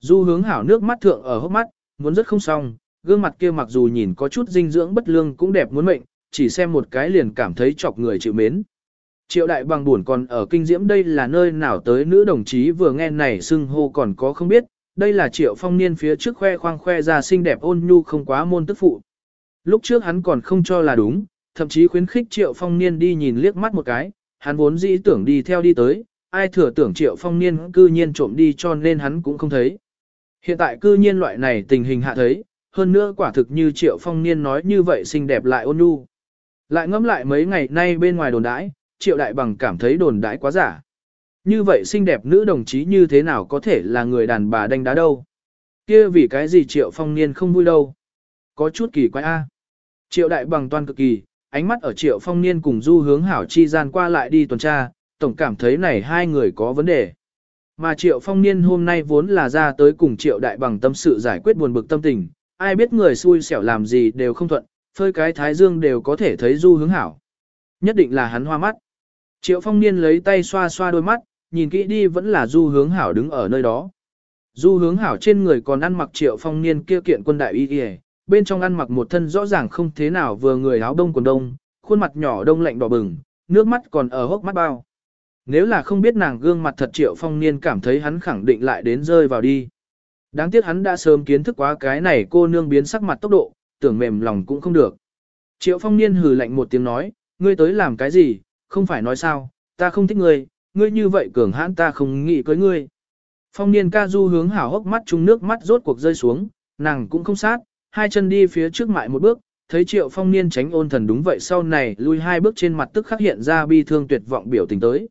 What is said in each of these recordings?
Du hướng hảo nước mắt thượng ở hốc mắt, muốn rất không xong, gương mặt kia mặc dù nhìn có chút dinh dưỡng bất lương cũng đẹp muốn mệnh, chỉ xem một cái liền cảm thấy chọc người chịu mến. Triệu đại bằng buồn còn ở kinh diễm đây là nơi nào tới nữ đồng chí vừa nghe này xưng hô còn có không biết, đây là triệu phong niên phía trước khoe khoang khoe ra xinh đẹp ôn nhu không quá môn tức phụ. Lúc trước hắn còn không cho là đúng, thậm chí khuyến khích triệu phong niên đi nhìn liếc mắt một cái, hắn vốn dĩ tưởng đi theo đi tới, ai thừa tưởng triệu phong niên cư nhiên trộm đi cho nên hắn cũng không thấy. Hiện tại cư nhiên loại này tình hình hạ thấy, hơn nữa quả thực như triệu phong niên nói như vậy xinh đẹp lại ôn nhu. Lại ngẫm lại mấy ngày nay bên ngoài đồn đãi, triệu đại bằng cảm thấy đồn đãi quá giả. Như vậy xinh đẹp nữ đồng chí như thế nào có thể là người đàn bà đánh đá đâu. kia vì cái gì triệu phong niên không vui đâu. Có chút kỳ quái a. Triệu đại bằng toan cực kỳ, ánh mắt ở triệu phong niên cùng du hướng hảo chi gian qua lại đi tuần tra, tổng cảm thấy này hai người có vấn đề. Mà triệu phong niên hôm nay vốn là ra tới cùng triệu đại bằng tâm sự giải quyết buồn bực tâm tình, ai biết người xui xẻo làm gì đều không thuận, phơi cái thái dương đều có thể thấy du hướng hảo. Nhất định là hắn hoa mắt. Triệu phong niên lấy tay xoa xoa đôi mắt, nhìn kỹ đi vẫn là du hướng hảo đứng ở nơi đó. Du hướng hảo trên người còn ăn mặc triệu phong niên kia kiện quân đại y kìa, bên trong ăn mặc một thân rõ ràng không thế nào vừa người áo đông quần đông, khuôn mặt nhỏ đông lạnh đỏ bừng, nước mắt còn ở hốc mắt bao. Nếu là không biết nàng gương mặt thật triệu phong niên cảm thấy hắn khẳng định lại đến rơi vào đi. Đáng tiếc hắn đã sớm kiến thức quá cái này cô nương biến sắc mặt tốc độ, tưởng mềm lòng cũng không được. Triệu phong niên hừ lạnh một tiếng nói, ngươi tới làm cái gì, không phải nói sao, ta không thích ngươi, ngươi như vậy cường hãn ta không nghĩ cưới ngươi. Phong niên ca du hướng hảo hốc mắt chung nước mắt rốt cuộc rơi xuống, nàng cũng không sát, hai chân đi phía trước mại một bước, thấy triệu phong niên tránh ôn thần đúng vậy sau này lui hai bước trên mặt tức khắc hiện ra bi thương tuyệt vọng biểu tình tới.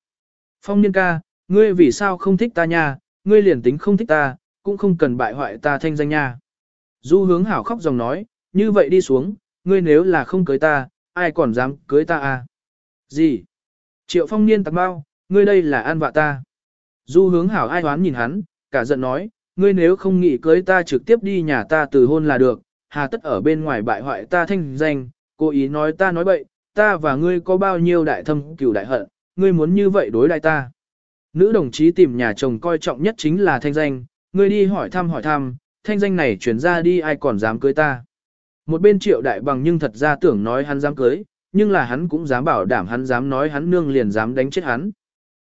Phong niên ca, ngươi vì sao không thích ta nha, ngươi liền tính không thích ta, cũng không cần bại hoại ta thanh danh nha. Du hướng hảo khóc dòng nói, như vậy đi xuống, ngươi nếu là không cưới ta, ai còn dám cưới ta à? Gì? Triệu phong niên tạc bao, ngươi đây là an vạ ta. Du hướng hảo ai hoán nhìn hắn, cả giận nói, ngươi nếu không nghĩ cưới ta trực tiếp đi nhà ta từ hôn là được, hà tất ở bên ngoài bại hoại ta thanh danh, cố ý nói ta nói bậy, ta và ngươi có bao nhiêu đại thâm cửu đại hận, ngươi muốn như vậy đối đại ta. Nữ đồng chí tìm nhà chồng coi trọng nhất chính là thanh danh, ngươi đi hỏi thăm hỏi thăm, thanh danh này chuyển ra đi ai còn dám cưới ta. Một bên triệu đại bằng nhưng thật ra tưởng nói hắn dám cưới, nhưng là hắn cũng dám bảo đảm hắn dám nói hắn nương liền dám đánh chết hắn.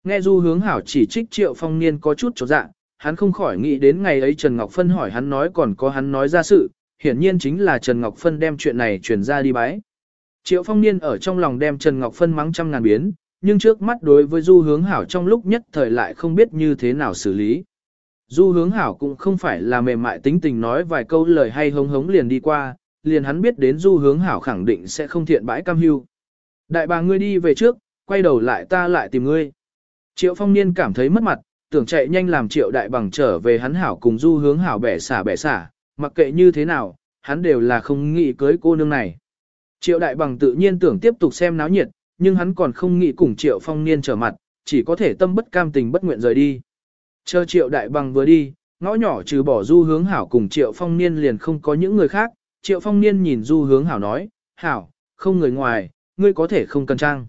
Nghe du hướng hảo chỉ trích triệu phong niên có chút chỗ dạ, hắn không khỏi nghĩ đến ngày ấy Trần Ngọc Phân hỏi hắn nói còn có hắn nói ra sự, hiển nhiên chính là Trần Ngọc Phân đem chuyện này truyền ra đi bái. Triệu phong niên ở trong lòng đem Trần Ngọc Phân mắng trăm ngàn biến, nhưng trước mắt đối với du hướng hảo trong lúc nhất thời lại không biết như thế nào xử lý. Du hướng hảo cũng không phải là mềm mại tính tình nói vài câu lời hay hống hống liền đi qua, liền hắn biết đến du hướng hảo khẳng định sẽ không thiện bãi cam hưu. Đại bà ngươi đi về trước, quay đầu lại ta lại tìm ngươi. Triệu phong niên cảm thấy mất mặt, tưởng chạy nhanh làm triệu đại bằng trở về hắn hảo cùng du hướng hảo bẻ xả bẻ xả, mặc kệ như thế nào, hắn đều là không nghĩ cưới cô nương này. Triệu đại bằng tự nhiên tưởng tiếp tục xem náo nhiệt, nhưng hắn còn không nghĩ cùng triệu phong niên trở mặt, chỉ có thể tâm bất cam tình bất nguyện rời đi. Chờ triệu đại bằng vừa đi, ngõ nhỏ trừ bỏ du hướng hảo cùng triệu phong niên liền không có những người khác, triệu phong niên nhìn du hướng hảo nói, hảo, không người ngoài, ngươi có thể không cần trang.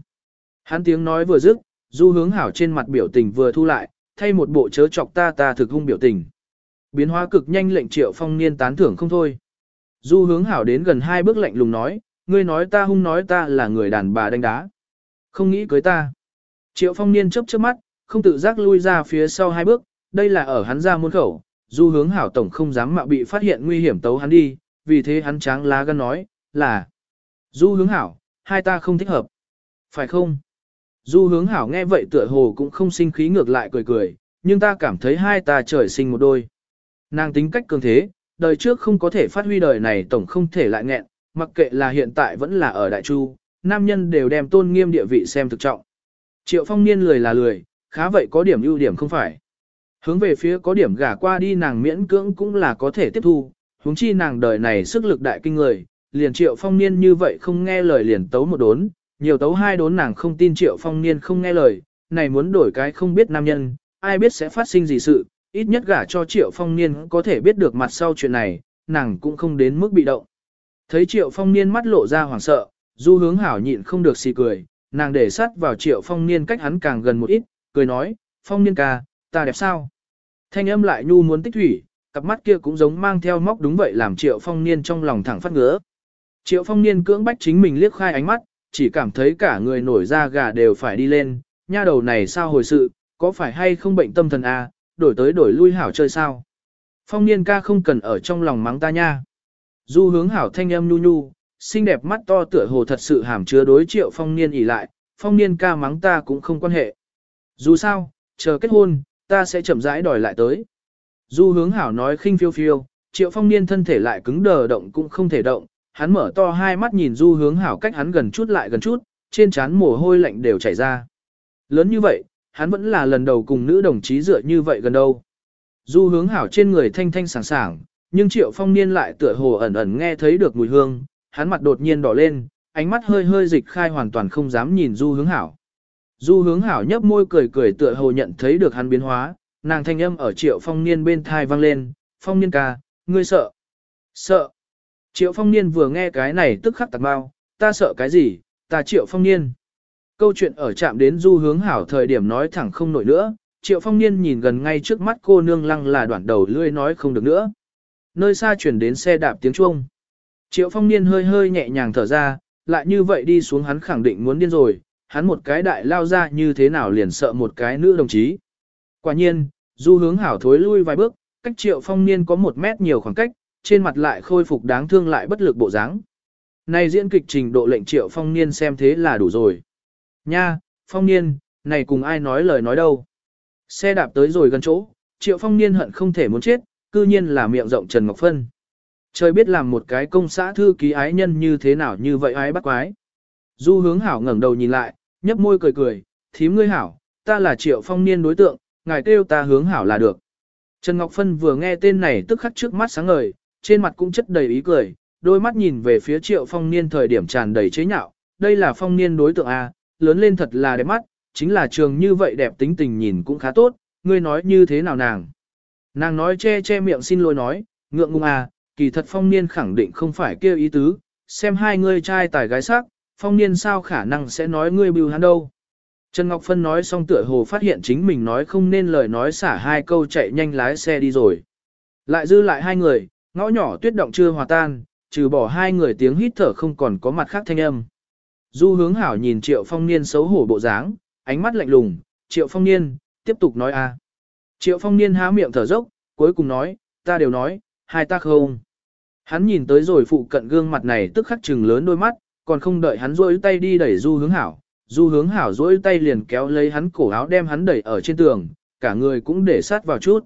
Hắn tiếng nói vừa dứt, du hướng hảo trên mặt biểu tình vừa thu lại, thay một bộ chớ chọc ta ta thực hung biểu tình. Biến hóa cực nhanh lệnh triệu phong niên tán thưởng không thôi. Du hướng hảo đến gần hai bước lạnh lùng nói, ngươi nói ta hung nói ta là người đàn bà đánh đá. Không nghĩ cưới ta. Triệu phong niên chớp chớp mắt, không tự giác lui ra phía sau hai bước, đây là ở hắn ra môn khẩu, du hướng hảo tổng không dám mạo bị phát hiện nguy hiểm tấu hắn đi, vì thế hắn tráng lá gan nói, là du hướng hảo, hai ta không thích hợp. Phải không? Du hướng hảo nghe vậy tựa hồ cũng không sinh khí ngược lại cười cười, nhưng ta cảm thấy hai ta trời sinh một đôi. Nàng tính cách cường thế, đời trước không có thể phát huy đời này tổng không thể lại nghẹn, mặc kệ là hiện tại vẫn là ở Đại Chu, nam nhân đều đem tôn nghiêm địa vị xem thực trọng. Triệu phong niên lười là lười, khá vậy có điểm ưu điểm không phải. Hướng về phía có điểm gả qua đi nàng miễn cưỡng cũng là có thể tiếp thu, huống chi nàng đời này sức lực đại kinh người, liền triệu phong niên như vậy không nghe lời liền tấu một đốn, nhiều tấu hai đốn nàng không tin triệu phong niên không nghe lời, này muốn đổi cái không biết nam nhân, ai biết sẽ phát sinh gì sự, ít nhất gả cho triệu phong niên có thể biết được mặt sau chuyện này, nàng cũng không đến mức bị động. Thấy triệu phong niên mắt lộ ra hoảng sợ, du hướng hảo nhịn không được xì cười, nàng để sát vào triệu phong niên cách hắn càng gần một ít, cười nói, phong niên ca, ta đẹp sao? Thanh âm lại nhu muốn tích thủy, cặp mắt kia cũng giống mang theo móc đúng vậy làm triệu phong niên trong lòng thẳng phát ngứa. Triệu phong niên cưỡng bách chính mình liếc khai ánh mắt, chỉ cảm thấy cả người nổi da gà đều phải đi lên, nha đầu này sao hồi sự, có phải hay không bệnh tâm thần à, đổi tới đổi lui hảo chơi sao. Phong niên ca không cần ở trong lòng mắng ta nha. Du hướng hảo thanh âm nhu nhu, xinh đẹp mắt to tựa hồ thật sự hàm chứa đối triệu phong niên ỉ lại, phong niên ca mắng ta cũng không quan hệ. Dù sao, chờ kết hôn, ta sẽ chậm rãi đòi lại tới. Du hướng hảo nói khinh phiêu phiêu, triệu phong niên thân thể lại cứng đờ động cũng không thể động, hắn mở to hai mắt nhìn du hướng hảo cách hắn gần chút lại gần chút, trên trán mồ hôi lạnh đều chảy ra. Lớn như vậy, hắn vẫn là lần đầu cùng nữ đồng chí dựa như vậy gần đâu. Du hướng hảo trên người thanh thanh sảng sảng, nhưng triệu phong niên lại tựa hồ ẩn ẩn nghe thấy được mùi hương, hắn mặt đột nhiên đỏ lên, ánh mắt hơi hơi dịch khai hoàn toàn không dám nhìn du hướng hảo. Du hướng hảo nhấp môi cười cười tựa hồ nhận thấy được hắn biến hóa, nàng thanh âm ở triệu phong niên bên thai vang lên, phong niên ca, ngươi sợ. Sợ. Triệu phong niên vừa nghe cái này tức khắc tạc bao, ta sợ cái gì, ta triệu phong niên. Câu chuyện ở chạm đến du hướng hảo thời điểm nói thẳng không nổi nữa, triệu phong niên nhìn gần ngay trước mắt cô nương lăng là đoạn đầu lươi nói không được nữa. Nơi xa chuyển đến xe đạp tiếng chuông. Triệu phong niên hơi hơi nhẹ nhàng thở ra, lại như vậy đi xuống hắn khẳng định muốn điên rồi, hắn một cái đại lao ra như thế nào liền sợ một cái nữ đồng chí. Quả nhiên, du hướng hảo thối lui vài bước, cách triệu phong niên có một mét nhiều khoảng cách, trên mặt lại khôi phục đáng thương lại bất lực bộ dáng. Này diễn kịch trình độ lệnh triệu phong niên xem thế là đủ rồi. Nha, phong niên, này cùng ai nói lời nói đâu. Xe đạp tới rồi gần chỗ, triệu phong niên hận không thể muốn chết, cư nhiên là miệng rộng Trần Ngọc Phân. Trời biết làm một cái công xã thư ký ái nhân như thế nào như vậy ái bắt quái. Du hướng hảo ngẩng đầu nhìn lại, nhấp môi cười cười, thím ngươi hảo, ta là triệu phong niên đối tượng, ngài kêu ta hướng hảo là được. Trần Ngọc Phân vừa nghe tên này tức khắc trước mắt sáng ngời, trên mặt cũng chất đầy ý cười, đôi mắt nhìn về phía triệu phong niên thời điểm tràn đầy chế nhạo, đây là phong niên đối tượng A, lớn lên thật là đẹp mắt, chính là trường như vậy đẹp tính tình nhìn cũng khá tốt, ngươi nói như thế nào nàng. Nàng nói che che miệng xin lỗi nói, ngượng ngùng à, kỳ thật phong niên khẳng định không phải kêu ý tứ, xem hai ngươi trai tài gái sắc, phong niên sao khả năng sẽ nói ngươi bưu hắn đâu. Trần Ngọc Phân nói xong tựa hồ phát hiện chính mình nói không nên lời nói xả hai câu chạy nhanh lái xe đi rồi. Lại dư lại hai người, ngõ nhỏ tuyết động chưa hòa tan, trừ bỏ hai người tiếng hít thở không còn có mặt khác thanh âm. Du hướng hảo nhìn triệu phong niên xấu hổ bộ dáng, ánh mắt lạnh lùng, triệu phong niên, tiếp tục nói a. Triệu phong niên há miệng thở dốc, cuối cùng nói, ta đều nói, hai ta không. Hắn nhìn tới rồi phụ cận gương mặt này tức khắc trừng lớn đôi mắt, còn không đợi hắn rỗi tay đi đẩy du hướng hảo. Du hướng hảo rỗi tay liền kéo lấy hắn cổ áo đem hắn đẩy ở trên tường, cả người cũng để sát vào chút.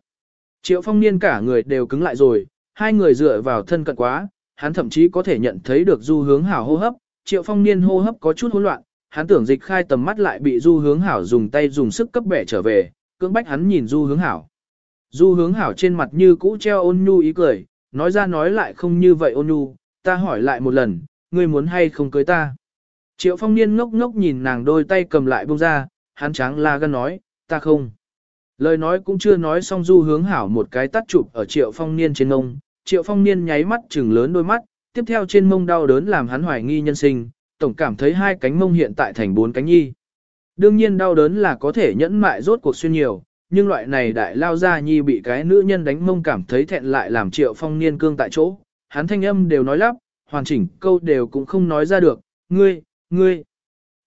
Triệu phong niên cả người đều cứng lại rồi, hai người dựa vào thân cận quá, hắn thậm chí có thể nhận thấy được du hướng hảo hô hấp, triệu phong niên hô hấp có chút hỗn loạn, hắn tưởng dịch khai tầm mắt lại bị du hướng hảo dùng tay dùng sức cấp bẻ trở về, cưỡng bách hắn nhìn du hướng hảo. Du hướng hảo trên mặt như cũ treo ôn nhu ý cười, nói ra nói lại không như vậy ôn nhu, ta hỏi lại một lần, ngươi muốn hay không cưới ta. Triệu phong niên ngốc ngốc nhìn nàng đôi tay cầm lại bông ra, hắn tráng la gân nói, ta không. Lời nói cũng chưa nói xong du hướng hảo một cái tắt chụp ở triệu phong niên trên ngông, triệu phong niên nháy mắt chừng lớn đôi mắt, tiếp theo trên mông đau đớn làm hắn hoài nghi nhân sinh, tổng cảm thấy hai cánh mông hiện tại thành bốn cánh nhi. Đương nhiên đau đớn là có thể nhẫn mại rốt cuộc xuyên nhiều, nhưng loại này đại lao ra nhi bị cái nữ nhân đánh mông cảm thấy thẹn lại làm triệu phong niên cương tại chỗ, hắn thanh âm đều nói lắp, hoàn chỉnh câu đều cũng không nói ra được, ngươi, ngươi.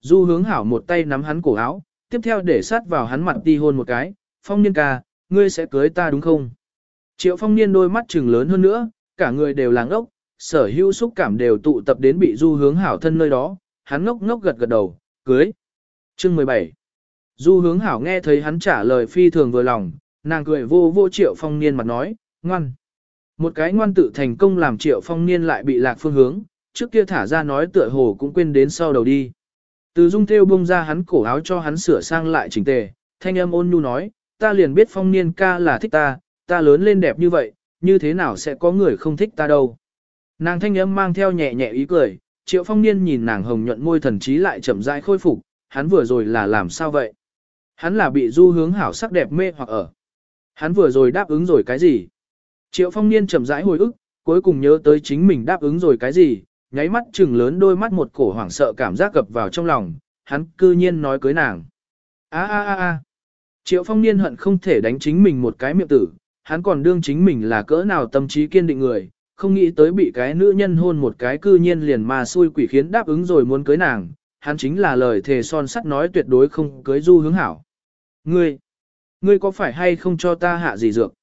Du hướng hảo một tay nắm hắn cổ áo, tiếp theo để sát vào hắn mặt đi hôn một cái, phong niên ca, ngươi sẽ cưới ta đúng không? Triệu phong niên đôi mắt trừng lớn hơn nữa, cả người đều làng ốc, sở hữu xúc cảm đều tụ tập đến bị du hướng hảo thân nơi đó, hắn ngốc ngốc gật gật đầu, cưới. Chương 17 Du hướng hảo nghe thấy hắn trả lời phi thường vừa lòng, nàng cười vô vô triệu phong niên mặt nói, ngoan. Một cái ngoan tự thành công làm triệu phong niên lại bị lạc phương hướng, trước kia thả ra nói tựa hồ cũng quên đến sau đầu đi. Từ dung theo bông ra hắn cổ áo cho hắn sửa sang lại chỉnh tề, thanh âm ôn nhu nói, ta liền biết phong niên ca là thích ta, ta lớn lên đẹp như vậy, như thế nào sẽ có người không thích ta đâu. Nàng thanh âm mang theo nhẹ nhẹ ý cười, triệu phong niên nhìn nàng hồng nhuận môi thần trí lại chậm rãi khôi phục, hắn vừa rồi là làm sao vậy? Hắn là bị du hướng hảo sắc đẹp mê hoặc ở. Hắn vừa rồi đáp ứng rồi cái gì? Triệu phong niên chậm rãi hồi ức, cuối cùng nhớ tới chính mình đáp ứng rồi cái gì, nháy mắt chừng lớn đôi mắt một cổ hoảng sợ cảm giác gập vào trong lòng, hắn cư nhiên nói cưới nàng. A a a a. Triệu phong niên hận không thể đánh chính mình một cái miệng tử, hắn còn đương chính mình là cỡ nào tâm trí kiên định người, không nghĩ tới bị cái nữ nhân hôn một cái cư nhiên liền mà xui quỷ khiến đáp ứng rồi muốn cưới nàng, hắn chính là lời thề son sắt nói tuyệt đối không cưới du hướng hảo. Ngươi, ngươi có phải hay không cho ta hạ gì dược?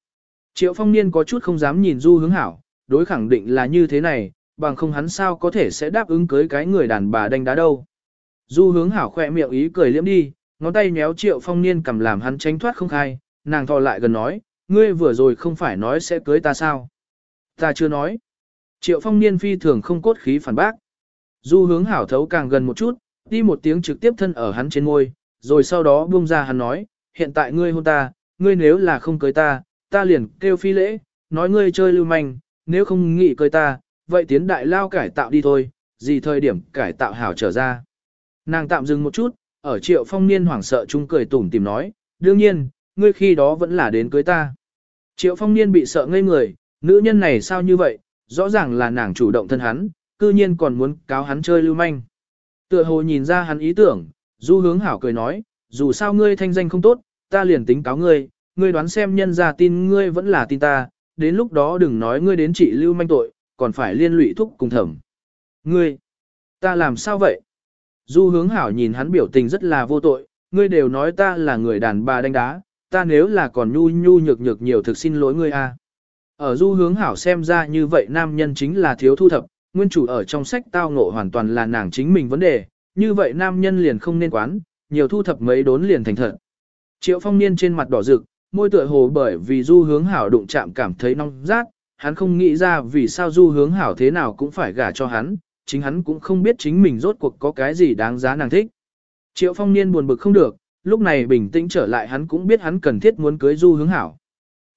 Triệu phong niên có chút không dám nhìn du hướng hảo, đối khẳng định là như thế này, bằng không hắn sao có thể sẽ đáp ứng cưới cái người đàn bà đánh đá đâu. Du hướng hảo khỏe miệng ý cười liễm đi, ngón tay méo triệu phong niên cầm làm hắn tránh thoát không khai, nàng thò lại gần nói, ngươi vừa rồi không phải nói sẽ cưới ta sao? Ta chưa nói. Triệu phong niên phi thường không cốt khí phản bác. Du hướng hảo thấu càng gần một chút, đi một tiếng trực tiếp thân ở hắn trên môi, rồi sau đó buông ra hắn nói, hiện tại ngươi hôn ta, ngươi nếu là không cưới ta, ta liền kêu phi lễ, nói ngươi chơi lưu manh, nếu không nghĩ cưới ta, vậy tiến đại lao cải tạo đi thôi, gì thời điểm cải tạo hảo trở ra. Nàng tạm dừng một chút, ở triệu phong niên hoảng sợ chung cười tủm tìm nói, đương nhiên, ngươi khi đó vẫn là đến cưới ta. Triệu phong niên bị sợ ngây người, nữ nhân này sao như vậy, rõ ràng là nàng chủ động thân hắn, cư nhiên còn muốn cáo hắn chơi lưu manh. Tựa hồ nhìn ra hắn ý tưởng, du hướng hảo cười nói, dù sao ngươi thanh danh không tốt, ta liền tính cáo ngươi, ngươi đoán xem nhân ra tin ngươi vẫn là tin ta, đến lúc đó đừng nói ngươi đến trị lưu manh tội, còn phải liên lụy thúc cùng thẩm. Ngươi, ta làm sao vậy? Du hướng hảo nhìn hắn biểu tình rất là vô tội, ngươi đều nói ta là người đàn bà đánh đá, ta nếu là còn nhu nhu nhược nhược nhiều thực xin lỗi ngươi a. Ở du hướng hảo xem ra như vậy nam nhân chính là thiếu thu thập, nguyên chủ ở trong sách tao ngộ hoàn toàn là nàng chính mình vấn đề, như vậy nam nhân liền không nên quán, nhiều thu thập mấy đốn liền thành thật. Triệu phong niên trên mặt đỏ rực, môi tựa hồ bởi vì du hướng hảo đụng chạm cảm thấy nóng rát, hắn không nghĩ ra vì sao du hướng hảo thế nào cũng phải gả cho hắn, chính hắn cũng không biết chính mình rốt cuộc có cái gì đáng giá nàng thích. Triệu phong niên buồn bực không được, lúc này bình tĩnh trở lại hắn cũng biết hắn cần thiết muốn cưới du hướng hảo.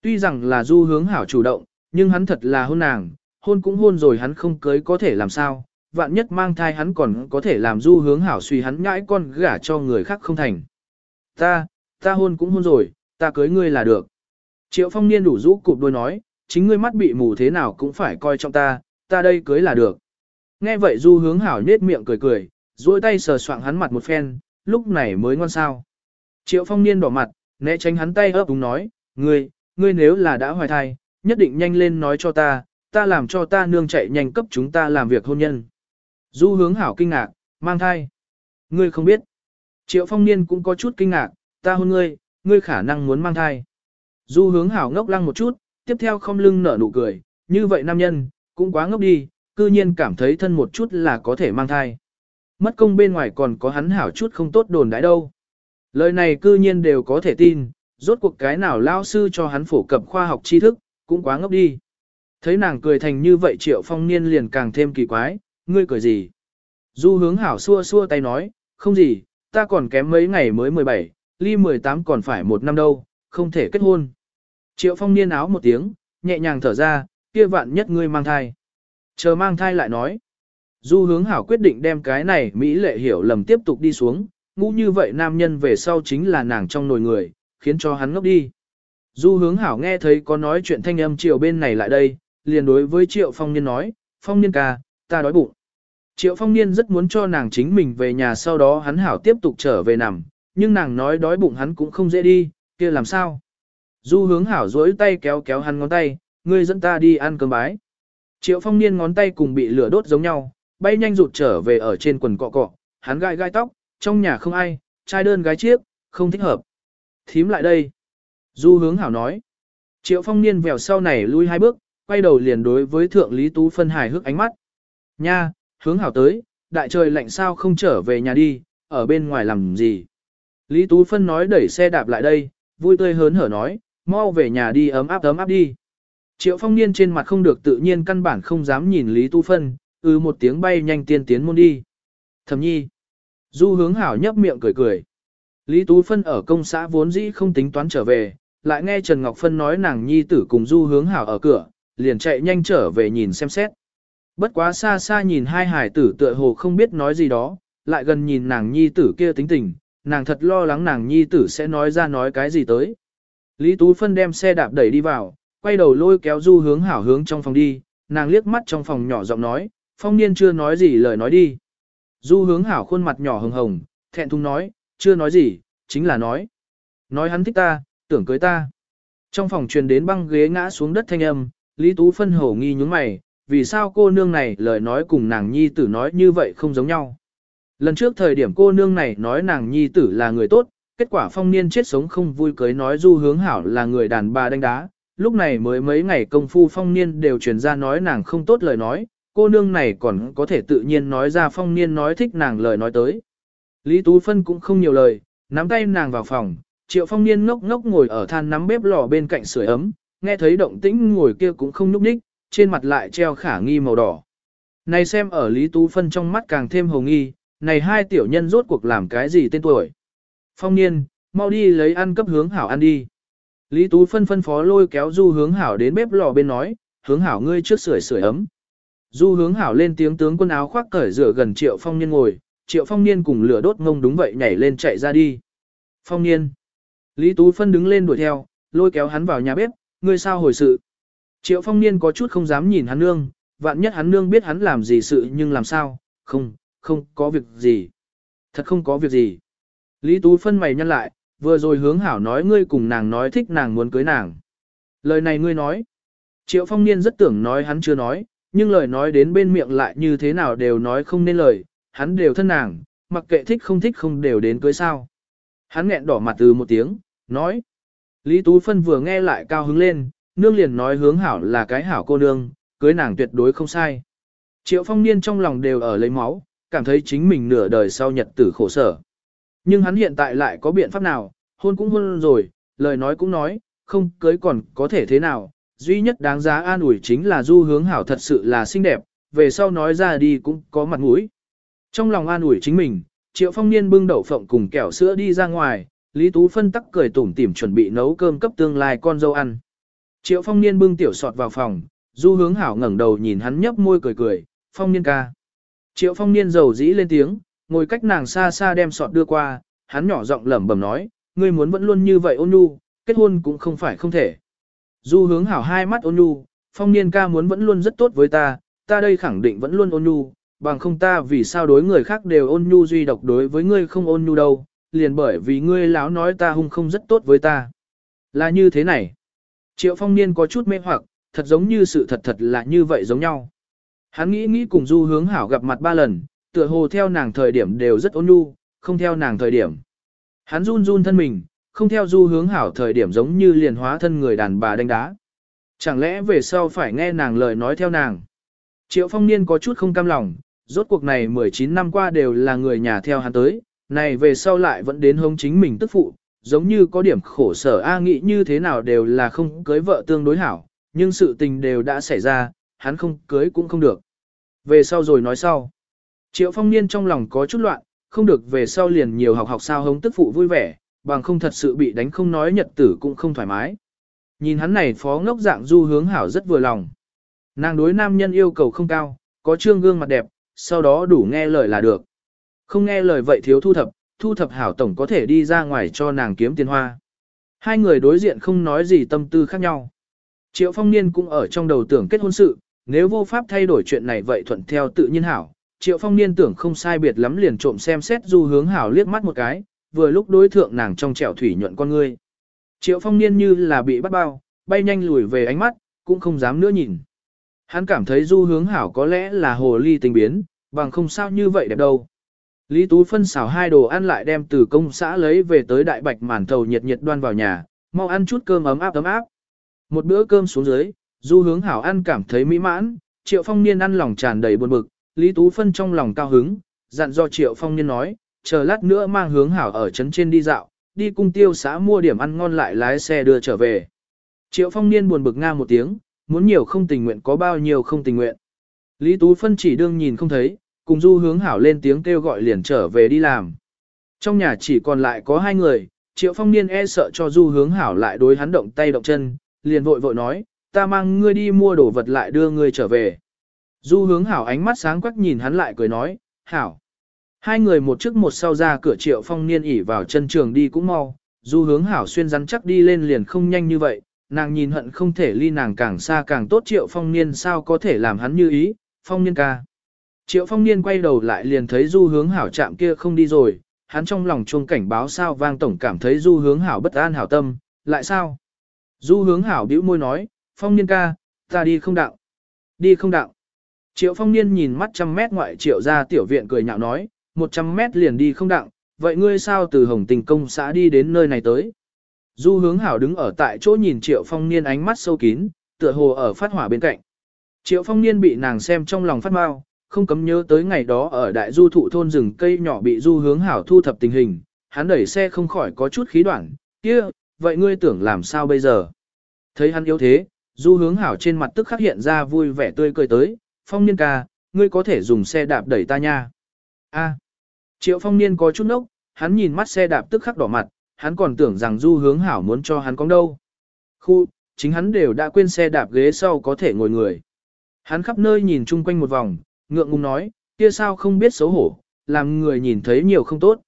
Tuy rằng là du hướng hảo chủ động, nhưng hắn thật là hôn nàng, hôn cũng hôn rồi hắn không cưới có thể làm sao, vạn nhất mang thai hắn còn có thể làm du hướng hảo suy hắn nhãi con gả cho người khác không thành. Ta, ta hôn cũng hôn rồi, ta cưới ngươi là được. Triệu phong niên đủ rũ cụp đôi nói, chính ngươi mắt bị mù thế nào cũng phải coi trọng ta, ta đây cưới là được. Nghe vậy du hướng hảo nết miệng cười cười, duỗi tay sờ soạng hắn mặt một phen, lúc này mới ngon sao. Triệu phong niên đỏ mặt, né tránh hắn tay ấp đúng nói, ngươi, ngươi nếu là đã hoài thai, nhất định nhanh lên nói cho ta, ta làm cho ta nương chạy nhanh cấp chúng ta làm việc hôn nhân. Du hướng hảo kinh ngạc, mang thai. Ngươi không biết. Triệu phong niên cũng có chút kinh ngạc, ta hôn ngươi, ngươi khả năng muốn mang thai. Du hướng hảo ngốc lăng một chút, tiếp theo không lưng nở nụ cười, như vậy nam nhân, cũng quá ngốc đi, cư nhiên cảm thấy thân một chút là có thể mang thai. Mất công bên ngoài còn có hắn hảo chút không tốt đồn đãi đâu. Lời này cư nhiên đều có thể tin, rốt cuộc cái nào lao sư cho hắn phổ cập khoa học tri thức, cũng quá ngốc đi. Thấy nàng cười thành như vậy triệu phong niên liền càng thêm kỳ quái, ngươi cười gì? Du hướng hảo xua xua tay nói, không gì, ta còn kém mấy ngày mới 17, ly 18 còn phải một năm đâu, không thể kết hôn. Triệu phong niên áo một tiếng, nhẹ nhàng thở ra, kia vạn nhất ngươi mang thai. Chờ mang thai lại nói. Du hướng hảo quyết định đem cái này Mỹ lệ hiểu lầm tiếp tục đi xuống, ngũ như vậy nam nhân về sau chính là nàng trong nồi người, khiến cho hắn ngốc đi. Du hướng hảo nghe thấy có nói chuyện thanh âm triều bên này lại đây, liền đối với triệu phong niên nói, phong niên ca, ta đói bụng. Triệu phong niên rất muốn cho nàng chính mình về nhà sau đó hắn hảo tiếp tục trở về nằm, nhưng nàng nói đói bụng hắn cũng không dễ đi, kia làm sao? Du hướng hảo duỗi tay kéo kéo hắn ngón tay, ngươi dẫn ta đi ăn cơm bái. Triệu phong niên ngón tay cùng bị lửa đốt giống nhau, bay nhanh rụt trở về ở trên quần cọ cọ, hắn gai gai tóc, trong nhà không ai, trai đơn gái chiếc, không thích hợp. Thím lại đây. Du hướng hảo nói. Triệu phong niên vèo sau này lui hai bước, quay đầu liền đối với thượng Lý Tú phân hài hước ánh mắt. Nha, hướng hảo tới, đại trời lạnh sao không trở về nhà đi, ở bên ngoài làm gì. Lý Tú phân nói đẩy xe đạp lại đây, vui tươi hớn hở nói, mau về nhà đi ấm áp ấm áp đi. Triệu phong niên trên mặt không được tự nhiên căn bản không dám nhìn Lý Tú phân, ư ừ một tiếng bay nhanh tiên tiến môn đi. Thầm nhi. Du hướng hảo nhấp miệng cười cười. Lý Tú Phân ở công xã vốn dĩ không tính toán trở về, lại nghe Trần Ngọc Phân nói nàng nhi tử cùng Du hướng hảo ở cửa, liền chạy nhanh trở về nhìn xem xét. Bất quá xa xa nhìn hai hải tử tựa hồ không biết nói gì đó, lại gần nhìn nàng nhi tử kia tính tình, nàng thật lo lắng nàng nhi tử sẽ nói ra nói cái gì tới. Lý Tú Phân đem xe đạp đẩy đi vào, quay đầu lôi kéo Du hướng hảo hướng trong phòng đi, nàng liếc mắt trong phòng nhỏ giọng nói, phong niên chưa nói gì lời nói đi. Du hướng hảo khuôn mặt nhỏ hồng hồng, thẹn thùng nói, chưa nói gì, chính là nói. Nói hắn thích ta, tưởng cưới ta. Trong phòng truyền đến băng ghế ngã xuống đất thanh âm, Lý Tú phân hổ nghi nhúng mày, vì sao cô nương này lời nói cùng nàng nhi tử nói như vậy không giống nhau. Lần trước thời điểm cô nương này nói nàng nhi tử là người tốt, kết quả phong niên chết sống không vui cưới nói du hướng hảo là người đàn bà đánh đá, lúc này mới mấy ngày công phu phong niên đều truyền ra nói nàng không tốt lời nói, cô nương này còn có thể tự nhiên nói ra phong niên nói thích nàng lời nói tới. Lý Tú Phân cũng không nhiều lời, nắm tay nàng vào phòng, triệu phong niên ngốc ngốc ngồi ở than nắm bếp lò bên cạnh sưởi ấm, nghe thấy động tĩnh ngồi kia cũng không nhúc nhích, trên mặt lại treo khả nghi màu đỏ. Này xem ở Lý Tú Phân trong mắt càng thêm hồng nghi, này hai tiểu nhân rốt cuộc làm cái gì tên tuổi. Phong niên, mau đi lấy ăn cấp hướng hảo ăn đi. Lý Tú phân phân phó lôi kéo du hướng hảo đến bếp lò bên nói, hướng hảo ngươi trước sưởi sưởi ấm. Du hướng hảo lên tiếng tướng quân áo khoác cởi rửa gần triệu phong niên ngồi, triệu phong niên cùng lửa đốt ngông đúng vậy nhảy lên chạy ra đi. Phong niên. Lý Tú phân đứng lên đuổi theo, lôi kéo hắn vào nhà bếp, ngươi sao hồi sự. Triệu phong niên có chút không dám nhìn hắn nương, vạn nhất hắn nương biết hắn làm gì sự nhưng làm sao, không, không có việc gì. Thật không có việc gì. Lý Tú phân mày nhăn lại, vừa rồi hướng hảo nói ngươi cùng nàng nói thích nàng muốn cưới nàng. Lời này ngươi nói. Triệu phong niên rất tưởng nói hắn chưa nói, nhưng lời nói đến bên miệng lại như thế nào đều nói không nên lời, hắn đều thân nàng, mặc kệ thích không thích không đều đến cưới sao. Hắn nghẹn đỏ mặt từ một tiếng, nói. Lý Tú Phân vừa nghe lại cao hứng lên, nương liền nói hướng hảo là cái hảo cô nương, cưới nàng tuyệt đối không sai. Triệu phong niên trong lòng đều ở lấy máu, cảm thấy chính mình nửa đời sau nhật tử khổ sở. Nhưng hắn hiện tại lại có biện pháp nào, hôn cũng hôn rồi, lời nói cũng nói, không cưới còn có thể thế nào, duy nhất đáng giá an ủi chính là du hướng hảo thật sự là xinh đẹp, về sau nói ra đi cũng có mặt mũi. Trong lòng an ủi chính mình, Triệu Phong Niên bưng đậu phộng cùng kẹo sữa đi ra ngoài, Lý Tú phân tắc cười tủm tỉm chuẩn bị nấu cơm cấp tương lai con dâu ăn. Triệu Phong Niên bưng tiểu sọt vào phòng, Du Hướng Hảo ngẩng đầu nhìn hắn nhấp môi cười cười, "Phong Niên ca." Triệu Phong Niên giàu dĩ lên tiếng, ngồi cách nàng xa xa đem sọt đưa qua, hắn nhỏ giọng lẩm bẩm nói, ngươi muốn vẫn luôn như vậy ôn nhu, kết hôn cũng không phải không thể. Du hướng hảo hai mắt ôn nhu, phong niên ca muốn vẫn luôn rất tốt với ta, ta đây khẳng định vẫn luôn ôn nhu, bằng không ta vì sao đối người khác đều ôn nhu duy độc đối với ngươi không ôn nhu đâu, liền bởi vì ngươi láo nói ta hung không rất tốt với ta. Là như thế này. Triệu phong niên có chút mê hoặc, thật giống như sự thật thật là như vậy giống nhau. Hắn nghĩ nghĩ cùng du hướng hảo gặp mặt ba lần, tựa hồ theo nàng thời điểm đều rất ôn nhu, không theo nàng thời điểm. Hắn run run thân mình, không theo du hướng hảo thời điểm giống như liền hóa thân người đàn bà đánh đá. Chẳng lẽ về sau phải nghe nàng lời nói theo nàng? Triệu phong niên có chút không cam lòng, rốt cuộc này 19 năm qua đều là người nhà theo hắn tới, này về sau lại vẫn đến hống chính mình tức phụ, giống như có điểm khổ sở A nghĩ như thế nào đều là không cưới vợ tương đối hảo, nhưng sự tình đều đã xảy ra, hắn không cưới cũng không được. Về sau rồi nói sau. Triệu phong niên trong lòng có chút loạn, không được về sau liền nhiều học học sao hống tức phụ vui vẻ, bằng không thật sự bị đánh không nói nhật tử cũng không thoải mái. Nhìn hắn này phó ngốc dạng du hướng hảo rất vừa lòng. Nàng đối nam nhân yêu cầu không cao, có trương gương mặt đẹp, sau đó đủ nghe lời là được. Không nghe lời vậy thiếu thu thập, thu thập hảo tổng có thể đi ra ngoài cho nàng kiếm tiền hoa. Hai người đối diện không nói gì tâm tư khác nhau. Triệu phong niên cũng ở trong đầu tưởng kết hôn sự, nếu vô pháp thay đổi chuyện này vậy thuận theo tự nhiên hảo, Triệu phong niên tưởng không sai biệt lắm liền trộm xem xét du hướng hảo liếc mắt một cái, vừa lúc đối thượng nàng trong trẻo thủy nhuận con ngươi. Triệu phong niên như là bị bắt bao, bay nhanh lùi về ánh mắt, cũng không dám nữa nhìn. Hắn cảm thấy du hướng hảo có lẽ là hồ ly tình biến, bằng không sao như vậy đẹp đâu. Lý Tú phân xào hai đồ ăn lại đem từ công xã lấy về tới đại bạch màn thầu nhiệt nhiệt đoan vào nhà, mau ăn chút cơm ấm áp ấm áp. Một bữa cơm xuống dưới, du hướng hảo ăn cảm thấy mỹ mãn, triệu phong niên ăn lòng tràn đầy buồn bực, Lý Tú Phân trong lòng cao hứng, dặn do Triệu Phong Niên nói, chờ lát nữa mang hướng hảo ở trấn trên đi dạo, đi cung tiêu xã mua điểm ăn ngon lại lái xe đưa trở về. Triệu Phong Niên buồn bực nga một tiếng, muốn nhiều không tình nguyện có bao nhiêu không tình nguyện. Lý Tú Phân chỉ đương nhìn không thấy, cùng du hướng hảo lên tiếng kêu gọi liền trở về đi làm. Trong nhà chỉ còn lại có hai người, Triệu Phong Niên e sợ cho du hướng hảo lại đối hắn động tay động chân, liền vội vội nói, ta mang ngươi đi mua đồ vật lại đưa ngươi trở về. Du hướng hảo ánh mắt sáng quắc nhìn hắn lại cười nói, hảo. Hai người một trước một sau ra cửa triệu phong niên ỉ vào chân trường đi cũng mau, du hướng hảo xuyên rắn chắc đi lên liền không nhanh như vậy, nàng nhìn hận không thể ly nàng càng xa càng tốt triệu phong niên sao có thể làm hắn như ý, phong niên ca. Triệu phong niên quay đầu lại liền thấy du hướng hảo chạm kia không đi rồi, hắn trong lòng chuông cảnh báo sao vang tổng cảm thấy du hướng hảo bất an hảo tâm, lại sao? Du hướng hảo bĩu môi nói, phong niên ca, ta đi không đạo. Đi không đạo. Triệu phong niên nhìn mắt trăm mét ngoại triệu ra tiểu viện cười nhạo nói, một trăm mét liền đi không đạo, vậy ngươi sao từ hồng tình công xã đi đến nơi này tới? Du hướng hảo đứng ở tại chỗ nhìn triệu phong niên ánh mắt sâu kín, tựa hồ ở phát hỏa bên cạnh. Triệu phong niên bị nàng xem trong lòng phát mau, không cấm nhớ tới ngày đó ở đại du thụ thôn rừng cây nhỏ bị du hướng hảo thu thập tình hình, hắn đẩy xe không khỏi có chút khí đoạn, kia, vậy ngươi tưởng làm sao bây giờ? Thấy hắn yếu thế, du hướng hảo trên mặt tức khắc hiện ra vui vẻ tươi cười tới, phong niên ca, ngươi có thể dùng xe đạp đẩy ta nha. A. Triệu phong niên có chút nốc, hắn nhìn mắt xe đạp tức khắc đỏ mặt, hắn còn tưởng rằng du hướng hảo muốn cho hắn có đâu. Khu, chính hắn đều đã quên xe đạp ghế sau có thể ngồi người. Hắn khắp nơi nhìn chung quanh một vòng, ngượng ngùng nói, kia sao không biết xấu hổ, làm người nhìn thấy nhiều không tốt.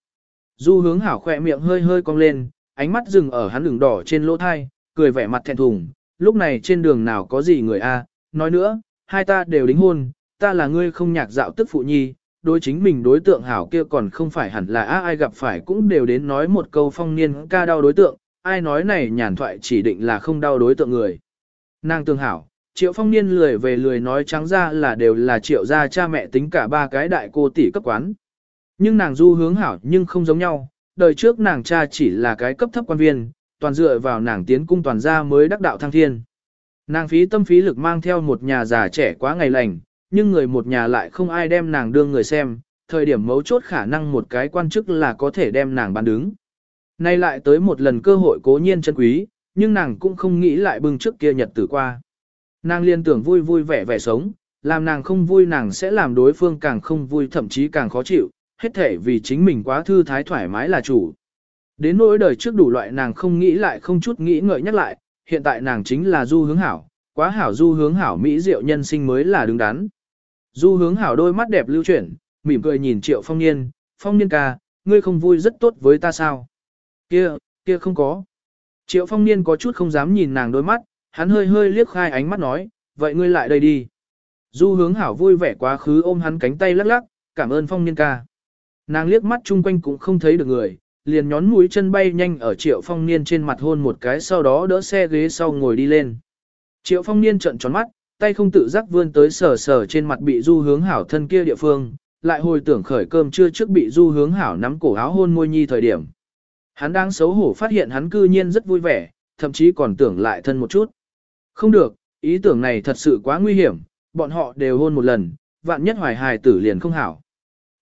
Du hướng hảo khỏe miệng hơi hơi cong lên, ánh mắt dừng ở hắn đường đỏ trên lỗ thai, cười vẻ mặt thẹn thùng, lúc này trên đường nào có gì người a? nói nữa, hai ta đều đính hôn, ta là ngươi không nhạc dạo tức phụ nhi, đối chính mình đối tượng hảo kia còn không phải hẳn là ai gặp phải cũng đều đến nói một câu phong niên ca đau đối tượng, ai nói này nhàn thoại chỉ định là không đau đối tượng người. Nàng tương hảo, triệu phong niên lười về lười nói trắng ra là đều là triệu gia cha mẹ tính cả ba cái đại cô tỷ cấp quán. Nhưng nàng du hướng hảo nhưng không giống nhau, đời trước nàng cha chỉ là cái cấp thấp quan viên, toàn dựa vào nàng tiến cung toàn gia mới đắc đạo thăng thiên. Nàng phí tâm phí lực mang theo một nhà già trẻ quá ngày lành, nhưng người một nhà lại không ai đem nàng đương người xem, thời điểm mấu chốt khả năng một cái quan chức là có thể đem nàng bán đứng. Nay lại tới một lần cơ hội cố nhiên chân quý, nhưng nàng cũng không nghĩ lại bưng trước kia nhật tử qua. Nàng liên tưởng vui vui vẻ vẻ sống, làm nàng không vui nàng sẽ làm đối phương càng không vui thậm chí càng khó chịu, hết thể vì chính mình quá thư thái thoải mái là chủ. Đến nỗi đời trước đủ loại nàng không nghĩ lại không chút nghĩ ngợi nhắc lại, hiện tại nàng chính là du hướng hảo, quá hảo du hướng hảo mỹ diệu nhân sinh mới là đứng đắn. Du hướng hảo đôi mắt đẹp lưu chuyển, mỉm cười nhìn triệu phong niên, phong niên ca, ngươi không vui rất tốt với ta sao? Kia, kia không có. Triệu phong niên có chút không dám nhìn nàng đôi mắt, hắn hơi hơi liếc khai ánh mắt nói, vậy ngươi lại đây đi. Du hướng hảo vui vẻ quá khứ ôm hắn cánh tay lắc lắc, cảm ơn phong niên ca. Nàng liếc mắt chung quanh cũng không thấy được người, liền nhón mũi chân bay nhanh ở triệu phong niên trên mặt hôn một cái sau đó đỡ xe ghế sau ngồi đi lên. Triệu phong niên trợn tròn mắt, tay không tự giác vươn tới sờ sờ trên mặt bị du hướng hảo thân kia địa phương, lại hồi tưởng khởi cơm chưa trước bị du hướng hảo nắm cổ áo hôn môi nhi thời điểm. Hắn đang xấu hổ phát hiện hắn cư nhiên rất vui vẻ, thậm chí còn tưởng lại thân một chút. Không được, ý tưởng này thật sự quá nguy hiểm, bọn họ đều hôn một lần, vạn nhất hoài hài tử liền không hảo.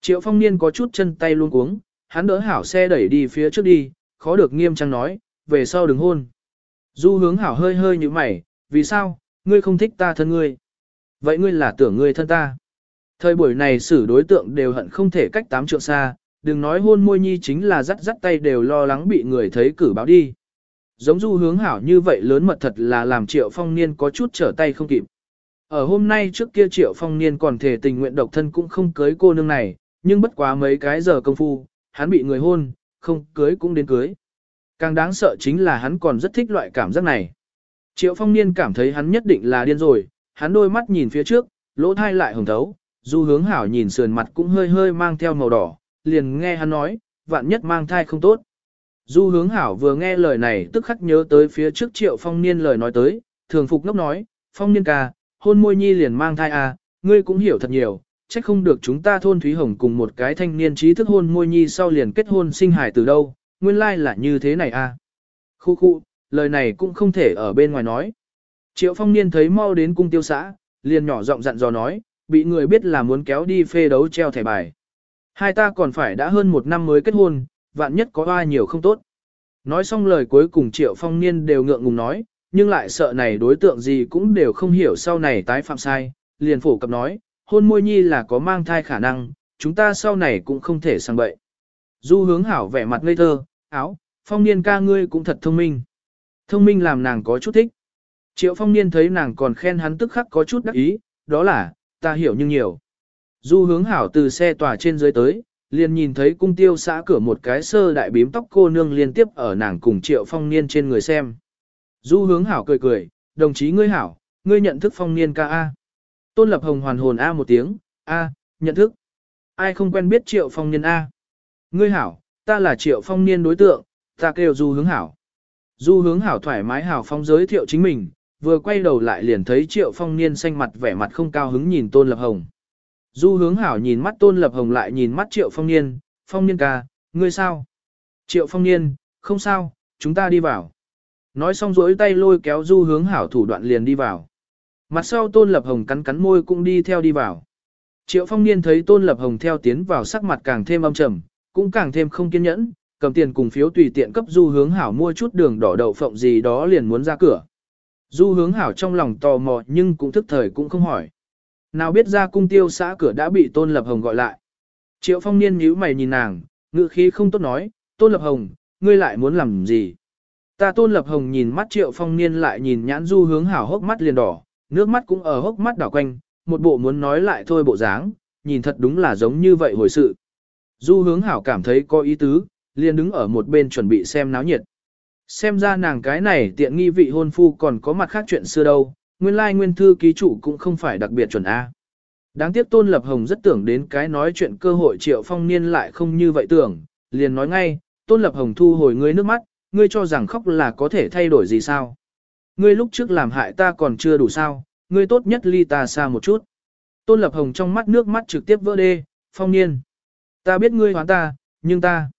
Triệu phong niên có chút chân tay luôn cuống, hắn đỡ hảo xe đẩy đi phía trước đi, khó được nghiêm trang nói, về sau đừng hôn. Du hướng hảo hơi hơi như mày, vì sao, ngươi không thích ta thân ngươi. Vậy ngươi là tưởng ngươi thân ta. Thời buổi này xử đối tượng đều hận không thể cách tám trượng xa, đừng nói hôn môi nhi chính là dắt dắt tay đều lo lắng bị người thấy cử báo đi. Giống du hướng hảo như vậy lớn mật thật là làm triệu phong niên có chút trở tay không kịp. Ở hôm nay trước kia triệu phong niên còn thể tình nguyện độc thân cũng không cưới cô nương này, nhưng bất quá mấy cái giờ công phu, hắn bị người hôn, không cưới cũng đến cưới. Càng đáng sợ chính là hắn còn rất thích loại cảm giác này. Triệu phong niên cảm thấy hắn nhất định là điên rồi, hắn đôi mắt nhìn phía trước, lỗ thai lại hồng thấu, du hướng hảo nhìn sườn mặt cũng hơi hơi mang theo màu đỏ, liền nghe hắn nói, vạn nhất mang thai không tốt. Du hướng hảo vừa nghe lời này tức khắc nhớ tới phía trước triệu phong niên lời nói tới, thường phục ngốc nói, phong niên ca, hôn môi nhi liền mang thai à, ngươi cũng hiểu thật nhiều, chắc không được chúng ta thôn Thúy Hồng cùng một cái thanh niên trí thức hôn môi nhi sau liền kết hôn sinh hài từ đâu, nguyên lai là như thế này à. Khu khu, lời này cũng không thể ở bên ngoài nói. Triệu phong niên thấy mau đến cung tiêu xã, liền nhỏ giọng dặn dò nói, bị người biết là muốn kéo đi phê đấu treo thẻ bài. Hai ta còn phải đã hơn một năm mới kết hôn, vạn nhất có hoa nhiều không tốt. Nói xong lời cuối cùng triệu phong niên đều ngượng ngùng nói, nhưng lại sợ này đối tượng gì cũng đều không hiểu sau này tái phạm sai, liền phổ cập nói, hôn môi nhi là có mang thai khả năng, chúng ta sau này cũng không thể sang bậy. Du hướng hảo vẻ mặt ngây thơ, áo, phong niên ca ngươi cũng thật thông minh. Thông minh làm nàng có chút thích. Triệu phong niên thấy nàng còn khen hắn tức khắc có chút đắc ý, đó là, ta hiểu nhưng nhiều. Du hướng hảo từ xe tòa trên dưới tới, liền nhìn thấy cung tiêu xã cửa một cái sơ đại bím tóc cô nương liên tiếp ở nàng cùng triệu phong niên trên người xem. Du hướng hảo cười cười, đồng chí ngươi hảo, ngươi nhận thức phong niên ca A. Tôn lập hồng hoàn hồn A một tiếng, A, nhận thức. Ai không quen biết triệu phong niên A. Ngươi hảo, ta là triệu phong niên đối tượng, ta kêu du hướng hảo. Du hướng hảo thoải mái hảo phong giới thiệu chính mình, vừa quay đầu lại liền thấy triệu phong niên xanh mặt vẻ mặt không cao hứng nhìn tôn lập hồng. Du hướng hảo nhìn mắt tôn lập hồng lại nhìn mắt triệu phong niên, phong niên ca, ngươi sao? Triệu phong niên, không sao, chúng ta đi vào. Nói xong rỗi tay lôi kéo du hướng hảo thủ đoạn liền đi vào. Mặt sau tôn lập hồng cắn cắn môi cũng đi theo đi vào. Triệu phong niên thấy tôn lập hồng theo tiến vào sắc mặt càng thêm âm trầm, cũng càng thêm không kiên nhẫn, cầm tiền cùng phiếu tùy tiện cấp du hướng hảo mua chút đường đỏ đậu phộng gì đó liền muốn ra cửa. Du hướng hảo trong lòng tò mò nhưng cũng thức thời cũng không hỏi. Nào biết ra cung tiêu xã cửa đã bị tôn lập hồng gọi lại. Triệu phong niên nhíu mày nhìn nàng, ngữ khí không tốt nói, tôn lập hồng, ngươi lại muốn làm gì? Ta tôn lập hồng nhìn mắt triệu phong niên lại nhìn nhãn du hướng hảo hốc mắt liền đỏ, nước mắt cũng ở hốc mắt đảo quanh, một bộ muốn nói lại thôi bộ dáng, nhìn thật đúng là giống như vậy hồi sự. Du hướng hảo cảm thấy có ý tứ, liền đứng ở một bên chuẩn bị xem náo nhiệt. Xem ra nàng cái này tiện nghi vị hôn phu còn có mặt khác chuyện xưa đâu, nguyên lai nguyên thư ký chủ cũng không phải đặc biệt chuẩn A. Đáng tiếc Tôn Lập Hồng rất tưởng đến cái nói chuyện cơ hội triệu phong niên lại không như vậy tưởng, liền nói ngay, Tôn Lập Hồng thu hồi ngươi nước mắt, ngươi cho rằng khóc là có thể thay đổi gì sao. Ngươi lúc trước làm hại ta còn chưa đủ sao, ngươi tốt nhất ly ta xa một chút. Tôn Lập Hồng trong mắt nước mắt trực tiếp vỡ đê, phong niên. Ta biết ngươi hoán ta, nhưng ta,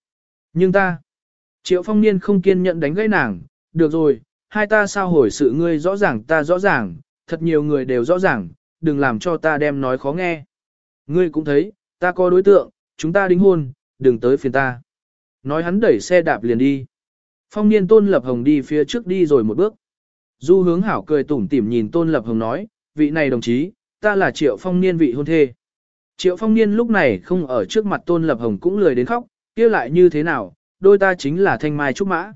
nhưng ta. Triệu phong niên không kiên nhẫn đánh gãy nàng, được rồi, hai ta sao hồi sự ngươi rõ ràng ta rõ ràng, thật nhiều người đều rõ ràng, đừng làm cho ta đem nói khó nghe. Ngươi cũng thấy, ta có đối tượng, chúng ta đính hôn, đừng tới phiền ta. Nói hắn đẩy xe đạp liền đi. Phong niên tôn lập hồng đi phía trước đi rồi một bước. Du hướng hảo cười tủm tỉm nhìn tôn lập hồng nói, vị này đồng chí, ta là triệu phong niên vị hôn thê. Triệu phong niên lúc này không ở trước mặt tôn lập hồng cũng lười đến khóc, kia lại như thế nào, đôi ta chính là thanh mai trúc mã.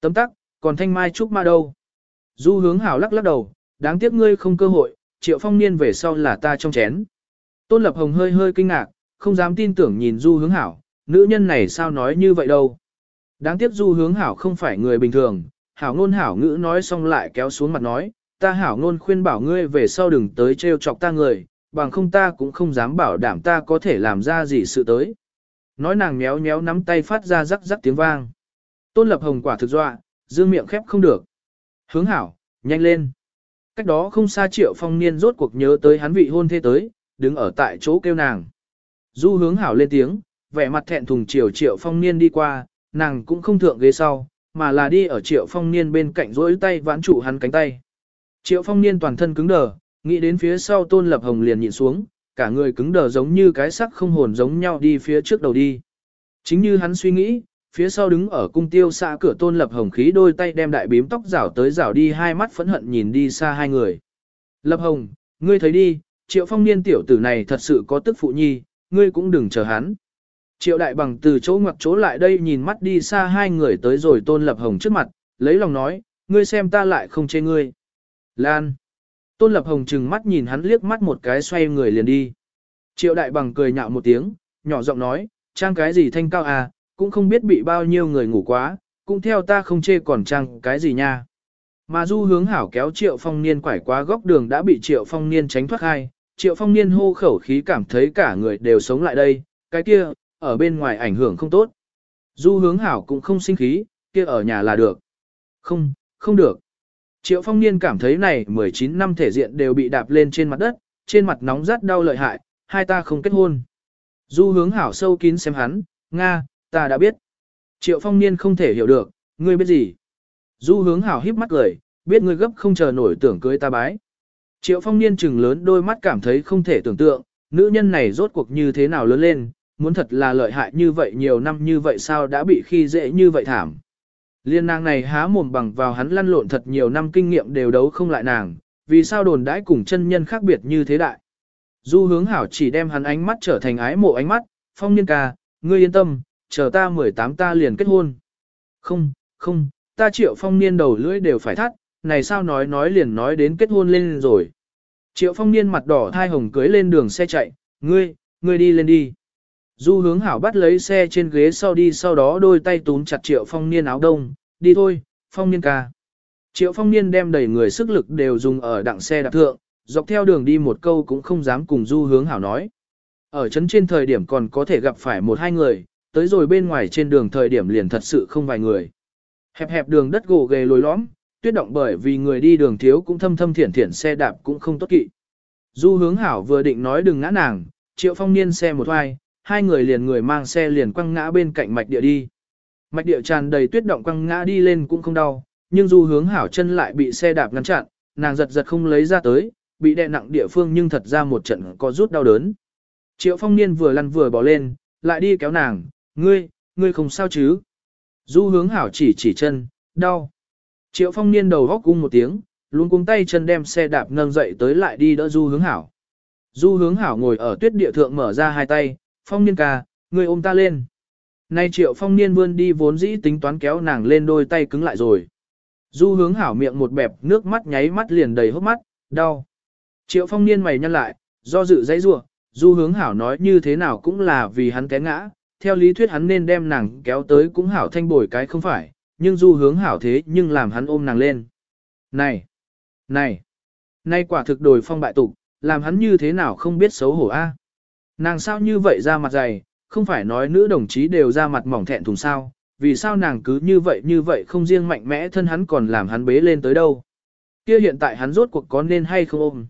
Tấm tắc, còn thanh mai trúc mã đâu? Du hướng hảo lắc lắc đầu, đáng tiếc ngươi không cơ hội, triệu phong niên về sau là ta trong chén. Tôn lập hồng hơi hơi kinh ngạc, không dám tin tưởng nhìn du hướng hảo, nữ nhân này sao nói như vậy đâu. Đáng tiếc du hướng hảo không phải người bình thường, hảo ngôn hảo ngữ nói xong lại kéo xuống mặt nói, ta hảo ngôn khuyên bảo ngươi về sau đừng tới trêu chọc ta người, bằng không ta cũng không dám bảo đảm ta có thể làm ra gì sự tới. Nói nàng méo méo nắm tay phát ra rắc rắc tiếng vang. Tôn lập hồng quả thực dọa, dương miệng khép không được. Hướng hảo, nhanh lên. Cách đó không xa triệu phong niên rốt cuộc nhớ tới hắn vị hôn thê tới, đứng ở tại chỗ kêu nàng. Du hướng hảo lên tiếng, vẻ mặt thẹn thùng triệu triệu phong niên đi qua, nàng cũng không thượng ghế sau, mà là đi ở triệu phong niên bên cạnh rỗi tay vãn trụ hắn cánh tay. Triệu phong niên toàn thân cứng đờ, nghĩ đến phía sau tôn lập hồng liền nhịn xuống, cả người cứng đờ giống như cái sắc không hồn giống nhau đi phía trước đầu đi. Chính như hắn suy nghĩ, phía sau đứng ở cung tiêu xa cửa tôn lập hồng khí đôi tay đem đại bím tóc rảo tới rảo đi hai mắt phẫn hận nhìn đi xa hai người. Lập hồng, ngươi thấy đi, triệu phong niên tiểu tử này thật sự có tức phụ nhi, ngươi cũng đừng chờ hắn. Triệu đại bằng từ chỗ ngoặc chỗ lại đây nhìn mắt đi xa hai người tới rồi tôn lập hồng trước mặt, lấy lòng nói, ngươi xem ta lại không chê ngươi. Lan. Tôn lập hồng trừng mắt nhìn hắn liếc mắt một cái xoay người liền đi. Triệu đại bằng cười nhạo một tiếng, nhỏ giọng nói, trang cái gì thanh cao à, cũng không biết bị bao nhiêu người ngủ quá, cũng theo ta không chê còn chăng cái gì nha. Mà du hướng hảo kéo triệu phong niên quải qua góc đường đã bị triệu phong niên tránh thoát hai, triệu phong niên hô khẩu khí cảm thấy cả người đều sống lại đây, cái kia, ở bên ngoài ảnh hưởng không tốt. Du hướng hảo cũng không sinh khí, kia ở nhà là được. Không, không được. Triệu phong niên cảm thấy này 19 năm thể diện đều bị đạp lên trên mặt đất, trên mặt nóng rát đau lợi hại, hai ta không kết hôn. Du hướng hảo sâu kín xem hắn, Nga, ta đã biết. Triệu phong niên không thể hiểu được, ngươi biết gì. Du hướng hảo híp mắt cười, biết ngươi gấp không chờ nổi tưởng cưới ta bái. Triệu phong niên chừng lớn đôi mắt cảm thấy không thể tưởng tượng, nữ nhân này rốt cuộc như thế nào lớn lên, muốn thật là lợi hại như vậy nhiều năm như vậy sao đã bị khi dễ như vậy thảm. Liên nàng này há mồm bằng vào hắn lăn lộn thật nhiều năm kinh nghiệm đều đấu không lại nàng, vì sao đồn đãi cùng chân nhân khác biệt như thế đại. Du hướng hảo chỉ đem hắn ánh mắt trở thành ái mộ ánh mắt, phong niên ca, ngươi yên tâm, chờ ta 18 ta liền kết hôn. Không, không, ta triệu phong niên đầu lưỡi đều phải thắt, này sao nói nói liền nói đến kết hôn lên rồi. Triệu phong niên mặt đỏ thai hồng cưới lên đường xe chạy, ngươi, ngươi đi lên đi. Du hướng hảo bắt lấy xe trên ghế sau đi sau đó đôi tay túm chặt triệu phong niên áo đông, đi thôi, phong niên ca. Triệu phong niên đem đầy người sức lực đều dùng ở đặng xe đạp thượng, dọc theo đường đi một câu cũng không dám cùng du hướng hảo nói. Ở chấn trên thời điểm còn có thể gặp phải một hai người, tới rồi bên ngoài trên đường thời điểm liền thật sự không vài người. Hẹp hẹp đường đất gồ ghề lối lõm, tuyết động bởi vì người đi đường thiếu cũng thâm thâm thiển thiển xe đạp cũng không tốt kỵ. Du hướng hảo vừa định nói đừng ngã nàng, triệu phong niên xe một hoài, hai người liền người mang xe liền quăng ngã bên cạnh mạch địa đi. Mạch địa tràn đầy tuyết động quăng ngã đi lên cũng không đau, nhưng du hướng hảo chân lại bị xe đạp ngăn chặn, nàng giật giật không lấy ra tới, bị đè nặng địa phương nhưng thật ra một trận có rút đau đớn. Triệu phong niên vừa lăn vừa bỏ lên, lại đi kéo nàng, ngươi, ngươi không sao chứ. Du hướng hảo chỉ chỉ chân, đau. Triệu phong niên đầu góc cung một tiếng, luôn cuống tay chân đem xe đạp nâng dậy tới lại đi đỡ du hướng hảo. Du hướng hảo ngồi ở tuyết địa thượng mở ra hai tay, phong niên ca, ngươi ôm ta lên. Nay triệu phong niên vươn đi vốn dĩ tính toán kéo nàng lên đôi tay cứng lại rồi. Du hướng hảo miệng một bẹp nước mắt nháy mắt liền đầy hốc mắt, đau. Triệu phong niên mày nhăn lại, do dự dãy rủa du hướng hảo nói như thế nào cũng là vì hắn té ngã, theo lý thuyết hắn nên đem nàng kéo tới cũng hảo thanh bồi cái không phải, nhưng du hướng hảo thế nhưng làm hắn ôm nàng lên. Này! Này! Nay quả thực đổi phong bại tục, làm hắn như thế nào không biết xấu hổ a? Nàng sao như vậy ra mặt dày, không phải nói nữ đồng chí đều ra mặt mỏng thẹn thùng sao, vì sao nàng cứ như vậy như vậy không riêng mạnh mẽ thân hắn còn làm hắn bế lên tới đâu. Kia hiện tại hắn rốt cuộc có nên hay không ôm.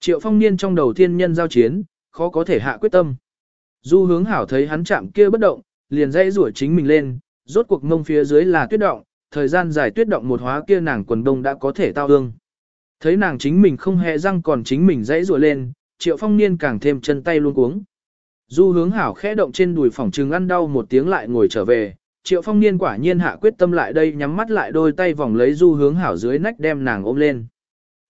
Triệu phong niên trong đầu thiên nhân giao chiến, khó có thể hạ quyết tâm. Du hướng hảo thấy hắn chạm kia bất động, liền dây rủa chính mình lên, rốt cuộc mông phía dưới là tuyết động, thời gian dài tuyết động một hóa kia nàng quần đông đã có thể tao ương. Thấy nàng chính mình không hề răng còn chính mình dãy rủa lên, triệu phong niên càng thêm chân tay luôn cuống. Du hướng hảo khẽ động trên đùi phòng trừng ăn đau một tiếng lại ngồi trở về, triệu phong niên quả nhiên hạ quyết tâm lại đây nhắm mắt lại đôi tay vòng lấy du hướng hảo dưới nách đem nàng ôm lên.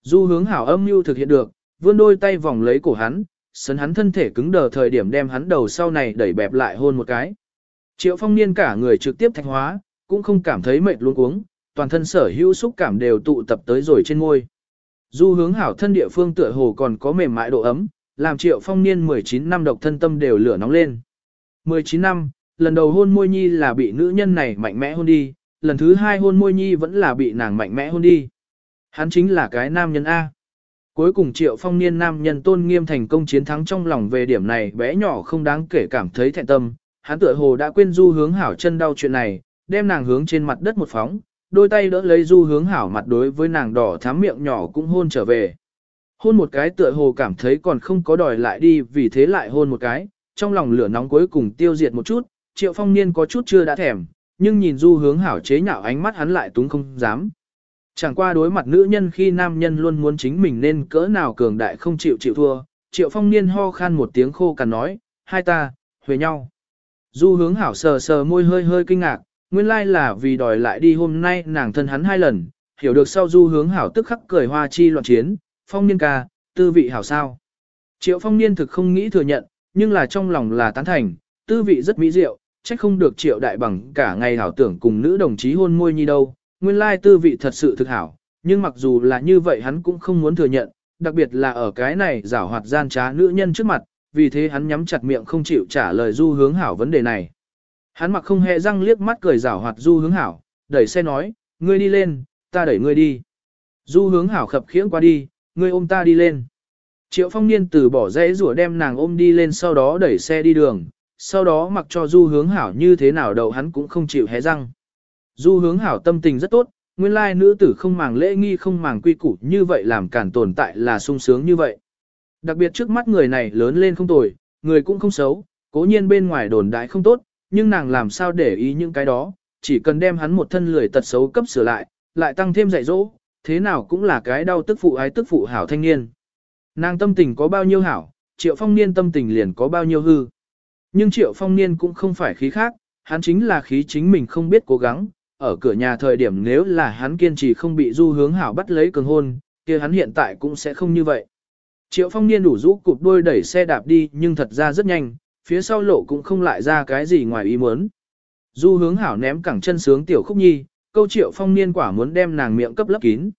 Du hướng hảo âm mưu thực hiện được, vươn đôi tay vòng lấy cổ hắn, sấn hắn thân thể cứng đờ thời điểm đem hắn đầu sau này đẩy bẹp lại hôn một cái. Triệu phong niên cả người trực tiếp thạch hóa, cũng không cảm thấy mệt luôn cuống, toàn thân sở hữu xúc cảm đều tụ tập tới rồi trên môi. Du hướng hảo thân địa phương tựa hồ còn có mềm mại độ ấm, làm triệu phong niên 19 năm độc thân tâm đều lửa nóng lên. 19 năm, lần đầu hôn môi nhi là bị nữ nhân này mạnh mẽ hôn đi, lần thứ hai hôn môi nhi vẫn là bị nàng mạnh mẽ hôn đi. Hắn chính là cái nam nhân A. Cuối cùng triệu phong niên nam nhân tôn nghiêm thành công chiến thắng trong lòng về điểm này bé nhỏ không đáng kể cảm thấy thẹn tâm, hắn tựa hồ đã quên du hướng hảo chân đau chuyện này, đem nàng hướng trên mặt đất một phóng, đôi tay đỡ lấy du hướng hảo mặt đối với nàng đỏ thắm miệng nhỏ cũng hôn trở về. Hôn một cái tựa hồ cảm thấy còn không có đòi lại đi vì thế lại hôn một cái, trong lòng lửa nóng cuối cùng tiêu diệt một chút, triệu phong niên có chút chưa đã thèm, nhưng nhìn du hướng hảo chế nhạo ánh mắt hắn lại túng không dám. Chẳng qua đối mặt nữ nhân khi nam nhân luôn muốn chính mình nên cỡ nào cường đại không chịu chịu thua, triệu phong niên ho khan một tiếng khô cằn nói, hai ta, huề nhau. Du hướng hảo sờ sờ môi hơi hơi kinh ngạc, nguyên lai là vì đòi lại đi hôm nay nàng thân hắn hai lần, hiểu được sau du hướng hảo tức khắc cười hoa chi loạn chiến, phong niên ca, tư vị hảo sao. Triệu phong niên thực không nghĩ thừa nhận, nhưng là trong lòng là tán thành, tư vị rất mỹ diệu, trách không được triệu đại bằng cả ngày hảo tưởng cùng nữ đồng chí hôn môi nhi đâu, nguyên lai tư vị thật sự thực hảo, nhưng mặc dù là như vậy hắn cũng không muốn thừa nhận, đặc biệt là ở cái này giảo hoạt gian trá nữ nhân trước mặt, vì thế hắn nhắm chặt miệng không chịu trả lời du hướng hảo vấn đề này. Hắn mặc không hề răng liếc mắt cười giảo hoạt du hướng hảo, đẩy xe nói, ngươi đi lên, ta đẩy ngươi đi. Du hướng hảo khập khiễng qua đi, ngươi ôm ta đi lên. Triệu phong niên từ bỏ rẽ rủa đem nàng ôm đi lên sau đó đẩy xe đi đường, sau đó mặc cho du hướng hảo như thế nào đầu hắn cũng không chịu hé răng. Du hướng hảo tâm tình rất tốt, nguyên lai nữ tử không màng lễ nghi không màng quy củ như vậy làm cản tồn tại là sung sướng như vậy. Đặc biệt trước mắt người này lớn lên không tồi, người cũng không xấu, cố nhiên bên ngoài đồn đại không tốt, nhưng nàng làm sao để ý những cái đó, chỉ cần đem hắn một thân lười tật xấu cấp sửa lại, lại tăng thêm dạy dỗ, thế nào cũng là cái đau tức phụ ái tức phụ hảo thanh niên. Nàng tâm tình có bao nhiêu hảo, triệu phong niên tâm tình liền có bao nhiêu hư. Nhưng triệu phong niên cũng không phải khí khác, hắn chính là khí chính mình không biết cố gắng, ở cửa nhà thời điểm nếu là hắn kiên trì không bị du hướng hảo bắt lấy cường hôn, kia hắn hiện tại cũng sẽ không như vậy. Triệu phong niên đủ rũ cụp đôi đẩy xe đạp đi nhưng thật ra rất nhanh, phía sau lộ cũng không lại ra cái gì ngoài ý muốn. Du hướng hảo ném cẳng chân sướng tiểu khúc nhi, câu triệu phong niên quả muốn đem nàng miệng cấp lấp kín.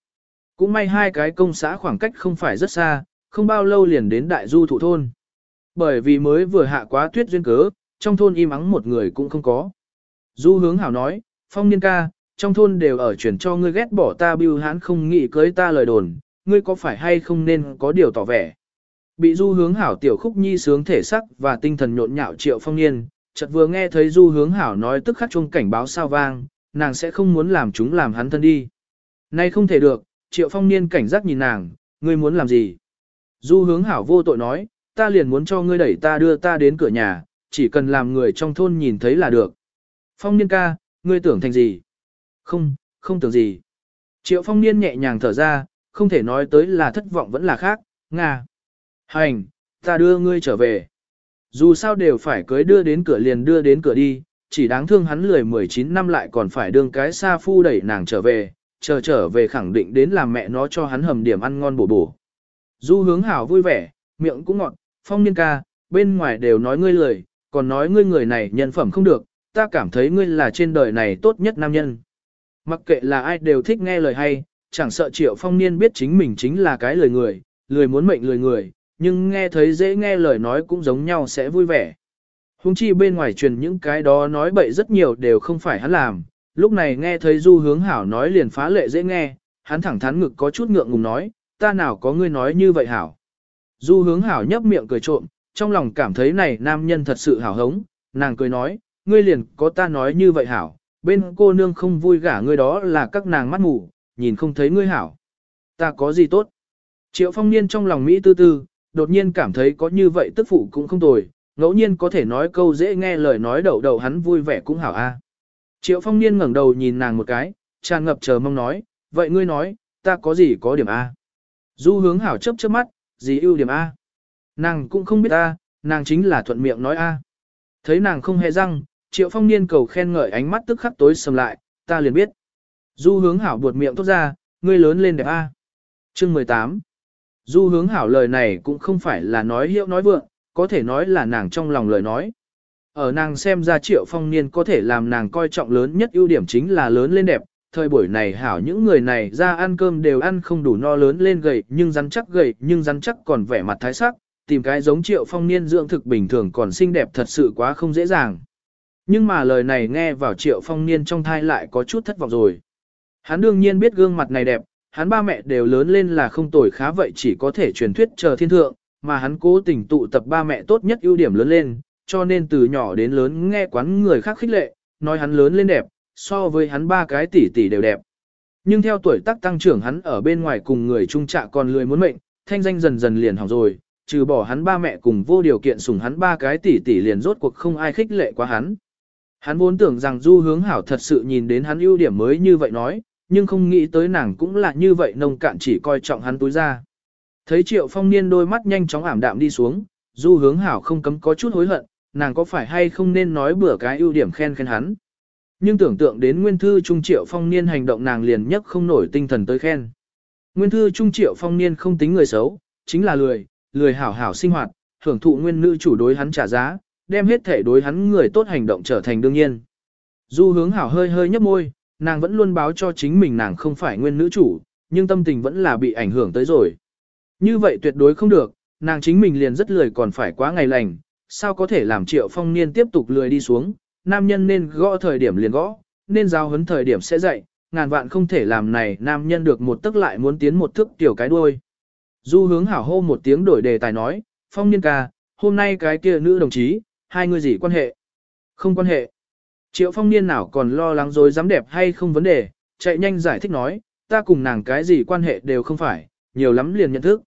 Cũng may hai cái công xã khoảng cách không phải rất xa, không bao lâu liền đến đại du thụ thôn. Bởi vì mới vừa hạ quá tuyết duyên cớ, trong thôn im ắng một người cũng không có. Du hướng hảo nói, phong niên ca, trong thôn đều ở chuyển cho ngươi ghét bỏ ta bưu hán không nghĩ cưới ta lời đồn, ngươi có phải hay không nên có điều tỏ vẻ. Bị du hướng hảo tiểu khúc nhi sướng thể sắc và tinh thần nhộn nhạo triệu phong niên, chợt vừa nghe thấy du hướng hảo nói tức khắc chung cảnh báo sao vang, nàng sẽ không muốn làm chúng làm hắn thân đi. Nay không thể được, triệu phong niên cảnh giác nhìn nàng, ngươi muốn làm gì? Du hướng hảo vô tội nói, ta liền muốn cho ngươi đẩy ta đưa ta đến cửa nhà, chỉ cần làm người trong thôn nhìn thấy là được. Phong niên ca, ngươi tưởng thành gì? Không, không tưởng gì. Triệu phong niên nhẹ nhàng thở ra, không thể nói tới là thất vọng vẫn là khác, Nga. Hành, ta đưa ngươi trở về. Dù sao đều phải cưới đưa đến cửa liền đưa đến cửa đi, chỉ đáng thương hắn lười 19 năm lại còn phải đương cái xa phu đẩy nàng trở về, chờ trở về khẳng định đến làm mẹ nó cho hắn hầm điểm ăn ngon bổ bổ. Du hướng hảo vui vẻ, miệng cũng ngọt, phong niên ca, bên ngoài đều nói ngươi lười, còn nói ngươi người này nhân phẩm không được, ta cảm thấy ngươi là trên đời này tốt nhất nam nhân. Mặc kệ là ai đều thích nghe lời hay, chẳng sợ triệu phong niên biết chính mình chính là cái lời người, lười muốn mệnh lời người, nhưng nghe thấy dễ nghe lời nói cũng giống nhau sẽ vui vẻ. Hùng chi bên ngoài truyền những cái đó nói bậy rất nhiều đều không phải hắn làm, lúc này nghe thấy du hướng hảo nói liền phá lệ dễ nghe, hắn thẳng thắn ngực có chút ngượng ngùng nói, ta nào có ngươi nói như vậy hảo. Du hướng hảo nhấp miệng cười trộm, trong lòng cảm thấy này nam nhân thật sự hảo hống, nàng cười nói, ngươi liền có ta nói như vậy hảo, bên cô nương không vui gả ngươi đó là các nàng mắt ngủ, nhìn không thấy ngươi hảo. Ta có gì tốt? Triệu phong niên trong lòng Mỹ tư tư, đột nhiên cảm thấy có như vậy tức phụ cũng không tồi, ngẫu nhiên có thể nói câu dễ nghe lời nói đầu đầu hắn vui vẻ cũng hảo a. Triệu phong niên ngẩng đầu nhìn nàng một cái, tràn ngập chờ mong nói, vậy ngươi nói, ta có gì có điểm A. Du hướng hảo chấp chớp mắt, gì ưu điểm A. Nàng cũng không biết A, nàng chính là thuận miệng nói A. Thấy nàng không hề răng, triệu phong niên cầu khen ngợi ánh mắt tức khắc tối sầm lại, ta liền biết. Du hướng hảo buột miệng tốt ra, ngươi lớn lên đẹp A. Chương 18 Du hướng hảo lời này cũng không phải là nói hiệu nói vượng, có thể nói là nàng trong lòng lời nói. Ở nàng xem ra triệu phong niên có thể làm nàng coi trọng lớn nhất ưu điểm chính là lớn lên đẹp, thời buổi này hảo những người này ra ăn cơm đều ăn không đủ no lớn lên gầy nhưng rắn chắc gầy nhưng rắn chắc còn vẻ mặt thái sắc, tìm cái giống triệu phong niên dưỡng thực bình thường còn xinh đẹp thật sự quá không dễ dàng. Nhưng mà lời này nghe vào triệu phong niên trong thai lại có chút thất vọng rồi. Hắn đương nhiên biết gương mặt này đẹp, hắn ba mẹ đều lớn lên là không tồi khá vậy chỉ có thể truyền thuyết chờ thiên thượng, mà hắn cố tình tụ tập ba mẹ tốt nhất ưu điểm lớn lên, cho nên từ nhỏ đến lớn nghe quán người khác khích lệ, nói hắn lớn lên đẹp, so với hắn ba cái tỷ tỷ đều đẹp. Nhưng theo tuổi tác tăng trưởng hắn ở bên ngoài cùng người trung trạ còn lười muốn mệnh, thanh danh dần dần liền hỏng rồi, trừ bỏ hắn ba mẹ cùng vô điều kiện sủng hắn ba cái tỷ tỷ liền rốt cuộc không ai khích lệ quá hắn. Hắn vốn tưởng rằng du hướng hảo thật sự nhìn đến hắn ưu điểm mới như vậy nói, nhưng không nghĩ tới nàng cũng là như vậy nông cạn chỉ coi trọng hắn túi ra. Thấy triệu phong niên đôi mắt nhanh chóng ảm đạm đi xuống, du hướng hảo không cấm có chút hối hận, nàng có phải hay không nên nói bữa cái ưu điểm khen khen hắn. Nhưng tưởng tượng đến nguyên thư trung triệu phong niên hành động nàng liền nhất không nổi tinh thần tới khen. Nguyên thư trung triệu phong niên không tính người xấu, chính là lười, lười hảo hảo sinh hoạt, hưởng thụ nguyên nữ chủ đối hắn trả giá, đem hết thể đối hắn người tốt hành động trở thành đương nhiên. Du hướng hảo hơi hơi nhấp môi, nàng vẫn luôn báo cho chính mình nàng không phải nguyên nữ chủ, nhưng tâm tình vẫn là bị ảnh hưởng tới rồi. Như vậy tuyệt đối không được, nàng chính mình liền rất lười còn phải quá ngày lành, sao có thể làm triệu phong niên tiếp tục lười đi xuống, nam nhân nên gõ thời điểm liền gõ, nên giao hấn thời điểm sẽ dạy, ngàn vạn không thể làm này nam nhân được một tức lại muốn tiến một thức tiểu cái đuôi. Du hướng hảo hô một tiếng đổi đề tài nói, phong niên ca, hôm nay cái kia nữ đồng chí, hai người gì quan hệ? Không quan hệ. Triệu phong niên nào còn lo lắng dối dám đẹp hay không vấn đề, chạy nhanh giải thích nói, ta cùng nàng cái gì quan hệ đều không phải, nhiều lắm liền nhận thức.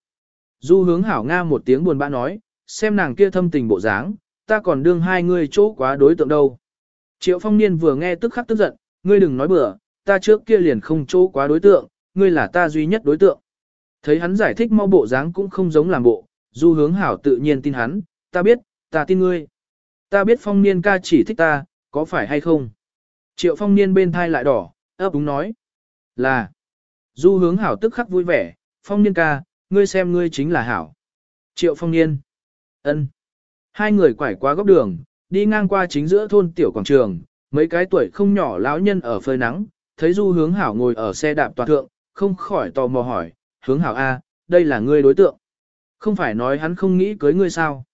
Du hướng hảo nga một tiếng buồn bã nói, xem nàng kia thâm tình bộ dáng, ta còn đương hai người chỗ quá đối tượng đâu. Triệu phong niên vừa nghe tức khắc tức giận, ngươi đừng nói bừa, ta trước kia liền không chỗ quá đối tượng, ngươi là ta duy nhất đối tượng. Thấy hắn giải thích mau bộ dáng cũng không giống làm bộ, du hướng hảo tự nhiên tin hắn, ta biết, ta tin ngươi. Ta biết phong niên ca chỉ thích ta, có phải hay không? Triệu phong niên bên thai lại đỏ, ấp úng nói. Là. Du hướng hảo tức khắc vui vẻ, phong niên ca, ngươi xem ngươi chính là hảo. Triệu phong niên. ân. Hai người quải qua góc đường, đi ngang qua chính giữa thôn tiểu quảng trường, mấy cái tuổi không nhỏ lão nhân ở phơi nắng, thấy du hướng hảo ngồi ở xe đạp toàn thượng, không khỏi tò mò hỏi, hướng hảo A, đây là ngươi đối tượng. Không phải nói hắn không nghĩ cưới ngươi sao?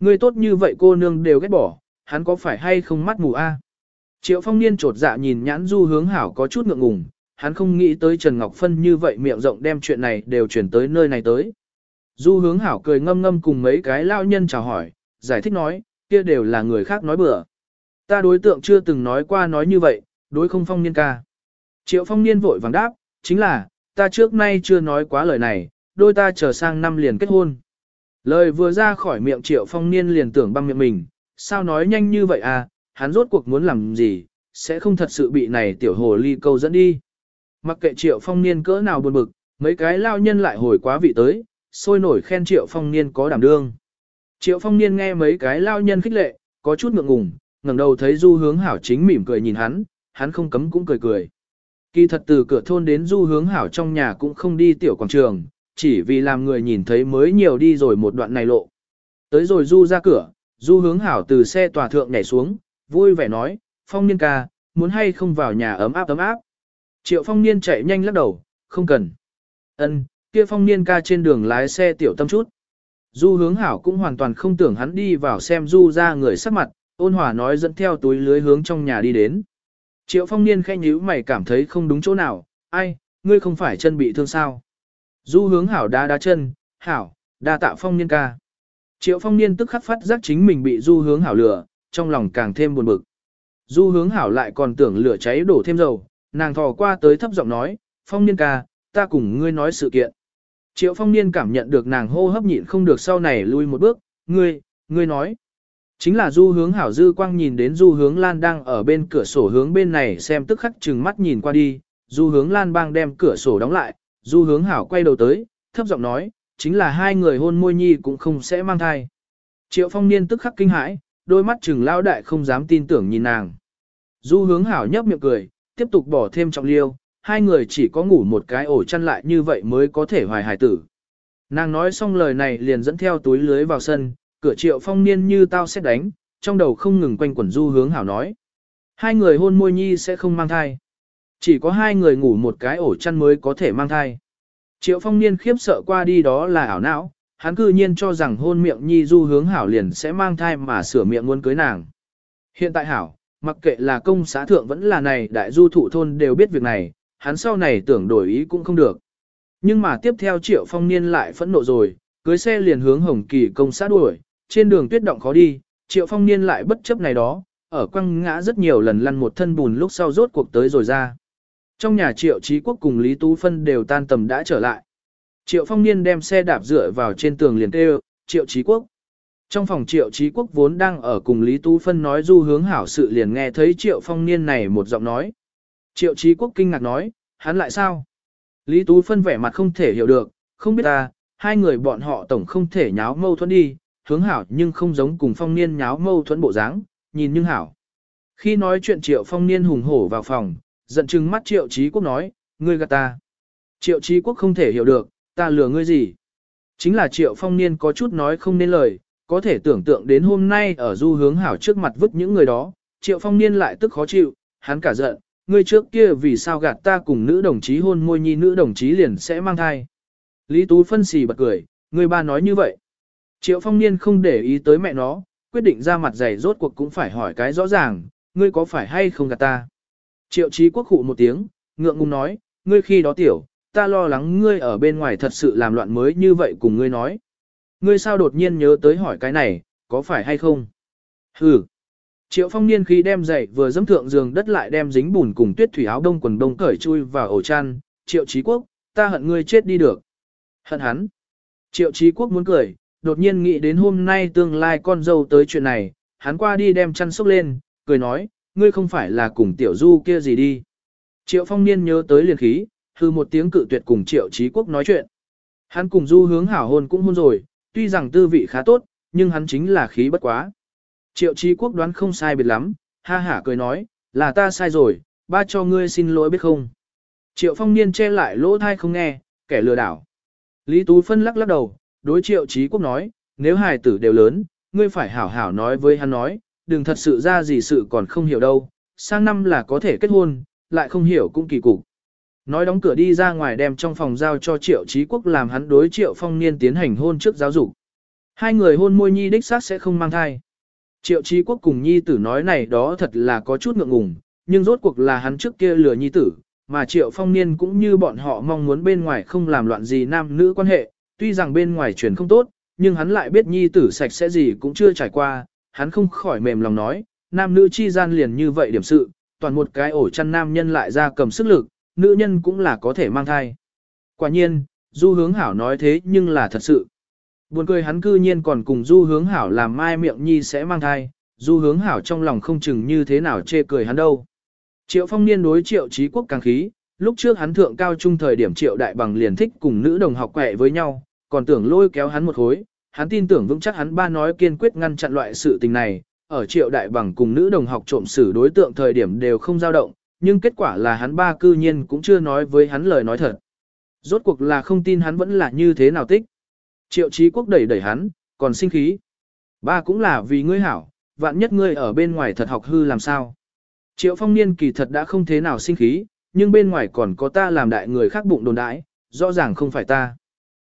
Ngươi tốt như vậy cô nương đều ghét bỏ, hắn có phải hay không mắt mù A? Triệu phong niên trột dạ nhìn nhãn du hướng hảo có chút ngượng ngùng, hắn không nghĩ tới Trần Ngọc Phân như vậy miệng rộng đem chuyện này đều chuyển tới nơi này tới. Du hướng hảo cười ngâm ngâm cùng mấy cái lao nhân chào hỏi, giải thích nói, kia đều là người khác nói bừa. Ta đối tượng chưa từng nói qua nói như vậy, đối không phong niên ca. Triệu phong niên vội vàng đáp, chính là, ta trước nay chưa nói quá lời này, đôi ta chờ sang năm liền kết hôn. Lời vừa ra khỏi miệng triệu phong niên liền tưởng băng miệng mình, sao nói nhanh như vậy à, hắn rốt cuộc muốn làm gì, sẽ không thật sự bị này tiểu hồ ly câu dẫn đi. Mặc kệ triệu phong niên cỡ nào buồn bực, mấy cái lao nhân lại hồi quá vị tới, sôi nổi khen triệu phong niên có đảm đương. Triệu phong niên nghe mấy cái lao nhân khích lệ, có chút ngượng ngùng, ngẩng đầu thấy du hướng hảo chính mỉm cười nhìn hắn, hắn không cấm cũng cười cười. Kỳ thật từ cửa thôn đến du hướng hảo trong nhà cũng không đi tiểu quảng trường, chỉ vì làm người nhìn thấy mới nhiều đi rồi một đoạn này lộ. Tới rồi du ra cửa, du hướng hảo từ xe tòa thượng nhảy xuống, vui vẻ nói, phong niên ca, muốn hay không vào nhà ấm áp ấm áp. Triệu phong niên chạy nhanh lắc đầu, không cần. Ân, kia phong niên ca trên đường lái xe tiểu tâm chút. Du hướng hảo cũng hoàn toàn không tưởng hắn đi vào xem du ra người sắc mặt, ôn hòa nói dẫn theo túi lưới hướng trong nhà đi đến. Triệu phong niên khẽ nhíu mày cảm thấy không đúng chỗ nào, ai, ngươi không phải chân bị thương sao. Du hướng hảo đá đá chân, hảo, đa tạ phong niên ca. Triệu phong niên tức khắc phát giác chính mình bị du hướng hảo lửa, trong lòng càng thêm buồn bực. Du hướng hảo lại còn tưởng lửa cháy đổ thêm dầu, nàng thò qua tới thấp giọng nói, phong niên ca, ta cùng ngươi nói sự kiện. Triệu phong niên cảm nhận được nàng hô hấp nhịn không được sau này lui một bước, ngươi, ngươi nói. Chính là du hướng hảo dư quang nhìn đến du hướng lan đang ở bên cửa sổ hướng bên này xem tức khắc chừng mắt nhìn qua đi, du hướng lan bang đem cửa sổ đóng lại, du hướng hảo quay đầu tới, thấp giọng nói, chính là hai người hôn môi nhi cũng không sẽ mang thai. Triệu phong niên tức khắc kinh hãi, đôi mắt chừng lao đại không dám tin tưởng nhìn nàng. Du hướng hảo nhấp miệng cười, tiếp tục bỏ thêm trọng liêu, hai người chỉ có ngủ một cái ổ chăn lại như vậy mới có thể hoài hài tử. Nàng nói xong lời này liền dẫn theo túi lưới vào sân, cửa triệu phong niên như tao sẽ đánh, trong đầu không ngừng quanh quẩn du hướng hảo nói. Hai người hôn môi nhi sẽ không mang thai. Chỉ có hai người ngủ một cái ổ chăn mới có thể mang thai. Triệu phong niên khiếp sợ qua đi đó là ảo não, hắn cư nhiên cho rằng hôn miệng nhi du hướng hảo liền sẽ mang thai mà sửa miệng muốn cưới nàng. Hiện tại hảo, mặc kệ là công xã thượng vẫn là này đại du thụ thôn đều biết việc này, hắn sau này tưởng đổi ý cũng không được. Nhưng mà tiếp theo triệu phong niên lại phẫn nộ rồi, cưới xe liền hướng hồng kỳ công xã đuổi, trên đường tuyết động khó đi, triệu phong niên lại bất chấp này đó, ở quăng ngã rất nhiều lần lăn một thân bùn lúc sau rốt cuộc tới rồi ra. Trong nhà triệu trí quốc cùng Lý Tú Phân đều tan tầm đã trở lại. Triệu phong niên đem xe đạp dựa vào trên tường liền kêu, triệu trí quốc. Trong phòng triệu trí quốc vốn đang ở cùng Lý Tú Phân nói du hướng hảo sự liền nghe thấy triệu phong niên này một giọng nói. Triệu trí quốc kinh ngạc nói, hắn lại sao? Lý Tú Phân vẻ mặt không thể hiểu được, không biết ta, hai người bọn họ tổng không thể nháo mâu thuẫn đi, hướng hảo nhưng không giống cùng phong niên nháo mâu thuẫn bộ dáng, nhìn nhưng hảo. Khi nói chuyện triệu phong niên hùng hổ vào phòng, giận chừng mắt triệu trí quốc nói, ngươi gạt ta. Triệu trí quốc không thể hiểu được, ta lừa ngươi gì. Chính là triệu phong niên có chút nói không nên lời, có thể tưởng tượng đến hôm nay ở du hướng hảo trước mặt vứt những người đó, triệu phong niên lại tức khó chịu, hắn cả giận, ngươi trước kia vì sao gạt ta cùng nữ đồng chí hôn môi nhi nữ đồng chí liền sẽ mang thai. Lý Tú phân xì bật cười, ngươi ba nói như vậy. Triệu phong niên không để ý tới mẹ nó, quyết định ra mặt giày rốt cuộc cũng phải hỏi cái rõ ràng, ngươi có phải hay không gạt ta. Triệu trí quốc hụ một tiếng, ngượng ngùng nói, ngươi khi đó tiểu, ta lo lắng ngươi ở bên ngoài thật sự làm loạn mới như vậy cùng ngươi nói. Ngươi sao đột nhiên nhớ tới hỏi cái này, có phải hay không? Hừ. Triệu phong niên khi đem dậy vừa dẫm thượng giường đất lại đem dính bùn cùng tuyết thủy áo đông quần đông cởi chui vào ổ chăn. Triệu trí quốc, ta hận ngươi chết đi được. Hận hắn. Triệu trí quốc muốn cười, đột nhiên nghĩ đến hôm nay tương lai con dâu tới chuyện này, hắn qua đi đem chăn xốc lên, cười nói, ngươi không phải là cùng tiểu du kia gì đi. Triệu phong niên nhớ tới liền khí, hư một tiếng cự tuyệt cùng triệu trí quốc nói chuyện. Hắn cùng du hướng hảo hôn cũng hôn rồi, tuy rằng tư vị khá tốt, nhưng hắn chính là khí bất quá. Triệu trí quốc đoán không sai biệt lắm, ha hả cười nói, là ta sai rồi, ba cho ngươi xin lỗi biết không. Triệu phong niên che lại lỗ thai không nghe, kẻ lừa đảo. Lý Tú Phân lắc lắc đầu, đối triệu trí quốc nói, nếu hài tử đều lớn, ngươi phải hảo hảo nói với hắn nói, đừng thật sự ra gì sự còn không hiểu đâu, sang năm là có thể kết hôn, lại không hiểu cũng kỳ cục. Nói đóng cửa đi ra ngoài đem trong phòng giao cho triệu trí quốc làm hắn đối triệu phong niên tiến hành hôn trước giáo dục. Hai người hôn môi nhi đích xác sẽ không mang thai. Triệu trí quốc cùng nhi tử nói này đó thật là có chút ngượng ngùng, nhưng rốt cuộc là hắn trước kia lừa nhi tử, mà triệu phong niên cũng như bọn họ mong muốn bên ngoài không làm loạn gì nam nữ quan hệ, tuy rằng bên ngoài truyền không tốt, nhưng hắn lại biết nhi tử sạch sẽ gì cũng chưa trải qua, hắn không khỏi mềm lòng nói, nam nữ chi gian liền như vậy điểm sự, toàn một cái ổ chăn nam nhân lại ra cầm sức lực, nữ nhân cũng là có thể mang thai. Quả nhiên, du hướng hảo nói thế nhưng là thật sự. Buồn cười hắn cư nhiên còn cùng du hướng hảo làm mai miệng nhi sẽ mang thai, du hướng hảo trong lòng không chừng như thế nào chê cười hắn đâu. Triệu phong niên đối triệu trí quốc càng khí, lúc trước hắn thượng cao trung thời điểm triệu đại bằng liền thích cùng nữ đồng học quẹ với nhau, còn tưởng lôi kéo hắn một hối, hắn tin tưởng vững chắc hắn ba nói kiên quyết ngăn chặn loại sự tình này, ở triệu đại bằng cùng nữ đồng học trộm xử đối tượng thời điểm đều không dao động, nhưng kết quả là hắn ba cư nhiên cũng chưa nói với hắn lời nói thật. Rốt cuộc là không tin hắn vẫn là như thế nào tích. Triệu trí quốc đẩy đẩy hắn, còn sinh khí. Ba cũng là vì ngươi hảo, vạn nhất ngươi ở bên ngoài thật học hư làm sao. Triệu phong niên kỳ thật đã không thế nào sinh khí, nhưng bên ngoài còn có ta làm đại người khác bụng đồn đãi, rõ ràng không phải ta.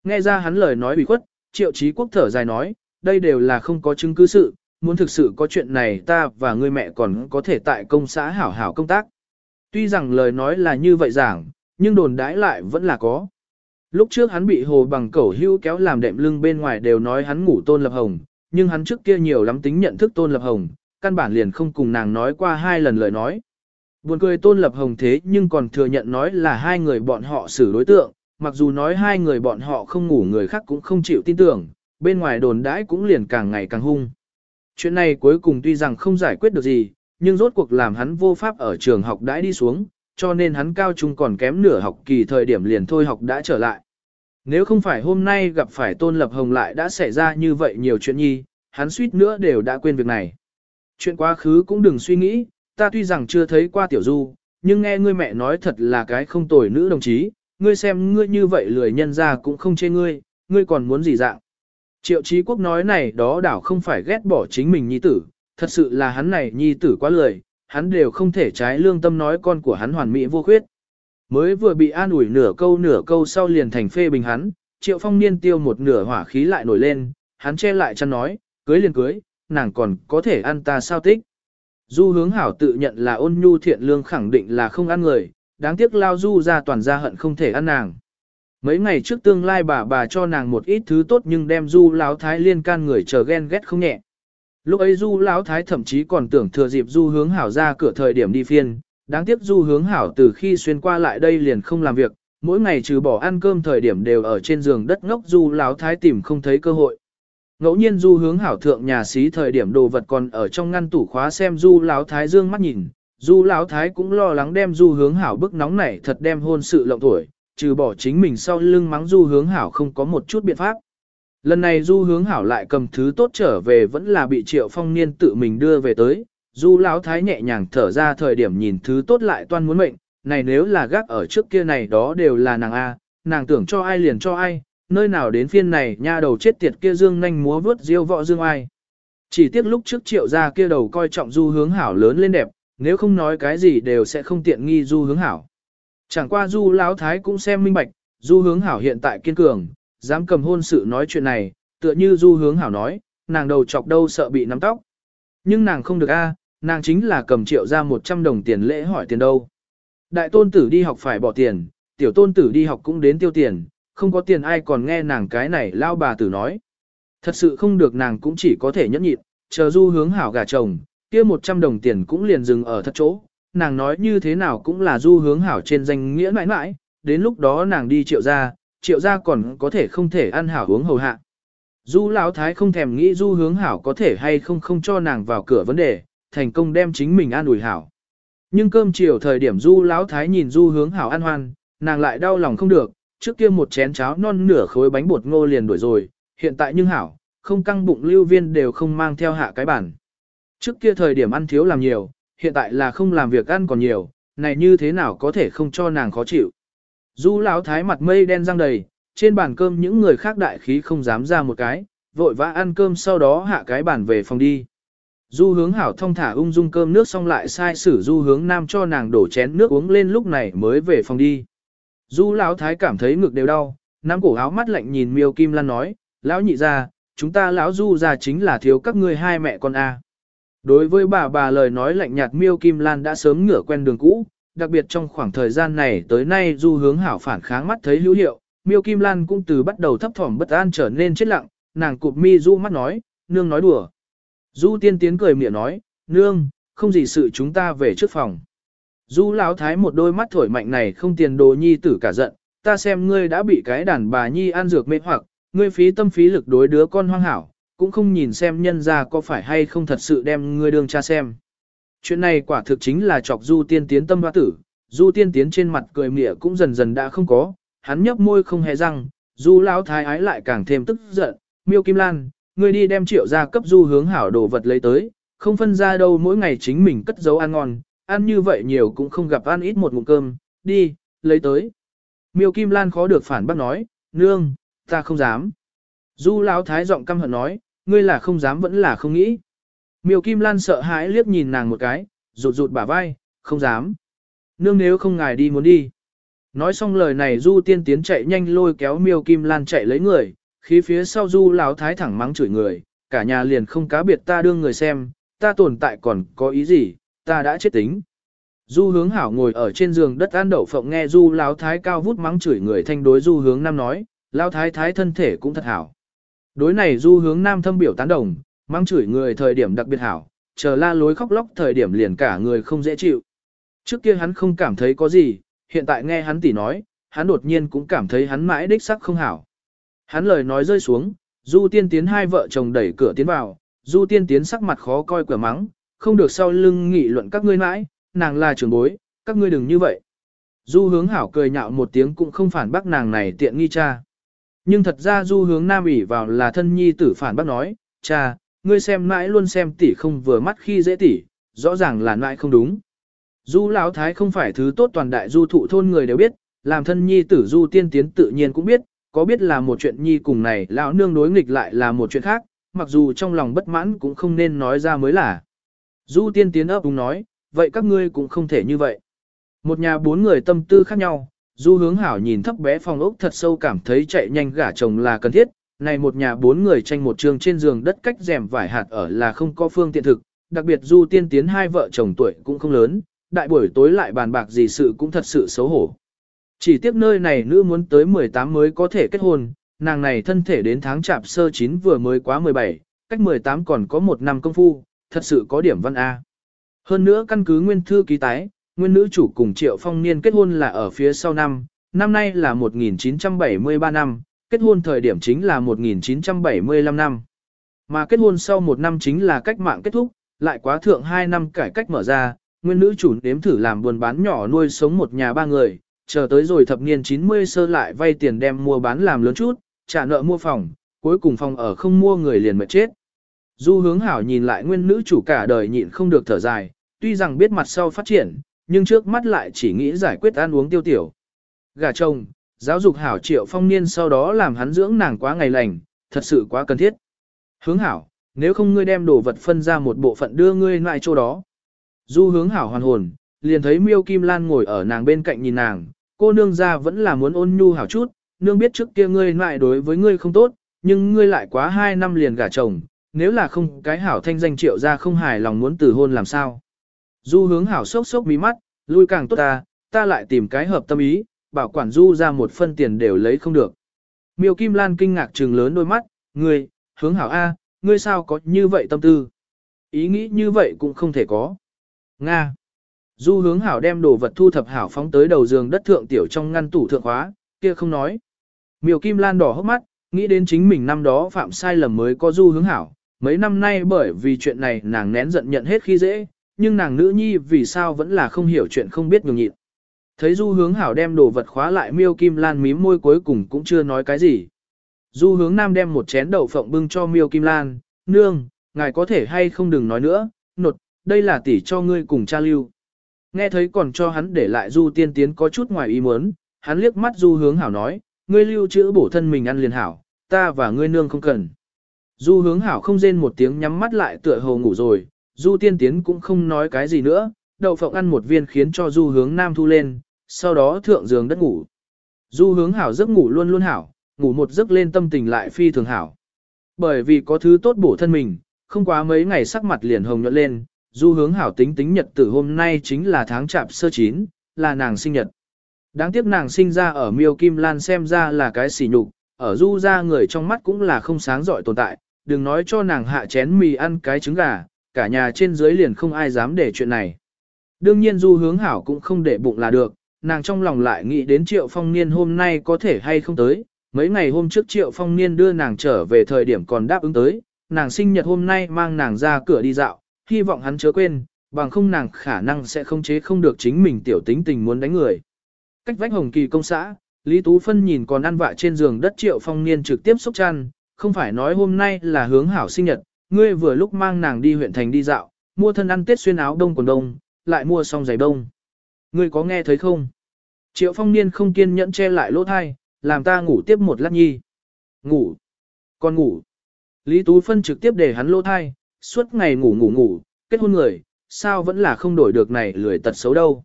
Nghe ra hắn lời nói bị khuất, triệu trí quốc thở dài nói, đây đều là không có chứng cứ sự, muốn thực sự có chuyện này ta và người mẹ còn có thể tại công xã hảo hảo công tác. Tuy rằng lời nói là như vậy giảng, nhưng đồn đãi lại vẫn là có. Lúc trước hắn bị hồ bằng cẩu hưu kéo làm đệm lưng bên ngoài đều nói hắn ngủ tôn lập hồng, nhưng hắn trước kia nhiều lắm tính nhận thức tôn lập hồng, căn bản liền không cùng nàng nói qua hai lần lời nói. Buồn cười tôn lập hồng thế nhưng còn thừa nhận nói là hai người bọn họ xử đối tượng, mặc dù nói hai người bọn họ không ngủ người khác cũng không chịu tin tưởng, bên ngoài đồn đãi cũng liền càng ngày càng hung. Chuyện này cuối cùng tuy rằng không giải quyết được gì, nhưng rốt cuộc làm hắn vô pháp ở trường học đãi đi xuống, cho nên hắn cao trung còn kém nửa học kỳ thời điểm liền thôi học đã trở lại. Nếu không phải hôm nay gặp phải Tôn Lập Hồng lại đã xảy ra như vậy nhiều chuyện nhi, hắn suýt nữa đều đã quên việc này. Chuyện quá khứ cũng đừng suy nghĩ, ta tuy rằng chưa thấy qua Tiểu Du, nhưng nghe ngươi mẹ nói thật là cái không tồi nữ đồng chí, ngươi xem ngươi như vậy lười nhân ra cũng không chê ngươi, ngươi còn muốn gì dạng. Triệu Chí Quốc nói này đó đảo không phải ghét bỏ chính mình nhi tử, thật sự là hắn này nhi tử quá lười, hắn đều không thể trái lương tâm nói con của hắn hoàn mỹ vô khuyết. Mới vừa bị an ủi nửa câu nửa câu sau liền thành phê bình hắn, Triệu Phong niên tiêu một nửa hỏa khí lại nổi lên, hắn che lại chăn nói, cưới liền cưới, nàng còn có thể ăn ta sao tích. Du hướng hảo tự nhận là ôn nhu thiện lương khẳng định là không ăn người, đáng tiếc lao du ra toàn ra hận không thể ăn nàng. Mấy ngày trước tương lai bà bà cho nàng một ít thứ tốt nhưng đem du lão thái liên can người chờ ghen ghét không nhẹ. Lúc ấy du lão thái thậm chí còn tưởng thừa dịp du hướng hảo ra cửa thời điểm đi phiên, đáng tiếc du hướng hảo từ khi xuyên qua lại đây liền không làm việc, mỗi ngày trừ bỏ ăn cơm thời điểm đều ở trên giường đất ngốc du lão thái tìm không thấy cơ hội. Ngẫu nhiên du hướng hảo thượng nhà xí thời điểm đồ vật còn ở trong ngăn tủ khóa xem du lão thái dương mắt nhìn, du lão thái cũng lo lắng đem du hướng hảo bức nóng nảy thật đem hôn sự lộng tuổi, trừ bỏ chính mình sau lưng mắng du hướng hảo không có một chút biện pháp. Lần này du hướng hảo lại cầm thứ tốt trở về vẫn là bị triệu phong niên tự mình đưa về tới, du lão thái nhẹ nhàng thở ra thời điểm nhìn thứ tốt lại toan muốn mệnh, này nếu là gác ở trước kia này đó đều là nàng A, nàng tưởng cho ai liền cho ai, nơi nào đến phiên này nha đầu chết tiệt kia dương nhanh múa vớt diêu vọ dương ai. Chỉ tiếc lúc trước triệu ra kia đầu coi trọng du hướng hảo lớn lên đẹp, nếu không nói cái gì đều sẽ không tiện nghi du hướng hảo. Chẳng qua du lão thái cũng xem minh bạch, du hướng hảo hiện tại kiên cường, dám cầm hôn sự nói chuyện này, tựa như du hướng hảo nói, nàng đầu chọc đâu sợ bị nắm tóc. Nhưng nàng không được a, nàng chính là cầm triệu ra 100 đồng tiền lễ hỏi tiền đâu. Đại tôn tử đi học phải bỏ tiền, tiểu tôn tử đi học cũng đến tiêu tiền, không có tiền ai còn nghe nàng cái này lao bà tử nói. Thật sự không được nàng cũng chỉ có thể nhẫn nhịn, chờ du hướng hảo gà chồng, kia 100 đồng tiền cũng liền dừng ở thật chỗ. Nàng nói như thế nào cũng là du hướng hảo trên danh nghĩa mãi mãi, đến lúc đó nàng đi triệu ra, triệu ra còn có thể không thể ăn hảo uống hầu hạ. Du lão thái không thèm nghĩ du hướng hảo có thể hay không không cho nàng vào cửa vấn đề, thành công đem chính mình an ủi hảo. Nhưng cơm chiều thời điểm du lão thái nhìn du hướng hảo ăn hoan, nàng lại đau lòng không được, trước kia một chén cháo non nửa khối bánh bột ngô liền đuổi rồi, hiện tại nhưng hảo, không căng bụng lưu viên đều không mang theo hạ cái bản. Trước kia thời điểm ăn thiếu làm nhiều, hiện tại là không làm việc ăn còn nhiều, này như thế nào có thể không cho nàng khó chịu. Du lão thái mặt mây đen răng đầy, trên bàn cơm những người khác đại khí không dám ra một cái, vội vã ăn cơm sau đó hạ cái bàn về phòng đi. Du hướng hảo thông thả ung dung cơm nước xong lại sai sử du hướng nam cho nàng đổ chén nước uống lên lúc này mới về phòng đi. Du lão thái cảm thấy ngực đều đau, nắm cổ áo mắt lạnh nhìn miêu kim lan nói, lão nhị ra, chúng ta lão du ra chính là thiếu các ngươi hai mẹ con a. Đối với bà bà lời nói lạnh nhạt miêu kim lan đã sớm ngửa quen đường cũ, đặc biệt trong khoảng thời gian này tới nay du hướng hảo phản kháng mắt thấy hữu hiệu, miêu kim lan cũng từ bắt đầu thấp thỏm bất an trở nên chết lặng, nàng cụp mi du mắt nói, nương nói đùa. Du tiên tiến cười miệng nói, nương, không gì sự chúng ta về trước phòng. Du lão thái một đôi mắt thổi mạnh này không tiền đồ nhi tử cả giận, ta xem ngươi đã bị cái đàn bà nhi ăn dược mê hoặc, ngươi phí tâm phí lực đối đứa con hoang hảo, cũng không nhìn xem nhân ra có phải hay không thật sự đem ngươi đương cha xem. Chuyện này quả thực chính là chọc du tiên tiến tâm hoa tử, du tiên tiến trên mặt cười mỉa cũng dần dần đã không có, hắn nhấp môi không hề răng, du lão thái ái lại càng thêm tức giận, miêu kim lan, ngươi đi đem triệu ra cấp du hướng hảo đồ vật lấy tới, không phân ra đâu mỗi ngày chính mình cất giấu ăn ngon, ăn như vậy nhiều cũng không gặp ăn ít một ngụm cơm, đi, lấy tới. Miêu Kim Lan khó được phản bác nói, nương, ta không dám. Du Lão Thái giọng căm hận nói, ngươi là không dám vẫn là không nghĩ. Miêu Kim Lan sợ hãi liếc nhìn nàng một cái, rụt rụt bả vai, không dám. Nương nếu không ngài đi muốn đi. Nói xong lời này Du Tiên Tiến chạy nhanh lôi kéo Miêu Kim Lan chạy lấy người, khí phía sau Du Lão Thái thẳng mắng chửi người, cả nhà liền không cá biệt ta đương người xem, ta tồn tại còn có ý gì, ta đã chết tính. Du hướng hảo ngồi ở trên giường đất ăn đậu phộng nghe du lão thái cao vút mắng chửi người thanh đối du hướng nam nói, lão thái thái thân thể cũng thật hảo. Đối này du hướng nam thâm biểu tán đồng, mắng chửi người thời điểm đặc biệt hảo, chờ la lối khóc lóc thời điểm liền cả người không dễ chịu. Trước kia hắn không cảm thấy có gì, hiện tại nghe hắn tỉ nói, hắn đột nhiên cũng cảm thấy hắn mãi đích sắc không hảo. Hắn lời nói rơi xuống, du tiên tiến hai vợ chồng đẩy cửa tiến vào, du tiên tiến sắc mặt khó coi quả mắng, không được sau lưng nghị luận các ngươi mãi, nàng là trưởng bối, các ngươi đừng như vậy. Du hướng hảo cười nhạo một tiếng cũng không phản bác nàng này tiện nghi cha. Nhưng thật ra du hướng nam ỉ vào là thân nhi tử phản bác nói, cha, ngươi xem mãi luôn xem tỷ không vừa mắt khi dễ tỷ, rõ ràng là mãi không đúng. Du lão thái không phải thứ tốt toàn đại du thụ thôn người đều biết, làm thân nhi tử du tiên tiến tự nhiên cũng biết, có biết là một chuyện nhi cùng này lão nương đối nghịch lại là một chuyện khác, mặc dù trong lòng bất mãn cũng không nên nói ra mới là. Du tiên tiến ấp đúng nói, vậy các ngươi cũng không thể như vậy. Một nhà bốn người tâm tư khác nhau, du hướng hảo nhìn thấp bé phòng ốc thật sâu cảm thấy chạy nhanh gả chồng là cần thiết, này một nhà bốn người tranh một trường trên giường đất cách rèm vải hạt ở là không có phương tiện thực, đặc biệt du tiên tiến hai vợ chồng tuổi cũng không lớn, đại buổi tối lại bàn bạc gì sự cũng thật sự xấu hổ. Chỉ tiếc nơi này nữ muốn tới 18 mới có thể kết hôn, nàng này thân thể đến tháng chạp sơ chín vừa mới quá 17, cách 18 còn có một năm công phu, thật sự có điểm văn A. Hơn nữa căn cứ nguyên thư ký tái, nguyên nữ chủ cùng Triệu Phong Niên kết hôn là ở phía sau năm, năm nay là 1973 năm, kết hôn thời điểm chính là 1975 năm. Mà kết hôn sau một năm chính là cách mạng kết thúc, lại quá thượng 2 năm cải cách mở ra, nguyên nữ chủ nếm thử làm buôn bán nhỏ nuôi sống một nhà ba người, chờ tới rồi thập niên 90 sơ lại vay tiền đem mua bán làm lớn chút, trả nợ mua phòng, cuối cùng phòng ở không mua người liền mệt chết. Du hướng hảo nhìn lại nguyên nữ chủ cả đời nhịn không được thở dài, tuy rằng biết mặt sau phát triển, nhưng trước mắt lại chỉ nghĩ giải quyết ăn uống tiêu tiểu. Gà chồng, giáo dục hảo triệu phong niên sau đó làm hắn dưỡng nàng quá ngày lành, thật sự quá cần thiết. Hướng hảo, nếu không ngươi đem đồ vật phân ra một bộ phận đưa ngươi lại chỗ đó. Du hướng hảo hoàn hồn, liền thấy miêu kim lan ngồi ở nàng bên cạnh nhìn nàng, cô nương ra vẫn là muốn ôn nhu hảo chút, nương biết trước kia ngươi lại đối với ngươi không tốt, nhưng ngươi lại quá hai năm liền gả chồng, nếu là không cái hảo thanh danh triệu ra không hài lòng muốn từ hôn làm sao. Du hướng hảo sốc sốc mí mắt, lui càng tốt ta, ta lại tìm cái hợp tâm ý, bảo quản du ra một phân tiền đều lấy không được. Miêu Kim Lan kinh ngạc trừng lớn đôi mắt, ngươi, hướng hảo A, ngươi sao có như vậy tâm tư? Ý nghĩ như vậy cũng không thể có. Nga. Du hướng hảo đem đồ vật thu thập hảo phóng tới đầu giường đất thượng tiểu trong ngăn tủ thượng khóa, kia không nói. Miêu Kim Lan đỏ hốc mắt, nghĩ đến chính mình năm đó phạm sai lầm mới có du hướng hảo, mấy năm nay bởi vì chuyện này nàng nén giận nhận hết khi dễ, nhưng nàng nữ nhi vì sao vẫn là không hiểu chuyện không biết nhường nhịn. Thấy du hướng hảo đem đồ vật khóa lại miêu kim lan mím môi cuối cùng cũng chưa nói cái gì. Du hướng nam đem một chén đậu phộng bưng cho miêu kim lan, nương, ngài có thể hay không đừng nói nữa, nột, đây là tỷ cho ngươi cùng cha lưu. Nghe thấy còn cho hắn để lại du tiên tiến có chút ngoài ý muốn, hắn liếc mắt du hướng hảo nói, ngươi lưu chữa bổ thân mình ăn liền hảo, ta và ngươi nương không cần. Du hướng hảo không rên một tiếng nhắm mắt lại tựa hồ ngủ rồi, du tiên tiến cũng không nói cái gì nữa, đậu phộng ăn một viên khiến cho du hướng nam thu lên, sau đó thượng giường đất ngủ. Du hướng hảo giấc ngủ luôn luôn hảo, ngủ một giấc lên tâm tình lại phi thường hảo. Bởi vì có thứ tốt bổ thân mình, không quá mấy ngày sắc mặt liền hồng nhuận lên, du hướng hảo tính tính nhật tử hôm nay chính là tháng chạp sơ chín, là nàng sinh nhật. Đáng tiếc nàng sinh ra ở miêu kim lan xem ra là cái xỉ nhục, ở du ra người trong mắt cũng là không sáng giỏi tồn tại, đừng nói cho nàng hạ chén mì ăn cái trứng gà, cả nhà trên dưới liền không ai dám để chuyện này. Đương nhiên du hướng hảo cũng không để bụng là được, nàng trong lòng lại nghĩ đến triệu phong niên hôm nay có thể hay không tới, mấy ngày hôm trước triệu phong niên đưa nàng trở về thời điểm còn đáp ứng tới, nàng sinh nhật hôm nay mang nàng ra cửa đi dạo, hy vọng hắn chớ quên, bằng không nàng khả năng sẽ không chế không được chính mình tiểu tính tình muốn đánh người. Cách vách hồng kỳ công xã, Lý Tú Phân nhìn còn ăn vạ trên giường đất triệu phong niên trực tiếp sốc chăn, không phải nói hôm nay là hướng hảo sinh nhật, ngươi vừa lúc mang nàng đi huyện thành đi dạo, mua thân ăn tết xuyên áo đông quần đông, lại mua xong giày đông. Ngươi có nghe thấy không? Triệu phong niên không kiên nhẫn che lại lỗ thai, làm ta ngủ tiếp một lát nhi. Ngủ. Con ngủ. Lý Tú Phân trực tiếp để hắn lỗ thai, suốt ngày ngủ ngủ ngủ, kết hôn người, sao vẫn là không đổi được này lười tật xấu đâu.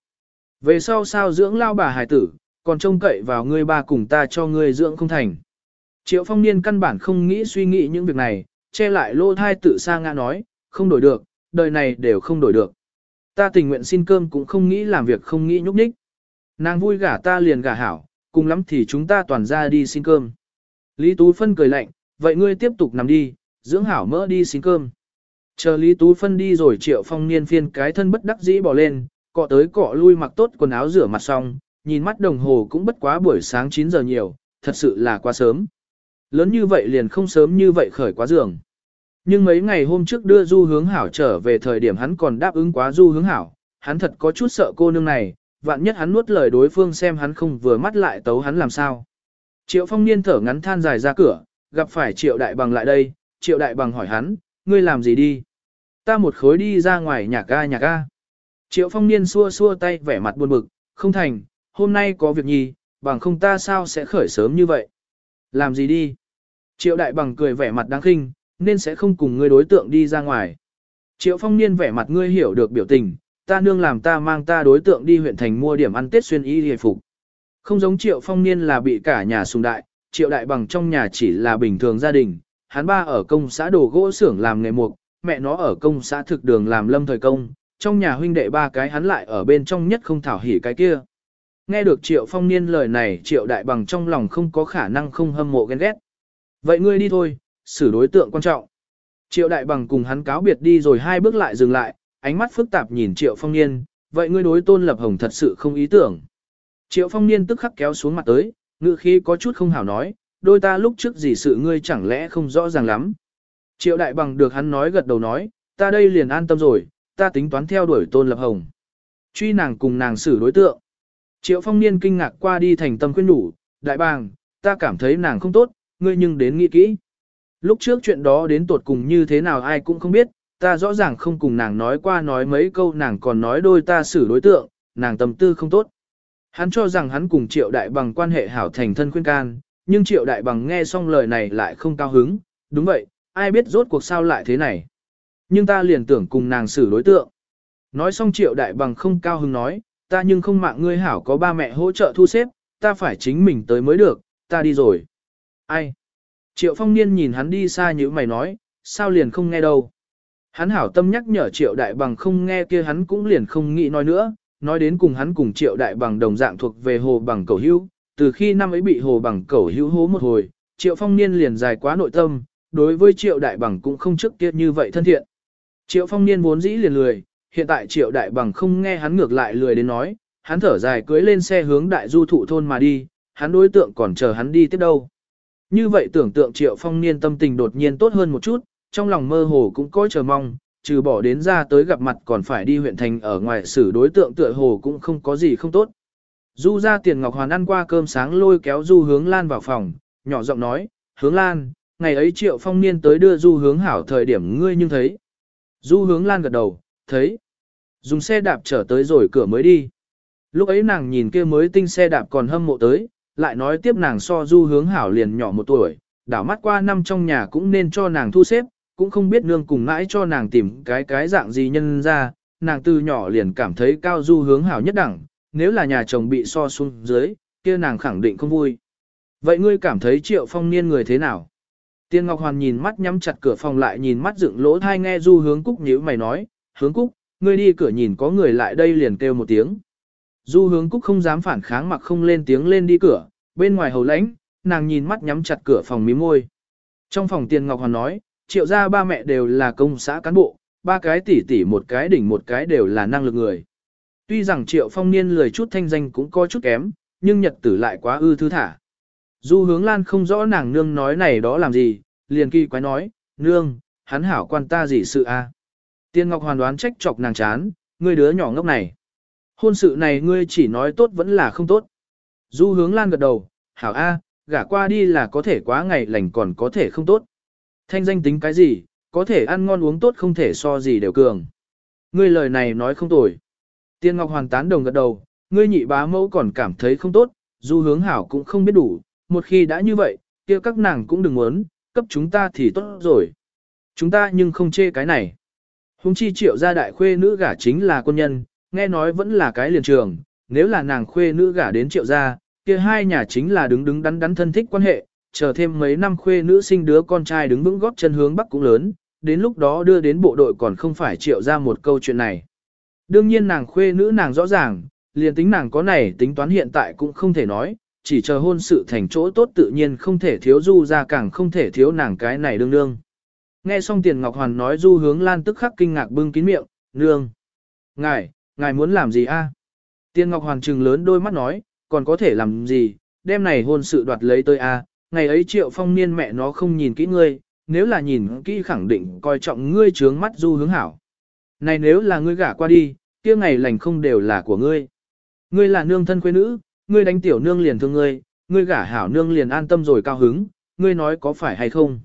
Về sau sao dưỡng lao bà hài tử, còn trông cậy vào ngươi ba cùng ta cho ngươi dưỡng không thành. Triệu phong niên căn bản không nghĩ suy nghĩ những việc này, che lại lô thai tự sa ngã nói, không đổi được, đời này đều không đổi được. Ta tình nguyện xin cơm cũng không nghĩ làm việc không nghĩ nhúc nhích. Nàng vui gả ta liền gả hảo, cùng lắm thì chúng ta toàn ra đi xin cơm. Lý Tú Phân cười lạnh, vậy ngươi tiếp tục nằm đi, dưỡng hảo mỡ đi xin cơm. Chờ Lý Tú Phân đi rồi triệu phong niên phiên cái thân bất đắc dĩ bỏ lên, cọ tới cọ lui mặc tốt quần áo rửa mặt xong, nhìn mắt đồng hồ cũng bất quá buổi sáng 9 giờ nhiều, thật sự là quá sớm. Lớn như vậy liền không sớm như vậy khởi quá giường. Nhưng mấy ngày hôm trước đưa Du Hướng Hảo trở về thời điểm hắn còn đáp ứng quá Du Hướng Hảo, hắn thật có chút sợ cô nương này, vạn nhất hắn nuốt lời đối phương xem hắn không vừa mắt lại tấu hắn làm sao. Triệu phong niên thở ngắn than dài ra cửa, gặp phải triệu đại bằng lại đây, triệu đại bằng hỏi hắn, ngươi làm gì đi? Ta một khối đi ra ngoài nhà ga nhà ga. Triệu phong niên xua xua tay vẻ mặt buồn bực, không thành, hôm nay có việc nhì, bằng không ta sao sẽ khởi sớm như vậy. Làm gì đi? Triệu đại bằng cười vẻ mặt đáng khinh, nên sẽ không cùng ngươi đối tượng đi ra ngoài. Triệu phong niên vẻ mặt ngươi hiểu được biểu tình, ta nương làm ta mang ta đối tượng đi huyện thành mua điểm ăn tết xuyên y hề phục. Không giống triệu phong niên là bị cả nhà sùng đại, triệu đại bằng trong nhà chỉ là bình thường gia đình, hắn ba ở công xã đồ gỗ xưởng làm nghề mục, mẹ nó ở công xã thực đường làm lâm thời công, trong nhà huynh đệ ba cái hắn lại ở bên trong nhất không thảo hỉ cái kia. Nghe được triệu phong niên lời này triệu đại bằng trong lòng không có khả năng không hâm mộ ghen ghét. Vậy ngươi đi thôi, xử đối tượng quan trọng. Triệu đại bằng cùng hắn cáo biệt đi rồi hai bước lại dừng lại, ánh mắt phức tạp nhìn triệu phong niên, vậy ngươi đối tôn lập hồng thật sự không ý tưởng. Triệu phong niên tức khắc kéo xuống mặt tới, ngự khí có chút không hảo nói, đôi ta lúc trước gì sự ngươi chẳng lẽ không rõ ràng lắm. Triệu đại bằng được hắn nói gật đầu nói, ta đây liền an tâm rồi, ta tính toán theo đuổi tôn lập hồng. Truy nàng cùng nàng xử đối tượng. Triệu phong niên kinh ngạc qua đi thành tâm khuyên đủ, đại bàng, ta cảm thấy nàng không tốt, ngươi nhưng đến nghĩ kỹ. Lúc trước chuyện đó đến tột cùng như thế nào ai cũng không biết, ta rõ ràng không cùng nàng nói qua nói mấy câu nàng còn nói đôi ta xử đối tượng, nàng tâm tư không tốt. Hắn cho rằng hắn cùng triệu đại bằng quan hệ hảo thành thân khuyên can, nhưng triệu đại bằng nghe xong lời này lại không cao hứng, đúng vậy, ai biết rốt cuộc sao lại thế này. Nhưng ta liền tưởng cùng nàng xử đối tượng. Nói xong triệu đại bằng không cao hứng nói, ta nhưng không mạng ngươi hảo có ba mẹ hỗ trợ thu xếp, ta phải chính mình tới mới được, ta đi rồi. Ai? Triệu phong niên nhìn hắn đi xa như mày nói, sao liền không nghe đâu. Hắn hảo tâm nhắc nhở triệu đại bằng không nghe kia hắn cũng liền không nghĩ nói nữa, nói đến cùng hắn cùng triệu đại bằng đồng dạng thuộc về hồ bằng cầu hữu, từ khi năm ấy bị hồ bằng cầu hữu hố một hồi, triệu phong niên liền dài quá nội tâm, đối với triệu đại bằng cũng không trước kia như vậy thân thiện. Triệu phong niên vốn dĩ liền lười, hiện tại triệu đại bằng không nghe hắn ngược lại lười đến nói, hắn thở dài cưới lên xe hướng đại du thụ thôn mà đi, hắn đối tượng còn chờ hắn đi tiếp đâu. Như vậy tưởng tượng triệu phong niên tâm tình đột nhiên tốt hơn một chút, trong lòng mơ hồ cũng có chờ mong, trừ bỏ đến ra tới gặp mặt còn phải đi huyện thành ở ngoài xử đối tượng tựa hồ cũng không có gì không tốt. Du ra tiền Ngọc Hoàn ăn qua cơm sáng lôi kéo Du hướng Lan vào phòng, nhỏ giọng nói, hướng Lan, ngày ấy triệu phong niên tới đưa Du hướng hảo thời điểm ngươi nhưng thấy. Du hướng Lan gật đầu, thấy. Dùng xe đạp trở tới rồi cửa mới đi. Lúc ấy nàng nhìn kia mới tinh xe đạp còn hâm mộ tới, lại nói tiếp nàng so Du hướng hảo liền nhỏ một tuổi, đảo mắt qua năm trong nhà cũng nên cho nàng thu xếp, cũng không biết nương cùng mãi cho nàng tìm cái cái dạng gì nhân ra, nàng từ nhỏ liền cảm thấy cao Du hướng hảo nhất đẳng, nếu là nhà chồng bị so xuống dưới, kia nàng khẳng định không vui. Vậy ngươi cảm thấy triệu phong niên người thế nào? Tiên Ngọc Hoàn nhìn mắt nhắm chặt cửa phòng lại nhìn mắt dựng lỗ thai nghe du hướng cúc nhíu mày nói, hướng cúc, ngươi đi cửa nhìn có người lại đây liền kêu một tiếng. Du hướng cúc không dám phản kháng mặc không lên tiếng lên đi cửa, bên ngoài hầu lãnh, nàng nhìn mắt nhắm chặt cửa phòng mí môi. Trong phòng Tiên Ngọc Hoàn nói, triệu gia ba mẹ đều là công xã cán bộ, ba cái tỷ tỷ một cái đỉnh một cái đều là năng lực người. Tuy rằng triệu phong niên lười chút thanh danh cũng có chút kém, nhưng nhật tử lại quá ư thư thả. Du hướng lan không rõ nàng nương nói này đó làm gì, liền kỳ quái nói, nương, hắn hảo quan ta gì sự a? Tiên Ngọc hoàn đoán trách chọc nàng chán, người đứa nhỏ ngốc này. Hôn sự này ngươi chỉ nói tốt vẫn là không tốt. Du hướng lan gật đầu, hảo a, gả qua đi là có thể quá ngày lành còn có thể không tốt. Thanh danh tính cái gì, có thể ăn ngon uống tốt không thể so gì đều cường. Ngươi lời này nói không tồi. Tiên Ngọc Hoàn tán đồng gật đầu, ngươi nhị bá mẫu còn cảm thấy không tốt, du hướng hảo cũng không biết đủ, một khi đã như vậy, kia các nàng cũng đừng muốn, cấp chúng ta thì tốt rồi. Chúng ta nhưng không chê cái này. Hùng chi triệu gia đại khuê nữ gả chính là quân nhân, nghe nói vẫn là cái liền trường, nếu là nàng khuê nữ gả đến triệu gia, kia hai nhà chính là đứng đứng đắn đắn thân thích quan hệ, chờ thêm mấy năm khuê nữ sinh đứa con trai đứng vững góp chân hướng bắc cũng lớn, đến lúc đó đưa đến bộ đội còn không phải triệu ra một câu chuyện này. Đương nhiên nàng khuê nữ nàng rõ ràng, liền tính nàng có này tính toán hiện tại cũng không thể nói, chỉ chờ hôn sự thành chỗ tốt tự nhiên không thể thiếu du ra càng không thể thiếu nàng cái này đương đương. Nghe xong tiền Ngọc Hoàn nói du hướng lan tức khắc kinh ngạc bưng kín miệng, nương. Ngài, ngài muốn làm gì a? Tiên Ngọc Hoàn trừng lớn đôi mắt nói, còn có thể làm gì, đêm này hôn sự đoạt lấy tôi a, ngày ấy triệu phong niên mẹ nó không nhìn kỹ ngươi, nếu là nhìn kỹ khẳng định coi trọng ngươi trướng mắt du hướng hảo. Này nếu là ngươi gả qua đi, kia ngày lành không đều là của ngươi. Ngươi là nương thân quê nữ, ngươi đánh tiểu nương liền thương ngươi, ngươi gả hảo nương liền an tâm rồi cao hứng, ngươi nói có phải hay không.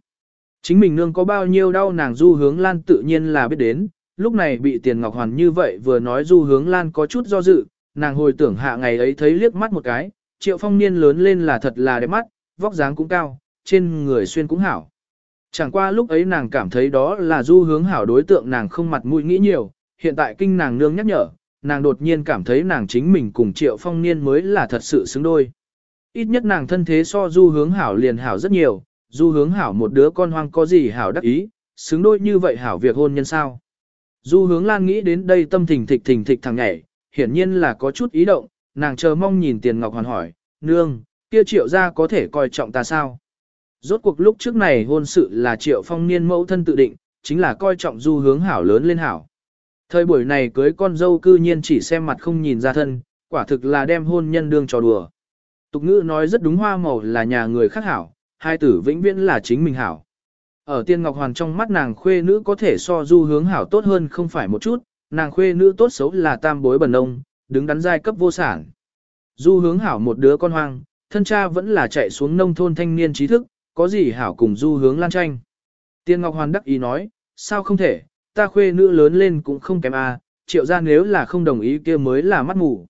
Chính mình nương có bao nhiêu đau nàng du hướng lan tự nhiên là biết đến, lúc này bị tiền ngọc hoàn như vậy vừa nói du hướng lan có chút do dự, nàng hồi tưởng hạ ngày ấy thấy liếc mắt một cái, triệu phong niên lớn lên là thật là đẹp mắt, vóc dáng cũng cao, trên người xuyên cũng hảo. Chẳng qua lúc ấy nàng cảm thấy đó là du hướng hảo đối tượng nàng không mặt mũi nghĩ nhiều, hiện tại kinh nàng nương nhắc nhở, nàng đột nhiên cảm thấy nàng chính mình cùng triệu phong niên mới là thật sự xứng đôi. Ít nhất nàng thân thế so du hướng hảo liền hảo rất nhiều, du hướng hảo một đứa con hoang có gì hảo đắc ý, xứng đôi như vậy hảo việc hôn nhân sao. Du hướng lan nghĩ đến đây tâm thình thịch thình thịch thằng nhảy, hiển nhiên là có chút ý động, nàng chờ mong nhìn tiền ngọc hoàn hỏi, nương, kia triệu gia có thể coi trọng ta sao? Rốt cuộc lúc trước này hôn sự là triệu phong niên mẫu thân tự định, chính là coi trọng du hướng hảo lớn lên hảo. Thời buổi này cưới con dâu cư nhiên chỉ xem mặt không nhìn ra thân, quả thực là đem hôn nhân đương trò đùa. Tục ngữ nói rất đúng hoa màu là nhà người khác hảo, hai tử vĩnh viễn là chính mình hảo. Ở tiên ngọc hoàn trong mắt nàng khuê nữ có thể so du hướng hảo tốt hơn không phải một chút, nàng khuê nữ tốt xấu là tam bối bần ông, đứng đắn giai cấp vô sản. Du hướng hảo một đứa con hoang, thân cha vẫn là chạy xuống nông thôn thanh niên trí thức, có gì hảo cùng du hướng lan tranh. Tiên Ngọc Hoàn đắc ý nói, sao không thể, ta khuê nữ lớn lên cũng không kém a, à, triệu ra nếu là không đồng ý kia mới là mắt mù.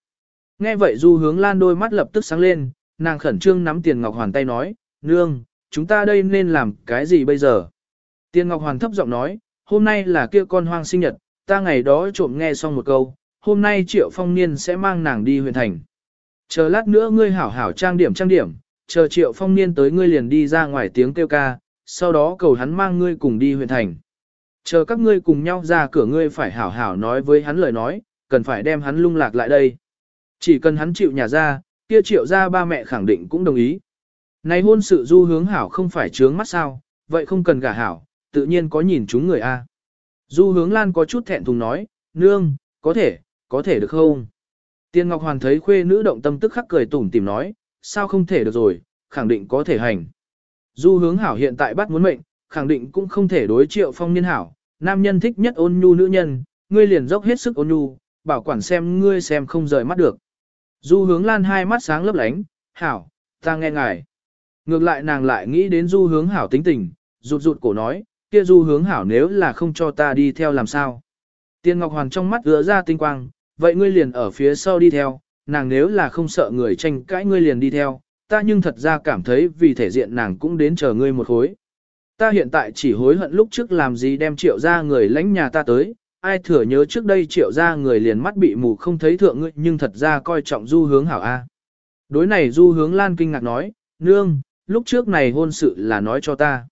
Nghe vậy du hướng lan đôi mắt lập tức sáng lên, nàng khẩn trương nắm Tiền Ngọc Hoàn tay nói, nương, chúng ta đây nên làm cái gì bây giờ? Tiên Ngọc Hoàn thấp giọng nói, hôm nay là kia con hoang sinh nhật, ta ngày đó trộm nghe xong một câu, hôm nay triệu phong niên sẽ mang nàng đi huyện thành. Chờ lát nữa ngươi hảo hảo trang điểm trang điểm, chờ triệu phong niên tới ngươi liền đi ra ngoài tiếng kêu ca, sau đó cầu hắn mang ngươi cùng đi huyện thành. Chờ các ngươi cùng nhau ra cửa ngươi phải hảo hảo nói với hắn lời nói, cần phải đem hắn lung lạc lại đây. Chỉ cần hắn chịu nhà ra, kia triệu ra ba mẹ khẳng định cũng đồng ý. Này hôn sự du hướng hảo không phải trướng mắt sao, vậy không cần gả hảo, tự nhiên có nhìn chúng người A. Du hướng lan có chút thẹn thùng nói, nương, có thể, có thể được không? Tiên Ngọc Hoàn thấy khuê nữ động tâm tức khắc cười tủm tìm nói, sao không thể được rồi, khẳng định có thể hành. Du hướng hảo hiện tại bắt muốn mệnh, khẳng định cũng không thể đối triệu phong niên hảo, nam nhân thích nhất ôn nhu nữ nhân, ngươi liền dốc hết sức ôn nhu, bảo quản xem ngươi xem không rời mắt được. Du hướng lan hai mắt sáng lấp lánh, hảo, ta nghe ngài. Ngược lại nàng lại nghĩ đến du hướng hảo tính tình, rụt rụt cổ nói, kia du hướng hảo nếu là không cho ta đi theo làm sao. Tiên Ngọc Hoàn trong mắt gỡ ra tinh quang, vậy ngươi liền ở phía sau đi theo, nàng nếu là không sợ người tranh cãi ngươi liền đi theo, ta nhưng thật ra cảm thấy vì thể diện nàng cũng đến chờ ngươi một khối. Ta hiện tại chỉ hối hận lúc trước làm gì đem triệu ra người lãnh nhà ta tới, ai thừa nhớ trước đây triệu ra người liền mắt bị mù không thấy thượng ngươi nhưng thật ra coi trọng du hướng hảo A. Đối này du hướng lan kinh ngạc nói, nương, lúc trước này hôn sự là nói cho ta.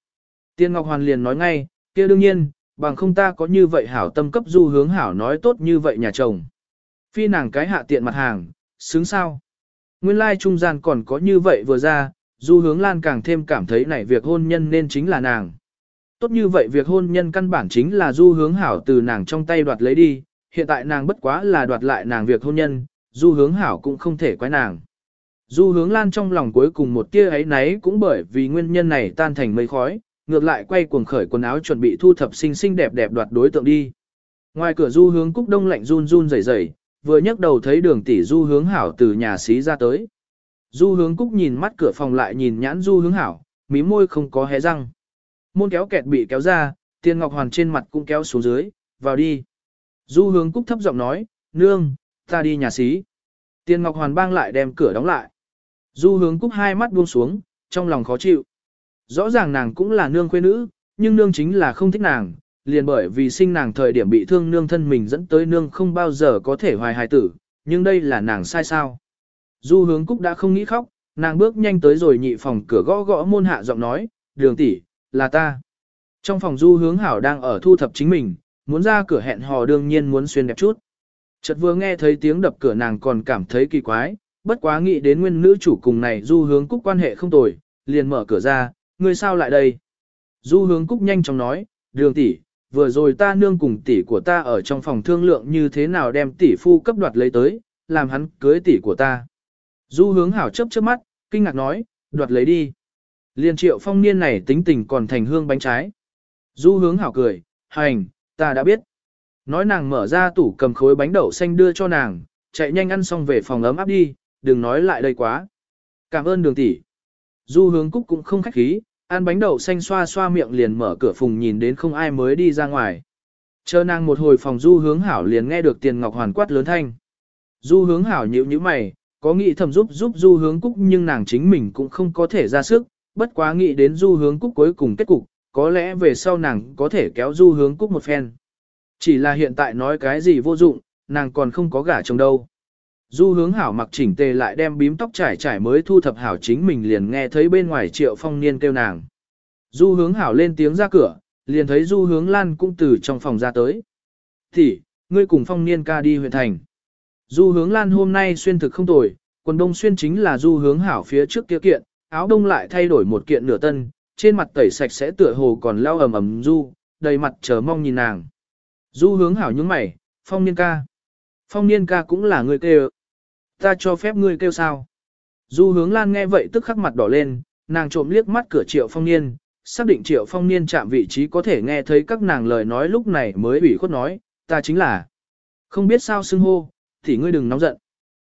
Tiên Ngọc Hoàn liền nói ngay, kia đương nhiên, bằng không ta có như vậy hảo tâm cấp du hướng hảo nói tốt như vậy nhà chồng. Phi nàng cái hạ tiện mặt hàng, xứng sao. Nguyên lai trung gian còn có như vậy vừa ra, du hướng lan càng thêm cảm thấy này việc hôn nhân nên chính là nàng. Tốt như vậy việc hôn nhân căn bản chính là du hướng hảo từ nàng trong tay đoạt lấy đi, hiện tại nàng bất quá là đoạt lại nàng việc hôn nhân, du hướng hảo cũng không thể quái nàng. Du hướng lan trong lòng cuối cùng một tia ấy náy cũng bởi vì nguyên nhân này tan thành mây khói, ngược lại quay cuồng khởi quần áo chuẩn bị thu thập xinh xinh đẹp đẹp đoạt đối tượng đi. Ngoài cửa du hướng cúc đông lạnh run run rẩy rẩy, vừa nhấc đầu thấy đường tỷ du hướng hảo từ nhà xí ra tới. Du hướng cúc nhìn mắt cửa phòng lại nhìn nhãn du hướng hảo, mí môi không có hé răng. Môn kéo kẹt bị kéo ra, tiền ngọc hoàn trên mặt cũng kéo xuống dưới, vào đi. Du hướng cúc thấp giọng nói, nương, ta đi nhà xí. Tiền ngọc hoàn bang lại đem cửa đóng lại. Du hướng cúc hai mắt buông xuống, trong lòng khó chịu. Rõ ràng nàng cũng là nương khuê nữ, nhưng nương chính là không thích nàng, liền bởi vì sinh nàng thời điểm bị thương nương thân mình dẫn tới nương không bao giờ có thể hoài hài tử, nhưng đây là nàng sai sao. Du hướng cúc đã không nghĩ khóc, nàng bước nhanh tới rồi nhị phòng cửa gõ gõ môn hạ giọng nói, đường tỷ, là ta. Trong phòng du hướng hảo đang ở thu thập chính mình, muốn ra cửa hẹn hò đương nhiên muốn xuyên đẹp chút. Chợt vừa nghe thấy tiếng đập cửa nàng còn cảm thấy kỳ quái, bất quá nghĩ đến nguyên nữ chủ cùng này du hướng cúc quan hệ không tồi, liền mở cửa ra, ngươi sao lại đây? Du hướng cúc nhanh chóng nói, đường tỷ, vừa rồi ta nương cùng tỷ của ta ở trong phòng thương lượng như thế nào đem tỷ phu cấp đoạt lấy tới, làm hắn cưới tỷ của ta. Du hướng hảo chấp chớp mắt, kinh ngạc nói, đoạt lấy đi. Liên triệu phong niên này tính tình còn thành hương bánh trái. Du hướng hảo cười, hành, ta đã biết. Nói nàng mở ra tủ cầm khối bánh đậu xanh đưa cho nàng, chạy nhanh ăn xong về phòng ấm áp đi, đừng nói lại đây quá. Cảm ơn đường tỷ. Du hướng cúc cũng không khách khí, ăn bánh đậu xanh xoa xoa miệng liền mở cửa phùng nhìn đến không ai mới đi ra ngoài. Chờ nàng một hồi phòng du hướng hảo liền nghe được tiền ngọc hoàn quát lớn thanh. Du hướng hảo nhịu như mày, có nghĩ thầm giúp giúp du hướng cúc nhưng nàng chính mình cũng không có thể ra sức, bất quá nghĩ đến du hướng cúc cuối cùng kết cục, có lẽ về sau nàng có thể kéo du hướng cúc một phen. Chỉ là hiện tại nói cái gì vô dụng, nàng còn không có gả chồng đâu. Du hướng hảo mặc chỉnh tề lại đem bím tóc trải trải mới thu thập hảo chính mình liền nghe thấy bên ngoài triệu phong niên kêu nàng. Du hướng hảo lên tiếng ra cửa, liền thấy du hướng lan cũng từ trong phòng ra tới. Thì, ngươi cùng phong niên ca đi huyện thành. Du hướng lan hôm nay xuyên thực không tồi, quần đông xuyên chính là du hướng hảo phía trước kia kiện, áo đông lại thay đổi một kiện nửa tân, trên mặt tẩy sạch sẽ tựa hồ còn lao ầm ầm du, đầy mặt chờ mong nhìn nàng. Du hướng hảo những mày, phong niên ca. Phong niên ca cũng là người kêu. Ta cho phép ngươi kêu sao? Du hướng lan nghe vậy tức khắc mặt đỏ lên, nàng trộm liếc mắt cửa triệu phong niên, xác định triệu phong niên chạm vị trí có thể nghe thấy các nàng lời nói lúc này mới ủy khuất nói, ta chính là. Không biết sao xưng hô, thì ngươi đừng nóng giận.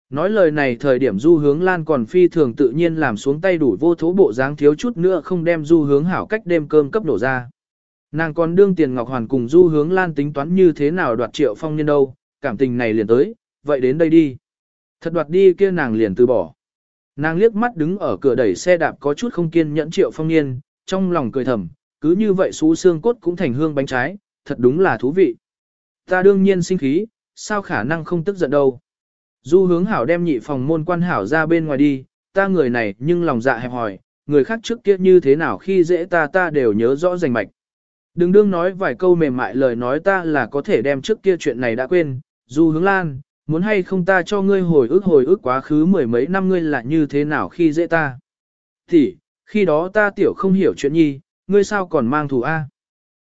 Nói lời này thời điểm du hướng lan còn phi thường tự nhiên làm xuống tay đủ vô thố bộ dáng thiếu chút nữa không đem du hướng hảo cách đêm cơm cấp đổ ra. Nàng còn đương tiền ngọc hoàn cùng du hướng lan tính toán như thế nào đoạt triệu phong niên đâu, cảm tình này liền tới, vậy đến đây đi. Thật đoạt đi kia nàng liền từ bỏ. Nàng liếc mắt đứng ở cửa đẩy xe đạp có chút không kiên nhẫn triệu phong niên, trong lòng cười thầm, cứ như vậy xú xương cốt cũng thành hương bánh trái, thật đúng là thú vị. Ta đương nhiên sinh khí, sao khả năng không tức giận đâu. Du hướng hảo đem nhị phòng môn quan hảo ra bên ngoài đi, ta người này nhưng lòng dạ hẹp hỏi, người khác trước kia như thế nào khi dễ ta ta đều nhớ rõ rành mạch. Đừng đương nói vài câu mềm mại lời nói ta là có thể đem trước kia chuyện này đã quên, du hướng lan, muốn hay không ta cho ngươi hồi ức hồi ức quá khứ mười mấy năm ngươi là như thế nào khi dễ ta. Thì, khi đó ta tiểu không hiểu chuyện nhi, ngươi sao còn mang thù A.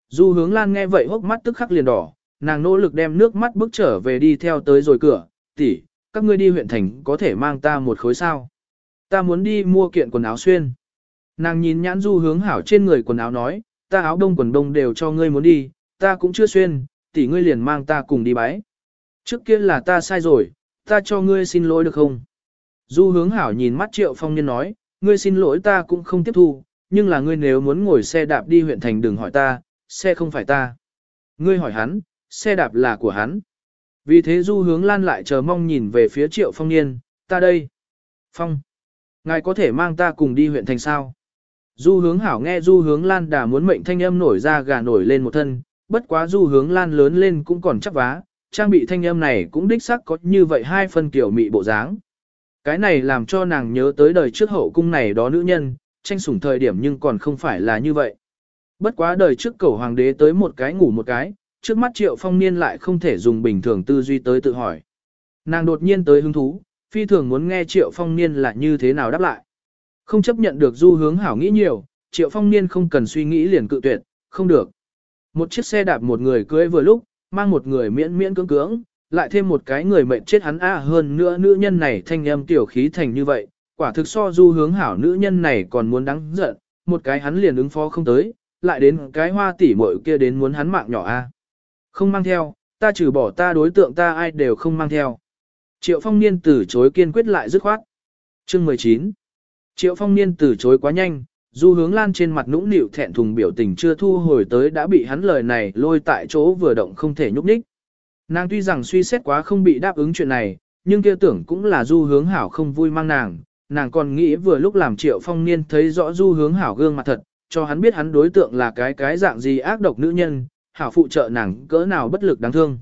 Du hướng lan nghe vậy hốc mắt tức khắc liền đỏ, nàng nỗ lực đem nước mắt bước trở về đi theo tới rồi cửa, tỷ, các ngươi đi huyện thành có thể mang ta một khối sao. Ta muốn đi mua kiện quần áo xuyên. Nàng nhìn nhãn du hướng hảo trên người quần áo nói, ta áo đông quần đông đều cho ngươi muốn đi, ta cũng chưa xuyên, tỷ ngươi liền mang ta cùng đi bái. Trước kia là ta sai rồi, ta cho ngươi xin lỗi được không? Du hướng hảo nhìn mắt triệu phong nhân nói, ngươi xin lỗi ta cũng không tiếp thu, nhưng là ngươi nếu muốn ngồi xe đạp đi huyện thành đừng hỏi ta, xe không phải ta. Ngươi hỏi hắn, xe đạp là của hắn. Vì thế du hướng lan lại chờ mong nhìn về phía triệu phong niên, ta đây. Phong, ngài có thể mang ta cùng đi huyện thành sao? Du hướng hảo nghe du hướng lan đà muốn mệnh thanh âm nổi ra gà nổi lên một thân, bất quá du hướng lan lớn lên cũng còn chắc vá, trang bị thanh âm này cũng đích sắc có như vậy hai phân kiểu mị bộ dáng. Cái này làm cho nàng nhớ tới đời trước hậu cung này đó nữ nhân, tranh sủng thời điểm nhưng còn không phải là như vậy. Bất quá đời trước cầu hoàng đế tới một cái ngủ một cái, trước mắt triệu phong niên lại không thể dùng bình thường tư duy tới tự hỏi. Nàng đột nhiên tới hứng thú, phi thường muốn nghe triệu phong niên là như thế nào đáp lại. Không chấp nhận được du hướng hảo nghĩ nhiều, triệu phong niên không cần suy nghĩ liền cự tuyệt, không được. Một chiếc xe đạp một người cưới vừa lúc, mang một người miễn miễn cưỡng cưỡng, lại thêm một cái người mệnh chết hắn a hơn nữa nữ nhân này thanh âm tiểu khí thành như vậy, quả thực so du hướng hảo nữ nhân này còn muốn đáng giận, một cái hắn liền ứng phó không tới, lại đến cái hoa tỷ muội kia đến muốn hắn mạng nhỏ a. Không mang theo, ta trừ bỏ ta đối tượng ta ai đều không mang theo. Triệu phong niên từ chối kiên quyết lại dứt khoát. Chương 19 Triệu phong niên từ chối quá nhanh, du hướng lan trên mặt nũng nịu thẹn thùng biểu tình chưa thu hồi tới đã bị hắn lời này lôi tại chỗ vừa động không thể nhúc nhích. Nàng tuy rằng suy xét quá không bị đáp ứng chuyện này, nhưng kia tưởng cũng là du hướng hảo không vui mang nàng, nàng còn nghĩ vừa lúc làm triệu phong niên thấy rõ du hướng hảo gương mặt thật, cho hắn biết hắn đối tượng là cái cái dạng gì ác độc nữ nhân, hảo phụ trợ nàng cỡ nào bất lực đáng thương.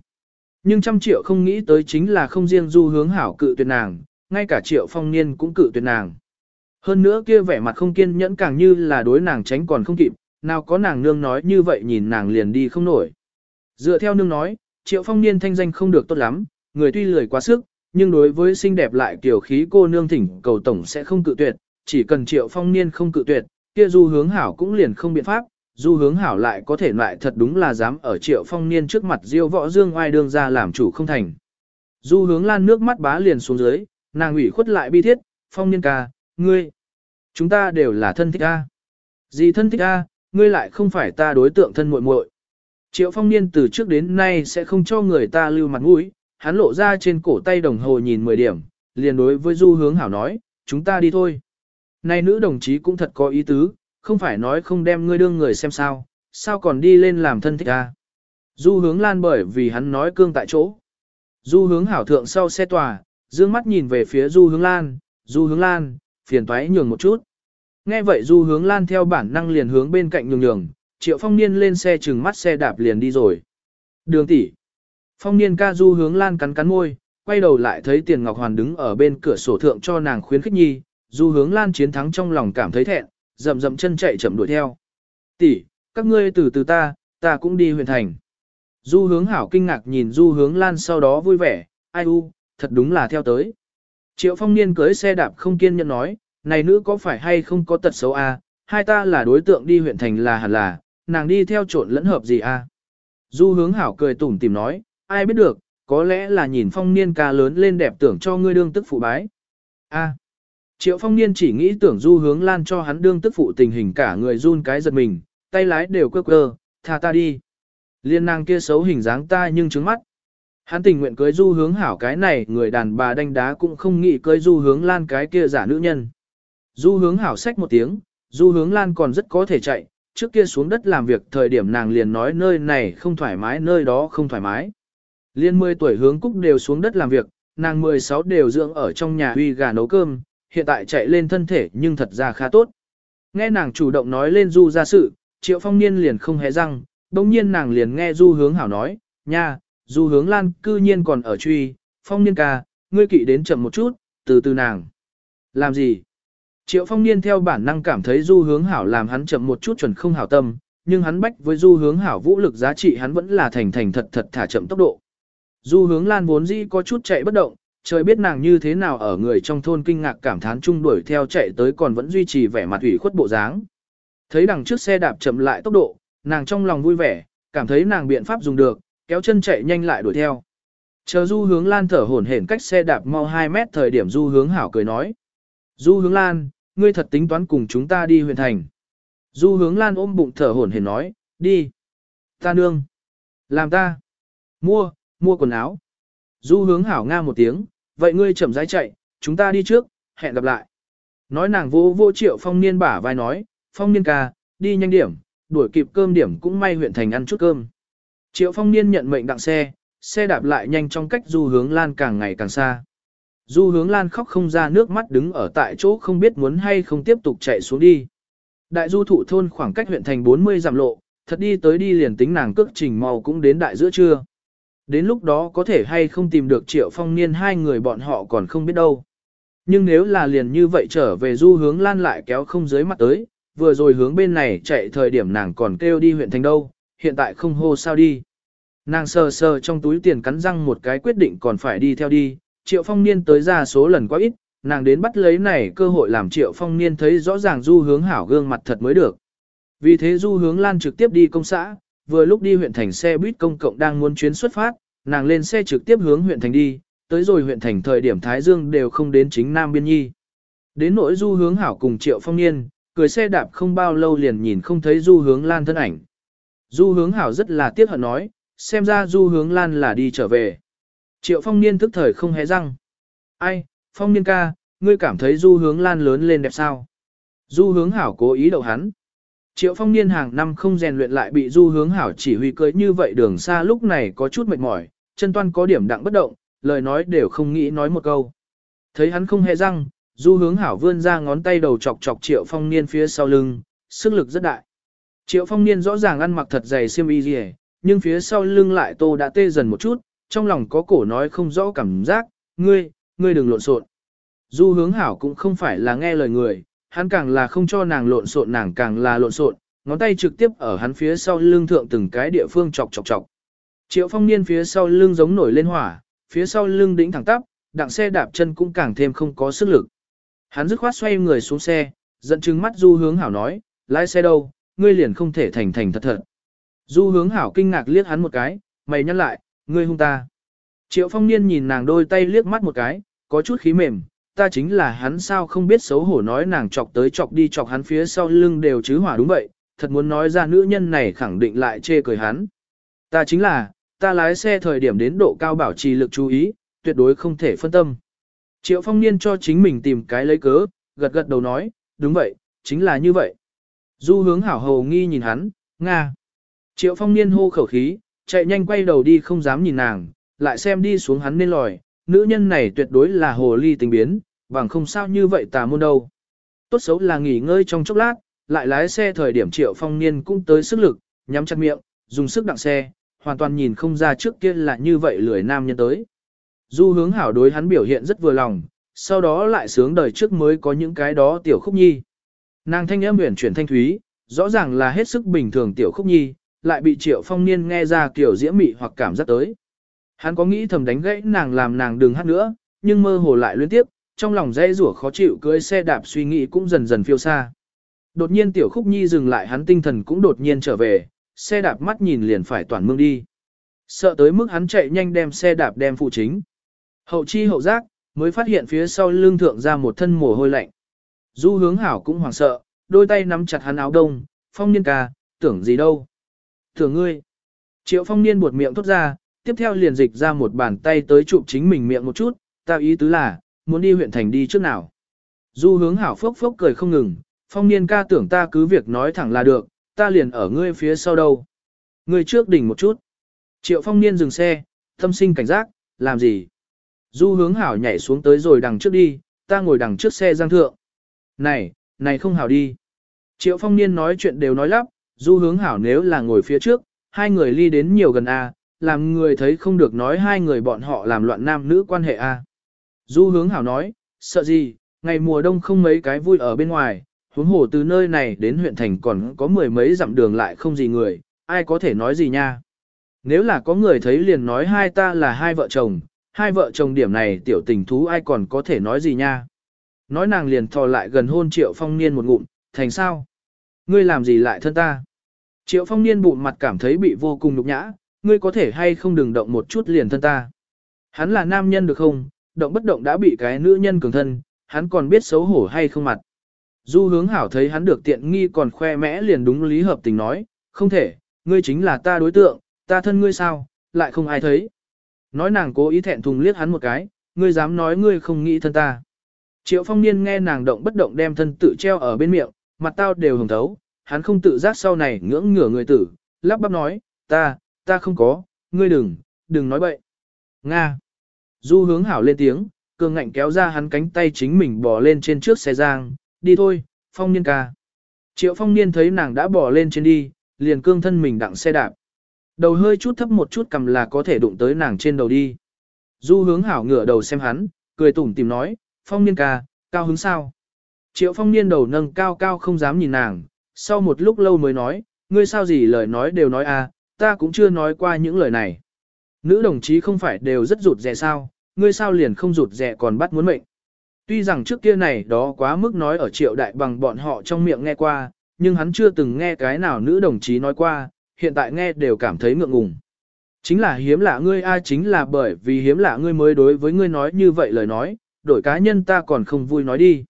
Nhưng trăm triệu không nghĩ tới chính là không riêng du hướng hảo cự tuyệt nàng, ngay cả triệu phong niên cũng cự tuyệt nàng. Hơn nữa kia vẻ mặt không kiên nhẫn càng như là đối nàng tránh còn không kịp, nào có nàng nương nói như vậy nhìn nàng liền đi không nổi. Dựa theo nương nói, triệu phong niên thanh danh không được tốt lắm, người tuy lười quá sức, nhưng đối với xinh đẹp lại kiểu khí cô nương thỉnh cầu tổng sẽ không cự tuyệt, chỉ cần triệu phong niên không cự tuyệt, kia du hướng hảo cũng liền không biện pháp, du hướng hảo lại có thể lại thật đúng là dám ở triệu phong niên trước mặt diêu võ dương oai đương ra làm chủ không thành. Du hướng lan nước mắt bá liền xuống dưới, nàng ủy khuất lại bi thiết, phong niên ca, ngươi, chúng ta đều là thân thích a. Gì thân thích a, ngươi lại không phải ta đối tượng thân muội muội. Triệu phong niên từ trước đến nay sẽ không cho người ta lưu mặt mũi, hắn lộ ra trên cổ tay đồng hồ nhìn 10 điểm, liền đối với du hướng hảo nói, chúng ta đi thôi. Này nữ đồng chí cũng thật có ý tứ, không phải nói không đem ngươi đương người xem sao, sao còn đi lên làm thân thích a? Du hướng lan bởi vì hắn nói cương tại chỗ. Du hướng hảo thượng sau xe tòa, dương mắt nhìn về phía du hướng lan, du hướng lan, phiền toái nhường một chút. Nghe vậy du hướng lan theo bản năng liền hướng bên cạnh nhường nhường, triệu phong niên lên xe chừng mắt xe đạp liền đi rồi. Đường tỷ Phong niên ca du hướng lan cắn cắn môi, quay đầu lại thấy tiền ngọc hoàn đứng ở bên cửa sổ thượng cho nàng khuyến khích nhi, du hướng lan chiến thắng trong lòng cảm thấy thẹn, rậm rậm chân chạy chậm đuổi theo. Tỷ, các ngươi từ từ ta, ta cũng đi huyện thành. Du hướng hảo kinh ngạc nhìn du hướng lan sau đó vui vẻ, ai u, thật đúng là theo tới. Triệu phong niên cưới xe đạp không kiên nhẫn nói, này nữ có phải hay không có tật xấu a? À? hai ta là đối tượng đi huyện thành là hẳn là, nàng đi theo trộn lẫn hợp gì a? À? Du hướng hảo cười tủm tìm nói, ai biết được, có lẽ là nhìn phong niên ca lớn lên đẹp tưởng cho ngươi đương tức phụ bái. A. Triệu phong niên chỉ nghĩ tưởng du hướng lan cho hắn đương tức phụ tình hình cả người run cái giật mình, tay lái đều quơ quơ, tha ta đi. Liên nàng kia xấu hình dáng ta nhưng trứng mắt. Hắn tình nguyện cưới du hướng hảo cái này người đàn bà đánh đá cũng không nghĩ cưới du hướng lan cái kia giả nữ nhân. Du hướng hảo xách một tiếng, du hướng lan còn rất có thể chạy, trước kia xuống đất làm việc thời điểm nàng liền nói nơi này không thoải mái nơi đó không thoải mái. Liên 10 tuổi hướng cúc đều xuống đất làm việc, nàng 16 đều dưỡng ở trong nhà huy gà nấu cơm, hiện tại chạy lên thân thể nhưng thật ra khá tốt. Nghe nàng chủ động nói lên du ra sự, triệu phong niên liền không hề răng, đồng nhiên nàng liền nghe du hướng hảo nói, nha, du hướng lan cư nhiên còn ở truy, phong niên ca, ngươi kỵ đến chậm một chút, từ từ nàng. Làm gì? Triệu phong niên theo bản năng cảm thấy du hướng hảo làm hắn chậm một chút chuẩn không hảo tâm, nhưng hắn bách với du hướng hảo vũ lực giá trị hắn vẫn là thành thành thật thật thả chậm tốc độ. Du hướng lan vốn dĩ có chút chạy bất động, trời biết nàng như thế nào ở người trong thôn kinh ngạc cảm thán chung đuổi theo chạy tới còn vẫn duy trì vẻ mặt ủy khuất bộ dáng. Thấy đằng trước xe đạp chậm lại tốc độ, nàng trong lòng vui vẻ, cảm thấy nàng biện pháp dùng được, kéo chân chạy nhanh lại đuổi theo. Chờ du hướng lan thở hổn hển cách xe đạp mau 2 mét thời điểm du hướng hảo cười nói. Du hướng lan, ngươi thật tính toán cùng chúng ta đi huyện thành. Du hướng lan ôm bụng thở hổn hển nói, đi. Ta nương. Làm ta. Mua, mua quần áo. Du hướng hảo nga một tiếng, vậy ngươi chậm rãi chạy, chúng ta đi trước, hẹn gặp lại. Nói nàng vô vô triệu phong niên bả vai nói, phong niên ca, đi nhanh điểm, đuổi kịp cơm điểm cũng may huyện thành ăn chút cơm. Triệu phong niên nhận mệnh đặng xe, xe đạp lại nhanh trong cách du hướng lan càng ngày càng xa. Du hướng lan khóc không ra nước mắt đứng ở tại chỗ không biết muốn hay không tiếp tục chạy xuống đi. Đại du thụ thôn khoảng cách huyện thành 40 dặm lộ, thật đi tới đi liền tính nàng cước trình màu cũng đến đại giữa trưa. Đến lúc đó có thể hay không tìm được triệu phong niên hai người bọn họ còn không biết đâu. Nhưng nếu là liền như vậy trở về du hướng lan lại kéo không dưới mặt tới, vừa rồi hướng bên này chạy thời điểm nàng còn kêu đi huyện thành đâu, hiện tại không hô sao đi. Nàng sờ sờ trong túi tiền cắn răng một cái quyết định còn phải đi theo đi, triệu phong niên tới ra số lần quá ít, nàng đến bắt lấy này cơ hội làm triệu phong niên thấy rõ ràng du hướng hảo gương mặt thật mới được. Vì thế du hướng lan trực tiếp đi công xã, vừa lúc đi huyện thành xe buýt công cộng đang muốn chuyến xuất phát, nàng lên xe trực tiếp hướng huyện thành đi, tới rồi huyện thành thời điểm Thái Dương đều không đến chính Nam Biên Nhi. Đến nỗi du hướng hảo cùng Triệu Phong Niên, cười xe đạp không bao lâu liền nhìn không thấy du hướng lan thân ảnh. Du hướng hảo rất là tiếc hận nói, xem ra du hướng lan là đi trở về. Triệu Phong Niên thức thời không hé răng. Ai, Phong Niên ca, ngươi cảm thấy du hướng lan lớn lên đẹp sao? Du hướng hảo cố ý đậu hắn. Triệu phong niên hàng năm không rèn luyện lại bị du hướng hảo chỉ huy cưới như vậy đường xa lúc này có chút mệt mỏi, chân toan có điểm đặng bất động, lời nói đều không nghĩ nói một câu. Thấy hắn không hề răng, du hướng hảo vươn ra ngón tay đầu chọc chọc triệu phong niên phía sau lưng, sức lực rất đại. Triệu phong niên rõ ràng ăn mặc thật dày xiêm y gì nhưng phía sau lưng lại tô đã tê dần một chút, trong lòng có cổ nói không rõ cảm giác, ngươi, ngươi đừng lộn xộn. Du hướng hảo cũng không phải là nghe lời người, hắn càng là không cho nàng lộn xộn nàng càng là lộn xộn, ngón tay trực tiếp ở hắn phía sau lưng thượng từng cái địa phương chọc chọc chọc. Triệu phong niên phía sau lưng giống nổi lên hỏa, phía sau lưng đỉnh thẳng tắp, đặng xe đạp chân cũng càng thêm không có sức lực. Hắn dứt khoát xoay người xuống xe, giận chứng mắt du hướng hảo nói, lái xe đâu, ngươi liền không thể thành thành thật thật. Du hướng hảo kinh ngạc liếc hắn một cái, mày nhắc lại, ngươi hung ta. Triệu phong niên nhìn nàng đôi tay liếc mắt một cái, có chút khí mềm, ta chính là hắn sao không biết xấu hổ nói nàng chọc tới chọc đi chọc hắn phía sau lưng đều chứ hỏa đúng vậy, thật muốn nói ra nữ nhân này khẳng định lại chê cười hắn. Ta chính là, ta lái xe thời điểm đến độ cao bảo trì lực chú ý, tuyệt đối không thể phân tâm. Triệu phong niên cho chính mình tìm cái lấy cớ, gật gật đầu nói, đúng vậy, chính là như vậy. Du hướng hảo hầu nghi nhìn hắn, Nga. Triệu phong niên hô khẩu khí, chạy nhanh quay đầu đi không dám nhìn nàng, lại xem đi xuống hắn nên lòi, nữ nhân này tuyệt đối là hồ ly tình biến, bằng không sao như vậy tà môn đâu. Tốt xấu là nghỉ ngơi trong chốc lát, lại lái xe thời điểm triệu phong niên cũng tới sức lực, nhắm chặt miệng, dùng sức đặng xe, hoàn toàn nhìn không ra trước kia là như vậy lười nam nhân tới. Du hướng hảo đối hắn biểu hiện rất vừa lòng, sau đó lại sướng đời trước mới có những cái đó tiểu khúc nhi. Nàng thanh âm uyển chuyển thanh thúy, rõ ràng là hết sức bình thường tiểu khúc nhi, lại bị triệu phong niên nghe ra kiểu diễm mị hoặc cảm giác tới. Hắn có nghĩ thầm đánh gãy nàng làm nàng đừng hát nữa, nhưng mơ hồ lại liên tiếp, trong lòng dây rủa khó chịu cưới xe đạp suy nghĩ cũng dần dần phiêu xa. Đột nhiên tiểu khúc nhi dừng lại hắn tinh thần cũng đột nhiên trở về, xe đạp mắt nhìn liền phải toàn mương đi. Sợ tới mức hắn chạy nhanh đem xe đạp đem phụ chính. Hậu chi hậu giác, mới phát hiện phía sau lưng thượng ra một thân mồ hôi lạnh. Du hướng hảo cũng hoảng sợ, đôi tay nắm chặt hắn áo đông, phong niên ca, tưởng gì đâu. Tưởng ngươi. Triệu phong niên buột miệng thốt ra, tiếp theo liền dịch ra một bàn tay tới chụp chính mình miệng một chút, ta ý tứ là, muốn đi huyện thành đi trước nào. Du hướng hảo phốc phốc cười không ngừng, phong niên ca tưởng ta cứ việc nói thẳng là được, ta liền ở ngươi phía sau đâu. Ngươi trước đỉnh một chút. Triệu phong niên dừng xe, tâm sinh cảnh giác, làm gì? Du hướng hảo nhảy xuống tới rồi đằng trước đi, ta ngồi đằng trước xe giang thượng. Này, này không hảo đi. Triệu phong niên nói chuyện đều nói lắp, du hướng hảo nếu là ngồi phía trước, hai người ly đến nhiều gần a, làm người thấy không được nói hai người bọn họ làm loạn nam nữ quan hệ a. Du hướng hảo nói, sợ gì, ngày mùa đông không mấy cái vui ở bên ngoài, huống hồ từ nơi này đến huyện thành còn có mười mấy dặm đường lại không gì người, ai có thể nói gì nha. Nếu là có người thấy liền nói hai ta là hai vợ chồng, hai vợ chồng điểm này tiểu tình thú ai còn có thể nói gì nha. Nói nàng liền thò lại gần hôn triệu phong niên một ngụm, thành sao? Ngươi làm gì lại thân ta? Triệu phong niên bụng mặt cảm thấy bị vô cùng nhục nhã, ngươi có thể hay không đừng động một chút liền thân ta. Hắn là nam nhân được không, động bất động đã bị cái nữ nhân cường thân, hắn còn biết xấu hổ hay không mặt. Du hướng hảo thấy hắn được tiện nghi còn khoe mẽ liền đúng lý hợp tình nói, không thể, ngươi chính là ta đối tượng, ta thân ngươi sao, lại không ai thấy. Nói nàng cố ý thẹn thùng liếc hắn một cái, ngươi dám nói ngươi không nghĩ thân ta. Triệu phong niên nghe nàng động bất động đem thân tự treo ở bên miệng, mặt tao đều hồng thấu, hắn không tự giác sau này ngưỡng ngửa người tử, lắp bắp nói, ta, ta không có, ngươi đừng, đừng nói bậy. Nga. Du hướng hảo lên tiếng, cường ngạnh kéo ra hắn cánh tay chính mình bỏ lên trên trước xe giang, đi thôi, phong niên ca. Triệu phong niên thấy nàng đã bỏ lên trên đi, liền cương thân mình đặng xe đạp. Đầu hơi chút thấp một chút cầm là có thể đụng tới nàng trên đầu đi. Du hướng hảo ngửa đầu xem hắn, cười tủm tìm nói, phong niên ca, cao hứng sao. Triệu phong niên đầu nâng cao cao không dám nhìn nàng, sau một lúc lâu mới nói, ngươi sao gì lời nói đều nói à, ta cũng chưa nói qua những lời này. Nữ đồng chí không phải đều rất rụt rẻ sao, ngươi sao liền không rụt rẻ còn bắt muốn mệnh. Tuy rằng trước kia này đó quá mức nói ở triệu đại bằng bọn họ trong miệng nghe qua, nhưng hắn chưa từng nghe cái nào nữ đồng chí nói qua, hiện tại nghe đều cảm thấy ngượng ngùng. Chính là hiếm lạ ngươi a chính là bởi vì hiếm lạ ngươi mới đối với ngươi nói như vậy lời nói, đổi cá nhân ta còn không vui nói đi.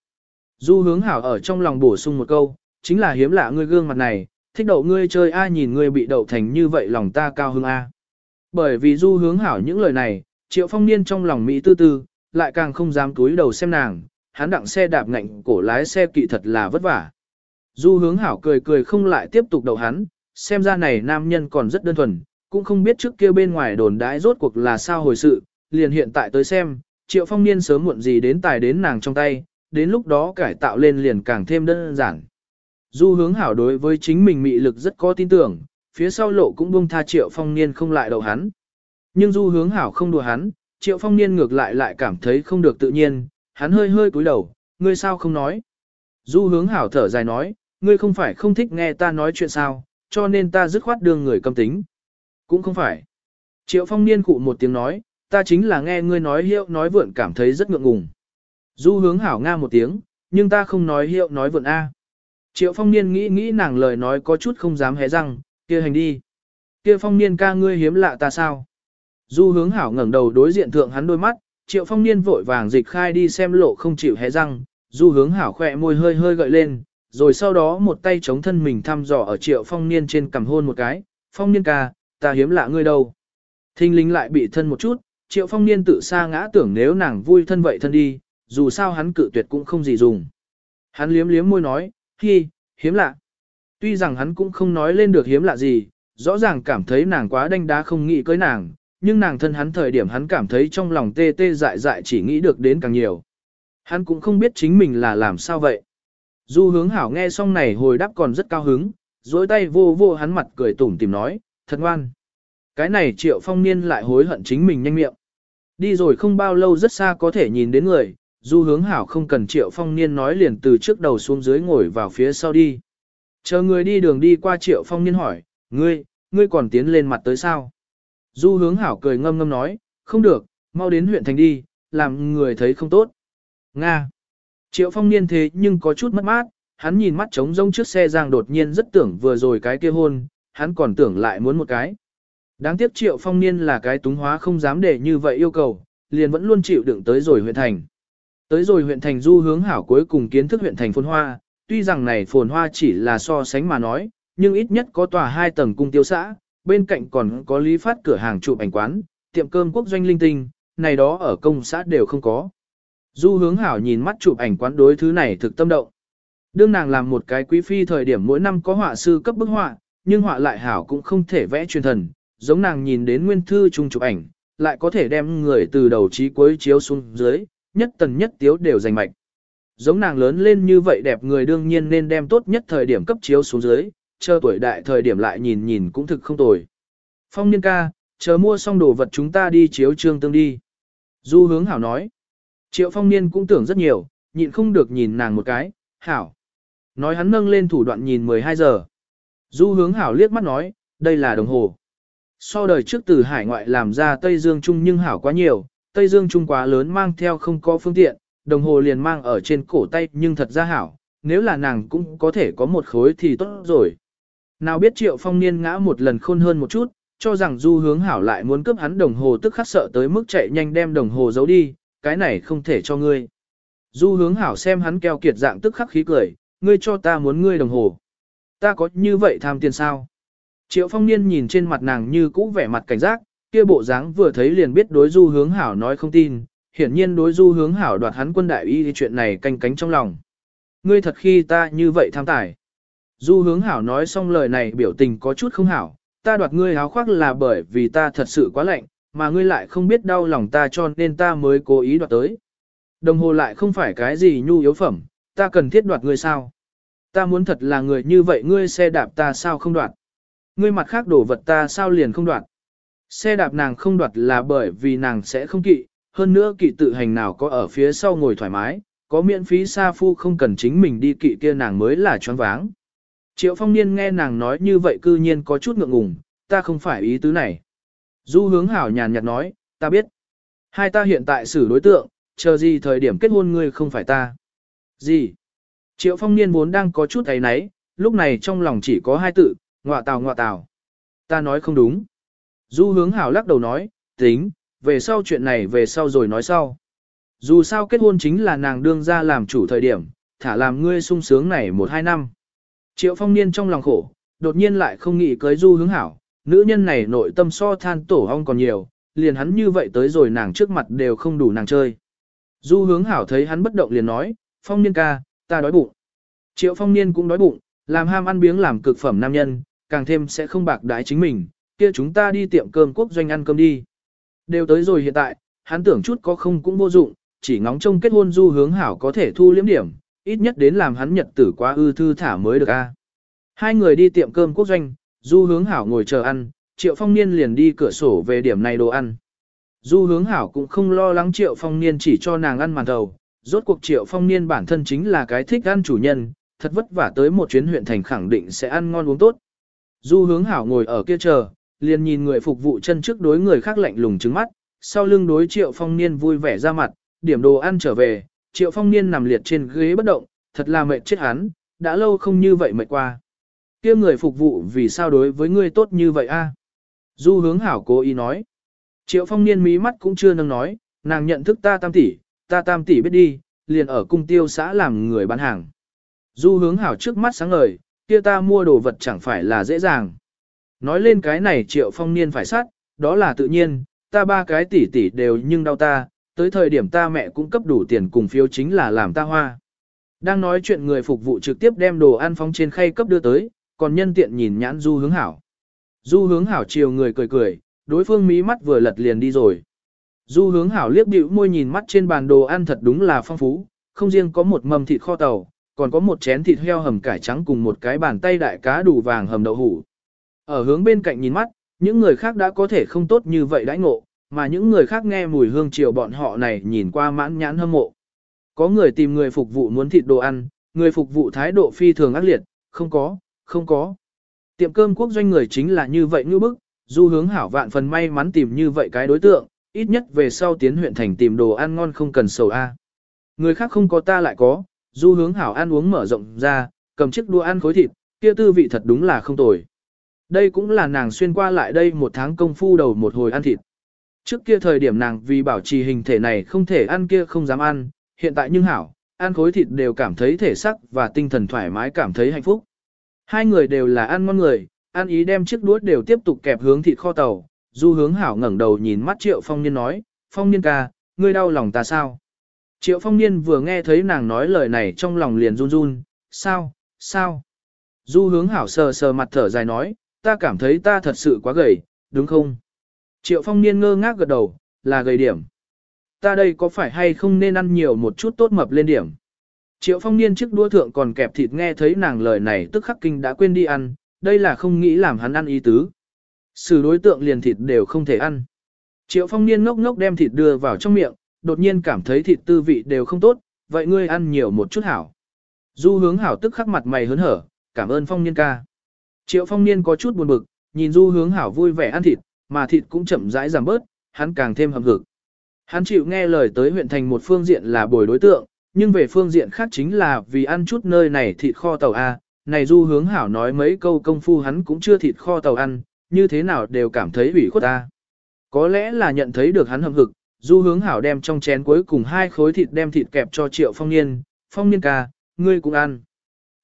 Du hướng hảo ở trong lòng bổ sung một câu, chính là hiếm lạ ngươi gương mặt này, thích đậu ngươi chơi a nhìn ngươi bị đậu thành như vậy lòng ta cao hứng a. Bởi vì du hướng hảo những lời này, triệu phong niên trong lòng Mỹ tư tư, lại càng không dám túi đầu xem nàng, hắn đặng xe đạp ngạnh cổ lái xe kỵ thật là vất vả. Du hướng hảo cười cười không lại tiếp tục đậu hắn, xem ra này nam nhân còn rất đơn thuần, cũng không biết trước kia bên ngoài đồn đãi rốt cuộc là sao hồi sự, liền hiện tại tới xem, triệu phong niên sớm muộn gì đến tài đến nàng trong tay, đến lúc đó cải tạo lên liền càng thêm đơn giản. Du hướng hảo đối với chính mình mị lực rất có tin tưởng, phía sau lộ cũng buông tha triệu phong niên không lại đầu hắn. Nhưng du hướng hảo không đùa hắn, triệu phong niên ngược lại lại cảm thấy không được tự nhiên, hắn hơi hơi cúi đầu, ngươi sao không nói. Du hướng hảo thở dài nói, ngươi không phải không thích nghe ta nói chuyện sao, cho nên ta dứt khoát đương người câm tính. Cũng không phải. Triệu phong niên cụ một tiếng nói, ta chính là nghe ngươi nói hiệu nói vượn cảm thấy rất ngượng ngùng. Du hướng hảo nga một tiếng, nhưng ta không nói hiệu nói vượn A. Triệu phong niên nghĩ nghĩ nàng lời nói có chút không dám hé răng, kia hành đi. Kia phong niên ca ngươi hiếm lạ ta sao? Du hướng hảo ngẩng đầu đối diện thượng hắn đôi mắt, triệu phong niên vội vàng dịch khai đi xem lộ không chịu hé răng, du hướng hảo khỏe môi hơi hơi gợi lên, rồi sau đó một tay chống thân mình thăm dò ở triệu phong niên trên cằm hôn một cái, phong niên ca, ta hiếm lạ ngươi đâu. Thinh linh lại bị thân một chút, triệu phong niên tự xa ngã tưởng nếu nàng vui thân vậy thân đi, dù sao hắn cự tuyệt cũng không gì dùng. Hắn liếm liếm môi nói, hi, hiếm lạ. Tuy rằng hắn cũng không nói lên được hiếm lạ gì, rõ ràng cảm thấy nàng quá đanh đá không nghĩ cưới nàng, nhưng nàng thân hắn thời điểm hắn cảm thấy trong lòng tê tê dại dại chỉ nghĩ được đến càng nhiều. Hắn cũng không biết chính mình là làm sao vậy. Du hướng hảo nghe xong này hồi đáp còn rất cao hứng, dối tay vô vô hắn mặt cười tủm tìm nói, thật ngoan. Cái này triệu phong niên lại hối hận chính mình nhanh miệng. Đi rồi không bao lâu rất xa có thể nhìn đến người, du hướng hảo không cần triệu phong niên nói liền từ trước đầu xuống dưới ngồi vào phía sau đi. Chờ người đi đường đi qua triệu phong niên hỏi, ngươi, ngươi còn tiến lên mặt tới sao? Du hướng hảo cười ngâm ngâm nói, không được, mau đến huyện thành đi, làm người thấy không tốt. Nga. Triệu phong niên thế nhưng có chút mất mát, hắn nhìn mắt trống rông trước xe giang đột nhiên rất tưởng vừa rồi cái kia hôn, hắn còn tưởng lại muốn một cái. Đáng tiếc triệu phong niên là cái túng hóa không dám để như vậy yêu cầu, liền vẫn luôn chịu đựng tới rồi huyện thành. Tới rồi huyện thành du hướng hảo cuối cùng kiến thức huyện thành phồn hoa, tuy rằng này phồn hoa chỉ là so sánh mà nói, nhưng ít nhất có tòa hai tầng cung tiêu xã, bên cạnh còn có lý phát cửa hàng chụp ảnh quán, tiệm cơm quốc doanh linh tinh, này đó ở công xã đều không có. Du hướng hảo nhìn mắt chụp ảnh quán đối thứ này thực tâm động. Đương nàng làm một cái quý phi thời điểm mỗi năm có họa sư cấp bức họa, nhưng họa lại hảo cũng không thể vẽ truyền thần, giống nàng nhìn đến nguyên thư chung chụp ảnh, lại có thể đem người từ đầu chí cuối chiếu xuống dưới, nhất tần nhất tiếu đều giành mạch. Giống nàng lớn lên như vậy đẹp người đương nhiên nên đem tốt nhất thời điểm cấp chiếu xuống dưới, chờ tuổi đại thời điểm lại nhìn nhìn cũng thực không tồi. Phong niên ca, chờ mua xong đồ vật chúng ta đi chiếu trương tương đi. Du hướng hảo nói. Triệu phong niên cũng tưởng rất nhiều, nhịn không được nhìn nàng một cái, hảo. Nói hắn nâng lên thủ đoạn nhìn 12 giờ. Du hướng hảo liếc mắt nói, đây là đồng hồ. So đời trước từ hải ngoại làm ra Tây Dương Trung nhưng hảo quá nhiều, Tây Dương Trung quá lớn mang theo không có phương tiện, đồng hồ liền mang ở trên cổ tay nhưng thật ra hảo, nếu là nàng cũng có thể có một khối thì tốt rồi. Nào biết triệu phong niên ngã một lần khôn hơn một chút, cho rằng du hướng hảo lại muốn cướp hắn đồng hồ tức khắc sợ tới mức chạy nhanh đem đồng hồ giấu đi, cái này không thể cho ngươi. Du hướng hảo xem hắn keo kiệt dạng tức khắc khí cười, ngươi cho ta muốn ngươi đồng hồ. Ta có như vậy tham tiền sao? Triệu phong niên nhìn trên mặt nàng như cũ vẻ mặt cảnh giác, kia bộ dáng vừa thấy liền biết đối du hướng hảo nói không tin, hiển nhiên đối du hướng hảo đoạt hắn quân đại y chuyện này canh cánh trong lòng. Ngươi thật khi ta như vậy tham tài. Du hướng hảo nói xong lời này biểu tình có chút không hảo, ta đoạt ngươi áo khoác là bởi vì ta thật sự quá lạnh, mà ngươi lại không biết đau lòng ta cho nên ta mới cố ý đoạt tới. Đồng hồ lại không phải cái gì nhu yếu phẩm, ta cần thiết đoạt ngươi sao? Ta muốn thật là người như vậy ngươi xe đạp ta sao không đoạt? Ngươi mặt khác đổ vật ta sao liền không đoạt? Xe đạp nàng không đoạt là bởi vì nàng sẽ không kỵ, hơn nữa kỵ tự hành nào có ở phía sau ngồi thoải mái, có miễn phí xa phu không cần chính mình đi kỵ kia nàng mới là choáng váng. Triệu phong niên nghe nàng nói như vậy cư nhiên có chút ngượng ngùng, ta không phải ý tứ này. Du hướng hảo nhàn nhạt nói, ta biết. Hai ta hiện tại xử đối tượng, chờ gì thời điểm kết hôn ngươi không phải ta. Gì? Triệu phong niên vốn đang có chút ấy náy, lúc này trong lòng chỉ có hai tự, ngọa tào ngọa tào. Ta nói không đúng. Du hướng hảo lắc đầu nói, tính, về sau chuyện này về sau rồi nói sau. Dù sao kết hôn chính là nàng đương ra làm chủ thời điểm, thả làm ngươi sung sướng này một hai năm. Triệu phong niên trong lòng khổ, đột nhiên lại không nghĩ cưới du hướng hảo, nữ nhân này nội tâm so than tổ ong còn nhiều, liền hắn như vậy tới rồi nàng trước mặt đều không đủ nàng chơi. Du hướng hảo thấy hắn bất động liền nói, phong niên ca, ta đói bụng. Triệu phong niên cũng đói bụng, làm ham ăn biếng làm cực phẩm nam nhân, càng thêm sẽ không bạc đái chính mình, kia chúng ta đi tiệm cơm quốc doanh ăn cơm đi. Đều tới rồi hiện tại, hắn tưởng chút có không cũng vô dụng, chỉ ngóng trông kết hôn du hướng hảo có thể thu liếm điểm, ít nhất đến làm hắn nhật tử quá ư thư thả mới được a. Hai người đi tiệm cơm quốc doanh, du hướng hảo ngồi chờ ăn, triệu phong niên liền đi cửa sổ về điểm này đồ ăn. Du hướng hảo cũng không lo lắng triệu phong niên chỉ cho nàng ăn màn thầu, rốt cuộc triệu phong niên bản thân chính là cái thích ăn chủ nhân, thật vất vả tới một chuyến huyện thành khẳng định sẽ ăn ngon uống tốt. Du hướng hảo ngồi ở kia chờ, liền nhìn người phục vụ chân trước đối người khác lạnh lùng trứng mắt, sau lưng đối triệu phong niên vui vẻ ra mặt, điểm đồ ăn trở về, triệu phong niên nằm liệt trên ghế bất động, thật là mệt chết hắn, đã lâu không như vậy mệt qua. kia người phục vụ vì sao đối với ngươi tốt như vậy a? Du hướng hảo cố ý nói. Triệu phong niên mí mắt cũng chưa nâng nói, nàng nhận thức ta tam tỷ, ta tam tỷ biết đi, liền ở cung tiêu xã làm người bán hàng. Du hướng hảo trước mắt sáng ngời, kia ta mua đồ vật chẳng phải là dễ dàng. Nói lên cái này triệu phong niên phải sát, đó là tự nhiên, ta ba cái tỷ tỷ đều nhưng đau ta, tới thời điểm ta mẹ cũng cấp đủ tiền cùng phiếu chính là làm ta hoa. Đang nói chuyện người phục vụ trực tiếp đem đồ ăn phóng trên khay cấp đưa tới, còn nhân tiện nhìn nhãn du hướng hảo. Du hướng hảo chiều người cười cười, đối phương mí mắt vừa lật liền đi rồi. Du hướng hảo liếc bĩu môi nhìn mắt trên bàn đồ ăn thật đúng là phong phú, không riêng có một mầm thịt kho tàu, còn có một chén thịt heo hầm cải trắng cùng một cái bàn tay đại cá đủ vàng hầm đậu hủ. Ở hướng bên cạnh nhìn mắt, những người khác đã có thể không tốt như vậy đãi ngộ, mà những người khác nghe mùi hương chiều bọn họ này nhìn qua mãn nhãn hâm mộ. Có người tìm người phục vụ muốn thịt đồ ăn, người phục vụ thái độ phi thường ác liệt, không có, không có. Tiệm cơm quốc doanh người chính là như vậy như bức, du hướng hảo vạn phần may mắn tìm như vậy cái đối tượng, ít nhất về sau tiến huyện thành tìm đồ ăn ngon không cần sầu A. Người khác không có ta lại có, du hướng hảo ăn uống mở rộng ra, cầm chiếc đũa ăn khối thịt, kia tư vị thật đúng là không tồi. Đây cũng là nàng xuyên qua lại đây một tháng công phu đầu một hồi ăn thịt. Trước kia thời điểm nàng vì bảo trì hình thể này không thể ăn kia không dám ăn, hiện tại nhưng hảo, ăn khối thịt đều cảm thấy thể sắc và tinh thần thoải mái cảm thấy hạnh phúc. Hai người đều là ăn ngon người, ăn ý đem chiếc đũa đều tiếp tục kẹp hướng thịt kho tàu, du hướng hảo ngẩng đầu nhìn mắt triệu phong niên nói, phong niên ca, ngươi đau lòng ta sao? Triệu phong niên vừa nghe thấy nàng nói lời này trong lòng liền run run, sao, sao? Du hướng hảo sờ sờ mặt thở dài nói, ta cảm thấy ta thật sự quá gầy, đúng không? Triệu phong niên ngơ ngác gật đầu, là gầy điểm. Ta đây có phải hay không nên ăn nhiều một chút tốt mập lên điểm? Triệu phong niên trước đua thượng còn kẹp thịt nghe thấy nàng lời này tức khắc kinh đã quên đi ăn, đây là không nghĩ làm hắn ăn ý tứ. Sự đối tượng liền thịt đều không thể ăn. Triệu phong niên ngốc ngốc đem thịt đưa vào trong miệng, đột nhiên cảm thấy thịt tư vị đều không tốt, vậy ngươi ăn nhiều một chút hảo. Du hướng hảo tức khắc mặt mày hớn hở, cảm ơn phong niên ca. Triệu phong niên có chút buồn bực, nhìn du hướng hảo vui vẻ ăn thịt, mà thịt cũng chậm rãi giảm bớt, hắn càng thêm hầm hực. Hắn chịu nghe lời tới huyện thành một phương diện là bồi đối tượng, nhưng về phương diện khác chính là vì ăn chút nơi này thịt kho tàu A, này du hướng hảo nói mấy câu công phu hắn cũng chưa thịt kho tàu ăn, như thế nào đều cảm thấy ủy khuất ta. Có lẽ là nhận thấy được hắn hầm hực, du hướng hảo đem trong chén cuối cùng hai khối thịt đem thịt kẹp cho triệu phong niên, phong niên ca, ngươi cũng ăn.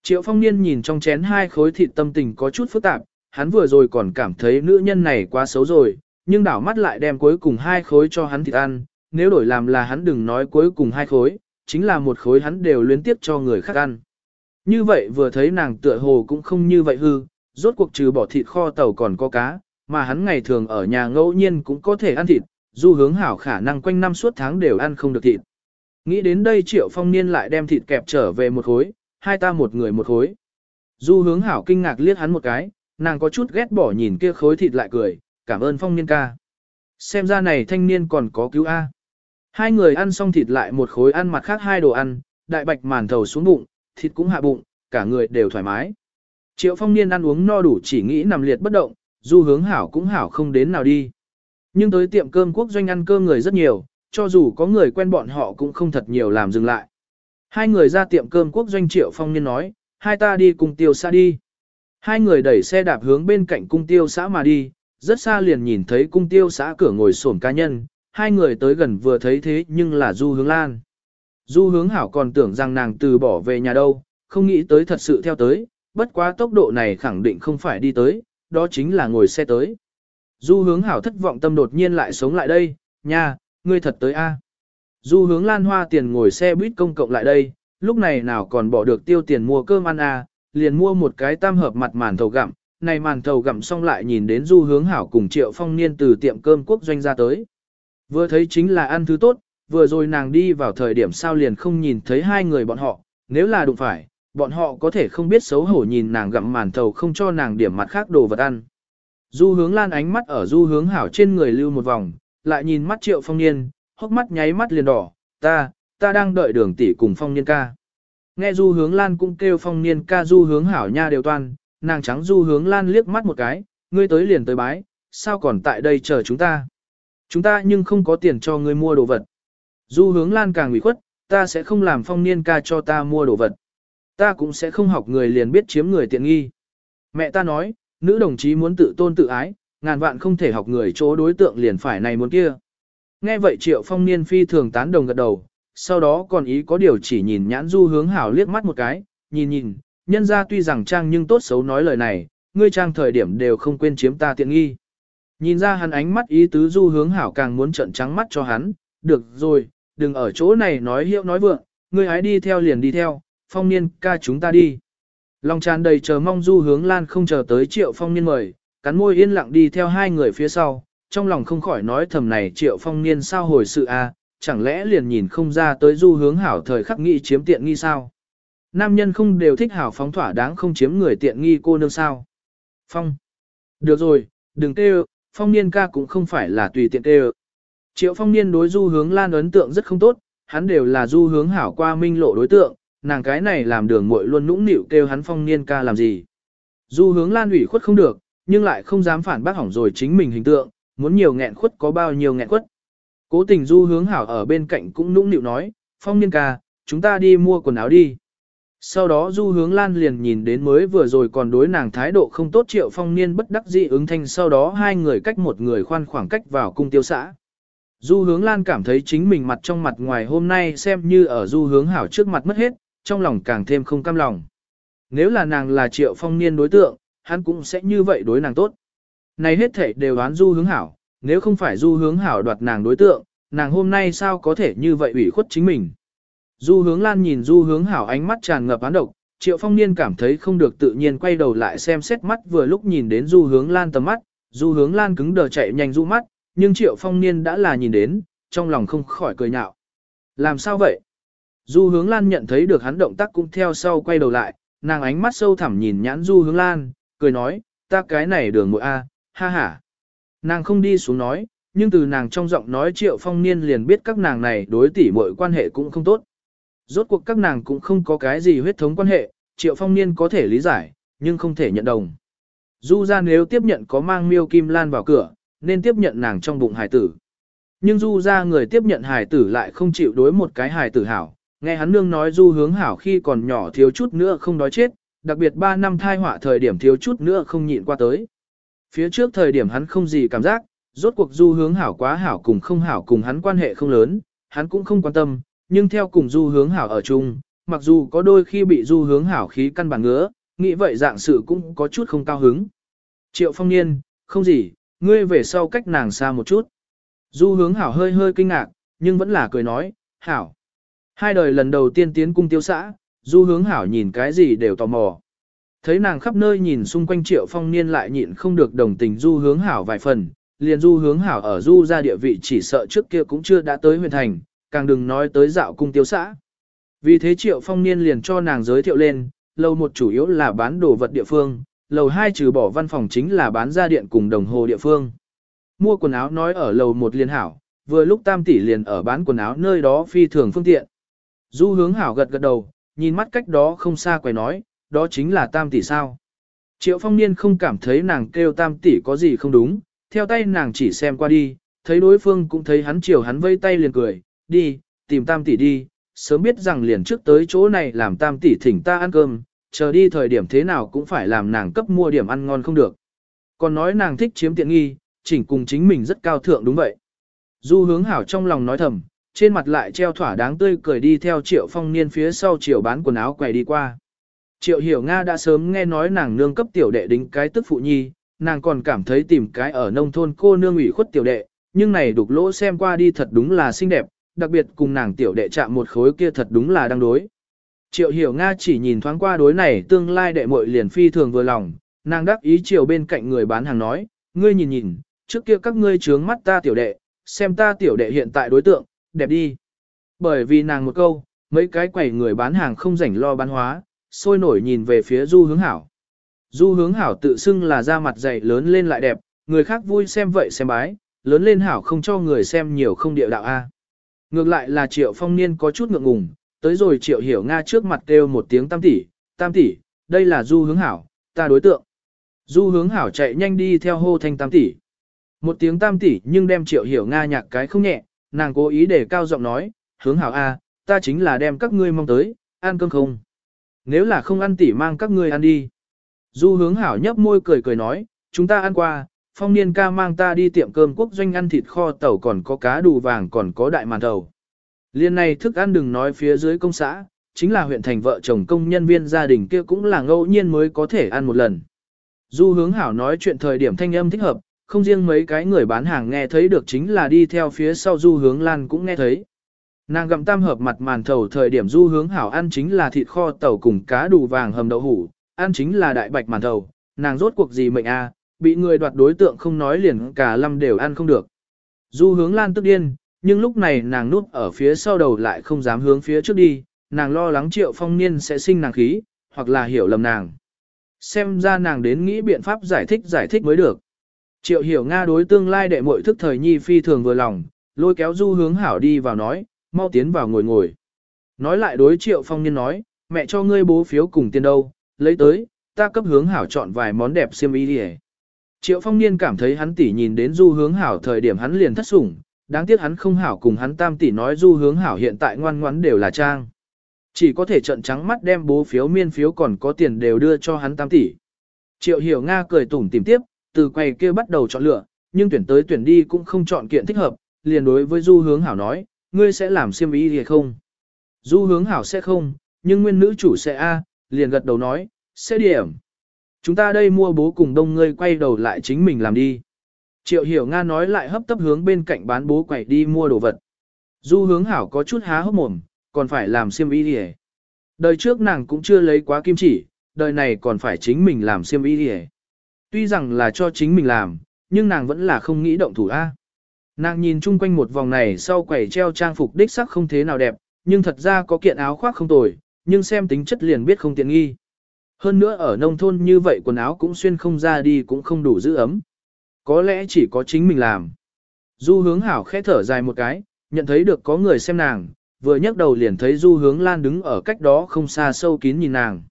Triệu phong niên nhìn trong chén hai khối thịt tâm tình có chút phức tạp, hắn vừa rồi còn cảm thấy nữ nhân này quá xấu rồi, nhưng đảo mắt lại đem cuối cùng hai khối cho hắn thịt ăn, nếu đổi làm là hắn đừng nói cuối cùng hai khối, chính là một khối hắn đều luyến tiếp cho người khác ăn. Như vậy vừa thấy nàng tựa hồ cũng không như vậy hư, rốt cuộc trừ bỏ thịt kho tàu còn có cá, mà hắn ngày thường ở nhà ngẫu nhiên cũng có thể ăn thịt, du hướng hảo khả năng quanh năm suốt tháng đều ăn không được thịt. Nghĩ đến đây triệu phong niên lại đem thịt kẹp trở về một khối, hai ta một người một khối. Du hướng hảo kinh ngạc liếc hắn một cái, nàng có chút ghét bỏ nhìn kia khối thịt lại cười, cảm ơn phong niên ca. Xem ra này thanh niên còn có cứu A. Hai người ăn xong thịt lại một khối ăn mặt khác hai đồ ăn, đại bạch màn thầu xuống bụng, thịt cũng hạ bụng, cả người đều thoải mái. Triệu phong niên ăn uống no đủ chỉ nghĩ nằm liệt bất động, du hướng hảo cũng hảo không đến nào đi. Nhưng tới tiệm cơm quốc doanh ăn cơm người rất nhiều, cho dù có người quen bọn họ cũng không thật nhiều làm dừng lại. Hai người ra tiệm cơm quốc doanh triệu phong niên nói, hai ta đi cùng tiêu xa đi. Hai người đẩy xe đạp hướng bên cạnh cung tiêu xã mà đi, rất xa liền nhìn thấy cung tiêu xã cửa ngồi sổm cá nhân, hai người tới gần vừa thấy thế nhưng là Du Hướng Lan. Du Hướng Hảo còn tưởng rằng nàng từ bỏ về nhà đâu, không nghĩ tới thật sự theo tới, bất quá tốc độ này khẳng định không phải đi tới, đó chính là ngồi xe tới. Du Hướng Hảo thất vọng tâm đột nhiên lại sống lại đây, nha, ngươi thật tới a. Du Hướng Lan hoa tiền ngồi xe buýt công cộng lại đây, lúc này nào còn bỏ được tiêu tiền mua cơm ăn a, liền mua một cái tam hợp mặt màn thầu gặm, này màn thầu gặm xong lại nhìn đến Du Hướng Hảo cùng Triệu Phong Niên từ tiệm cơm quốc doanh ra tới. Vừa thấy chính là ăn thứ tốt, vừa rồi nàng đi vào thời điểm sao liền không nhìn thấy hai người bọn họ, nếu là đụng phải, bọn họ có thể không biết xấu hổ nhìn nàng gặm màn thầu không cho nàng điểm mặt khác đồ vật ăn. Du hướng lan ánh mắt ở du hướng hảo trên người lưu một vòng, lại nhìn mắt triệu phong niên, hốc mắt nháy mắt liền đỏ, ta, ta đang đợi đường tỷ cùng phong niên ca. Nghe du hướng lan cũng kêu phong niên ca du hướng hảo nha đều toan, nàng trắng du hướng lan liếc mắt một cái, ngươi tới liền tới bái, sao còn tại đây chờ chúng ta. Chúng ta nhưng không có tiền cho ngươi mua đồ vật. Du hướng lan càng ủy khuất, ta sẽ không làm phong niên ca cho ta mua đồ vật. Ta cũng sẽ không học người liền biết chiếm người tiện nghi. Mẹ ta nói, nữ đồng chí muốn tự tôn tự ái, ngàn vạn không thể học người chỗ đối tượng liền phải này muốn kia. Nghe vậy triệu phong niên phi thường tán đồng gật đầu, sau đó còn ý có điều chỉ nhìn nhãn du hướng hảo liếc mắt một cái, nhìn nhìn, nhân ra tuy rằng trang nhưng tốt xấu nói lời này, ngươi trang thời điểm đều không quên chiếm ta tiện nghi. Nhìn ra hắn ánh mắt ý tứ du hướng hảo càng muốn trận trắng mắt cho hắn, được rồi, đừng ở chỗ này nói hiệu nói vượng, ngươi hãy đi theo liền đi theo, phong niên ca chúng ta đi. Lòng tràn đầy chờ mong du hướng lan không chờ tới triệu phong niên mời, cắn môi yên lặng đi theo hai người phía sau, trong lòng không khỏi nói thầm này triệu phong niên sao hồi sự a chẳng lẽ liền nhìn không ra tới du hướng hảo thời khắc nghị chiếm tiện nghi sao. Nam nhân không đều thích hảo phóng thỏa đáng không chiếm người tiện nghi cô nương sao. Phong. Được rồi, đừng kêu, phong niên ca cũng không phải là tùy tiện kêu. Triệu phong niên đối du hướng lan ấn tượng rất không tốt, hắn đều là du hướng hảo qua minh lộ đối tượng, nàng cái này làm đường muội luôn nũng nịu kêu hắn phong niên ca làm gì. Du hướng lan ủy khuất không được, nhưng lại không dám phản bác hỏng rồi chính mình hình tượng, muốn nhiều nghẹn khuất có bao nhiêu nghẹn khuất. Cố tình du hướng hảo ở bên cạnh cũng nũng nịu nói, phong niên ca, chúng ta đi mua quần áo đi. Sau đó du hướng lan liền nhìn đến mới vừa rồi còn đối nàng thái độ không tốt triệu phong niên bất đắc dĩ ứng thanh sau đó hai người cách một người khoan khoảng cách vào cung tiêu xã. Du hướng lan cảm thấy chính mình mặt trong mặt ngoài hôm nay xem như ở du hướng hảo trước mặt mất hết, trong lòng càng thêm không cam lòng. Nếu là nàng là triệu phong niên đối tượng, hắn cũng sẽ như vậy đối nàng tốt. Này hết thể đều đoán du hướng hảo, nếu không phải du hướng hảo đoạt nàng đối tượng, nàng hôm nay sao có thể như vậy ủy khuất chính mình. Du hướng lan nhìn du hướng hảo ánh mắt tràn ngập án độc, triệu phong niên cảm thấy không được tự nhiên quay đầu lại xem xét mắt vừa lúc nhìn đến du hướng lan tầm mắt, du hướng lan cứng đờ chạy nhanh du mắt, nhưng triệu phong niên đã là nhìn đến, trong lòng không khỏi cười nhạo. Làm sao vậy? Du hướng lan nhận thấy được hắn động tác cũng theo sau quay đầu lại, nàng ánh mắt sâu thẳm nhìn nhãn du hướng lan, cười nói, ta cái này đường mội A, ha ha. Nàng không đi xuống nói, nhưng từ nàng trong giọng nói triệu phong niên liền biết các nàng này đối tỷ muội quan hệ cũng không tốt. Rốt cuộc các nàng cũng không có cái gì huyết thống quan hệ, triệu phong niên có thể lý giải, nhưng không thể nhận đồng. Du ra nếu tiếp nhận có mang miêu kim lan vào cửa, nên tiếp nhận nàng trong bụng Hải tử. Nhưng du ra người tiếp nhận Hải tử lại không chịu đối một cái Hải tử hảo, nghe hắn nương nói du hướng hảo khi còn nhỏ thiếu chút nữa không đói chết, đặc biệt 3 năm thai họa thời điểm thiếu chút nữa không nhịn qua tới. Phía trước thời điểm hắn không gì cảm giác, rốt cuộc du hướng hảo quá hảo cùng không hảo cùng hắn quan hệ không lớn, hắn cũng không quan tâm, nhưng theo cùng du hướng hảo ở chung, mặc dù có đôi khi bị du hướng hảo khí căn bản ngứa, nghĩ vậy dạng sự cũng có chút không cao hứng. Triệu phong niên, không gì, ngươi về sau cách nàng xa một chút. Du hướng hảo hơi hơi kinh ngạc, nhưng vẫn là cười nói, hảo. Hai đời lần đầu tiên tiến cung tiêu xã, du hướng hảo nhìn cái gì đều tò mò. Thấy nàng khắp nơi nhìn xung quanh triệu phong niên lại nhịn không được đồng tình du hướng hảo vài phần, liền du hướng hảo ở du ra địa vị chỉ sợ trước kia cũng chưa đã tới huyền thành, càng đừng nói tới dạo cung tiêu xã. Vì thế triệu phong niên liền cho nàng giới thiệu lên, lầu một chủ yếu là bán đồ vật địa phương, lầu hai trừ bỏ văn phòng chính là bán ra điện cùng đồng hồ địa phương. Mua quần áo nói ở lầu một liền hảo, vừa lúc tam tỷ liền ở bán quần áo nơi đó phi thường phương tiện. Du hướng hảo gật gật đầu, nhìn mắt cách đó không xa quay nói, đó chính là tam tỷ sao. Triệu phong niên không cảm thấy nàng kêu tam tỷ có gì không đúng, theo tay nàng chỉ xem qua đi, thấy đối phương cũng thấy hắn chiều hắn vây tay liền cười, đi, tìm tam tỷ đi, sớm biết rằng liền trước tới chỗ này làm tam tỷ thỉnh ta ăn cơm, chờ đi thời điểm thế nào cũng phải làm nàng cấp mua điểm ăn ngon không được. Còn nói nàng thích chiếm tiện nghi, chỉnh cùng chính mình rất cao thượng đúng vậy. Du hướng hảo trong lòng nói thầm, trên mặt lại treo thỏa đáng tươi cười đi theo triệu phong niên phía sau triệu bán quần áo quầy đi qua. Triệu hiểu Nga đã sớm nghe nói nàng nương cấp tiểu đệ đính cái tức phụ nhi, nàng còn cảm thấy tìm cái ở nông thôn cô nương ủy khuất tiểu đệ, nhưng này đục lỗ xem qua đi thật đúng là xinh đẹp, đặc biệt cùng nàng tiểu đệ chạm một khối kia thật đúng là đang đối. Triệu hiểu Nga chỉ nhìn thoáng qua đối này tương lai đệ muội liền phi thường vừa lòng, nàng đắc ý chiều bên cạnh người bán hàng nói, ngươi nhìn nhìn, trước kia các ngươi trướng mắt ta tiểu đệ, xem ta tiểu đệ hiện tại đối tượng, đẹp đi. Bởi vì nàng một câu, mấy cái quầy người bán hàng không rảnh lo bán hóa, sôi nổi nhìn về phía du hướng hảo. Du hướng hảo tự xưng là da mặt dày lớn lên lại đẹp, người khác vui xem vậy xem bái, lớn lên hảo không cho người xem nhiều không địa đạo A. Ngược lại là triệu phong niên có chút ngượng ngùng, tới rồi triệu hiểu Nga trước mặt kêu một tiếng tam tỷ, tam tỷ, đây là du hướng hảo, ta đối tượng. Du hướng hảo chạy nhanh đi theo hô thanh tam tỷ. Một tiếng tam tỷ nhưng đem triệu hiểu Nga nhạc cái không nhẹ, nàng cố ý để cao giọng nói, hướng hảo A, ta chính là đem các ngươi mong tới, ăn cơm không. Nếu là không ăn tỉ mang các ngươi ăn đi. Du hướng hảo nhấp môi cười cười nói, chúng ta ăn qua, phong niên ca mang ta đi tiệm cơm quốc doanh ăn thịt kho tẩu còn có cá đù vàng còn có đại màn tàu. Liên này thức ăn đừng nói phía dưới công xã, chính là huyện thành vợ chồng công nhân viên gia đình kia cũng là ngẫu nhiên mới có thể ăn một lần. Du hướng hảo nói chuyện thời điểm thanh âm thích hợp, không riêng mấy cái người bán hàng nghe thấy được chính là đi theo phía sau du hướng lan cũng nghe thấy. Nàng gặm tam hợp mặt màn thầu thời điểm du hướng hảo ăn chính là thịt kho tàu cùng cá đủ vàng hầm đậu hủ, ăn chính là đại bạch màn thầu, nàng rốt cuộc gì mệnh a, à? bị người đoạt đối tượng không nói liền cả lâm đều ăn không được. Du hướng lan tức điên, nhưng lúc này nàng núp ở phía sau đầu lại không dám hướng phía trước đi, nàng lo lắng triệu phong niên sẽ sinh nàng khí, hoặc là hiểu lầm nàng. Xem ra nàng đến nghĩ biện pháp giải thích giải thích mới được. Triệu hiểu Nga đối tương lai đệ muội thức thời nhi phi thường vừa lòng, lôi kéo du hướng hảo đi vào nói, mau tiến vào ngồi ngồi. Nói lại đối triệu phong niên nói, mẹ cho ngươi bố phiếu cùng tiền đâu, lấy tới, ta cấp hướng hảo chọn vài món đẹp xiêm y đi Triệu phong niên cảm thấy hắn tỷ nhìn đến du hướng hảo thời điểm hắn liền thất sủng, đáng tiếc hắn không hảo cùng hắn tam tỷ nói du hướng hảo hiện tại ngoan ngoãn đều là trang. Chỉ có thể trận trắng mắt đem bố phiếu miên phiếu còn có tiền đều đưa cho hắn tam tỷ. Triệu hiểu Nga cười tủm tìm tiếp, từ quầy kia bắt đầu chọn lựa, nhưng tuyển tới tuyển đi cũng không chọn kiện thích hợp, liền đối với du hướng hảo nói, ngươi sẽ làm xiêm y gì không? Du hướng hảo sẽ không, nhưng nguyên nữ chủ sẽ A, liền gật đầu nói, sẽ điểm. Chúng ta đây mua bố cùng đông ngươi quay đầu lại chính mình làm đi. Triệu hiểu Nga nói lại hấp tấp hướng bên cạnh bán bố quầy đi mua đồ vật. Du hướng hảo có chút há hốc mồm, còn phải làm xiêm y gì? Đời trước nàng cũng chưa lấy quá kim chỉ, đời này còn phải chính mình làm xiêm y gì? Tuy rằng là cho chính mình làm, nhưng nàng vẫn là không nghĩ động thủ A. Nàng nhìn chung quanh một vòng này sau quầy treo trang phục đích sắc không thế nào đẹp, nhưng thật ra có kiện áo khoác không tồi, nhưng xem tính chất liền biết không tiện nghi. Hơn nữa ở nông thôn như vậy quần áo cũng xuyên không ra đi cũng không đủ giữ ấm. Có lẽ chỉ có chính mình làm. Du hướng hảo khẽ thở dài một cái, nhận thấy được có người xem nàng, vừa nhấc đầu liền thấy du hướng lan đứng ở cách đó không xa sâu kín nhìn nàng.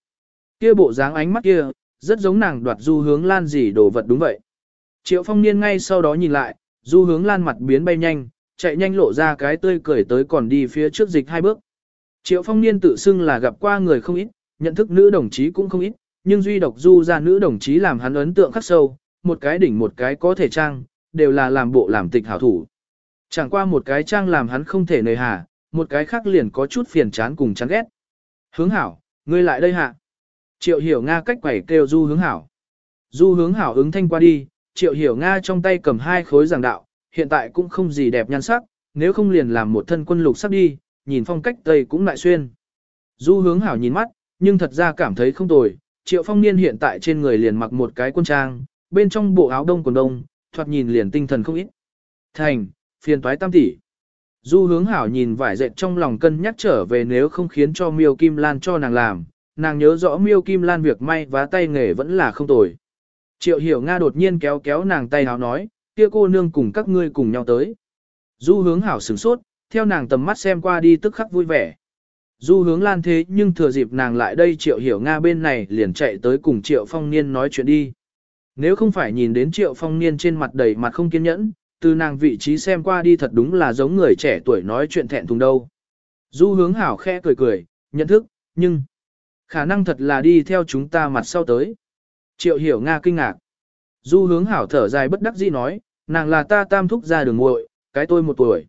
Kia bộ dáng ánh mắt kia, rất giống nàng đoạt du hướng lan gì đồ vật đúng vậy. Triệu phong niên ngay sau đó nhìn lại, du hướng lan mặt biến bay nhanh, chạy nhanh lộ ra cái tươi cười tới còn đi phía trước dịch hai bước. Triệu phong niên tự xưng là gặp qua người không ít, nhận thức nữ đồng chí cũng không ít, nhưng duy độc du ra nữ đồng chí làm hắn ấn tượng khắc sâu, một cái đỉnh một cái có thể trang, đều là làm bộ làm tịch hảo thủ. Chẳng qua một cái trang làm hắn không thể nời hà, một cái khác liền có chút phiền chán cùng chán ghét. Hướng hảo, ngươi lại đây hạ. Triệu hiểu Nga cách quẩy kêu du hướng hảo. Du hướng hảo ứng thanh qua đi, triệu hiểu Nga trong tay cầm hai khối giảng đạo, hiện tại cũng không gì đẹp nhan sắc, nếu không liền làm một thân quân lục sắc đi, nhìn phong cách tây cũng lại xuyên. Du hướng hảo nhìn mắt, nhưng thật ra cảm thấy không tồi, triệu phong niên hiện tại trên người liền mặc một cái quân trang, bên trong bộ áo đông quần đông, thoạt nhìn liền tinh thần không ít. Thành, phiền toái tam tỷ. Du hướng hảo nhìn vải dệt trong lòng cân nhắc trở về nếu không khiến cho miêu kim lan cho nàng làm, nàng nhớ rõ miêu kim lan việc may vá tay nghề vẫn là không tồi. Triệu hiểu Nga đột nhiên kéo kéo nàng tay háo nói, kia cô nương cùng các ngươi cùng nhau tới. Du hướng hảo sửng sốt, theo nàng tầm mắt xem qua đi tức khắc vui vẻ. Du hướng lan thế nhưng thừa dịp nàng lại đây triệu hiểu Nga bên này liền chạy tới cùng triệu phong niên nói chuyện đi. Nếu không phải nhìn đến triệu phong niên trên mặt đầy mặt không kiên nhẫn, từ nàng vị trí xem qua đi thật đúng là giống người trẻ tuổi nói chuyện thẹn thùng đâu. Du hướng hảo khẽ cười cười, nhận thức, nhưng Khả năng thật là đi theo chúng ta mặt sau tới. Triệu hiểu Nga kinh ngạc. Du hướng hảo thở dài bất đắc dĩ nói, nàng là ta tam thúc ra đường muội, cái tôi một tuổi.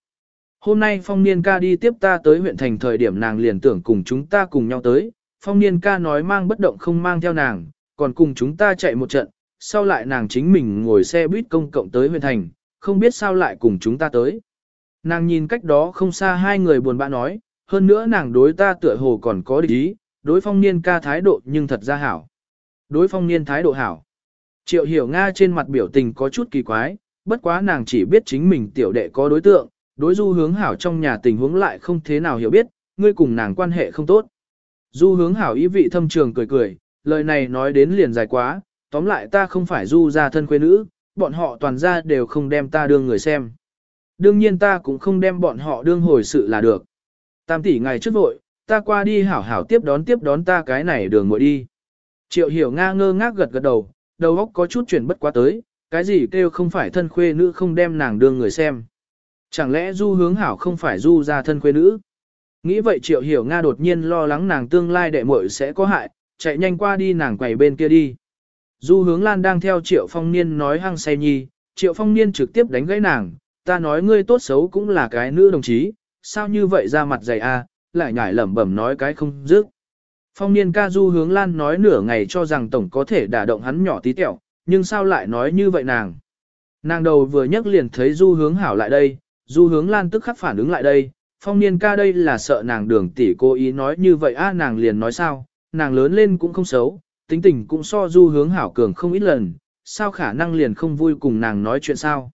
Hôm nay phong niên ca đi tiếp ta tới huyện thành thời điểm nàng liền tưởng cùng chúng ta cùng nhau tới, phong niên ca nói mang bất động không mang theo nàng, còn cùng chúng ta chạy một trận, sau lại nàng chính mình ngồi xe buýt công cộng tới huyện thành, không biết sao lại cùng chúng ta tới. Nàng nhìn cách đó không xa hai người buồn bã nói, hơn nữa nàng đối ta tựa hồ còn có địch ý, đối phong niên ca thái độ nhưng thật ra hảo. Đối phong niên thái độ hảo. Triệu hiểu Nga trên mặt biểu tình có chút kỳ quái, bất quá nàng chỉ biết chính mình tiểu đệ có đối tượng, đối du hướng hảo trong nhà tình huống lại không thế nào hiểu biết, ngươi cùng nàng quan hệ không tốt. Du hướng hảo ý vị thâm trường cười cười, lời này nói đến liền dài quá, tóm lại ta không phải du gia thân quê nữ, bọn họ toàn ra đều không đem ta đương người xem. Đương nhiên ta cũng không đem bọn họ đương hồi sự là được. Tam tỷ ngày trước vội, ta qua đi hảo hảo tiếp đón tiếp đón ta cái này đường ngồi đi. Triệu hiểu Nga ngơ ngác gật gật đầu, đầu óc có chút chuyển bất quá tới, cái gì kêu không phải thân khuê nữ không đem nàng đưa người xem. Chẳng lẽ du hướng hảo không phải du ra thân khuê nữ? Nghĩ vậy triệu hiểu Nga đột nhiên lo lắng nàng tương lai đệ muội sẽ có hại, chạy nhanh qua đi nàng quầy bên kia đi. Du hướng lan đang theo triệu phong niên nói hăng say nhi, triệu phong niên trực tiếp đánh gãy nàng, ta nói ngươi tốt xấu cũng là cái nữ đồng chí, sao như vậy ra mặt dày a, lại nhải lẩm bẩm nói cái không dứt. Phong niên ca du hướng lan nói nửa ngày cho rằng tổng có thể đả động hắn nhỏ tí tẹo, nhưng sao lại nói như vậy nàng. Nàng đầu vừa nhấc liền thấy du hướng hảo lại đây, du hướng lan tức khắc phản ứng lại đây, phong niên ca đây là sợ nàng đường tỷ cố ý nói như vậy a nàng liền nói sao, nàng lớn lên cũng không xấu, tính tình cũng so du hướng hảo cường không ít lần, sao khả năng liền không vui cùng nàng nói chuyện sao.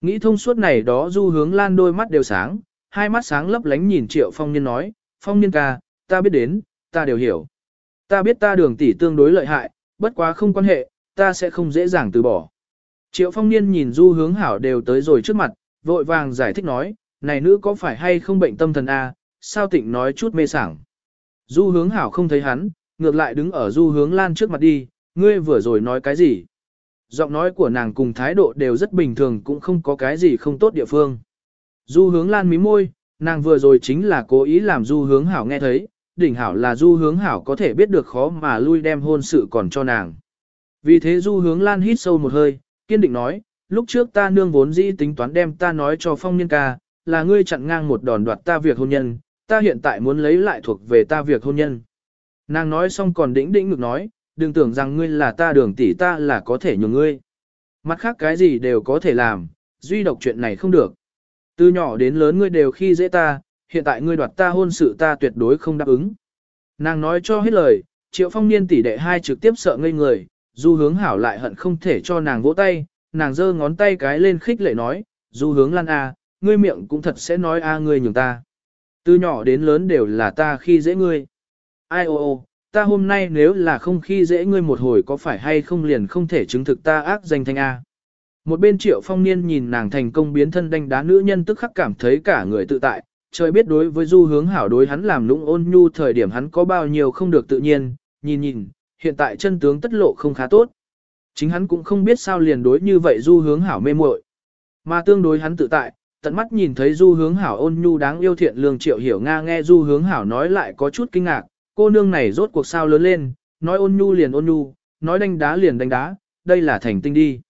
Nghĩ thông suốt này đó du hướng lan đôi mắt đều sáng, hai mắt sáng lấp lánh nhìn triệu phong niên nói, phong niên ca, ta biết đến, ta đều hiểu. Ta biết ta đường tỷ tương đối lợi hại, bất quá không quan hệ, ta sẽ không dễ dàng từ bỏ. Triệu phong niên nhìn du hướng hảo đều tới rồi trước mặt, vội vàng giải thích nói, này nữ có phải hay không bệnh tâm thần A, sao tịnh nói chút mê sảng. Du hướng hảo không thấy hắn, ngược lại đứng ở du hướng lan trước mặt đi, ngươi vừa rồi nói cái gì. Giọng nói của nàng cùng thái độ đều rất bình thường cũng không có cái gì không tốt địa phương. Du hướng lan mí môi, nàng vừa rồi chính là cố ý làm du hướng hảo nghe thấy, đỉnh hảo là du hướng hảo có thể biết được khó mà lui đem hôn sự còn cho nàng. Vì thế du hướng lan hít sâu một hơi, kiên định nói, lúc trước ta nương vốn dĩ tính toán đem ta nói cho phong niên ca, là ngươi chặn ngang một đòn đoạt ta việc hôn nhân, ta hiện tại muốn lấy lại thuộc về ta việc hôn nhân. Nàng nói xong còn đĩnh đĩnh ngực nói, đừng tưởng rằng ngươi là ta đường tỷ ta là có thể nhường ngươi. Mặt khác cái gì đều có thể làm, duy độc chuyện này không được. Từ nhỏ đến lớn ngươi đều khi dễ ta, hiện tại ngươi đoạt ta hôn sự ta tuyệt đối không đáp ứng. Nàng nói cho hết lời, triệu phong niên tỷ đệ hai trực tiếp sợ ngây người, du hướng hảo lại hận không thể cho nàng vỗ tay, nàng giơ ngón tay cái lên khích lệ nói, du hướng lan a, ngươi miệng cũng thật sẽ nói a ngươi nhường ta. Từ nhỏ đến lớn đều là ta khi dễ ngươi. Ai ô ô, ta hôm nay nếu là không khi dễ ngươi một hồi có phải hay không liền không thể chứng thực ta ác danh thanh A. Một bên triệu phong niên nhìn nàng thành công biến thân đánh đá nữ nhân tức khắc cảm thấy cả người tự tại, trời biết đối với du hướng hảo đối hắn làm lũng ôn nhu thời điểm hắn có bao nhiêu không được tự nhiên, nhìn nhìn, hiện tại chân tướng tất lộ không khá tốt. Chính hắn cũng không biết sao liền đối như vậy du hướng hảo mê muội Mà tương đối hắn tự tại, tận mắt nhìn thấy du hướng hảo ôn nhu đáng yêu thiện lương triệu hiểu Nga nghe du hướng hảo nói lại có chút kinh ngạc, cô nương này rốt cuộc sao lớn lên, nói ôn nhu liền ôn nhu, nói đánh đá liền đánh đá, đây là thành tinh đi.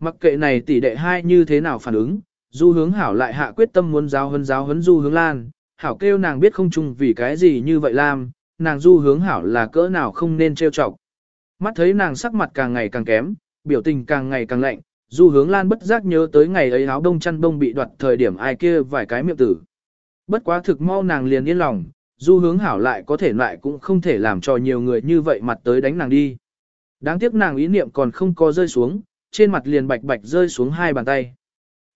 Mặc kệ này tỷ đệ hai như thế nào phản ứng, du hướng hảo lại hạ quyết tâm muốn giáo huấn giáo huấn du hướng lan, hảo kêu nàng biết không chung vì cái gì như vậy làm, nàng du hướng hảo là cỡ nào không nên trêu chọc. Mắt thấy nàng sắc mặt càng ngày càng kém, biểu tình càng ngày càng lạnh, du hướng lan bất giác nhớ tới ngày ấy áo đông chăn đông bị đoạt thời điểm ai kia vài cái miệng tử. Bất quá thực mau nàng liền yên lòng, du hướng hảo lại có thể lại cũng không thể làm cho nhiều người như vậy mặt tới đánh nàng đi. Đáng tiếc nàng ý niệm còn không có rơi xuống, trên mặt liền bạch bạch rơi xuống hai bàn tay.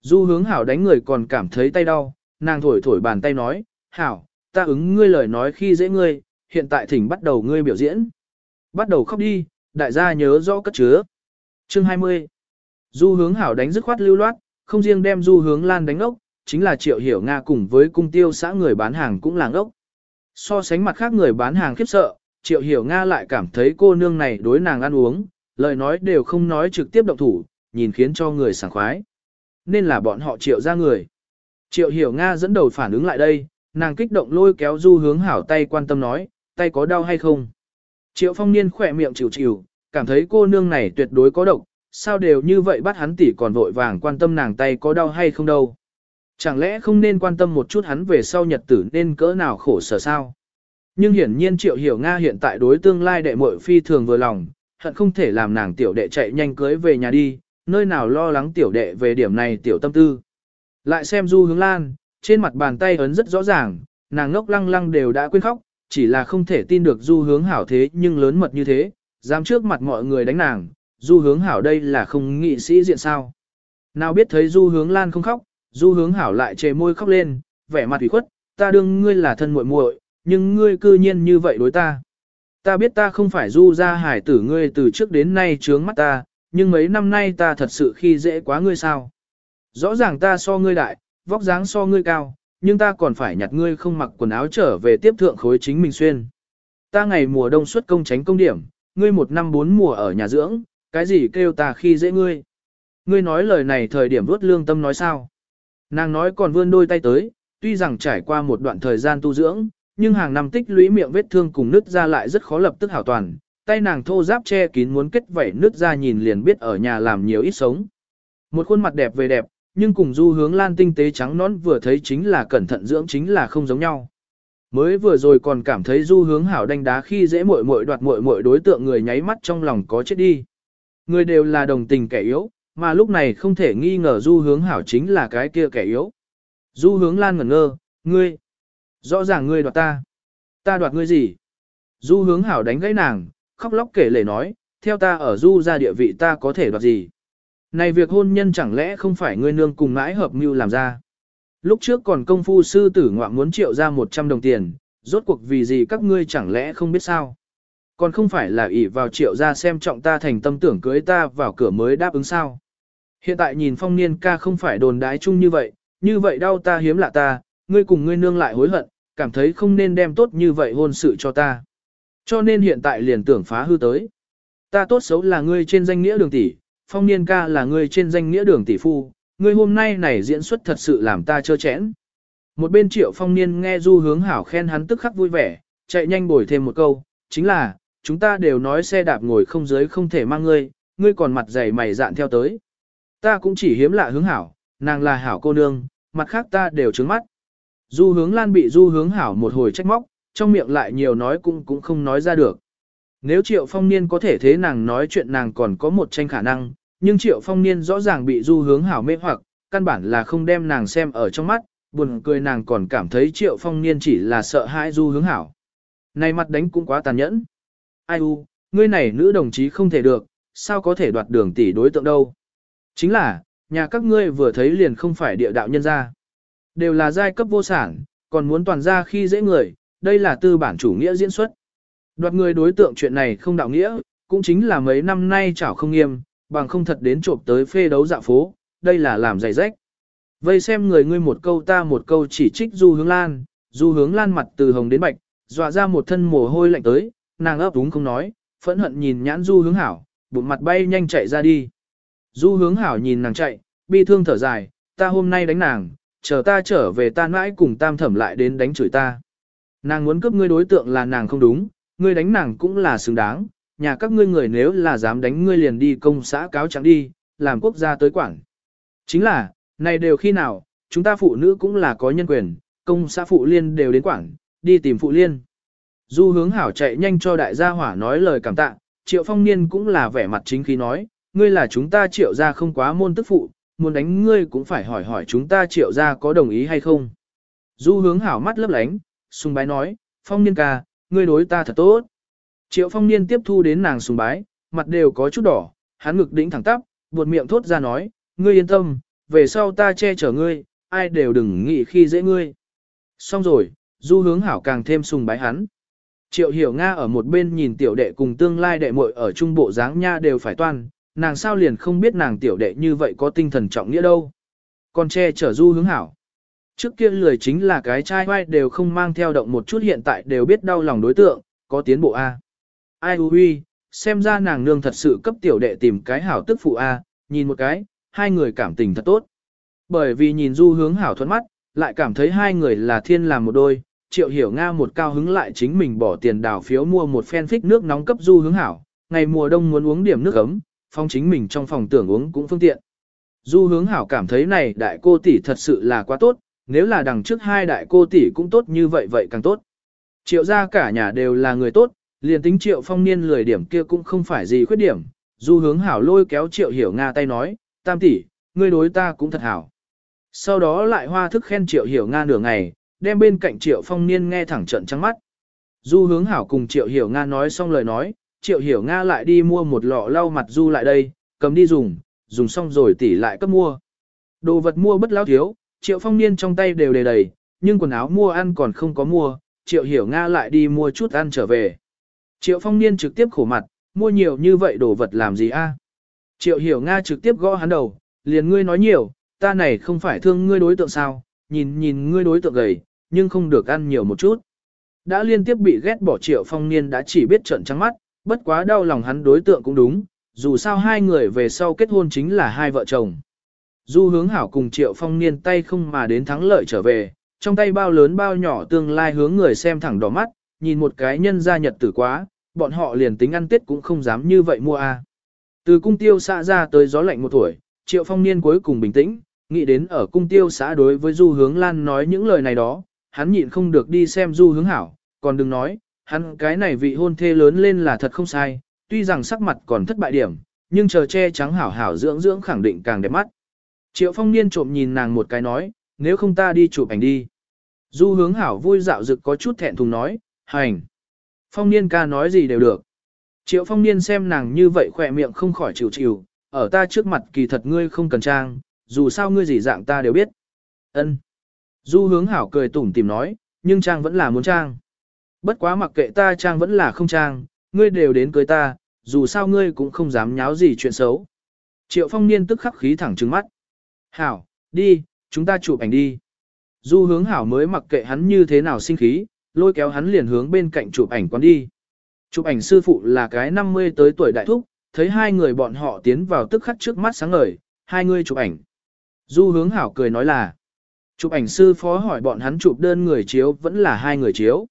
Du hướng hảo đánh người còn cảm thấy tay đau, nàng thổi thổi bàn tay nói, hảo, ta ứng ngươi lời nói khi dễ ngươi, hiện tại thỉnh bắt đầu ngươi biểu diễn. Bắt đầu khóc đi, đại gia nhớ rõ cất chứa. Chương 20 Du hướng hảo đánh dứt khoát lưu loát, không riêng đem du hướng lan đánh ốc, chính là triệu hiểu Nga cùng với cung tiêu xã người bán hàng cũng làng ốc. So sánh mặt khác người bán hàng khiếp sợ, triệu hiểu Nga lại cảm thấy cô nương này đối nàng ăn uống, lời nói đều không nói trực tiếp động thủ, nhìn khiến cho người sảng khoái. Nên là bọn họ triệu ra người. Triệu hiểu Nga dẫn đầu phản ứng lại đây, nàng kích động lôi kéo du hướng hảo tay quan tâm nói, tay có đau hay không? Triệu phong niên khỏe miệng chịu chịu, cảm thấy cô nương này tuyệt đối có độc, sao đều như vậy bắt hắn tỷ còn vội vàng quan tâm nàng tay có đau hay không đâu. Chẳng lẽ không nên quan tâm một chút hắn về sau nhật tử nên cỡ nào khổ sở sao? Nhưng hiển nhiên Triệu Hiểu Nga hiện tại đối tương lai đệ muội phi thường vừa lòng, hận không thể làm nàng tiểu đệ chạy nhanh cưới về nhà đi, nơi nào lo lắng tiểu đệ về điểm này tiểu tâm tư. Lại xem Du Hướng Lan, trên mặt bàn tay ấn rất rõ ràng, nàng ngốc lăng lăng đều đã quên khóc, chỉ là không thể tin được Du Hướng Hảo thế nhưng lớn mật như thế, dám trước mặt mọi người đánh nàng, Du Hướng Hảo đây là không nghị sĩ diện sao. Nào biết thấy Du Hướng Lan không khóc, Du Hướng Hảo lại chề môi khóc lên, vẻ mặt ủy khuất, ta đương ngươi là thân muội muội, nhưng ngươi cư nhiên như vậy đối ta. Ta biết ta không phải Du gia hải tử ngươi từ trước đến nay trướng mắt ta, nhưng mấy năm nay ta thật sự khi dễ quá ngươi sao. Rõ ràng ta so ngươi đại, vóc dáng so ngươi cao, nhưng ta còn phải nhặt ngươi không mặc quần áo trở về tiếp thượng khối chính mình xuyên. Ta ngày mùa đông xuất công tránh công điểm, ngươi một năm bốn mùa ở nhà dưỡng, cái gì kêu ta khi dễ ngươi. Ngươi nói lời này thời điểm vuốt lương tâm nói sao. Nàng nói còn vươn đôi tay tới, tuy rằng trải qua một đoạn thời gian tu dưỡng, nhưng hàng năm tích lũy miệng vết thương cùng nứt ra lại rất khó lập tức hảo toàn. Tay nàng thô giáp che kín muốn kết vảy nứt ra nhìn liền biết ở nhà làm nhiều ít sống. Một khuôn mặt đẹp về đẹp, nhưng cùng du hướng lan tinh tế trắng nón vừa thấy chính là cẩn thận dưỡng chính là không giống nhau. Mới vừa rồi còn cảm thấy du hướng hảo đánh đá khi dễ muội muội đoạt muội muội đối tượng người nháy mắt trong lòng có chết đi. Người đều là đồng tình kẻ yếu, mà lúc này không thể nghi ngờ du hướng hảo chính là cái kia kẻ yếu. Du hướng lan ngẩn ngơ, ngươi, rõ ràng ngươi đoạt ta. Ta đoạt ngươi gì? Du hướng hảo đánh gãy nàng, khóc lóc kể lể nói, theo ta ở du ra địa vị ta có thể đoạt gì? Này việc hôn nhân chẳng lẽ không phải ngươi nương cùng mãi hợp mưu làm ra? Lúc trước còn công phu sư tử ngoạm muốn triệu ra 100 đồng tiền, rốt cuộc vì gì các ngươi chẳng lẽ không biết sao? Còn không phải là ỷ vào triệu ra xem trọng ta thành tâm tưởng cưới ta vào cửa mới đáp ứng sao? Hiện tại nhìn phong niên ca không phải đồn đái chung như vậy, như vậy đau ta hiếm lạ ta, ngươi cùng ngươi nương lại hối hận, cảm thấy không nên đem tốt như vậy hôn sự cho ta. Cho nên hiện tại liền tưởng phá hư tới. Ta tốt xấu là ngươi trên danh nghĩa đường tỷ, phong niên ca là ngươi trên danh nghĩa đường tỷ phu, ngươi hôm nay này diễn xuất thật sự làm ta chơ chẽn. Một bên triệu phong niên nghe du hướng hảo khen hắn tức khắc vui vẻ, chạy nhanh bồi thêm một câu, chính là, chúng ta đều nói xe đạp ngồi không dưới không thể mang ngươi, ngươi còn mặt dày mày dạn theo tới. Ta cũng chỉ hiếm lạ hướng hảo, nàng là hảo cô nương, mặt khác ta đều trứng mắt. Du hướng lan bị du hướng hảo một hồi trách móc, trong miệng lại nhiều nói cũng cũng không nói ra được. Nếu triệu phong niên có thể thế nàng nói chuyện nàng còn có một tranh khả năng, nhưng triệu phong niên rõ ràng bị du hướng hảo mê hoặc, căn bản là không đem nàng xem ở trong mắt, buồn cười nàng còn cảm thấy triệu phong niên chỉ là sợ hãi du hướng hảo. Này mặt đánh cũng quá tàn nhẫn. Ai u, ngươi này nữ đồng chí không thể được, sao có thể đoạt đường tỷ đối tượng đâu. Chính là, nhà các ngươi vừa thấy liền không phải địa đạo nhân gia. Đều là giai cấp vô sản, còn muốn toàn ra khi dễ người, đây là tư bản chủ nghĩa diễn xuất. Đoạt người đối tượng chuyện này không đạo nghĩa, cũng chính là mấy năm nay chảo không nghiêm, bằng không thật đến trộm tới phê đấu dạ phố, đây là làm giày rách. Vây xem người ngươi một câu ta một câu chỉ trích du hướng lan, du hướng lan mặt từ hồng đến bạch, dọa ra một thân mồ hôi lạnh tới, nàng ấp đúng không nói, phẫn hận nhìn nhãn du hướng hảo, bụng mặt bay nhanh chạy ra đi. Du hướng hảo nhìn nàng chạy, bi thương thở dài, ta hôm nay đánh nàng, chờ ta trở về ta mãi cùng tam thẩm lại đến đánh chửi ta. Nàng muốn cướp ngươi đối tượng là nàng không đúng, ngươi đánh nàng cũng là xứng đáng, nhà các ngươi người nếu là dám đánh ngươi liền đi công xã cáo trắng đi, làm quốc gia tới quản. Chính là, này đều khi nào, chúng ta phụ nữ cũng là có nhân quyền, công xã phụ liên đều đến quản, đi tìm phụ liên. Du hướng hảo chạy nhanh cho đại gia hỏa nói lời cảm tạ, triệu phong niên cũng là vẻ mặt chính khí nói, ngươi là chúng ta triệu gia không quá môn tức phụ, muốn đánh ngươi cũng phải hỏi hỏi chúng ta triệu gia có đồng ý hay không. Du hướng hảo mắt lấp lánh, sùng bái nói, phong niên ca, ngươi đối ta thật tốt. Triệu phong niên tiếp thu đến nàng sùng bái, mặt đều có chút đỏ, hắn ngực đỉnh thẳng tắp, buột miệng thốt ra nói, ngươi yên tâm, về sau ta che chở ngươi, ai đều đừng nghĩ khi dễ ngươi. Xong rồi, du hướng hảo càng thêm sùng bái hắn. Triệu hiểu Nga ở một bên nhìn tiểu đệ cùng tương lai đệ muội ở trung bộ dáng nha đều phải toan, nàng sao liền không biết nàng tiểu đệ như vậy có tinh thần trọng nghĩa đâu. Còn che chở du hướng hảo. Trước kia lười chính là cái trai vai đều không mang theo động một chút hiện tại đều biết đau lòng đối tượng, có tiến bộ A. Ai huy, xem ra nàng nương thật sự cấp tiểu đệ tìm cái hảo tức phụ A, nhìn một cái, hai người cảm tình thật tốt. Bởi vì nhìn du hướng hảo thuận mắt, lại cảm thấy hai người là thiên làm một đôi, Triệu Hiểu Nga một cao hứng lại chính mình bỏ tiền đào phiếu mua một phen phích nước nóng cấp du hướng hảo, ngày mùa đông muốn uống điểm nước ấm, phong chính mình trong phòng tưởng uống cũng phương tiện. Du hướng hảo cảm thấy này đại cô tỷ thật sự là quá tốt, nếu là đằng trước hai đại cô tỷ cũng tốt như vậy vậy càng tốt. Triệu gia cả nhà đều là người tốt, liền tính triệu phong niên lười điểm kia cũng không phải gì khuyết điểm. Du hướng hảo lôi kéo triệu hiểu Nga tay nói, tam tỷ, ngươi đối ta cũng thật hảo. Sau đó lại hoa thức khen triệu hiểu Nga nửa ngày, đem bên cạnh triệu phong niên nghe thẳng trận trắng mắt. Du hướng hảo cùng triệu hiểu Nga nói xong lời nói, triệu hiểu Nga lại đi mua một lọ lau mặt du lại đây, cầm đi dùng, dùng xong rồi tỷ lại cấp mua. Đồ vật mua bất lão thiếu, triệu phong niên trong tay đều đầy đầy, nhưng quần áo mua ăn còn không có mua, triệu hiểu Nga lại đi mua chút ăn trở về. Triệu phong niên trực tiếp khổ mặt, mua nhiều như vậy đồ vật làm gì a? Triệu hiểu Nga trực tiếp gõ hắn đầu, liền ngươi nói nhiều, ta này không phải thương ngươi đối tượng sao, nhìn nhìn ngươi đối tượng gầy, nhưng không được ăn nhiều một chút. Đã liên tiếp bị ghét bỏ triệu phong niên đã chỉ biết trợn trắng mắt, bất quá đau lòng hắn đối tượng cũng đúng, dù sao hai người về sau kết hôn chính là hai vợ chồng. Du hướng hảo cùng triệu phong niên tay không mà đến thắng lợi trở về, trong tay bao lớn bao nhỏ tương lai hướng người xem thẳng đỏ mắt, nhìn một cái nhân gia nhật tử quá, bọn họ liền tính ăn tết cũng không dám như vậy mua a. Từ cung tiêu xã ra tới gió lạnh một tuổi, triệu phong niên cuối cùng bình tĩnh, nghĩ đến ở cung tiêu xã đối với du hướng lan nói những lời này đó, hắn nhịn không được đi xem du hướng hảo, còn đừng nói, hắn cái này vị hôn thê lớn lên là thật không sai, tuy rằng sắc mặt còn thất bại điểm, nhưng chờ che trắng hảo hảo dưỡng dưỡng khẳng định càng đẹp mắt. Triệu phong niên trộm nhìn nàng một cái nói, nếu không ta đi chụp ảnh đi. Du hướng hảo vui dạo dực có chút thẹn thùng nói, hành. Phong niên ca nói gì đều được. Triệu phong niên xem nàng như vậy khỏe miệng không khỏi chịu chịu, ở ta trước mặt kỳ thật ngươi không cần trang, dù sao ngươi gì dạng ta đều biết. Ân. Du hướng hảo cười tủm tìm nói, nhưng trang vẫn là muốn trang. Bất quá mặc kệ ta trang vẫn là không trang, ngươi đều đến cưới ta, dù sao ngươi cũng không dám nháo gì chuyện xấu. Triệu phong niên tức khắc khí thẳng trừng mắt. Hảo, đi, chúng ta chụp ảnh đi. Du hướng hảo mới mặc kệ hắn như thế nào sinh khí, lôi kéo hắn liền hướng bên cạnh chụp ảnh quán đi. Chụp ảnh sư phụ là cái 50 tới tuổi đại thúc, thấy hai người bọn họ tiến vào tức khắc trước mắt sáng ngời, hai người chụp ảnh. Du hướng hảo cười nói là, chụp ảnh sư phó hỏi bọn hắn chụp đơn người chiếu vẫn là hai người chiếu.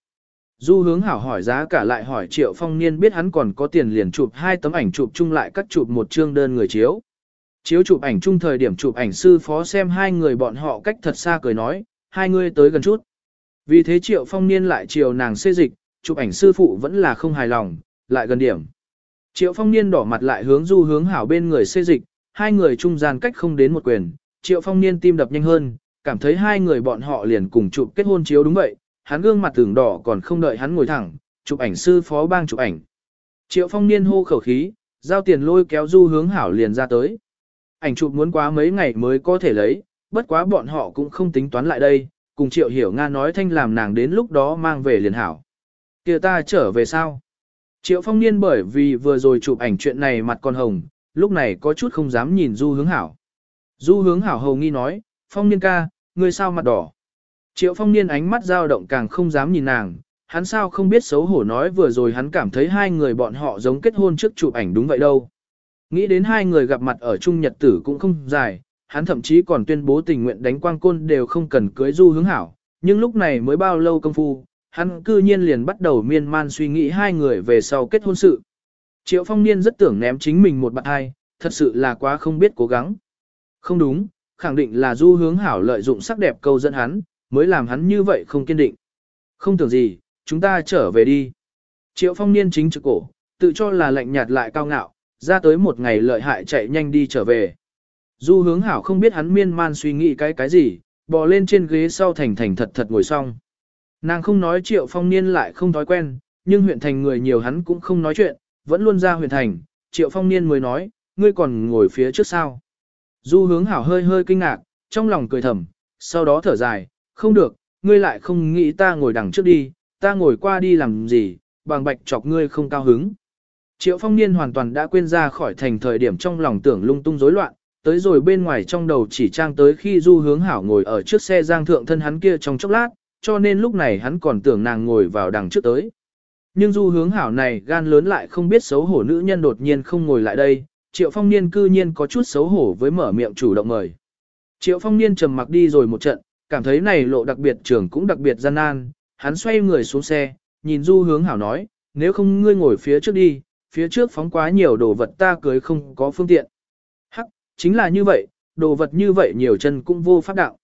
Du hướng hảo hỏi giá cả lại hỏi triệu phong niên biết hắn còn có tiền liền chụp hai tấm ảnh chụp chung lại cắt chụp một chương đơn người chiếu. Chiếu chụp ảnh chung thời điểm chụp ảnh sư phó xem hai người bọn họ cách thật xa cười nói, hai người tới gần chút. Vì thế triệu phong niên lại chiều nàng xê dịch, chụp ảnh sư phụ vẫn là không hài lòng, lại gần điểm. Triệu phong niên đỏ mặt lại hướng du hướng hảo bên người xê dịch, hai người trung gian cách không đến một quyền, triệu phong niên tim đập nhanh hơn, cảm thấy hai người bọn họ liền cùng chụp kết hôn chiếu đúng vậy, hắn gương mặt tưởng đỏ còn không đợi hắn ngồi thẳng, chụp ảnh sư phó bang chụp ảnh. Triệu phong niên hô khẩu khí, giao tiền lôi kéo du hướng hảo liền ra tới. Ảnh chụp muốn quá mấy ngày mới có thể lấy, bất quá bọn họ cũng không tính toán lại đây, cùng triệu hiểu Nga nói thanh làm nàng đến lúc đó mang về liền hảo. kia ta trở về sao? Triệu phong niên bởi vì vừa rồi chụp ảnh chuyện này mặt còn hồng, lúc này có chút không dám nhìn du hướng hảo. Du hướng hảo hầu nghi nói, phong niên ca, ngươi sao mặt đỏ? Triệu phong niên ánh mắt dao động càng không dám nhìn nàng, hắn sao không biết xấu hổ nói vừa rồi hắn cảm thấy hai người bọn họ giống kết hôn trước chụp ảnh đúng vậy đâu. Nghĩ đến hai người gặp mặt ở chung nhật tử cũng không dài, hắn thậm chí còn tuyên bố tình nguyện đánh quang côn đều không cần cưới du hướng hảo, nhưng lúc này mới bao lâu công phu, hắn cư nhiên liền bắt đầu miên man suy nghĩ hai người về sau kết hôn sự. Triệu phong niên rất tưởng ném chính mình một bạn hai, thật sự là quá không biết cố gắng. Không đúng, khẳng định là du hướng hảo lợi dụng sắc đẹp câu dẫn hắn, mới làm hắn như vậy không kiên định. Không tưởng gì, chúng ta trở về đi. Triệu phong niên chính trực cổ, tự cho là lạnh nhạt lại cao ngạo, ra tới một ngày lợi hại chạy nhanh đi trở về. Du hướng hảo không biết hắn miên man suy nghĩ cái cái gì, bò lên trên ghế sau thành thành thật thật ngồi xong. Nàng không nói triệu phong niên lại không thói quen, nhưng huyện thành người nhiều hắn cũng không nói chuyện, vẫn luôn ra huyện thành, triệu phong niên mới nói, ngươi còn ngồi phía trước sao. Du hướng hảo hơi hơi kinh ngạc, trong lòng cười thầm, sau đó thở dài, không được, ngươi lại không nghĩ ta ngồi đằng trước đi, ta ngồi qua đi làm gì, bằng bạch chọc ngươi không cao hứng. Triệu phong niên hoàn toàn đã quên ra khỏi thành thời điểm trong lòng tưởng lung tung rối loạn, tới rồi bên ngoài trong đầu chỉ trang tới khi du hướng hảo ngồi ở trước xe giang thượng thân hắn kia trong chốc lát, cho nên lúc này hắn còn tưởng nàng ngồi vào đằng trước tới. Nhưng du hướng hảo này gan lớn lại không biết xấu hổ nữ nhân đột nhiên không ngồi lại đây, triệu phong niên cư nhiên có chút xấu hổ với mở miệng chủ động mời. Triệu phong niên trầm mặc đi rồi một trận, cảm thấy này lộ đặc biệt trưởng cũng đặc biệt gian nan, hắn xoay người xuống xe, nhìn du hướng hảo nói, nếu không ngươi ngồi phía trước đi, phía trước phóng quá nhiều đồ vật ta cưới không có phương tiện. Hắc, chính là như vậy, đồ vật như vậy nhiều chân cũng vô pháp đạo.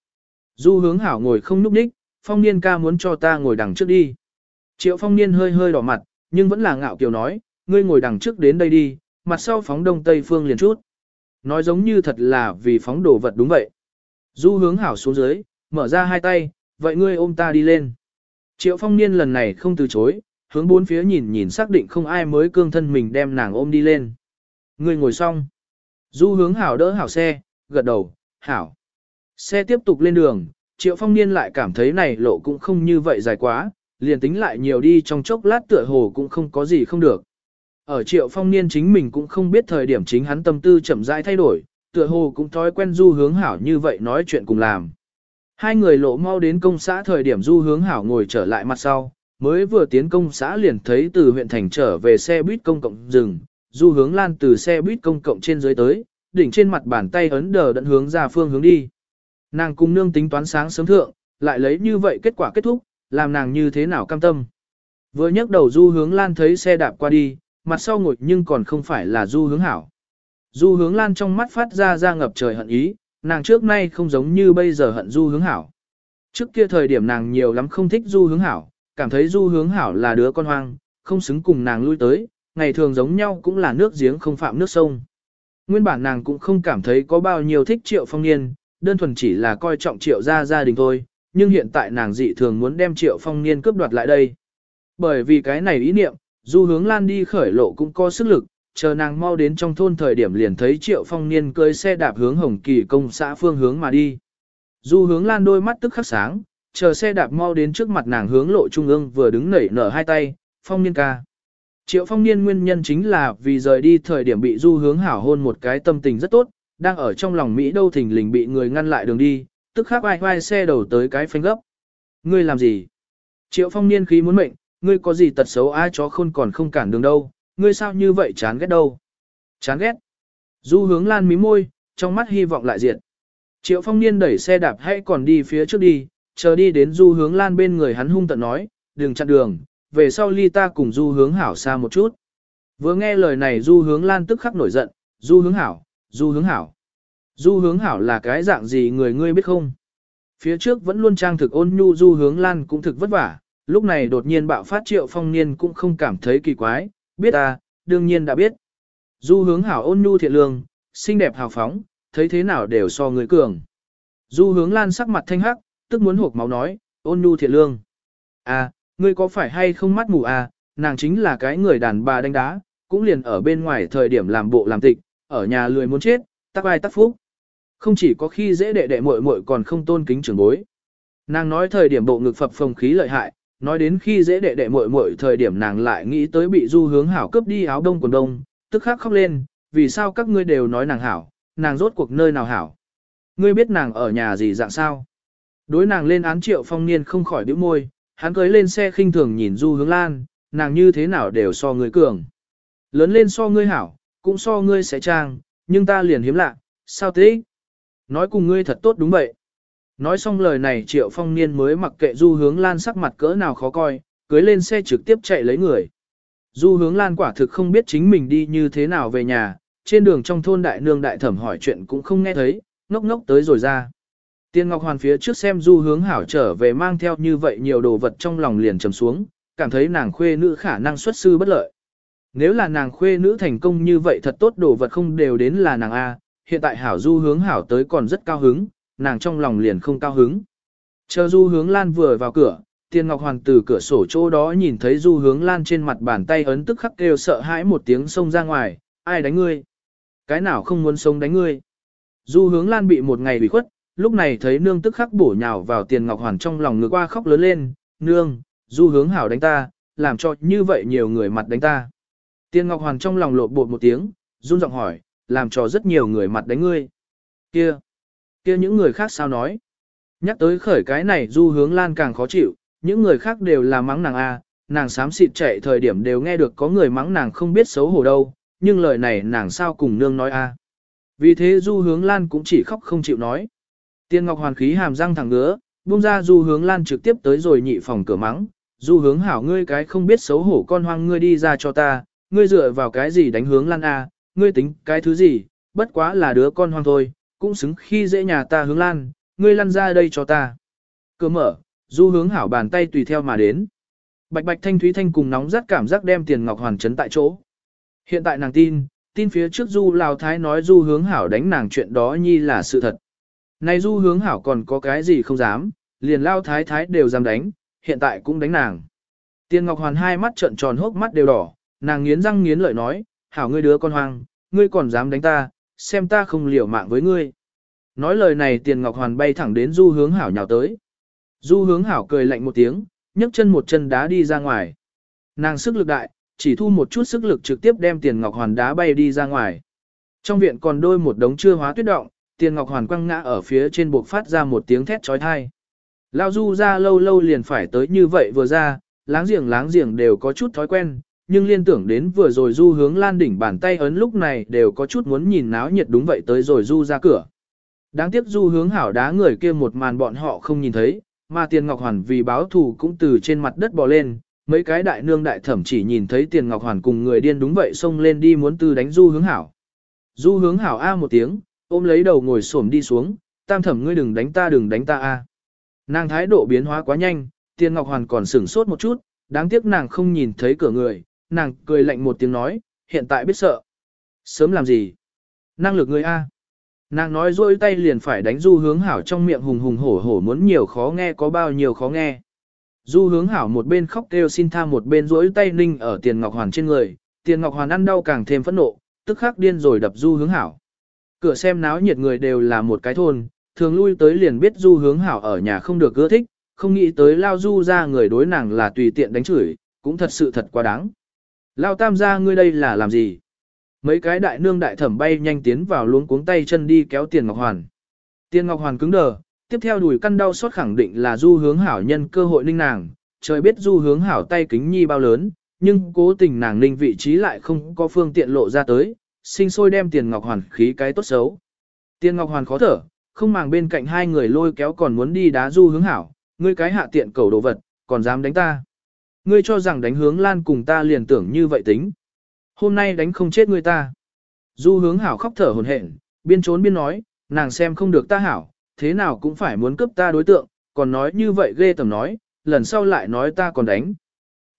Du hướng hảo ngồi không núp đích phong niên ca muốn cho ta ngồi đằng trước đi. Triệu phong niên hơi hơi đỏ mặt, nhưng vẫn là ngạo kiều nói, ngươi ngồi đằng trước đến đây đi, mặt sau phóng đông tây phương liền chút. Nói giống như thật là vì phóng đồ vật đúng vậy. Du hướng hảo xuống dưới, mở ra hai tay, vậy ngươi ôm ta đi lên. Triệu phong niên lần này không từ chối, hướng bốn phía nhìn nhìn xác định không ai mới cương thân mình đem nàng ôm đi lên. Ngươi ngồi xong. Du hướng hảo đỡ hảo xe, gật đầu, hảo. Xe tiếp tục lên đường, triệu phong niên lại cảm thấy này lộ cũng không như vậy dài quá, liền tính lại nhiều đi trong chốc lát tựa hồ cũng không có gì không được. Ở triệu phong niên chính mình cũng không biết thời điểm chính hắn tâm tư chậm rãi thay đổi, tựa hồ cũng thói quen du hướng hảo như vậy nói chuyện cùng làm. Hai người lộ mau đến công xã thời điểm du hướng hảo ngồi trở lại mặt sau, mới vừa tiến công xã liền thấy từ huyện thành trở về xe buýt công cộng dừng, du hướng lan từ xe buýt công cộng trên dưới tới, đỉnh trên mặt bàn tay ấn đờ đẫn hướng ra phương hướng đi. Nàng cùng nương tính toán sáng sớm thượng, lại lấy như vậy kết quả kết thúc, làm nàng như thế nào cam tâm. Vừa nhấc đầu du hướng lan thấy xe đạp qua đi, mặt sau ngồi nhưng còn không phải là du hướng hảo. Du hướng lan trong mắt phát ra ra ngập trời hận ý, nàng trước nay không giống như bây giờ hận du hướng hảo. Trước kia thời điểm nàng nhiều lắm không thích du hướng hảo, cảm thấy du hướng hảo là đứa con hoang, không xứng cùng nàng lui tới, ngày thường giống nhau cũng là nước giếng không phạm nước sông. Nguyên bản nàng cũng không cảm thấy có bao nhiêu thích triệu phong niên, đơn thuần chỉ là coi trọng triệu gia gia đình thôi, nhưng hiện tại nàng dị thường muốn đem triệu phong niên cướp đoạt lại đây. Bởi vì cái này ý niệm, du hướng lan đi khởi lộ cũng có sức lực, chờ nàng mau đến trong thôn thời điểm liền thấy triệu phong niên cưới xe đạp hướng hồng kỳ công xã phương hướng mà đi. Du hướng lan đôi mắt tức khắc sáng, chờ xe đạp mau đến trước mặt nàng hướng lộ trung ương vừa đứng nảy nở hai tay, phong niên ca. Triệu phong niên nguyên nhân chính là vì rời đi thời điểm bị du hướng hảo hôn một cái tâm tình rất tốt, đang ở trong lòng Mỹ đâu thình lình bị người ngăn lại đường đi, tức khắc ai ai xe đầu tới cái phanh gấp. Ngươi làm gì? Triệu phong niên khí muốn mệnh, ngươi có gì tật xấu ai chó khôn còn không cản đường đâu, ngươi sao như vậy chán ghét đâu? Chán ghét. Du hướng lan mí môi, trong mắt hy vọng lại diệt. Triệu phong niên đẩy xe đạp hay còn đi phía trước đi, chờ đi đến du hướng lan bên người hắn hung tận nói, đừng chặn đường, về sau ly ta cùng du hướng hảo xa một chút. Vừa nghe lời này du hướng lan tức khắc nổi giận, du hướng hảo, du hướng hảo. Du hướng hảo là cái dạng gì người ngươi biết không? Phía trước vẫn luôn trang thực ôn nhu du hướng lan cũng thực vất vả, lúc này đột nhiên bạo phát triệu phong niên cũng không cảm thấy kỳ quái, biết ta, đương nhiên đã biết. Du hướng hảo ôn nhu thiện lương, xinh đẹp hào phóng, thấy thế nào đều so người cường. Du hướng lan sắc mặt thanh hắc, tức muốn hộp máu nói, ôn nhu thiện lương. À, ngươi có phải hay không mắt mù à, nàng chính là cái người đàn bà đánh đá, cũng liền ở bên ngoài thời điểm làm bộ làm tịch, ở nhà lười muốn chết, tắc ai tắc phúc. Không chỉ có khi dễ đệ đệ muội muội còn không tôn kính trưởng bối. Nàng nói thời điểm bộ ngực phập phồng khí lợi hại, nói đến khi dễ đệ đệ muội muội thời điểm nàng lại nghĩ tới bị du hướng hảo cướp đi áo đông quần đông, tức khắc khóc lên, vì sao các ngươi đều nói nàng hảo, nàng rốt cuộc nơi nào hảo. Ngươi biết nàng ở nhà gì dạng sao? Đối nàng lên án triệu phong niên không khỏi bĩu môi, hắn cưới lên xe khinh thường nhìn du hướng lan, nàng như thế nào đều so ngươi cường. Lớn lên so ngươi hảo, cũng so ngươi sẽ trang, nhưng ta liền hiếm lạ, sao thế? Nói cùng ngươi thật tốt đúng vậy. Nói xong lời này triệu phong niên mới mặc kệ du hướng lan sắc mặt cỡ nào khó coi, cưới lên xe trực tiếp chạy lấy người. Du hướng lan quả thực không biết chính mình đi như thế nào về nhà, trên đường trong thôn đại nương đại thẩm hỏi chuyện cũng không nghe thấy, ngốc ngốc tới rồi ra. Tiên Ngọc Hoàn phía trước xem du hướng hảo trở về mang theo như vậy nhiều đồ vật trong lòng liền trầm xuống, cảm thấy nàng khuê nữ khả năng xuất sư bất lợi. Nếu là nàng khuê nữ thành công như vậy thật tốt đồ vật không đều đến là nàng A, hiện tại hảo du hướng hảo tới còn rất cao hứng, nàng trong lòng liền không cao hứng. Chờ du hướng lan vừa vào cửa, Tiên Ngọc hoàng từ cửa sổ chỗ đó nhìn thấy du hướng lan trên mặt bàn tay ấn tức khắc kêu sợ hãi một tiếng xông ra ngoài, ai đánh ngươi? Cái nào không muốn sống đánh ngươi? Du hướng lan bị một ngày bị khuất, lúc này thấy nương tức khắc bổ nhào vào tiền ngọc hoàng trong lòng ngược qua khóc lớn lên, nương, du hướng hảo đánh ta, làm cho như vậy nhiều người mặt đánh ta. Tiền ngọc hoàng trong lòng lộ bột một tiếng, run giọng hỏi, làm cho rất nhiều người mặt đánh ngươi. Kia, kia những người khác sao nói? Nhắc tới khởi cái này du hướng lan càng khó chịu, những người khác đều là mắng nàng a, nàng sám xịt chạy thời điểm đều nghe được có người mắng nàng không biết xấu hổ đâu, nhưng lời này nàng sao cùng nương nói a. Vì thế du hướng lan cũng chỉ khóc không chịu nói. Tiên Ngọc Hoàn khí hàm răng thẳng ngứa, buông ra du hướng lan trực tiếp tới rồi nhị phòng cửa mắng, du hướng hảo ngươi cái không biết xấu hổ con hoang ngươi đi ra cho ta, ngươi dựa vào cái gì đánh hướng lan a, ngươi tính cái thứ gì, bất quá là đứa con hoang thôi, cũng xứng khi dễ nhà ta hướng lan, ngươi lăn ra đây cho ta. Cửa mở, du hướng hảo bàn tay tùy theo mà đến. Bạch bạch thanh thúy thanh cùng nóng rát cảm giác đem tiền ngọc hoàn chấn tại chỗ. Hiện tại nàng tin, tin phía trước du lào thái nói du hướng hảo đánh nàng chuyện đó nhi là sự thật. Này du hướng hảo còn có cái gì không dám, liền lao thái thái đều dám đánh, hiện tại cũng đánh nàng. Tiền ngọc hoàn hai mắt trợn tròn hốc mắt đều đỏ, nàng nghiến răng nghiến lợi nói, hảo ngươi đứa con hoang, ngươi còn dám đánh ta, xem ta không liều mạng với ngươi. Nói lời này tiền ngọc hoàn bay thẳng đến du hướng hảo nhào tới. Du hướng hảo cười lạnh một tiếng, nhấc chân một chân đá đi ra ngoài. Nàng sức lực đại, chỉ thu một chút sức lực trực tiếp đem tiền ngọc hoàn đá bay đi ra ngoài. Trong viện còn đôi một đống chưa hóa tuyết động, tiền ngọc hoàn quăng ngã ở phía trên buộc phát ra một tiếng thét trói thai. Lao du ra lâu lâu liền phải tới như vậy vừa ra, láng giềng láng giềng đều có chút thói quen, nhưng liên tưởng đến vừa rồi du hướng lan đỉnh bàn tay ấn lúc này đều có chút muốn nhìn náo nhiệt đúng vậy tới rồi du ra cửa. Đáng tiếc du hướng hảo đá người kia một màn bọn họ không nhìn thấy, mà tiền ngọc hoàn vì báo thù cũng từ trên mặt đất bò lên, mấy cái đại nương đại thẩm chỉ nhìn thấy tiền ngọc hoàn cùng người điên đúng vậy xông lên đi muốn từ đánh du hướng hảo. Du hướng hảo a một tiếng, ôm lấy đầu ngồi xổm đi xuống, tam thẩm ngươi đừng đánh ta đừng đánh ta a. Nàng thái độ biến hóa quá nhanh, tiền ngọc hoàn còn sửng sốt một chút, đáng tiếc nàng không nhìn thấy cửa người, nàng cười lạnh một tiếng nói, hiện tại biết sợ. Sớm làm gì? Năng lực ngươi A. Nàng nói dôi tay liền phải đánh du hướng hảo trong miệng hùng hùng hổ hổ muốn nhiều khó nghe có bao nhiêu khó nghe. Du hướng hảo một bên khóc kêu xin tha một bên rỗi tay ninh ở tiền ngọc hoàn trên người, tiền ngọc hoàn ăn đau càng thêm phẫn nộ, tức khắc điên rồi đập du hướng hảo. Cửa xem náo nhiệt người đều là một cái thôn, thường lui tới liền biết du hướng hảo ở nhà không được ưa thích, không nghĩ tới lao du ra người đối nàng là tùy tiện đánh chửi, cũng thật sự thật quá đáng. Lao tam gia ngươi đây là làm gì? Mấy cái đại nương đại thẩm bay nhanh tiến vào luống cuống tay chân đi kéo tiền ngọc hoàn. Tiền ngọc hoàn cứng đờ, tiếp theo đùi căn đau xót khẳng định là du hướng hảo nhân cơ hội ninh nàng, trời biết du hướng hảo tay kính nhi bao lớn, nhưng cố tình nàng ninh vị trí lại không có phương tiện lộ ra tới, sinh sôi đem tiền ngọc hoàn khí cái tốt xấu. Tiền ngọc hoàn khó thở, không màng bên cạnh hai người lôi kéo còn muốn đi đá du hướng hảo, ngươi cái hạ tiện cầu đồ vật, còn dám đánh ta. Ngươi cho rằng đánh hướng lan cùng ta liền tưởng như vậy tính. Hôm nay đánh không chết ngươi ta. Du hướng hảo khóc thở hồn hển, biên trốn biên nói, nàng xem không được ta hảo, thế nào cũng phải muốn cướp ta đối tượng, còn nói như vậy ghê tầm nói, lần sau lại nói ta còn đánh.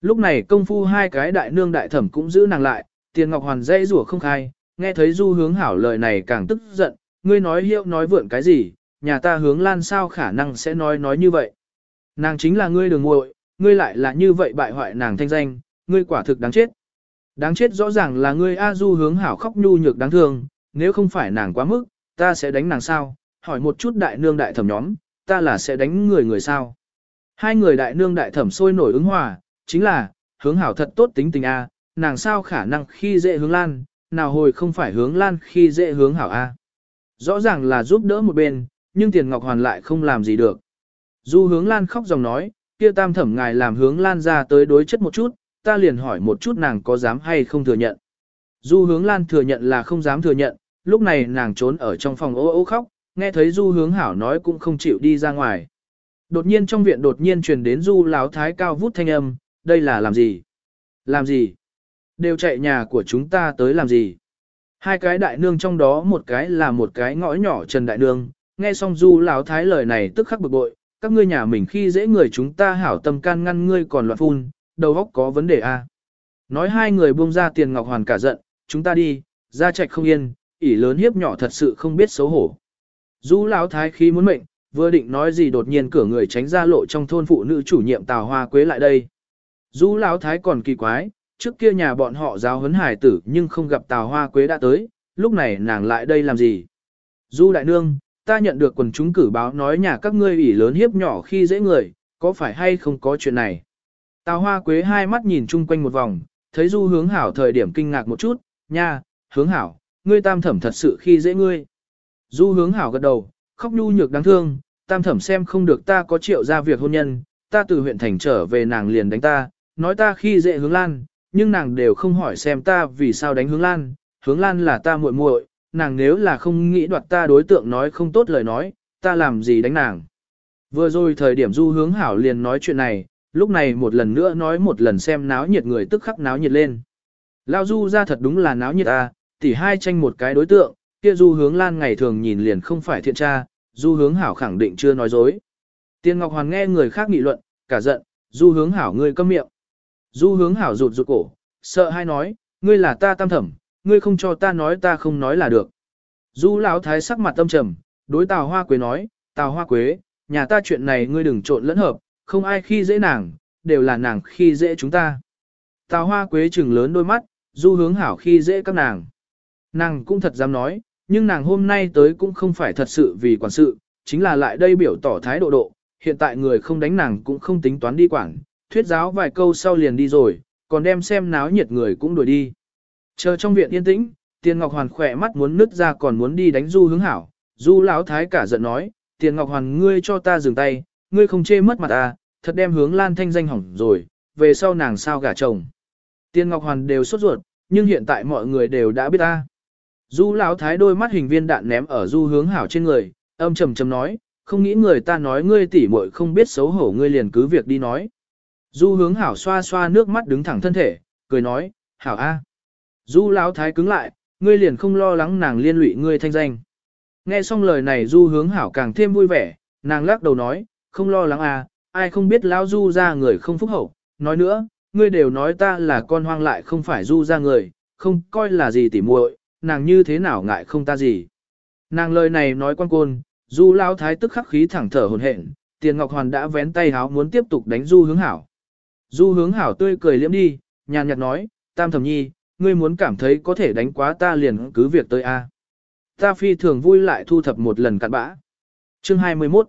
Lúc này công phu hai cái đại nương đại thẩm cũng giữ nàng lại, tiền ngọc hoàn dây rủa không khai, nghe thấy du hướng hảo lời này càng tức giận, ngươi nói hiệu nói vượn cái gì, nhà ta hướng lan sao khả năng sẽ nói nói như vậy. Nàng chính là ngươi đường muội, ngươi lại là như vậy bại hoại nàng thanh danh, ngươi quả thực đáng chết. Đáng chết rõ ràng là ngươi A Du hướng hảo khóc nhu nhược đáng thương, nếu không phải nàng quá mức, ta sẽ đánh nàng sao, hỏi một chút đại nương đại thẩm nhóm, ta là sẽ đánh người người sao. Hai người đại nương đại thẩm sôi nổi ứng hòa, chính là, hướng hảo thật tốt tính tình A, nàng sao khả năng khi dễ hướng lan, nào hồi không phải hướng lan khi dễ hướng hảo A. Rõ ràng là giúp đỡ một bên, nhưng tiền ngọc hoàn lại không làm gì được. Du hướng lan khóc dòng nói, kia tam thẩm ngài làm hướng lan ra tới đối chất một chút, ta liền hỏi một chút nàng có dám hay không thừa nhận. Du hướng lan thừa nhận là không dám thừa nhận, lúc này nàng trốn ở trong phòng ô ô khóc, nghe thấy du hướng hảo nói cũng không chịu đi ra ngoài. Đột nhiên trong viện đột nhiên truyền đến du láo thái cao vút thanh âm, đây là làm gì? Làm gì? Đều chạy nhà của chúng ta tới làm gì? Hai cái đại nương trong đó một cái là một cái ngõ nhỏ trần đại nương, nghe xong du láo thái lời này tức khắc bực bội, các ngươi nhà mình khi dễ người chúng ta hảo tâm can ngăn ngươi còn loạn phun, đầu óc có vấn đề a. À? Nói hai người buông ra tiền ngọc hoàn cả giận, chúng ta đi, ra trạch không yên, ỉ lớn hiếp nhỏ thật sự không biết xấu hổ. Du lão thái khí muốn mệnh, vừa định nói gì đột nhiên cửa người tránh ra lộ trong thôn phụ nữ chủ nhiệm Tào Hoa Quế lại đây. Du lão thái còn kỳ quái, trước kia nhà bọn họ giáo huấn hải tử nhưng không gặp Tào Hoa Quế đã tới, lúc này nàng lại đây làm gì? Du đại nương, ta nhận được quần chúng cử báo nói nhà các ngươi ủy lớn hiếp nhỏ khi dễ người, có phải hay không có chuyện này? Tào Hoa Quế hai mắt nhìn chung quanh một vòng, thấy Du Hướng Hảo thời điểm kinh ngạc một chút, nha, Hướng Hảo, ngươi tam thẩm thật sự khi dễ ngươi. Du Hướng Hảo gật đầu, khóc nhu nhược đáng thương, tam thẩm xem không được ta có triệu ra việc hôn nhân, ta từ huyện thành trở về nàng liền đánh ta, nói ta khi dễ Hướng Lan, nhưng nàng đều không hỏi xem ta vì sao đánh Hướng Lan, Hướng Lan là ta muội muội, nàng nếu là không nghĩ đoạt ta đối tượng nói không tốt lời nói, ta làm gì đánh nàng. Vừa rồi thời điểm du hướng hảo liền nói chuyện này, lúc này một lần nữa nói một lần xem náo nhiệt người tức khắc náo nhiệt lên. Lao du ra thật đúng là náo nhiệt à, tỉ hai tranh một cái đối tượng, kia du hướng lan ngày thường nhìn liền không phải thiện tra, du hướng hảo khẳng định chưa nói dối. Tiên Ngọc Hoàn nghe người khác nghị luận, cả giận, du hướng hảo ngươi câm miệng. Du hướng hảo rụt rụt cổ, sợ hai nói, ngươi là ta tam thẩm, ngươi không cho ta nói ta không nói là được. Du lão thái sắc mặt tâm trầm, đối Tào Hoa Quế nói, Tào Hoa Quế, nhà ta chuyện này ngươi đừng trộn lẫn hợp, không ai khi dễ nàng, đều là nàng khi dễ chúng ta. Tào Hoa Quế trừng lớn đôi mắt, du hướng hảo khi dễ các nàng. Nàng cũng thật dám nói, nhưng nàng hôm nay tới cũng không phải thật sự vì quản sự, chính là lại đây biểu tỏ thái độ độ, hiện tại người không đánh nàng cũng không tính toán đi quản, thuyết giáo vài câu sau liền đi rồi, còn đem xem náo nhiệt người cũng đuổi đi. Chờ trong viện yên tĩnh, Tiền Ngọc Hoàn khỏe mắt muốn nứt ra còn muốn đi đánh Du hướng hảo, Du lão thái cả giận nói, Tiền Ngọc Hoàn ngươi cho ta dừng tay, ngươi không chê mất mặt ta, thật đem hướng Lan thanh danh hỏng rồi, về sau nàng sao gả chồng. Tiền Ngọc Hoàn đều sốt ruột, nhưng hiện tại mọi người đều đã biết ta. Du lão thái đôi mắt hình viên đạn ném ở Du hướng hảo trên người, âm trầm trầm nói, không nghĩ người ta nói ngươi tỉ muội không biết xấu hổ ngươi liền cứ việc đi nói. Du hướng hảo xoa xoa nước mắt đứng thẳng thân thể, cười nói, hảo a. Du lão thái cứng lại, ngươi liền không lo lắng nàng liên lụy ngươi thanh danh. Nghe xong lời này du hướng hảo càng thêm vui vẻ, nàng lắc đầu nói, không lo lắng à, ai không biết lão du ra người không phúc hậu, nói nữa, ngươi đều nói ta là con hoang lại không phải du ra người, không coi là gì tỉ muội, nàng như thế nào ngại không ta gì. Nàng lời này nói quan côn, du lão thái tức khắc khí thẳng thở hồn hển, tiền ngọc hoàn đã vén tay háo muốn tiếp tục đánh du hướng hảo. Du hướng hảo tươi cười liễm đi, nhàn nhạt nói, tam thẩm nhi, ngươi muốn cảm thấy có thể đánh quá ta liền cứ việc tới A. Ta phi thường vui lại thu thập một lần cặn bã. Chương 21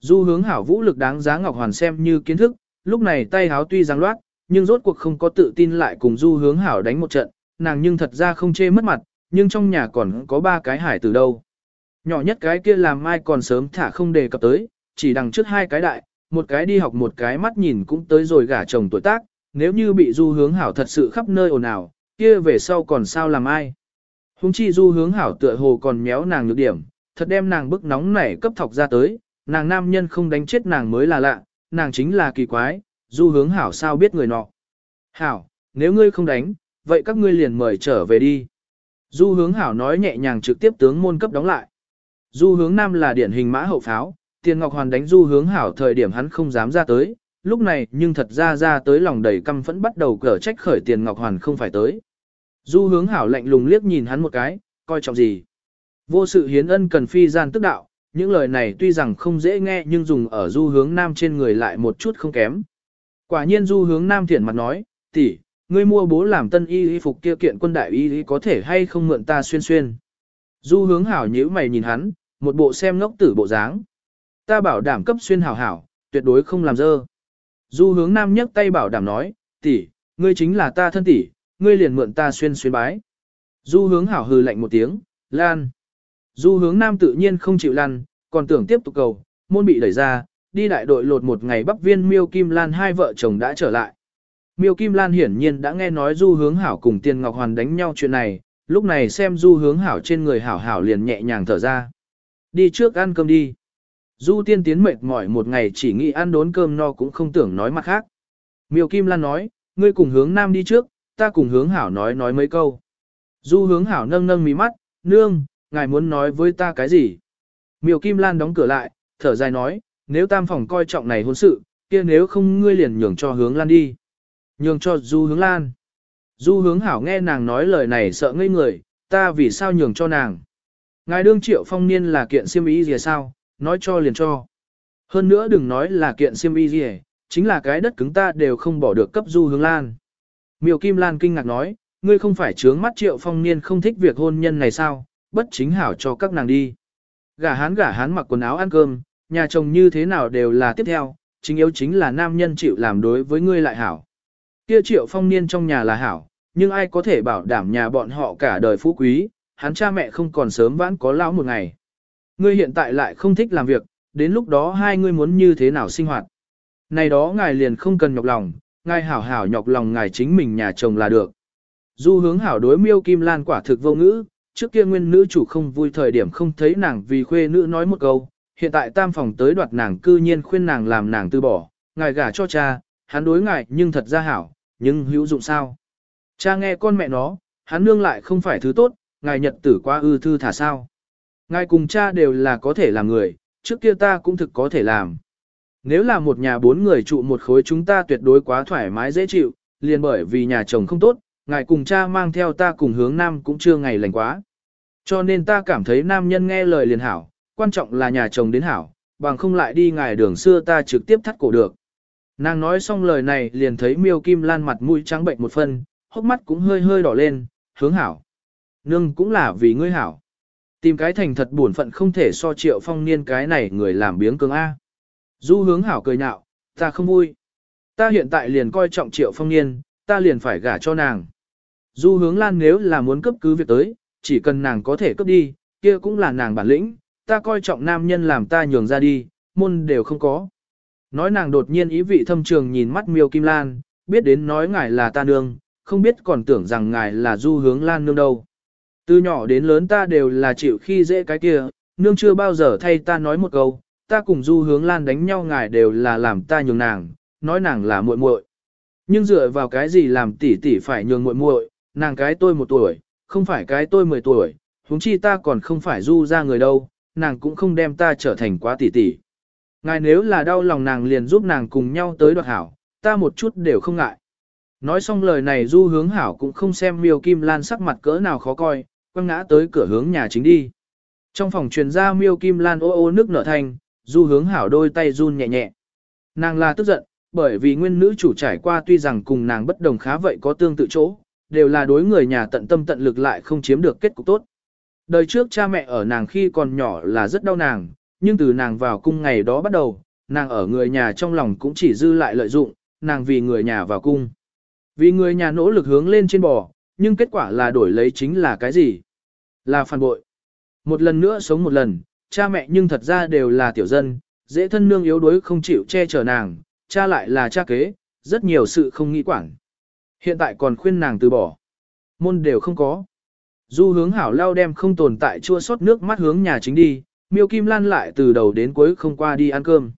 Du hướng hảo vũ lực đáng giá Ngọc Hoàn xem như kiến thức, lúc này tay háo tuy giang loát, nhưng rốt cuộc không có tự tin lại cùng du hướng hảo đánh một trận, nàng nhưng thật ra không chê mất mặt, nhưng trong nhà còn có ba cái hải từ đâu. Nhỏ nhất cái kia làm mai còn sớm thả không đề cập tới, chỉ đằng trước hai cái đại, một cái đi học một cái mắt nhìn cũng tới rồi gả chồng tuổi tác, nếu như bị du hướng hảo thật sự khắp nơi ồn ào, kia về sau còn sao làm ai. Hùng chi du hướng hảo tựa hồ còn méo nàng nhược điểm, thật đem nàng bức nóng nảy cấp thọc ra tới, nàng nam nhân không đánh chết nàng mới là lạ, nàng chính là kỳ quái, du hướng hảo sao biết người nọ. Hảo, nếu ngươi không đánh, vậy các ngươi liền mời trở về đi. Du hướng hảo nói nhẹ nhàng trực tiếp tướng môn cấp đóng lại. Du hướng nam là điển hình mã hậu pháo, tiền ngọc hoàn đánh du hướng hảo thời điểm hắn không dám ra tới, lúc này nhưng thật ra ra tới lòng đầy căm phẫn bắt đầu cở trách khởi tiền ngọc hoàn không phải tới. Du hướng hảo lạnh lùng liếc nhìn hắn một cái, coi trọng gì. Vô sự hiến ân cần phi gian tức đạo, những lời này tuy rằng không dễ nghe nhưng dùng ở du hướng nam trên người lại một chút không kém. Quả nhiên du hướng nam thiện mặt nói, tỷ, ngươi mua bố làm tân y y phục kia kiện quân đại y y có thể hay không mượn ta xuyên xuyên. Du hướng hảo nhíu mày nhìn hắn, một bộ xem ngốc tử bộ dáng. Ta bảo đảm cấp xuyên hảo hảo, tuyệt đối không làm dơ. Du hướng nam nhấc tay bảo đảm nói, tỷ, ngươi chính là ta thân tỷ, ngươi liền mượn ta xuyên xuyên bái. Du hướng hảo hừ lạnh một tiếng, lan. Du hướng nam tự nhiên không chịu lăn, còn tưởng tiếp tục cầu, môn bị đẩy ra, đi đại đội lột một ngày bắp viên miêu kim lan hai vợ chồng đã trở lại. Miêu Kim Lan hiển nhiên đã nghe nói Du Hướng Hảo cùng Tiên Ngọc Hoàn đánh nhau chuyện này, lúc này xem Du Hướng Hảo trên người Hảo Hảo liền nhẹ nhàng thở ra. Đi trước ăn cơm đi. Du Tiên Tiến mệt mỏi một ngày chỉ nghĩ ăn đốn cơm no cũng không tưởng nói mặt khác. Miêu Kim Lan nói, ngươi cùng hướng Nam đi trước, ta cùng hướng Hảo nói nói mấy câu. Du Hướng Hảo nâng nâng mí mắt, nương, ngài muốn nói với ta cái gì? Miêu Kim Lan đóng cửa lại, thở dài nói, nếu tam phòng coi trọng này hôn sự, kia nếu không ngươi liền nhường cho hướng Lan đi. Nhường cho Du Hướng Lan. Du Hướng Hảo nghe nàng nói lời này sợ ngây người, ta vì sao nhường cho nàng. Ngài đương triệu phong niên là kiện siêm ý gì sao, nói cho liền cho. Hơn nữa đừng nói là kiện siêm y gì, chính là cái đất cứng ta đều không bỏ được cấp Du Hướng Lan. Miêu Kim Lan kinh ngạc nói, ngươi không phải trướng mắt triệu phong niên không thích việc hôn nhân này sao, bất chính hảo cho các nàng đi. Gả hán gả hán mặc quần áo ăn cơm, nhà chồng như thế nào đều là tiếp theo, chính yếu chính là nam nhân chịu làm đối với ngươi lại hảo. Kia triệu phong niên trong nhà là hảo, nhưng ai có thể bảo đảm nhà bọn họ cả đời phú quý, hắn cha mẹ không còn sớm vãn có lão một ngày. Ngươi hiện tại lại không thích làm việc, đến lúc đó hai ngươi muốn như thế nào sinh hoạt. Này đó ngài liền không cần nhọc lòng, ngài hảo hảo nhọc lòng ngài chính mình nhà chồng là được. Du hướng hảo đối miêu kim lan quả thực vô ngữ, trước kia nguyên nữ chủ không vui thời điểm không thấy nàng vì khuê nữ nói một câu, hiện tại tam phòng tới đoạt nàng cư nhiên khuyên nàng làm nàng từ bỏ, ngài gả cho cha, hắn đối ngài nhưng thật ra hảo, nhưng hữu dụng sao. Cha nghe con mẹ nó, hắn nương lại không phải thứ tốt, ngài nhật tử qua ư thư thả sao. Ngài cùng cha đều là có thể làm người, trước kia ta cũng thực có thể làm. Nếu là một nhà bốn người trụ một khối chúng ta tuyệt đối quá thoải mái dễ chịu, liền bởi vì nhà chồng không tốt, ngài cùng cha mang theo ta cùng hướng nam cũng chưa ngày lành quá. Cho nên ta cảm thấy nam nhân nghe lời liền hảo, quan trọng là nhà chồng đến hảo, bằng không lại đi ngài đường xưa ta trực tiếp thắt cổ được. Nàng nói xong lời này liền thấy miêu kim lan mặt mũi trắng bệnh một phân, hốc mắt cũng hơi hơi đỏ lên, hướng hảo. Nương cũng là vì ngươi hảo. Tìm cái thành thật buồn phận không thể so triệu phong niên cái này người làm biếng cường A. Du hướng hảo cười nhạo, ta không vui. Ta hiện tại liền coi trọng triệu phong niên, ta liền phải gả cho nàng. Du hướng lan nếu là muốn cấp cứ việc tới, chỉ cần nàng có thể cấp đi, kia cũng là nàng bản lĩnh, ta coi trọng nam nhân làm ta nhường ra đi, môn đều không có. Nói nàng đột nhiên ý vị thâm trường nhìn mắt miêu kim lan, biết đến nói ngài là ta nương, không biết còn tưởng rằng ngài là du hướng lan nương đâu. Từ nhỏ đến lớn ta đều là chịu khi dễ cái kia, nương chưa bao giờ thay ta nói một câu, ta cùng du hướng lan đánh nhau ngài đều là làm ta nhường nàng, nói nàng là muội muội. Nhưng dựa vào cái gì làm tỷ tỷ phải nhường muội muội, nàng cái tôi một tuổi, không phải cái tôi mười tuổi, huống chi ta còn không phải du ra người đâu, nàng cũng không đem ta trở thành quá tỷ tỷ. Ngài nếu là đau lòng nàng liền giúp nàng cùng nhau tới đoạt hảo, ta một chút đều không ngại. Nói xong lời này du hướng hảo cũng không xem miêu kim lan sắc mặt cỡ nào khó coi, quăng ngã tới cửa hướng nhà chính đi. Trong phòng truyền ra miêu kim lan ô ô nước nở thành du hướng hảo đôi tay run nhẹ nhẹ. Nàng là tức giận, bởi vì nguyên nữ chủ trải qua tuy rằng cùng nàng bất đồng khá vậy có tương tự chỗ, đều là đối người nhà tận tâm tận lực lại không chiếm được kết cục tốt. Đời trước cha mẹ ở nàng khi còn nhỏ là rất đau nàng, nhưng từ nàng vào cung ngày đó bắt đầu, nàng ở người nhà trong lòng cũng chỉ dư lại lợi dụng, nàng vì người nhà vào cung. Vì người nhà nỗ lực hướng lên trên bò, nhưng kết quả là đổi lấy chính là cái gì? Là phản bội. Một lần nữa sống một lần, cha mẹ nhưng thật ra đều là tiểu dân, dễ thân nương yếu đuối không chịu che chở nàng, cha lại là cha kế, rất nhiều sự không nghĩ quản. Hiện tại còn khuyên nàng từ bỏ. Môn đều không có. Du hướng hảo lao đem không tồn tại chua sót nước mắt hướng nhà chính đi, miêu kim lan lại từ đầu đến cuối không qua đi ăn cơm.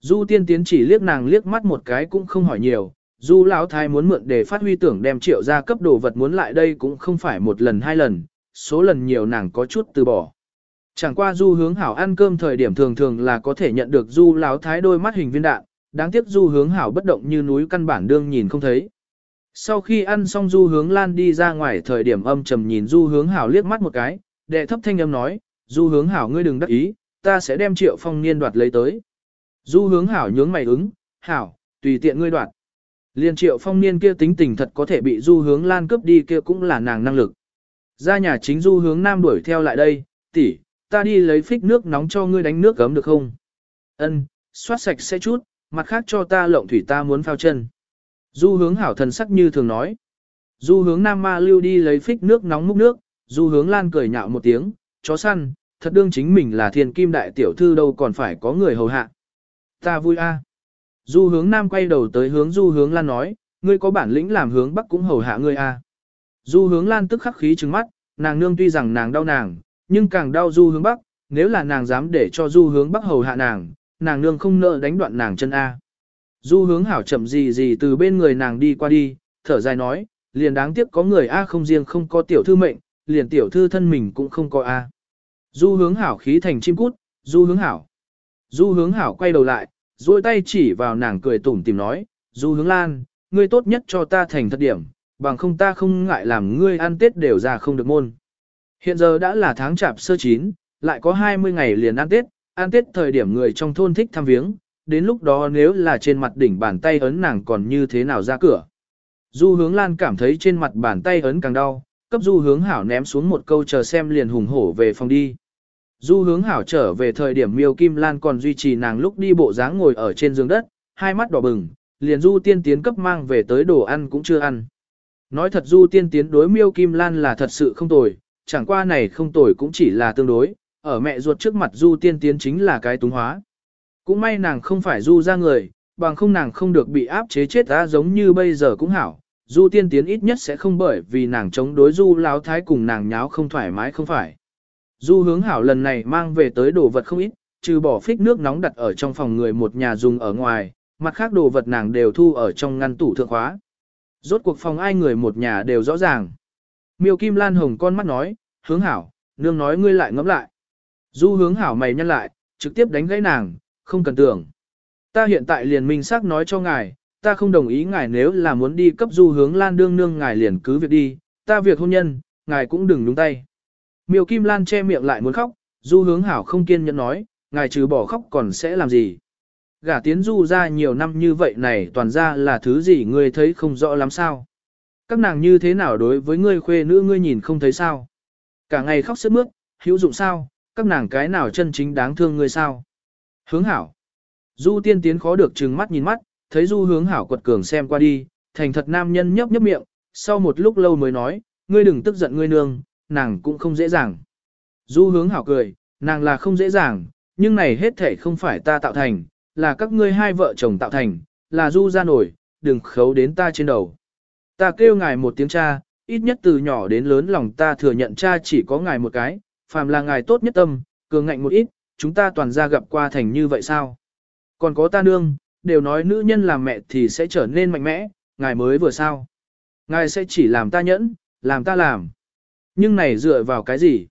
Du tiên tiến chỉ liếc nàng liếc mắt một cái cũng không hỏi nhiều, du lão thái muốn mượn để phát huy tưởng đem triệu ra cấp đồ vật muốn lại đây cũng không phải một lần hai lần, số lần nhiều nàng có chút từ bỏ. Chẳng qua du hướng hảo ăn cơm thời điểm thường thường là có thể nhận được du lão thái đôi mắt hình viên đạn, đáng tiếc du hướng hảo bất động như núi căn bản đương nhìn không thấy. Sau khi ăn xong du hướng lan đi ra ngoài thời điểm âm trầm nhìn du hướng hảo liếc mắt một cái, đệ thấp thanh âm nói, du hướng hảo ngươi đừng đắc ý, ta sẽ đem triệu phong niên đoạt lấy tới. Du hướng hảo nhướng mày ứng, hảo, tùy tiện ngươi đoạt. Liên triệu phong niên kia tính tình thật có thể bị du hướng lan cướp đi kia cũng là nàng năng lực. Ra nhà chính du hướng nam đuổi theo lại đây, tỷ, ta đi lấy phích nước nóng cho ngươi đánh nước gấm được không? Ân, xoát sạch sẽ chút, mặt khác cho ta lộng thủy ta muốn phao chân. Du hướng hảo thần sắc như thường nói. Du hướng nam ma lưu đi lấy phích nước nóng múc nước, du hướng lan cười nhạo một tiếng, chó săn, thật đương chính mình là thiên kim đại tiểu thư đâu còn phải có người hầu hạ. Ta vui a. Du hướng nam quay đầu tới hướng du hướng lan nói, ngươi có bản lĩnh làm hướng bắc cũng hầu hạ ngươi a. Du hướng lan tức khắc khí trừng mắt, nàng nương tuy rằng nàng đau nàng, nhưng càng đau du hướng bắc, nếu là nàng dám để cho du hướng bắc hầu hạ nàng, nàng nương không nợ đánh đoạn nàng chân a. Du hướng hảo chậm gì gì từ bên người nàng đi qua đi, thở dài nói, liền đáng tiếc có người A không riêng không có tiểu thư mệnh, liền tiểu thư thân mình cũng không có A. Du hướng hảo khí thành chim cút, du hướng hảo. Du hướng hảo quay đầu lại, duỗi tay chỉ vào nàng cười tủm tìm nói, du hướng lan, ngươi tốt nhất cho ta thành thật điểm, bằng không ta không ngại làm ngươi ăn tết đều ra không được môn. Hiện giờ đã là tháng chạp sơ chín, lại có 20 ngày liền ăn tết, ăn tết thời điểm người trong thôn thích thăm viếng, đến lúc đó nếu là trên mặt đỉnh bàn tay ấn nàng còn như thế nào ra cửa. Du hướng lan cảm thấy trên mặt bàn tay ấn càng đau, cấp du hướng hảo ném xuống một câu chờ xem liền hùng hổ về phòng đi. Du hướng hảo trở về thời điểm miêu kim lan còn duy trì nàng lúc đi bộ dáng ngồi ở trên giường đất, hai mắt đỏ bừng, liền du tiên tiến cấp mang về tới đồ ăn cũng chưa ăn. Nói thật du tiên tiến đối miêu kim lan là thật sự không tồi, chẳng qua này không tồi cũng chỉ là tương đối, ở mẹ ruột trước mặt du tiên tiến chính là cái túng hóa. Cũng may nàng không phải du ra người, bằng không nàng không được bị áp chế chết ra giống như bây giờ cũng hảo. Du tiên tiến ít nhất sẽ không bởi vì nàng chống đối du láo thái cùng nàng nháo không thoải mái không phải. Du hướng hảo lần này mang về tới đồ vật không ít, trừ bỏ phích nước nóng đặt ở trong phòng người một nhà dùng ở ngoài, mặt khác đồ vật nàng đều thu ở trong ngăn tủ thượng khóa. Rốt cuộc phòng ai người một nhà đều rõ ràng. Miêu Kim Lan hồng con mắt nói, hướng hảo, nương nói ngươi lại ngẫm lại. Du hướng hảo mày nhăn lại, trực tiếp đánh gãy nàng, không cần tưởng. Ta hiện tại liền minh xác nói cho ngài, ta không đồng ý ngài nếu là muốn đi cấp du hướng lan đương nương ngài liền cứ việc đi, ta việc hôn nhân, ngài cũng đừng nhúng tay. Miêu Kim Lan che miệng lại muốn khóc, du hướng hảo không kiên nhẫn nói, ngài trừ bỏ khóc còn sẽ làm gì. Gả tiến du ra nhiều năm như vậy này toàn ra là thứ gì ngươi thấy không rõ lắm sao. Các nàng như thế nào đối với ngươi khuê nữ ngươi nhìn không thấy sao. Cả ngày khóc sướt mướt, hữu dụng sao, các nàng cái nào chân chính đáng thương ngươi sao. Hướng hảo. Du tiên tiến khó được trừng mắt nhìn mắt, thấy du hướng hảo quật cường xem qua đi, thành thật nam nhân nhấp nhấp miệng, sau một lúc lâu mới nói, ngươi đừng tức giận ngươi nương, nàng cũng không dễ dàng. Du hướng hảo cười, nàng là không dễ dàng, nhưng này hết thể không phải ta tạo thành, là các ngươi hai vợ chồng tạo thành, là du ra nổi, đừng khấu đến ta trên đầu. Ta kêu ngài một tiếng cha, ít nhất từ nhỏ đến lớn lòng ta thừa nhận cha chỉ có ngài một cái, phàm là ngài tốt nhất tâm, cường ngạnh một ít, chúng ta toàn ra gặp qua thành như vậy sao? Còn có ta nương, đều nói nữ nhân làm mẹ thì sẽ trở nên mạnh mẽ, ngài mới vừa sao? Ngài sẽ chỉ làm ta nhẫn, làm ta làm. Nhưng này dựa vào cái gì?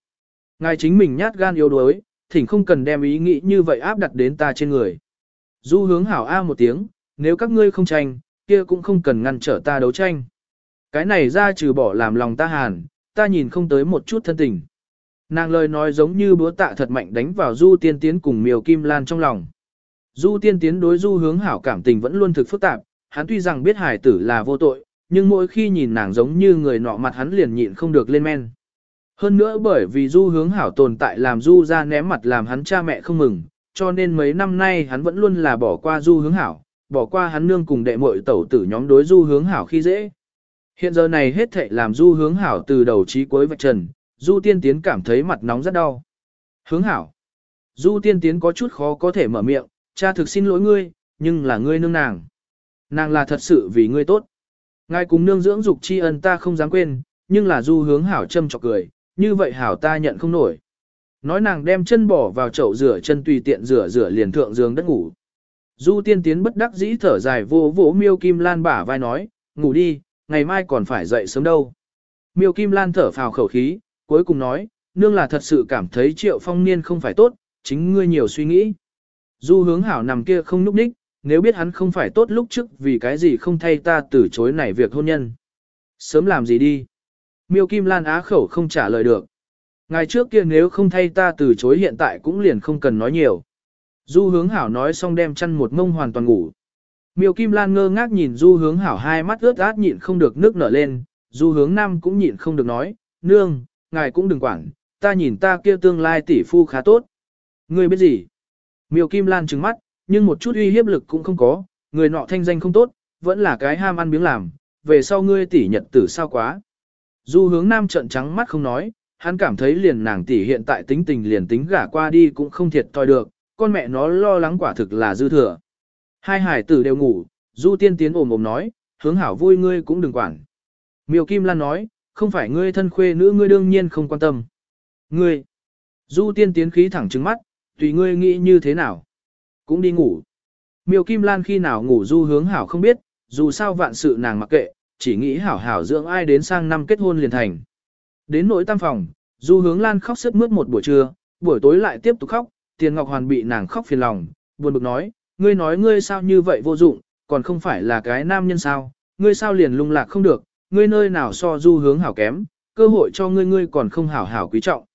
Ngài chính mình nhát gan yếu đuối, thỉnh không cần đem ý nghĩ như vậy áp đặt đến ta trên người. Du hướng hảo A một tiếng, nếu các ngươi không tranh, kia cũng không cần ngăn trở ta đấu tranh. Cái này ra trừ bỏ làm lòng ta hàn, ta nhìn không tới một chút thân tình. Nàng lời nói giống như búa tạ thật mạnh đánh vào du tiên tiến cùng miều kim lan trong lòng. Du tiên tiến đối du hướng hảo cảm tình vẫn luôn thực phức tạp, hắn tuy rằng biết hải tử là vô tội, nhưng mỗi khi nhìn nàng giống như người nọ mặt hắn liền nhịn không được lên men. Hơn nữa bởi vì du hướng hảo tồn tại làm du ra ném mặt làm hắn cha mẹ không mừng, cho nên mấy năm nay hắn vẫn luôn là bỏ qua du hướng hảo, bỏ qua hắn nương cùng đệ muội tẩu tử nhóm đối du hướng hảo khi dễ. Hiện giờ này hết thệ làm du hướng hảo từ đầu chí cuối vạch trần, du tiên tiến cảm thấy mặt nóng rất đau. Hướng hảo. Du tiên tiến có chút khó có thể mở miệng, cha thực xin lỗi ngươi, nhưng là ngươi nương nàng. Nàng là thật sự vì ngươi tốt. Ngài cùng nương dưỡng dục tri ân ta không dám quên, nhưng là du hướng hảo châm chọc cười, như vậy hảo ta nhận không nổi. Nói nàng đem chân bỏ vào chậu rửa chân tùy tiện rửa rửa liền thượng giường đất ngủ. Du tiên tiến bất đắc dĩ thở dài vô vỗ miêu kim lan bả vai nói, ngủ đi, ngày mai còn phải dậy sớm đâu. Miêu kim lan thở phào khẩu khí, cuối cùng nói, nương là thật sự cảm thấy triệu phong niên không phải tốt, chính ngươi nhiều suy nghĩ. Du hướng hảo nằm kia không núp ních, nếu biết hắn không phải tốt lúc trước vì cái gì không thay ta từ chối này việc hôn nhân. Sớm làm gì đi. Miêu Kim Lan á khẩu không trả lời được. Ngày trước kia nếu không thay ta từ chối hiện tại cũng liền không cần nói nhiều. Du hướng hảo nói xong đem chăn một mông hoàn toàn ngủ. Miêu Kim Lan ngơ ngác nhìn du hướng hảo hai mắt ướt át nhịn không được nước nở lên, du hướng nam cũng nhịn không được nói, nương, ngài cũng đừng quản, ta nhìn ta kia tương lai tỷ phu khá tốt. Ngươi biết gì? Miêu Kim Lan trừng mắt, nhưng một chút uy hiếp lực cũng không có, người nọ thanh danh không tốt, vẫn là cái ham ăn miếng làm, về sau ngươi tỷ nhật tử sao quá. Du hướng nam trợn trắng mắt không nói, hắn cảm thấy liền nàng tỷ hiện tại tính tình liền tính gả qua đi cũng không thiệt thòi được, con mẹ nó lo lắng quả thực là dư thừa. Hai hải tử đều ngủ, du tiên tiến ồm ồm nói, hướng hảo vui ngươi cũng đừng quản. Miêu Kim Lan nói, không phải ngươi thân khuê nữ ngươi đương nhiên không quan tâm. Ngươi, du tiên tiến khí thẳng trứng mắt, tùy ngươi nghĩ như thế nào. Cũng đi ngủ. Miêu Kim Lan khi nào ngủ du hướng hảo không biết, dù sao vạn sự nàng mặc kệ, chỉ nghĩ hảo hảo dưỡng ai đến sang năm kết hôn liền thành. Đến nỗi tam phòng, du hướng Lan khóc sức mướt một buổi trưa, buổi tối lại tiếp tục khóc, tiền ngọc hoàn bị nàng khóc phiền lòng, buồn bực nói, ngươi nói ngươi sao như vậy vô dụng, còn không phải là cái nam nhân sao, ngươi sao liền lung lạc không được, ngươi nơi nào so du hướng hảo kém, cơ hội cho ngươi ngươi còn không hảo hảo quý trọng.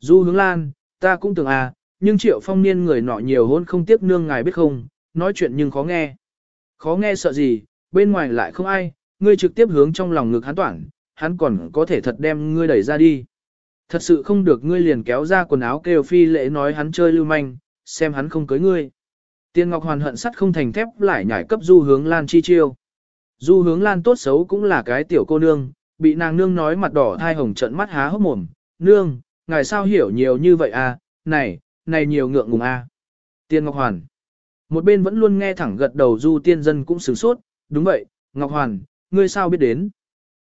Du hướng Lan, ta cũng tưởng à, nhưng triệu phong niên người nọ nhiều hôn không tiếc nương ngài biết không, nói chuyện nhưng khó nghe. Khó nghe sợ gì, bên ngoài lại không ai, ngươi trực tiếp hướng trong lòng ngực hắn toản, hắn còn có thể thật đem ngươi đẩy ra đi. Thật sự không được ngươi liền kéo ra quần áo kêu phi lễ nói hắn chơi lưu manh, xem hắn không cưới ngươi. Tiên Ngọc Hoàn hận sắt không thành thép lại nhảy cấp du hướng Lan chi chiêu. Du hướng Lan tốt xấu cũng là cái tiểu cô nương, bị nàng nương nói mặt đỏ thai hồng trận mắt há hốc mồm. Nương, ngài sao hiểu nhiều như vậy à, này, này nhiều ngượng ngùng a. Tiên Ngọc Hoàn. Một bên vẫn luôn nghe thẳng gật đầu Du tiên dân cũng sửng sốt, đúng vậy, Ngọc Hoàn, ngươi sao biết đến.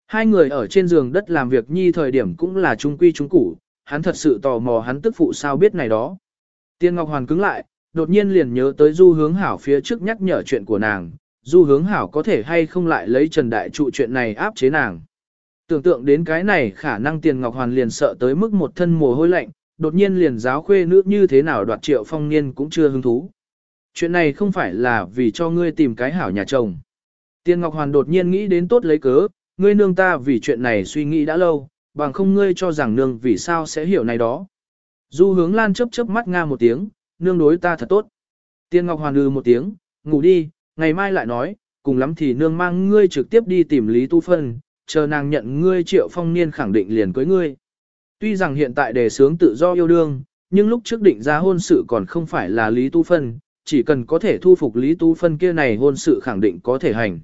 Hai người ở trên giường đất làm việc nhi thời điểm cũng là trung quy trung củ, hắn thật sự tò mò hắn tức phụ sao biết này đó. Tiên Ngọc Hoàn cứng lại, đột nhiên liền nhớ tới du hướng hảo phía trước nhắc nhở chuyện của nàng, du hướng hảo có thể hay không lại lấy Trần Đại Trụ chuyện này áp chế nàng. Tưởng tượng đến cái này khả năng Tiền Ngọc Hoàn liền sợ tới mức một thân mồ hôi lạnh, đột nhiên liền giáo khuê nữ như thế nào đoạt triệu phong niên cũng chưa hứng thú. Chuyện này không phải là vì cho ngươi tìm cái hảo nhà chồng. Tiền Ngọc Hoàn đột nhiên nghĩ đến tốt lấy cớ, ngươi nương ta vì chuyện này suy nghĩ đã lâu, bằng không ngươi cho rằng nương vì sao sẽ hiểu này đó. Du hướng lan chớp chớp mắt nga một tiếng, nương đối ta thật tốt. Tiên Ngọc Hoàn ư một tiếng, ngủ đi, ngày mai lại nói, cùng lắm thì nương mang ngươi trực tiếp đi tìm Lý Tu Phân, chờ nàng nhận ngươi triệu phong niên khẳng định liền cưới ngươi. Tuy rằng hiện tại đề sướng tự do yêu đương, nhưng lúc trước định ra hôn sự còn không phải là Lý Tu Phân, chỉ cần có thể thu phục Lý Tu Phân kia này hôn sự khẳng định có thể hành.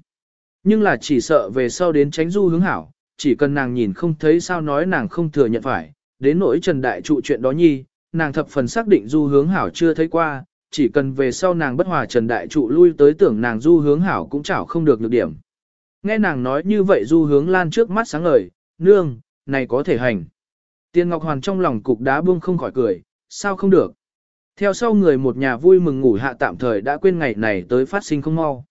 Nhưng là chỉ sợ về sau đến tránh du hướng hảo, chỉ cần nàng nhìn không thấy sao nói nàng không thừa nhận phải, đến nỗi Trần Đại trụ chuyện đó nhi, nàng thập phần xác định du hướng hảo chưa thấy qua, chỉ cần về sau nàng bất hòa Trần Đại trụ lui tới tưởng nàng du hướng hảo cũng chảo không được được điểm. Nghe nàng nói như vậy du hướng lan trước mắt sáng ngời, nương, này có thể hành. Tiên Ngọc Hoàn trong lòng cục đá buông không khỏi cười, sao không được. Theo sau người một nhà vui mừng ngủ hạ tạm thời đã quên ngày này tới phát sinh không mau.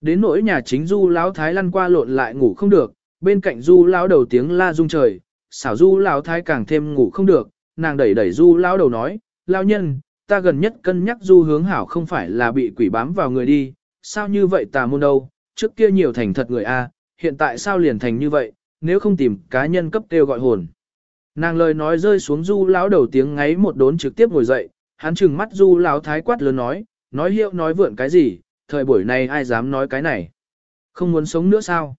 Đến nỗi nhà chính du lão thái lăn qua lộn lại ngủ không được, bên cạnh du lão đầu tiếng la rung trời, xảo du lão thái càng thêm ngủ không được, nàng đẩy đẩy du lão đầu nói, lão nhân, ta gần nhất cân nhắc du hướng hảo không phải là bị quỷ bám vào người đi, sao như vậy tà môn đâu, trước kia nhiều thành thật người a, hiện tại sao liền thành như vậy, nếu không tìm cá nhân cấp kêu gọi hồn. Nàng lời nói rơi xuống du lão đầu tiếng ngáy một đốn trực tiếp ngồi dậy, hắn trừng mắt du lão thái quát lớn nói, nói hiệu nói vượn cái gì, thời buổi này ai dám nói cái này. Không muốn sống nữa sao?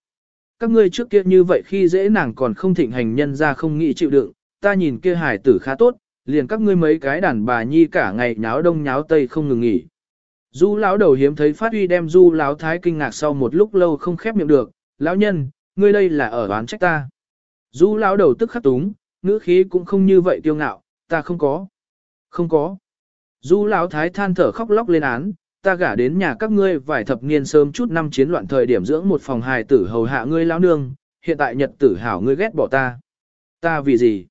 Các ngươi trước kia như vậy khi dễ nàng còn không thịnh hành nhân ra không nghĩ chịu đựng, ta nhìn kia hải tử khá tốt, liền các ngươi mấy cái đàn bà nhi cả ngày nháo đông nháo tây không ngừng nghỉ. Du lão đầu hiếm thấy phát uy đem du lão thái kinh ngạc sau một lúc lâu không khép miệng được, lão nhân, ngươi đây là ở đoán trách ta. Du lão đầu tức khắc túng, ngữ khí cũng không như vậy tiêu ngạo, ta không có. Không có. Du lão thái than thở khóc lóc lên án, ta gả đến nhà các ngươi vài thập niên sớm chút năm chiến loạn thời điểm dưỡng một phòng hài tử hầu hạ ngươi lão nương, hiện tại nhật tử hảo ngươi ghét bỏ ta. Ta vì gì?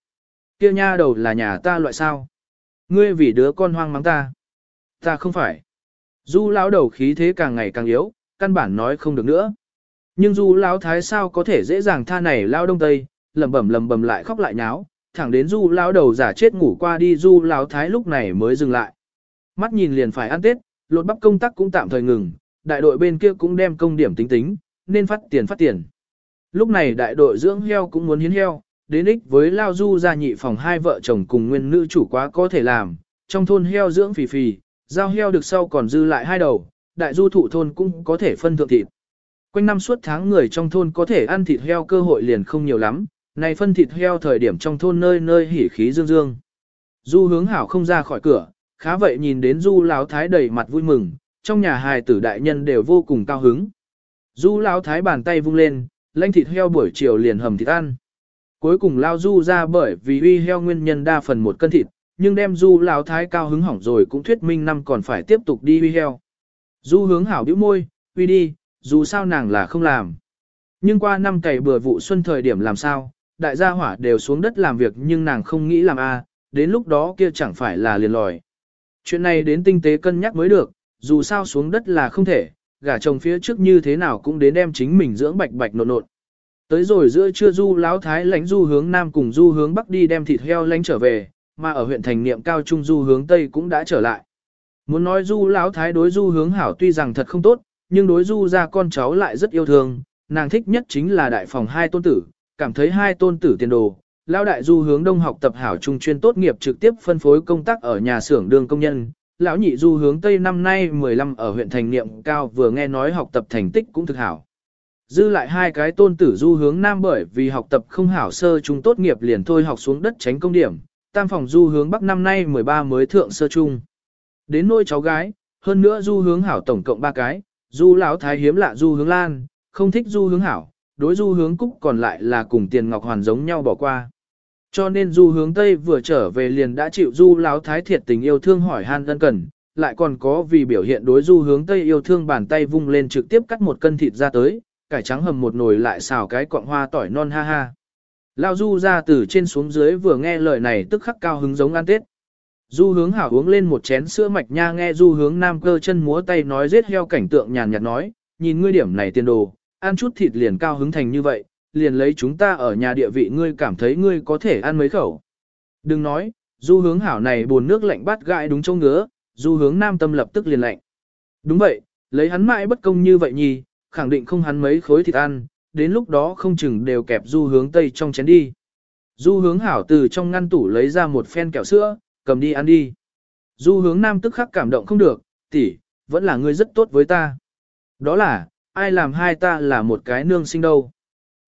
Kia nha đầu là nhà ta loại sao? Ngươi vì đứa con hoang mắng ta. Ta không phải. Du lão đầu khí thế càng ngày càng yếu, căn bản nói không được nữa. Nhưng du lão thái sao có thể dễ dàng tha này lao đông tây, lầm bẩm lầm bầm lại khóc lại nháo, thẳng đến du lão đầu giả chết ngủ qua đi du lão thái lúc này mới dừng lại. Mắt nhìn liền phải ăn tết, lột bắp công tác cũng tạm thời ngừng, đại đội bên kia cũng đem công điểm tính tính, nên phát tiền phát tiền. Lúc này đại đội dưỡng heo cũng muốn hiến heo, đến ích với lao du gia nhị phòng hai vợ chồng cùng nguyên nữ chủ quá có thể làm, trong thôn heo dưỡng phì phì, giao heo được sau còn dư lại hai đầu, đại du thụ thôn cũng có thể phân thượng thịt. Quanh năm suốt tháng người trong thôn có thể ăn thịt heo cơ hội liền không nhiều lắm, này phân thịt heo thời điểm trong thôn nơi nơi hỉ khí dương dương. Du hướng hảo không ra khỏi cửa, khá vậy nhìn đến du lão thái đầy mặt vui mừng, trong nhà hài tử đại nhân đều vô cùng cao hứng. Du lão thái bàn tay vung lên, lanh thịt heo buổi chiều liền hầm thịt ăn. Cuối cùng lao du ra bởi vì uy heo nguyên nhân đa phần một cân thịt, nhưng đem du lão thái cao hứng hỏng rồi cũng thuyết minh năm còn phải tiếp tục đi uy heo. Du hướng hảo bĩu môi, uy đi, dù sao nàng là không làm. Nhưng qua năm cày bừa vụ xuân thời điểm làm sao, đại gia hỏa đều xuống đất làm việc nhưng nàng không nghĩ làm a, đến lúc đó kia chẳng phải là liền lòi. Chuyện này đến tinh tế cân nhắc mới được, dù sao xuống đất là không thể, gả chồng phía trước như thế nào cũng đến đem chính mình dưỡng bạch bạch nộn nộn. Tới rồi giữa trưa du lão thái lãnh du hướng nam cùng du hướng bắc đi đem thịt heo lãnh trở về, mà ở huyện thành niệm cao trung du hướng tây cũng đã trở lại. Muốn nói du lão thái đối du hướng hảo tuy rằng thật không tốt, nhưng đối du ra con cháu lại rất yêu thương, nàng thích nhất chính là đại phòng hai tôn tử, cảm thấy hai tôn tử tiền đồ. Lão đại du hướng đông học tập hảo trung chuyên tốt nghiệp trực tiếp phân phối công tác ở nhà xưởng đường công nhân. Lão nhị du hướng tây năm nay 15 ở huyện thành niệm cao vừa nghe nói học tập thành tích cũng thực hảo. Dư lại hai cái tôn tử du hướng nam bởi vì học tập không hảo sơ trung tốt nghiệp liền thôi học xuống đất tránh công điểm, tam phòng du hướng bắc năm nay 13 mới thượng sơ trung. Đến nôi cháu gái, hơn nữa du hướng hảo tổng cộng ba cái, du lão thái hiếm lạ du hướng lan, không thích du hướng hảo, đối du hướng cúc còn lại là cùng tiền ngọc hoàn giống nhau bỏ qua. Cho nên du hướng tây vừa trở về liền đã chịu du lão thái thiệt tình yêu thương hỏi han đơn cần, lại còn có vì biểu hiện đối du hướng tây yêu thương bàn tay vung lên trực tiếp cắt một cân thịt ra tới, cải trắng hầm một nồi lại xào cái cọng hoa tỏi non ha ha. Lao du ra từ trên xuống dưới vừa nghe lời này tức khắc cao hứng giống ăn tết. Du hướng hảo uống lên một chén sữa mạch nha nghe du hướng nam cơ chân múa tay nói giết heo cảnh tượng nhàn nhạt nói, nhìn ngươi điểm này tiền đồ, ăn chút thịt liền cao hứng thành như vậy, liền lấy chúng ta ở nhà địa vị ngươi cảm thấy ngươi có thể ăn mấy khẩu. Đừng nói, du hướng hảo này buồn nước lạnh bắt gãi đúng châu ngứa, du hướng nam tâm lập tức liền lạnh. Đúng vậy, lấy hắn mãi bất công như vậy nhì, khẳng định không hắn mấy khối thịt ăn, đến lúc đó không chừng đều kẹp du hướng tây trong chén đi. Du hướng hảo từ trong ngăn tủ lấy ra một phen kẹo sữa, cầm đi ăn đi. Du hướng nam tức khắc cảm động không được, tỷ, vẫn là ngươi rất tốt với ta. Đó là, ai làm hai ta là một cái nương sinh đâu.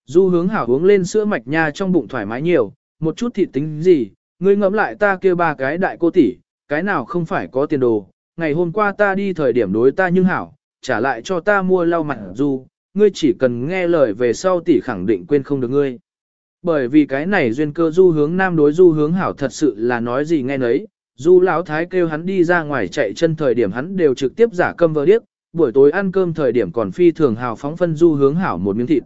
Du hướng hảo uống lên sữa mạch nha trong bụng thoải mái nhiều, một chút thịt tính gì, ngươi ngẫm lại ta kêu ba cái đại cô tỷ, cái nào không phải có tiền đồ, ngày hôm qua ta đi thời điểm đối ta nhưng hảo, trả lại cho ta mua lau mặt du, ngươi chỉ cần nghe lời về sau tỷ khẳng định quên không được ngươi. Bởi vì cái này duyên cơ du hướng nam đối du hướng hảo thật sự là nói gì nghe nấy, du lão thái kêu hắn đi ra ngoài chạy chân thời điểm hắn đều trực tiếp giả câm vờ điếc, buổi tối ăn cơm thời điểm còn phi thường hào phóng phân du hướng hảo một miếng thịt.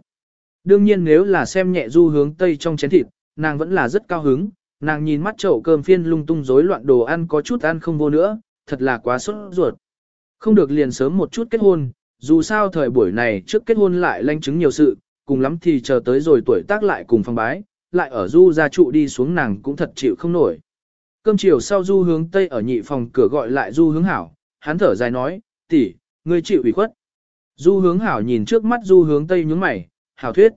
Đương nhiên nếu là xem nhẹ du hướng tây trong chén thịt, nàng vẫn là rất cao hứng, nàng nhìn mắt chậu cơm phiên lung tung rối loạn đồ ăn có chút ăn không vô nữa, thật là quá sốt ruột. Không được liền sớm một chút kết hôn, dù sao thời buổi này trước kết hôn lại lanh chứng nhiều sự, cùng lắm thì chờ tới rồi tuổi tác lại cùng phong bái, lại ở du gia trụ đi xuống nàng cũng thật chịu không nổi. Cơm chiều sau du hướng tây ở nhị phòng cửa gọi lại du hướng hảo, hắn thở dài nói, tỷ, ngươi chịu ủy khuất. Du hướng hảo nhìn trước mắt du hướng tây nhướng mày, hảo thuyết.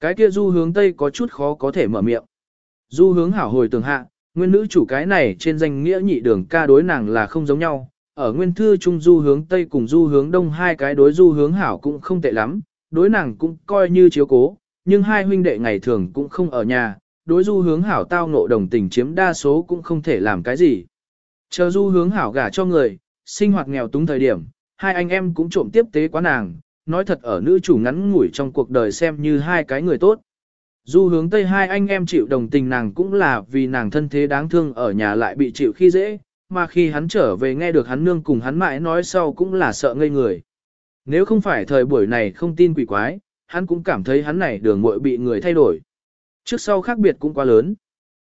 Cái kia du hướng tây có chút khó có thể mở miệng. Du hướng hảo hồi tường hạ, nguyên nữ chủ cái này trên danh nghĩa nhị đường ca đối nàng là không giống nhau. Ở nguyên thư trung du hướng tây cùng du hướng đông hai cái đối du hướng hảo cũng không tệ lắm, đối nàng cũng coi như chiếu cố, nhưng hai huynh đệ ngày thường cũng không ở nhà, đối du hướng hảo tao ngộ đồng tình chiếm đa số cũng không thể làm cái gì. Chờ du hướng hảo gả cho người, sinh hoạt nghèo túng thời điểm, hai anh em cũng trộm tiếp tế quá nàng, nói thật ở nữ chủ ngắn ngủi trong cuộc đời xem như hai cái người tốt. Du hướng tây hai anh em chịu đồng tình nàng cũng là vì nàng thân thế đáng thương ở nhà lại bị chịu khi dễ, mà khi hắn trở về nghe được hắn nương cùng hắn mãi nói sau cũng là sợ ngây người. Nếu không phải thời buổi này không tin quỷ quái, hắn cũng cảm thấy hắn này đường muội bị người thay đổi. Trước sau khác biệt cũng quá lớn.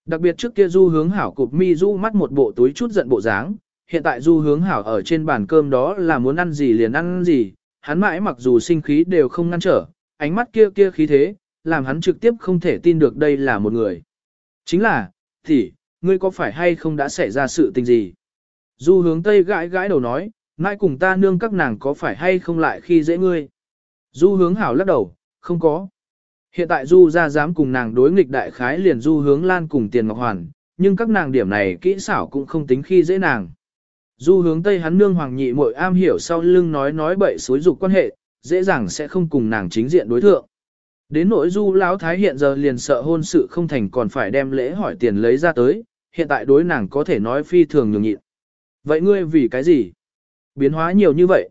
Đặc biệt trước kia du hướng hảo cụp mi du mắt một bộ túi chút giận bộ dáng, hiện tại du hướng hảo ở trên bàn cơm đó là muốn ăn gì liền ăn gì, hắn mãi mặc dù sinh khí đều không ngăn trở, ánh mắt kia kia khí thế, làm hắn trực tiếp không thể tin được đây là một người. Chính là, thì, ngươi có phải hay không đã xảy ra sự tình gì? Du hướng tây gãi gãi đầu nói, mãi cùng ta nương các nàng có phải hay không lại khi dễ ngươi? Du hướng hảo lắc đầu, không có. Hiện tại Du ra dám cùng nàng đối nghịch đại khái liền Du hướng lan cùng tiền ngọc hoàn, nhưng các nàng điểm này kỹ xảo cũng không tính khi dễ nàng. Du hướng Tây hắn nương hoàng nhị Mội am hiểu sau lưng nói nói bậy xối dục quan hệ, dễ dàng sẽ không cùng nàng chính diện đối thượng. Đến nỗi Du lão thái hiện giờ liền sợ hôn sự không thành còn phải đem lễ hỏi tiền lấy ra tới, hiện tại đối nàng có thể nói phi thường nhường nhịn. Vậy ngươi vì cái gì? Biến hóa nhiều như vậy.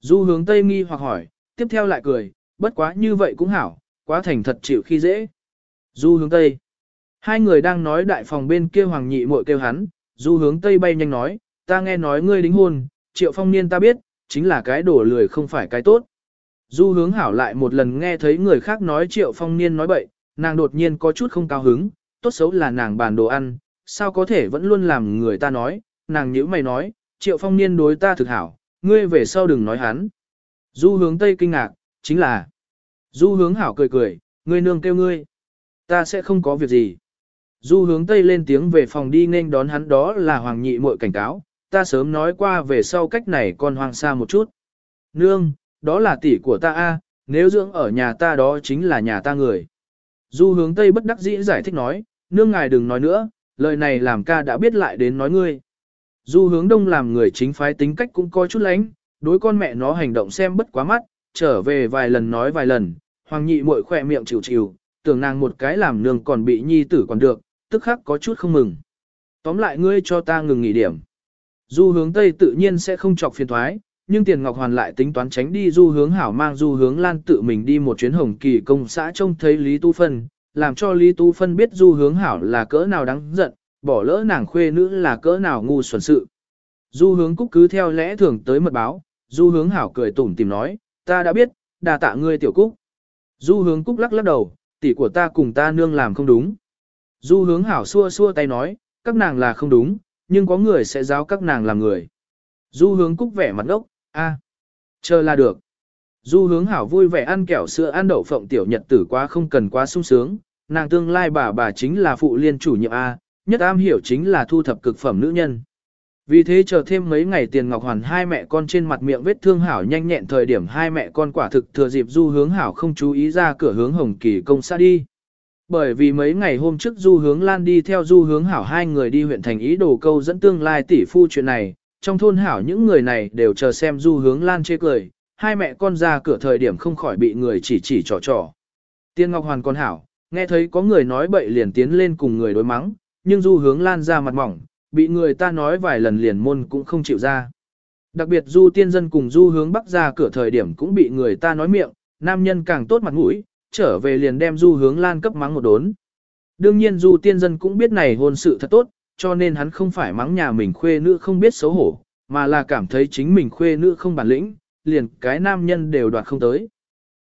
Du hướng Tây nghi hoặc hỏi, tiếp theo lại cười, bất quá như vậy cũng hảo, quá thành thật chịu khi dễ. Du hướng Tây. Hai người đang nói đại phòng bên kia hoàng nhị muội kêu hắn, du hướng Tây bay nhanh nói, ta nghe nói ngươi đính hôn, triệu phong niên ta biết, chính là cái đổ lười không phải cái tốt. Du hướng hảo lại một lần nghe thấy người khác nói triệu phong niên nói bậy, nàng đột nhiên có chút không cao hứng, tốt xấu là nàng bàn đồ ăn, sao có thể vẫn luôn làm người ta nói, nàng nhữ mày nói, triệu phong niên đối ta thực hảo, ngươi về sau đừng nói hắn. Du hướng tây kinh ngạc, chính là, du hướng hảo cười cười, ngươi nương kêu ngươi, ta sẽ không có việc gì. Du hướng tây lên tiếng về phòng đi nên đón hắn đó là hoàng nhị muội cảnh cáo, ta sớm nói qua về sau cách này còn hoang xa một chút. Nương, đó là tỷ của ta a, nếu dưỡng ở nhà ta đó chính là nhà ta người. Du hướng Tây bất đắc dĩ giải thích nói, nương ngài đừng nói nữa, lời này làm ca đã biết lại đến nói ngươi. Du hướng đông làm người chính phái tính cách cũng coi chút lánh, đối con mẹ nó hành động xem bất quá mắt, trở về vài lần nói vài lần, hoàng nhị muội khỏe miệng chịu chịu, tưởng nàng một cái làm nương còn bị nhi tử còn được, tức khắc có chút không mừng. Tóm lại ngươi cho ta ngừng nghỉ điểm. Du hướng Tây tự nhiên sẽ không chọc phiền thoái, nhưng Tiền Ngọc Hoàn lại tính toán tránh đi du hướng hảo mang du hướng lan tự mình đi một chuyến hồng kỳ công xã trông thấy Lý Tu Phân, làm cho Lý Tu Phân biết du hướng hảo là cỡ nào đáng giận, bỏ lỡ nàng khuê nữ là cỡ nào ngu xuẩn sự. Du hướng cúc cứ theo lẽ thường tới mật báo, du hướng hảo cười tủm tìm nói, ta đã biết, đà tạ ngươi tiểu cúc. Du hướng cúc lắc lắc đầu, tỷ của ta cùng ta nương làm không đúng. Du hướng hảo xua xua tay nói, các nàng là không đúng, nhưng có người sẽ giáo các nàng làm người. Du hướng cúc vẻ mặt ngốc, a, chờ là được. Du hướng hảo vui vẻ ăn kẹo sữa ăn đậu phộng tiểu nhật tử quá không cần quá sung sướng, nàng tương lai bà bà chính là phụ liên chủ nhiệm A, nhất am hiểu chính là thu thập cực phẩm nữ nhân. Vì thế chờ thêm mấy ngày tiền ngọc hoàn hai mẹ con trên mặt miệng vết thương hảo nhanh nhẹn thời điểm hai mẹ con quả thực thừa dịp du hướng hảo không chú ý ra cửa hướng hồng kỳ công xa đi. Bởi vì mấy ngày hôm trước du hướng lan đi theo du hướng hảo hai người đi huyện thành ý đồ câu dẫn tương lai tỷ phu chuyện này, trong thôn hảo những người này đều chờ xem du hướng lan chê cười, hai mẹ con ra cửa thời điểm không khỏi bị người chỉ chỉ trò trò. Tiên Ngọc Hoàn còn hảo, nghe thấy có người nói bậy liền tiến lên cùng người đối mắng, nhưng du hướng lan ra mặt mỏng, bị người ta nói vài lần liền môn cũng không chịu ra. Đặc biệt du tiên dân cùng du hướng bắc ra cửa thời điểm cũng bị người ta nói miệng, nam nhân càng tốt mặt mũi, trở về liền đem du hướng lan cấp mắng một đốn. Đương nhiên du tiên dân cũng biết này hôn sự thật tốt, cho nên hắn không phải mắng nhà mình khuê nữ không biết xấu hổ, mà là cảm thấy chính mình khuê nữ không bản lĩnh, liền cái nam nhân đều đoạt không tới.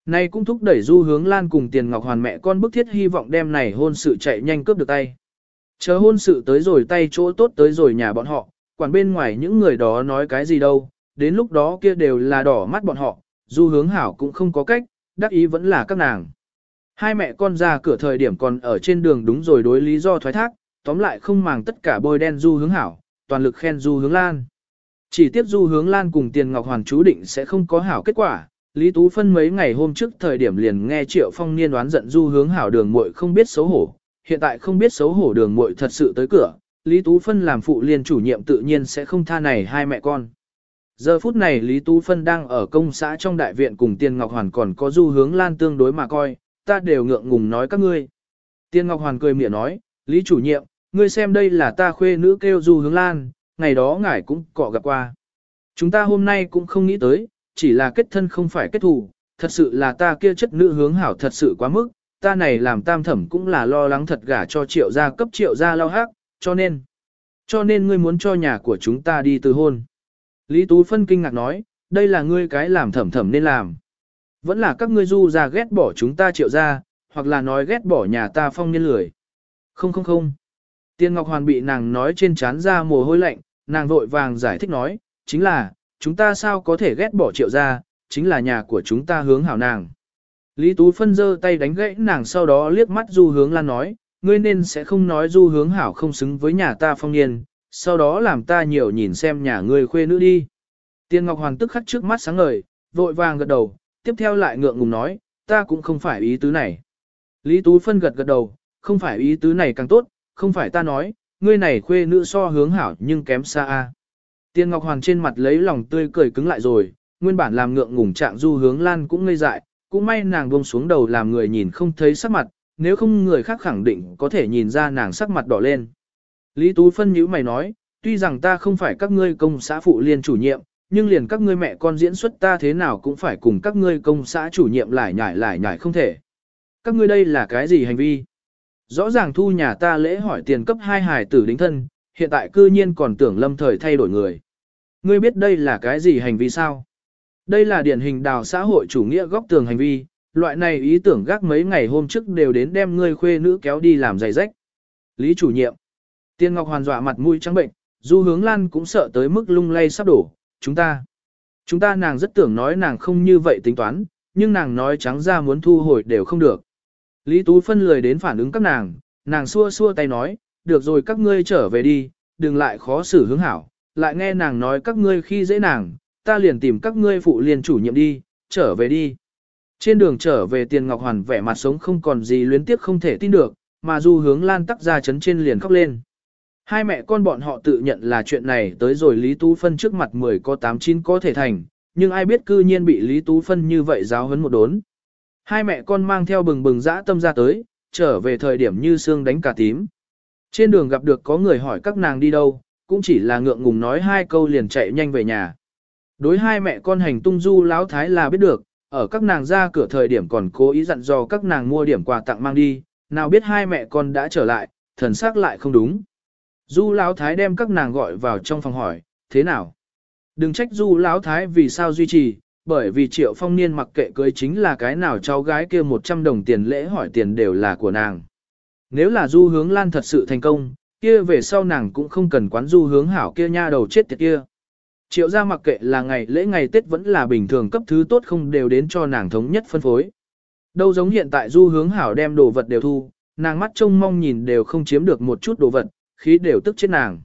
Nay cũng thúc đẩy du hướng lan cùng tiền ngọc hoàn mẹ con bức thiết hy vọng đem này hôn sự chạy nhanh cướp được tay. Chờ hôn sự tới rồi tay chỗ tốt tới rồi nhà bọn họ, quản bên ngoài những người đó nói cái gì đâu, đến lúc đó kia đều là đỏ mắt bọn họ, du hướng hảo cũng không có cách, đắc ý vẫn là các nàng. Hai mẹ con ra cửa thời điểm còn ở trên đường đúng rồi đối lý do thoái thác, tóm lại không màng tất cả bôi đen du hướng hảo, toàn lực khen du hướng lan. Chỉ tiếp du hướng lan cùng tiền ngọc hoàn chú định sẽ không có hảo kết quả, Lý Tú Phân mấy ngày hôm trước thời điểm liền nghe Triệu Phong Niên đoán giận du hướng hảo đường muội không biết xấu hổ, hiện tại không biết xấu hổ đường muội thật sự tới cửa, Lý Tú Phân làm phụ liên chủ nhiệm tự nhiên sẽ không tha này hai mẹ con. Giờ phút này Lý Tú Phân đang ở công xã trong đại viện cùng Tiên Ngọc Hoàn còn có du hướng lan tương đối mà coi, ta đều ngượng ngùng nói các ngươi. Tiên Ngọc Hoàn cười miệng nói, Lý chủ nhiệm, ngươi xem đây là ta khuê nữ kêu du hướng lan, ngày đó ngài cũng cọ gặp qua. Chúng ta hôm nay cũng không nghĩ tới, chỉ là kết thân không phải kết thù, thật sự là ta kia chất nữ hướng hảo thật sự quá mức, ta này làm tam thẩm cũng là lo lắng thật gả cho triệu gia cấp triệu gia lao hát, cho nên, cho nên ngươi muốn cho nhà của chúng ta đi từ hôn. Lý Tú Phân kinh ngạc nói, đây là ngươi cái làm thẩm thẩm nên làm. Vẫn là các ngươi du ra ghét bỏ chúng ta triệu gia, hoặc là nói ghét bỏ nhà ta phong niên lười. Không không không. Tiên Ngọc Hoàn bị nàng nói trên chán ra mồ hôi lạnh, nàng vội vàng giải thích nói, chính là, chúng ta sao có thể ghét bỏ triệu gia, chính là nhà của chúng ta hướng hảo nàng. Lý Tú Phân giơ tay đánh gãy nàng sau đó liếc mắt Du Hướng Lan nói, ngươi nên sẽ không nói Du Hướng Hảo không xứng với nhà ta phong niên, sau đó làm ta nhiều nhìn xem nhà ngươi khuê nữ đi. Tiên Ngọc Hoàng tức khắc trước mắt sáng ngời, vội vàng gật đầu, tiếp theo lại ngượng ngùng nói, ta cũng không phải ý tứ này. Lý Tú Phân gật gật đầu, không phải ý tứ này càng tốt, không phải ta nói, ngươi này khuê nữ so hướng hảo nhưng kém xa a. Tiên Ngọc Hoàng trên mặt lấy lòng tươi cười cứng lại rồi, nguyên bản làm ngượng ngùng trạng du hướng lan cũng ngây dại, cũng may nàng buông xuống đầu làm người nhìn không thấy sắc mặt, nếu không người khác khẳng định có thể nhìn ra nàng sắc mặt đỏ lên. Lý Tú Phân nhữ mày nói, tuy rằng ta không phải các ngươi công xã phụ liên chủ nhiệm, nhưng liền các ngươi mẹ con diễn xuất ta thế nào cũng phải cùng các ngươi công xã chủ nhiệm lại nhải lại nhải không thể. Các ngươi đây là cái gì hành vi? Rõ ràng thu nhà ta lễ hỏi tiền cấp hai hải tử đính thân, hiện tại cư nhiên còn tưởng lâm thời thay đổi người. Ngươi biết đây là cái gì hành vi sao? Đây là điển hình đào xã hội chủ nghĩa góc tường hành vi, loại này ý tưởng gác mấy ngày hôm trước đều đến đem ngươi khuê nữ kéo đi làm giày rách. Lý chủ nhiệm. Tiên Ngọc Hoàn dọa mặt mũi trắng bệnh, Du Hướng Lan cũng sợ tới mức lung lay sắp đổ, chúng ta. Chúng ta nàng rất tưởng nói nàng không như vậy tính toán, nhưng nàng nói trắng ra muốn thu hồi đều không được. Lý Tú phân lười đến phản ứng các nàng, nàng xua xua tay nói, được rồi các ngươi trở về đi, đừng lại khó xử hướng hảo, lại nghe nàng nói các ngươi khi dễ nàng, ta liền tìm các ngươi phụ liền chủ nhiệm đi, trở về đi. Trên đường trở về tiền ngọc hoàn vẻ mặt sống không còn gì luyến tiếc không thể tin được, mà du hướng lan tắc ra chấn trên liền khóc lên. Hai mẹ con bọn họ tự nhận là chuyện này tới rồi Lý Tú Phân trước mặt 10 có 8 9 có thể thành, nhưng ai biết cư nhiên bị Lý Tú Phân như vậy giáo hấn một đốn. Hai mẹ con mang theo bừng bừng dã tâm ra tới, trở về thời điểm như xương đánh cả tím. Trên đường gặp được có người hỏi các nàng đi đâu, cũng chỉ là ngượng ngùng nói hai câu liền chạy nhanh về nhà. Đối hai mẹ con hành tung du lão thái là biết được, ở các nàng ra cửa thời điểm còn cố ý dặn dò các nàng mua điểm quà tặng mang đi, nào biết hai mẹ con đã trở lại, thần sắc lại không đúng. Du lão thái đem các nàng gọi vào trong phòng hỏi, thế nào? Đừng trách du lão thái vì sao duy trì, bởi vì triệu phong niên mặc kệ cưới chính là cái nào cháu gái kia 100 đồng tiền lễ hỏi tiền đều là của nàng. Nếu là du hướng lan thật sự thành công, kia về sau nàng cũng không cần quán du hướng hảo kia nha đầu chết tiệt kia. Triệu gia mặc kệ là ngày lễ ngày Tết vẫn là bình thường cấp thứ tốt không đều đến cho nàng thống nhất phân phối. Đâu giống hiện tại du hướng hảo đem đồ vật đều thu, nàng mắt trông mong nhìn đều không chiếm được một chút đồ vật, khí đều tức chết nàng.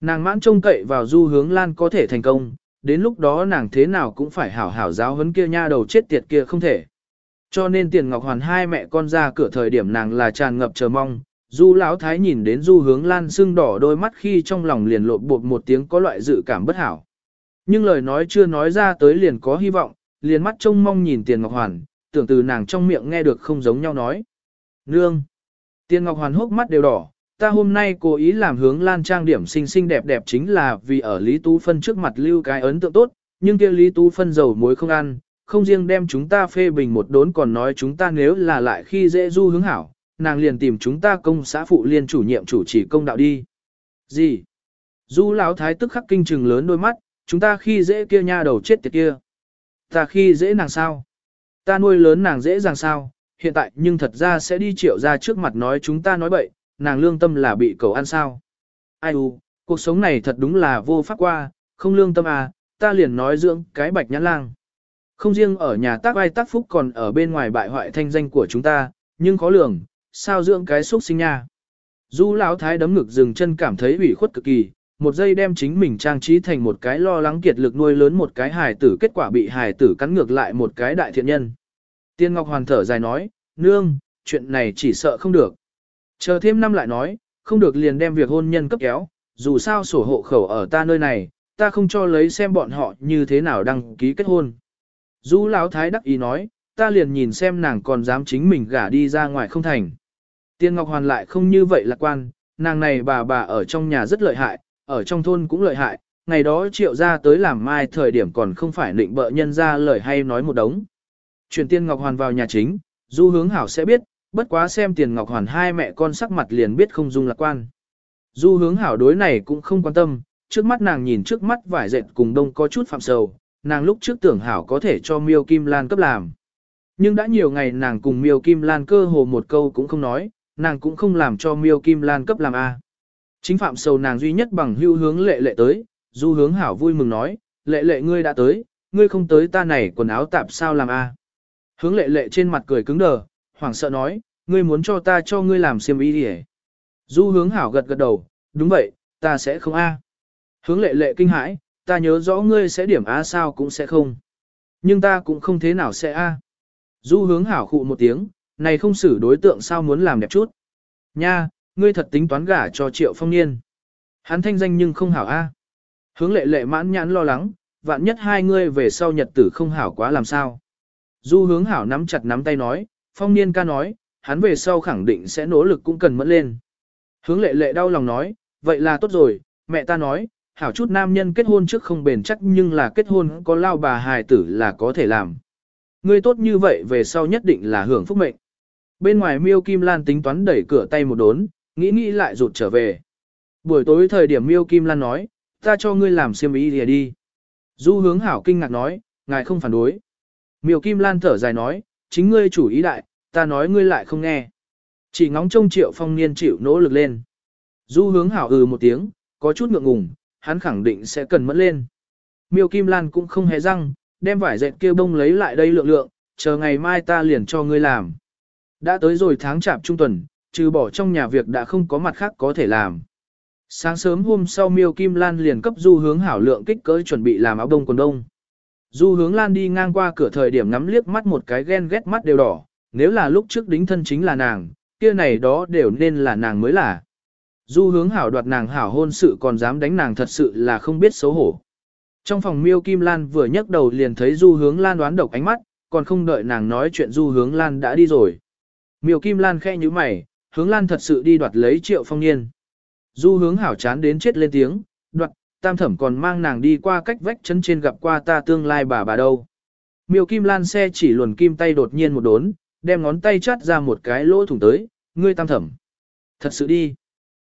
Nàng mãn trông cậy vào du hướng lan có thể thành công, đến lúc đó nàng thế nào cũng phải hảo hảo giáo huấn kia nha đầu chết tiệt kia không thể. Cho nên tiền ngọc hoàn hai mẹ con ra cửa thời điểm nàng là tràn ngập chờ mong, du lão thái nhìn đến du hướng lan sưng đỏ đôi mắt khi trong lòng liền lộn bột một tiếng có loại dự cảm bất hảo. Nhưng lời nói chưa nói ra tới liền có hy vọng, liền mắt trông mong nhìn tiền ngọc hoàn, tưởng từ nàng trong miệng nghe được không giống nhau nói. Nương! Tiền ngọc hoàn hốc mắt đều đỏ, ta hôm nay cố ý làm hướng lan trang điểm xinh xinh đẹp đẹp chính là vì ở Lý Tú Phân trước mặt lưu cái ấn tượng tốt, nhưng kia Lý Tú Phân dầu muối không ăn, không riêng đem chúng ta phê bình một đốn còn nói chúng ta nếu là lại khi dễ du hướng hảo, nàng liền tìm chúng ta công xã phụ liên chủ nhiệm chủ trì công đạo đi. Gì? Du lão thái tức khắc kinh trừng lớn đôi mắt, chúng ta khi dễ kia nha đầu chết tiệt kia. Ta khi dễ nàng sao? Ta nuôi lớn nàng dễ dàng sao? Hiện tại nhưng thật ra sẽ đi triệu ra trước mặt nói chúng ta nói bậy, nàng lương tâm là bị cầu ăn sao? Ai u, cuộc sống này thật đúng là vô pháp qua, không lương tâm à, ta liền nói dưỡng cái bạch nhãn lang. Không riêng ở nhà tác ai tác phúc còn ở bên ngoài bại hoại thanh danh của chúng ta, nhưng khó lường, sao dưỡng cái xúc sinh nha. Du lão thái đấm ngực dừng chân cảm thấy ủy khuất cực kỳ, một giây đem chính mình trang trí thành một cái lo lắng kiệt lực nuôi lớn một cái hài tử kết quả bị hài tử cắn ngược lại một cái đại thiện nhân. Tiên Ngọc Hoàn thở dài nói, nương, chuyện này chỉ sợ không được. Chờ thêm năm lại nói, không được liền đem việc hôn nhân cấp kéo, dù sao sổ hộ khẩu ở ta nơi này, ta không cho lấy xem bọn họ như thế nào đăng ký kết hôn. Du Lão Thái đắc ý nói, ta liền nhìn xem nàng còn dám chính mình gả đi ra ngoài không thành. Tiên Ngọc Hoàn lại không như vậy lạc quan, nàng này bà bà ở trong nhà rất lợi hại, ở trong thôn cũng lợi hại, ngày đó triệu ra tới làm mai thời điểm còn không phải định bợ nhân ra lời hay nói một đống. Chuyển Tiên Ngọc Hoàn vào nhà chính, Du Hướng Hảo sẽ biết, bất quá xem Tiền Ngọc Hoàn hai mẹ con sắc mặt liền biết không dung lạc quan. Du Hướng Hảo đối này cũng không quan tâm, trước mắt nàng nhìn trước mắt vải dệt cùng đông có chút phạm sầu, nàng lúc trước tưởng Hảo có thể cho Miêu Kim Lan cấp làm. Nhưng đã nhiều ngày nàng cùng Miêu Kim Lan cơ hồ một câu cũng không nói, nàng cũng không làm cho Miêu Kim Lan cấp làm A. Chính phạm sầu nàng duy nhất bằng hưu hướng lệ lệ tới, du hướng hảo vui mừng nói, lệ lệ ngươi đã tới, ngươi không tới ta này quần áo tạp sao làm A. Hướng lệ lệ trên mặt cười cứng đờ, hoảng sợ nói, ngươi muốn cho ta cho ngươi làm xiêm y đi Du hướng hảo gật gật đầu, đúng vậy, ta sẽ không A. Hướng lệ lệ kinh hãi, ta nhớ rõ ngươi sẽ điểm A sao cũng sẽ không. Nhưng ta cũng không thế nào sẽ A. Du hướng hảo khụ một tiếng, này không xử đối tượng sao muốn làm đẹp chút. Nha, ngươi thật tính toán gả cho triệu phong niên. Hắn thanh danh nhưng không hảo a. Hướng lệ lệ mãn nhãn lo lắng, vạn nhất hai ngươi về sau nhật tử không hảo quá làm sao. Du hướng hảo nắm chặt nắm tay nói, phong niên ca nói, hắn về sau khẳng định sẽ nỗ lực cũng cần mẫn lên. Hướng lệ lệ đau lòng nói, vậy là tốt rồi, mẹ ta nói, hảo chút nam nhân kết hôn trước không bền chắc nhưng là kết hôn có lao bà hài tử là có thể làm. Ngươi tốt như vậy về sau nhất định là hưởng phúc mệnh. Bên ngoài miêu kim lan tính toán đẩy cửa tay một đốn, nghĩ nghĩ lại rụt trở về. Buổi tối thời điểm miêu kim lan nói, ta cho ngươi làm xiêm y đi, đi. Du hướng hảo kinh ngạc nói, ngài không phản đối. Miêu kim lan thở dài nói, chính ngươi chủ ý đại, ta nói ngươi lại không nghe. Chỉ ngóng trông triệu phong niên chịu nỗ lực lên. Du hướng hảo ừ một tiếng, có chút ngượng ngùng, hắn khẳng định sẽ cần mẫn lên. Miêu Kim Lan cũng không hề răng, đem vải dệt kia bông lấy lại đây lượng lượng, chờ ngày mai ta liền cho ngươi làm. Đã tới rồi tháng chạp trung tuần, trừ bỏ trong nhà việc đã không có mặt khác có thể làm. Sáng sớm hôm sau Miêu Kim Lan liền cấp Du Hướng Hảo lượng kích cỡ chuẩn bị làm áo đông quần đông. Du Hướng Lan đi ngang qua cửa thời điểm ngắm liếc mắt một cái ghen ghét mắt đều đỏ, nếu là lúc trước đính thân chính là nàng, kia này đó đều nên là nàng mới là. Du Hướng Hảo đoạt nàng hảo hôn sự còn dám đánh nàng thật sự là không biết xấu hổ. Trong phòng Miêu Kim Lan vừa nhấc đầu liền thấy Du Hướng Lan đoán độc ánh mắt, còn không đợi nàng nói chuyện Du Hướng Lan đã đi rồi. Miêu Kim Lan khe như mày, hướng Lan thật sự đi đoạt lấy triệu phong niên. Du hướng hảo chán đến chết lên tiếng, tam thẩm còn mang nàng đi qua cách vách chân trên gặp qua ta tương lai bà bà đâu. Miêu Kim Lan xe chỉ luồn kim tay đột nhiên một đốn, đem ngón tay chát ra một cái lỗ thủng tới, ngươi tam thẩm. Thật sự đi.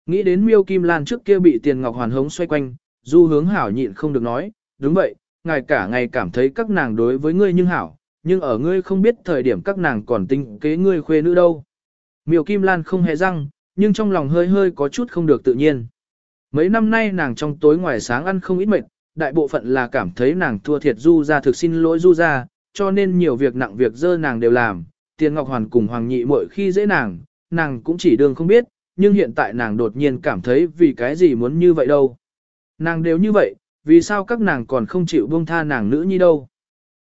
Nghĩ đến Miêu Kim Lan trước kia bị tiền ngọc hoàn hống xoay quanh, du hướng hảo nhịn không được nói, đúng vậy, ngài cả ngày cảm thấy các nàng đối với ngươi nhưng hảo, nhưng ở ngươi không biết thời điểm các nàng còn tinh kế ngươi khuê nữ đâu. Miêu Kim Lan không hề răng, nhưng trong lòng hơi hơi có chút không được tự nhiên. Mấy năm nay nàng trong tối ngoài sáng ăn không ít mệt, đại bộ phận là cảm thấy nàng thua thiệt du ra thực xin lỗi du ra, cho nên nhiều việc nặng việc dơ nàng đều làm, tiền ngọc hoàn cùng hoàng nhị mỗi khi dễ nàng, nàng cũng chỉ đường không biết, nhưng hiện tại nàng đột nhiên cảm thấy vì cái gì muốn như vậy đâu. Nàng đều như vậy, vì sao các nàng còn không chịu buông tha nàng nữ nhi đâu.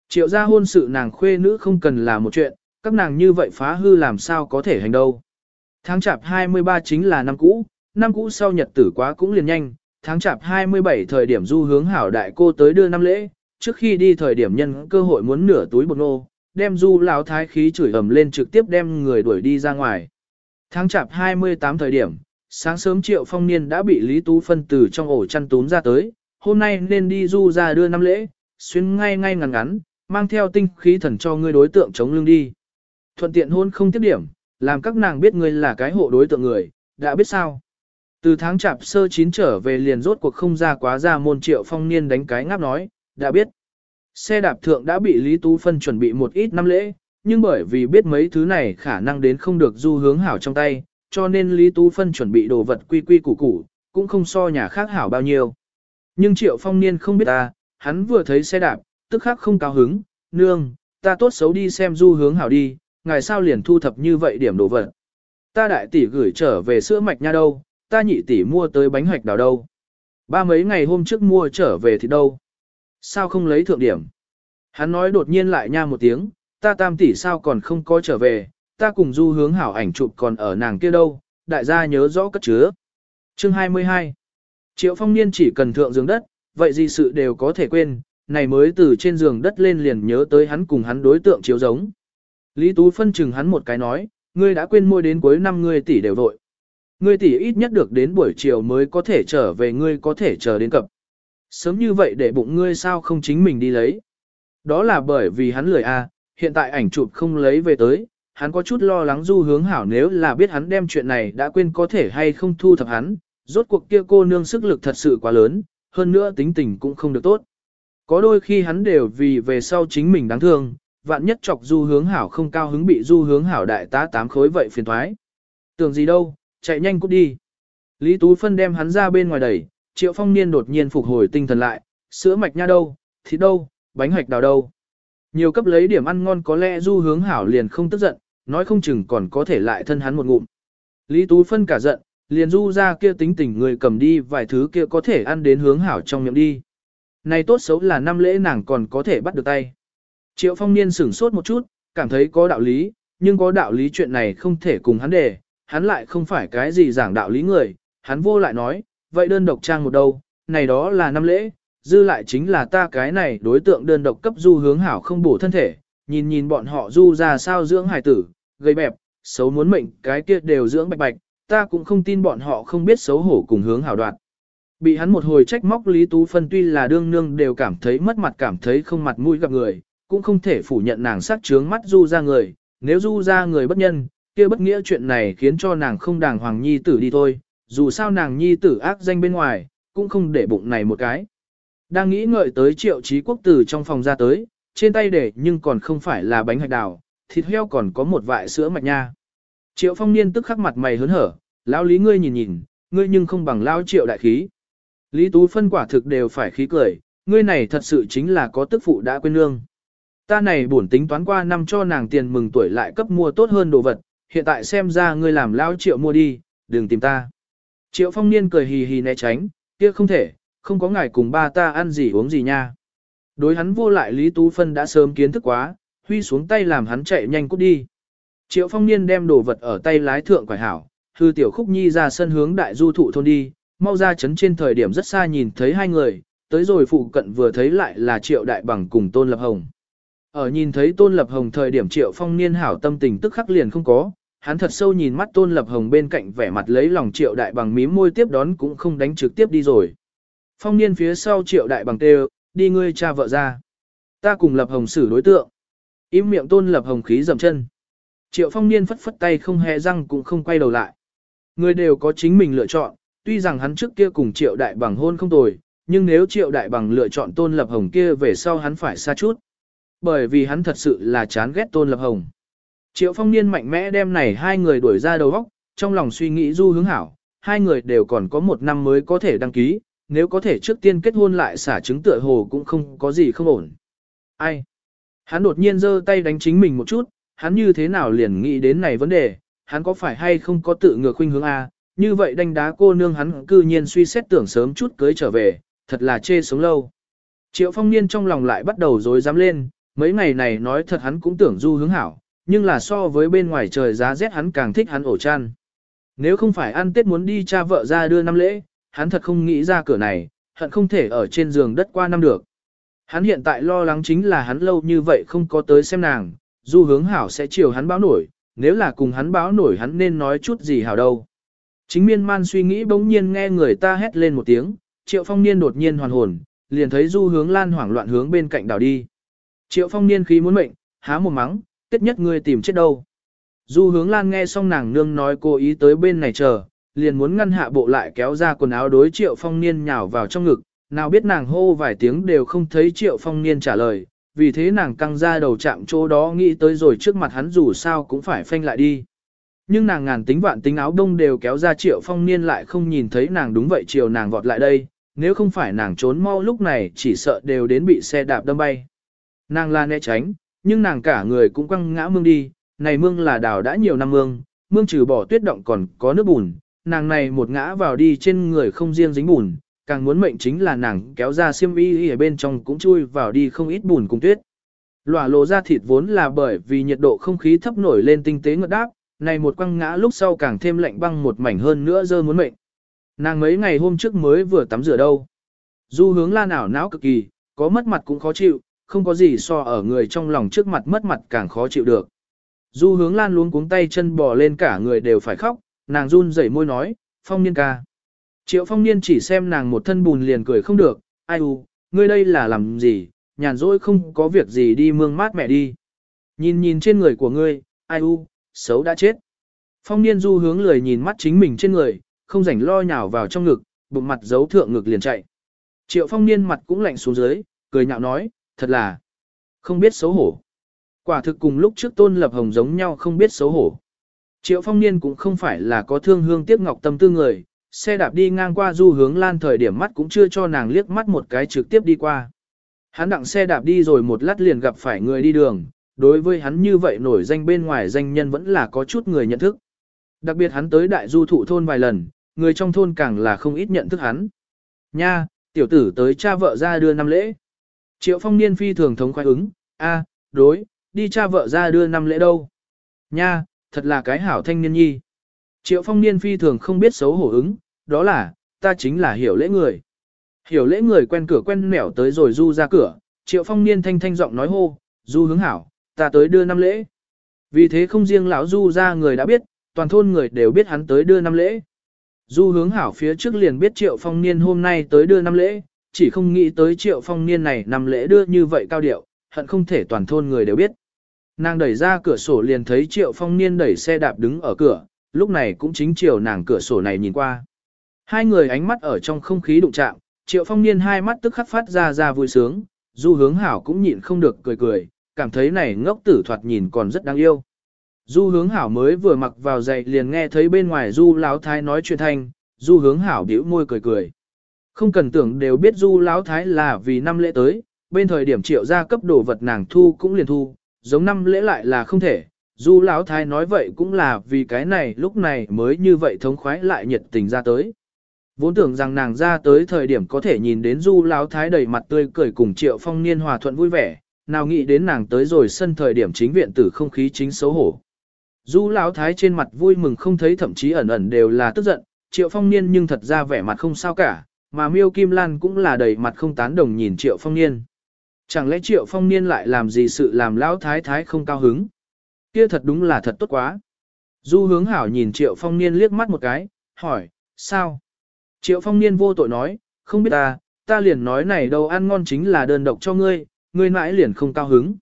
Triệu gia hôn sự nàng khuê nữ không cần là một chuyện, các nàng như vậy phá hư làm sao có thể hành đâu. Tháng chạp 23 chính là năm cũ, năm cũ sau nhật tử quá cũng liền nhanh, tháng chạp 27 thời điểm du hướng hảo đại cô tới đưa năm lễ, trước khi đi thời điểm nhân cơ hội muốn nửa túi bột nô, đem du lão thái khí chửi ầm lên trực tiếp đem người đuổi đi ra ngoài. Tháng chạp 28 thời điểm, sáng sớm triệu phong niên đã bị Lý Tú phân từ trong ổ chăn túm ra tới, hôm nay nên đi du ra đưa năm lễ, xuyên ngay ngay ngắn ngắn, mang theo tinh khí thần cho ngươi đối tượng chống lưng đi. Thuận tiện hôn không tiếp điểm, làm các nàng biết ngươi là cái hộ đối tượng người, đã biết sao. Từ tháng chạp sơ chín trở về liền rốt cuộc không ra quá ra môn triệu phong niên đánh cái ngáp nói, đã biết. Xe đạp thượng đã bị Lý Tú Phân chuẩn bị một ít năm lễ, nhưng bởi vì biết mấy thứ này khả năng đến không được du hướng hảo trong tay, cho nên Lý Tú Phân chuẩn bị đồ vật quy quy củ củ, cũng không so nhà khác hảo bao nhiêu. Nhưng Triệu Phong Niên không biết ta, hắn vừa thấy xe đạp, tức khắc không cao hứng, nương, ta tốt xấu đi xem du hướng hảo đi, ngày sao liền thu thập như vậy điểm đồ vật. Ta đại tỷ gửi trở về sữa mạch nha đâu, ta nhị tỷ mua tới bánh hoạch đào đâu. Ba mấy ngày hôm trước mua trở về thì đâu. Sao không lấy thượng điểm? Hắn nói đột nhiên lại nha một tiếng, ta tam tỷ sao còn không có trở về, ta cùng du hướng hảo ảnh chụp còn ở nàng kia đâu, đại gia nhớ rõ cất chứa. Chương 22 Triệu phong niên chỉ cần thượng giường đất, vậy gì sự đều có thể quên, này mới từ trên giường đất lên liền nhớ tới hắn cùng hắn đối tượng chiếu giống. Lý Tú phân chừng hắn một cái nói, ngươi đã quên môi đến cuối năm ngươi tỷ đều vội. Ngươi tỷ ít nhất được đến buổi chiều mới có thể trở về ngươi có thể chờ đến cập. Sớm như vậy để bụng ngươi sao không chính mình đi lấy. Đó là bởi vì hắn lười a, hiện tại ảnh chụp không lấy về tới, hắn có chút lo lắng du hướng hảo nếu là biết hắn đem chuyện này đã quên có thể hay không thu thập hắn, rốt cuộc kia cô nương sức lực thật sự quá lớn, hơn nữa tính tình cũng không được tốt. Có đôi khi hắn đều vì về sau chính mình đáng thương, vạn nhất chọc du hướng hảo không cao hứng bị du hướng hảo đại tá tám khối vậy phiền thoái. Tưởng gì đâu, chạy nhanh cút đi. Lý Tú Phân đem hắn ra bên ngoài đẩy, Triệu Phong Niên đột nhiên phục hồi tinh thần lại, sữa mạch nha đâu, thịt đâu, bánh hoạch đào đâu. Nhiều cấp lấy điểm ăn ngon có lẽ du hướng hảo liền không tức giận, nói không chừng còn có thể lại thân hắn một ngụm. Lý Tú Phân cả giận, liền du ra kia tính tình người cầm đi vài thứ kia có thể ăn đến hướng hảo trong miệng đi. Này tốt xấu là năm lễ nàng còn có thể bắt được tay. Triệu phong niên sửng sốt một chút, cảm thấy có đạo lý, nhưng có đạo lý chuyện này không thể cùng hắn để, hắn lại không phải cái gì giảng đạo lý người, hắn vô lại nói, vậy đơn độc trang một đâu, này đó là năm lễ, dư lại chính là ta cái này đối tượng đơn độc cấp du hướng hảo không bổ thân thể, nhìn nhìn bọn họ du ra sao dưỡng hải tử, gây bẹp, xấu muốn mệnh, cái kia đều dưỡng bạch bạch, ta cũng không tin bọn họ không biết xấu hổ cùng hướng hảo đoạt. Bị hắn một hồi trách móc Lý Tú Phân tuy là đương nương đều cảm thấy mất mặt cảm thấy không mặt mũi gặp người, cũng không thể phủ nhận nàng sắc trướng mắt du ra người, nếu du ra người bất nhân, kia bất nghĩa chuyện này khiến cho nàng không đàng hoàng nhi tử đi thôi, dù sao nàng nhi tử ác danh bên ngoài, cũng không để bụng này một cái. Đang nghĩ ngợi tới triệu trí quốc tử trong phòng ra tới, trên tay để nhưng còn không phải là bánh hạch đào, thịt heo còn có một vại sữa mạch nha. Triệu phong niên tức khắc mặt mày hớn hở, lão lý ngươi nhìn nhìn, ngươi nhưng không bằng lao triệu đại khí. Lý Tú phân quả thực đều phải khí cười, ngươi này thật sự chính là có tức phụ đã quên lương. Ta này bổn tính toán qua năm cho nàng tiền mừng tuổi lại cấp mua tốt hơn đồ vật, hiện tại xem ra ngươi làm lao triệu mua đi, đừng tìm ta. Triệu phong niên cười hì hì né tránh, kia không thể, không có ngài cùng ba ta ăn gì uống gì nha. Đối hắn vô lại Lý Tú Phân đã sớm kiến thức quá, huy xuống tay làm hắn chạy nhanh cút đi. Triệu phong niên đem đồ vật ở tay lái thượng quải hảo, hư tiểu khúc nhi ra sân hướng đại du thụ thôn đi, mau ra chấn trên thời điểm rất xa nhìn thấy hai người, tới rồi phụ cận vừa thấy lại là triệu đại bằng cùng tôn lập hồng. Ở nhìn thấy tôn lập hồng thời điểm triệu phong niên hảo tâm tình tức khắc liền không có, hắn thật sâu nhìn mắt tôn lập hồng bên cạnh vẻ mặt lấy lòng triệu đại bằng mím môi tiếp đón cũng không đánh trực tiếp đi rồi. Phong niên phía sau triệu đại bằng tê đi ngươi cha vợ ra. Ta cùng lập hồng xử đối tượng. Im miệng tôn lập hồng khí dầm chân. Triệu phong niên phất phất tay không hề răng cũng không quay đầu lại. Người đều có chính mình lựa chọn, tuy rằng hắn trước kia cùng triệu đại bằng hôn không tồi, nhưng nếu triệu đại bằng lựa chọn tôn lập hồng kia về sau hắn phải xa chút. Bởi vì hắn thật sự là chán ghét tôn lập hồng. Triệu phong niên mạnh mẽ đem này hai người đuổi ra đầu góc, trong lòng suy nghĩ du hướng hảo, hai người đều còn có một năm mới có thể đăng ký, nếu có thể trước tiên kết hôn lại xả trứng tựa hồ cũng không có gì không ổn. Ai? Hắn đột nhiên giơ tay đánh chính mình một chút, hắn như thế nào liền nghĩ đến này vấn đề, hắn có phải hay không có tự ngược khuynh hướng A, như vậy đánh đá cô nương hắn cư nhiên suy xét tưởng sớm chút cưới trở về, thật là chê sống lâu. Triệu phong niên trong lòng lại bắt đầu dối dám lên, mấy ngày này nói thật hắn cũng tưởng du hướng hảo, nhưng là so với bên ngoài trời giá rét hắn càng thích hắn ổ chăn. Nếu không phải ăn tết muốn đi cha vợ ra đưa năm lễ, hắn thật không nghĩ ra cửa này, hận không thể ở trên giường đất qua năm được. Hắn hiện tại lo lắng chính là hắn lâu như vậy không có tới xem nàng, du hướng hảo sẽ chiều hắn báo nổi, nếu là cùng hắn báo nổi hắn nên nói chút gì hảo đâu. Chính miên man suy nghĩ bỗng nhiên nghe người ta hét lên một tiếng, triệu phong niên đột nhiên hoàn hồn, liền thấy du hướng lan hoảng loạn hướng bên cạnh đảo đi. Triệu phong niên khí muốn mệnh, há một mắng, tết nhất ngươi tìm chết đâu. Du hướng lan nghe xong nàng nương nói cô ý tới bên này chờ, liền muốn ngăn hạ bộ lại kéo ra quần áo đối triệu phong niên nhào vào trong ngực, nào biết nàng hô vài tiếng đều không thấy triệu phong niên trả lời, vì thế nàng căng ra đầu chạm chỗ đó nghĩ tới rồi trước mặt hắn dù sao cũng phải phanh lại đi. Nhưng nàng ngàn tính vạn tính áo đông đều kéo ra triệu phong niên lại không nhìn thấy nàng đúng vậy chiều nàng vọt lại đây, nếu không phải nàng trốn mau lúc này chỉ sợ đều đến bị xe đạp đâm bay. Nàng la né tránh, nhưng nàng cả người cũng quăng ngã mương đi, này mương là đào đã nhiều năm mương, mương trừ bỏ tuyết động còn có nước bùn, nàng này một ngã vào đi trên người không riêng dính bùn, càng muốn mệnh chính là nàng kéo ra xiêm y ở bên trong cũng chui vào đi không ít bùn cùng tuyết. Lòa lộ ra thịt vốn là bởi vì nhiệt độ không khí thấp nổi lên tinh tế ngợt đáp, này một quăng ngã lúc sau càng thêm lạnh băng một mảnh hơn nữa dơ muốn mệnh. Nàng mấy ngày hôm trước mới vừa tắm rửa đâu. Du hướng la nào não cực kỳ, có mất mặt cũng khó chịu, không có gì so ở người trong lòng trước mặt mất mặt càng khó chịu được. Du hướng lan luống cuống tay chân bò lên cả người đều phải khóc, nàng run rẩy môi nói, phong niên ca. Triệu phong niên chỉ xem nàng một thân bùn liền cười không được, ai u, ngươi đây là làm gì, nhàn rỗi không có việc gì đi mương mát mẹ đi. Nhìn nhìn trên người của ngươi, ai u, xấu đã chết. Phong niên du hướng lười nhìn mắt chính mình trên người, không rảnh lo nhào vào trong ngực, bụng mặt giấu thượng ngực liền chạy. Triệu phong niên mặt cũng lạnh xuống dưới, cười nhạo nói, thật là không biết xấu hổ. Quả thực cùng lúc trước tôn lập hồng giống nhau không biết xấu hổ. Triệu phong niên cũng không phải là có thương hương tiếc ngọc tâm tư người, xe đạp đi ngang qua du hướng lan thời điểm mắt cũng chưa cho nàng liếc mắt một cái trực tiếp đi qua. Hắn đặng xe đạp đi rồi một lát liền gặp phải người đi đường, đối với hắn như vậy nổi danh bên ngoài danh nhân vẫn là có chút người nhận thức. Đặc biệt hắn tới đại du thụ thôn vài lần, người trong thôn càng là không ít nhận thức hắn. Nha, tiểu tử tới cha vợ ra đưa năm lễ. Triệu phong niên phi thường thống khoái ứng, a, đối, đi cha vợ ra đưa năm lễ đâu. Nha, thật là cái hảo thanh niên nhi. Triệu phong niên phi thường không biết xấu hổ ứng, đó là, ta chính là hiểu lễ người. Hiểu lễ người quen cửa quen nẻo tới rồi du ra cửa, triệu phong niên thanh thanh giọng nói hô, du hướng hảo, ta tới đưa năm lễ. Vì thế không riêng lão du ra người đã biết, toàn thôn người đều biết hắn tới đưa năm lễ. Du hướng hảo phía trước liền biết triệu phong niên hôm nay tới đưa năm lễ, chỉ không nghĩ tới triệu phong niên này năm lễ đưa như vậy cao điệu, hận không thể toàn thôn người đều biết. Nàng đẩy ra cửa sổ liền thấy triệu phong niên đẩy xe đạp đứng ở cửa, lúc này cũng chính chiều nàng cửa sổ này nhìn qua. Hai người ánh mắt ở trong không khí đụng chạm, triệu phong niên hai mắt tức khắc phát ra ra vui sướng, du hướng hảo cũng nhịn không được cười cười, cảm thấy này ngốc tử thoạt nhìn còn rất đáng yêu. Du hướng hảo mới vừa mặc vào dậy liền nghe thấy bên ngoài du láo thái nói chuyện thanh, du hướng hảo bĩu môi cười cười. Không cần tưởng đều biết du láo thái là vì năm lễ tới, bên thời điểm triệu gia cấp đồ vật nàng thu cũng liền thu, giống năm lễ lại là không thể. Du Lão Thái nói vậy cũng là vì cái này lúc này mới như vậy thống khoái lại nhiệt tình ra tới. Vốn tưởng rằng nàng ra tới thời điểm có thể nhìn đến Du Lão Thái đầy mặt tươi cười cùng Triệu Phong Niên hòa thuận vui vẻ, nào nghĩ đến nàng tới rồi sân thời điểm chính viện tử không khí chính xấu hổ. Du Lão Thái trên mặt vui mừng không thấy thậm chí ẩn ẩn đều là tức giận, Triệu Phong Niên nhưng thật ra vẻ mặt không sao cả, mà Miêu Kim Lan cũng là đầy mặt không tán đồng nhìn Triệu Phong Niên. Chẳng lẽ Triệu Phong Niên lại làm gì sự làm Lão Thái Thái không cao hứng? Kia thật đúng là thật tốt quá. Du hướng hảo nhìn Triệu Phong Niên liếc mắt một cái, hỏi, sao? Triệu Phong Niên vô tội nói, không biết ta, ta liền nói này đâu ăn ngon chính là đơn độc cho ngươi, ngươi mãi liền không cao hứng.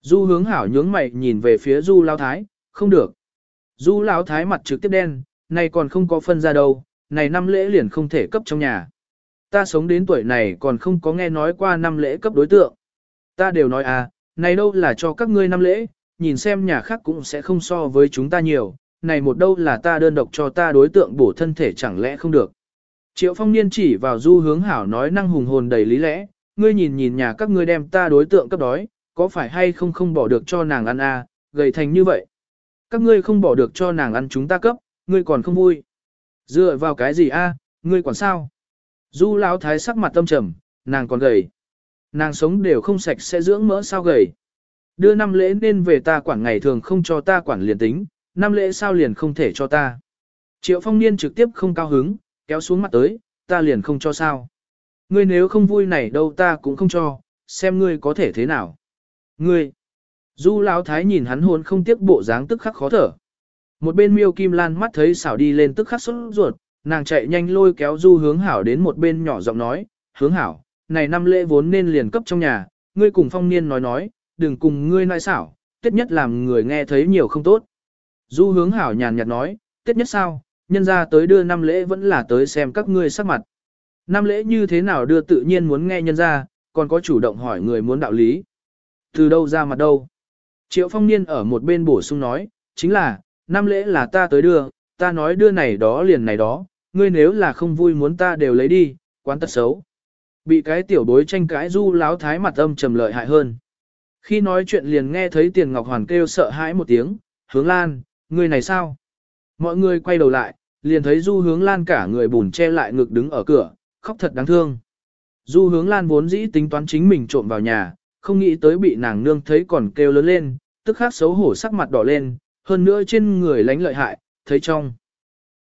Du hướng hảo nhướng mày nhìn về phía Du Lão Thái, không được. Du Lão Thái mặt trực tiếp đen, này còn không có phân ra đâu, này năm lễ liền không thể cấp trong nhà. Ta sống đến tuổi này còn không có nghe nói qua năm lễ cấp đối tượng. Ta đều nói à, này đâu là cho các ngươi năm lễ, nhìn xem nhà khác cũng sẽ không so với chúng ta nhiều, này một đâu là ta đơn độc cho ta đối tượng bổ thân thể chẳng lẽ không được. Triệu phong niên chỉ vào du hướng hảo nói năng hùng hồn đầy lý lẽ, ngươi nhìn nhìn nhà các ngươi đem ta đối tượng cấp đói, có phải hay không không bỏ được cho nàng ăn à, gầy thành như vậy. Các ngươi không bỏ được cho nàng ăn chúng ta cấp, ngươi còn không vui. Dựa vào cái gì a, ngươi còn sao? Du lão thái sắc mặt tâm trầm, nàng còn gầy. Nàng sống đều không sạch sẽ dưỡng mỡ sao gầy. Đưa năm lễ nên về ta quản ngày thường không cho ta quản liền tính, năm lễ sao liền không thể cho ta. Triệu phong niên trực tiếp không cao hứng, kéo xuống mặt tới, ta liền không cho sao. Ngươi nếu không vui này đâu ta cũng không cho, xem ngươi có thể thế nào. Ngươi, du lão thái nhìn hắn hôn không tiếc bộ dáng tức khắc khó thở. Một bên miêu kim lan mắt thấy xảo đi lên tức khắc sốt ruột, nàng chạy nhanh lôi kéo du hướng hảo đến một bên nhỏ giọng nói, hướng hảo, này năm lễ vốn nên liền cấp trong nhà, ngươi cùng phong niên nói nói, đừng cùng ngươi nói xảo, tiết nhất làm người nghe thấy nhiều không tốt. Du hướng hảo nhàn nhạt nói, tiết nhất sao, nhân ra tới đưa năm lễ vẫn là tới xem các ngươi sắc mặt. Năm lễ như thế nào đưa tự nhiên muốn nghe nhân ra, còn có chủ động hỏi người muốn đạo lý. Từ đâu ra mặt đâu? Triệu phong niên ở một bên bổ sung nói, chính là, năm lễ là ta tới đưa, ta nói đưa này đó liền này đó, ngươi nếu là không vui muốn ta đều lấy đi, quán tật xấu. Bị cái tiểu bối tranh cãi du láo thái mặt âm trầm lợi hại hơn. Khi nói chuyện liền nghe thấy tiền ngọc hoàn kêu sợ hãi một tiếng, hướng lan, ngươi này sao? Mọi người quay đầu lại, liền thấy du hướng lan cả người bùn che lại ngực đứng ở cửa, khóc thật đáng thương. Du hướng lan vốn dĩ tính toán chính mình trộm vào nhà, không nghĩ tới bị nàng nương thấy còn kêu lớn lên, tức khắc xấu hổ sắc mặt đỏ lên, hơn nữa trên người lánh lợi hại, thấy trong.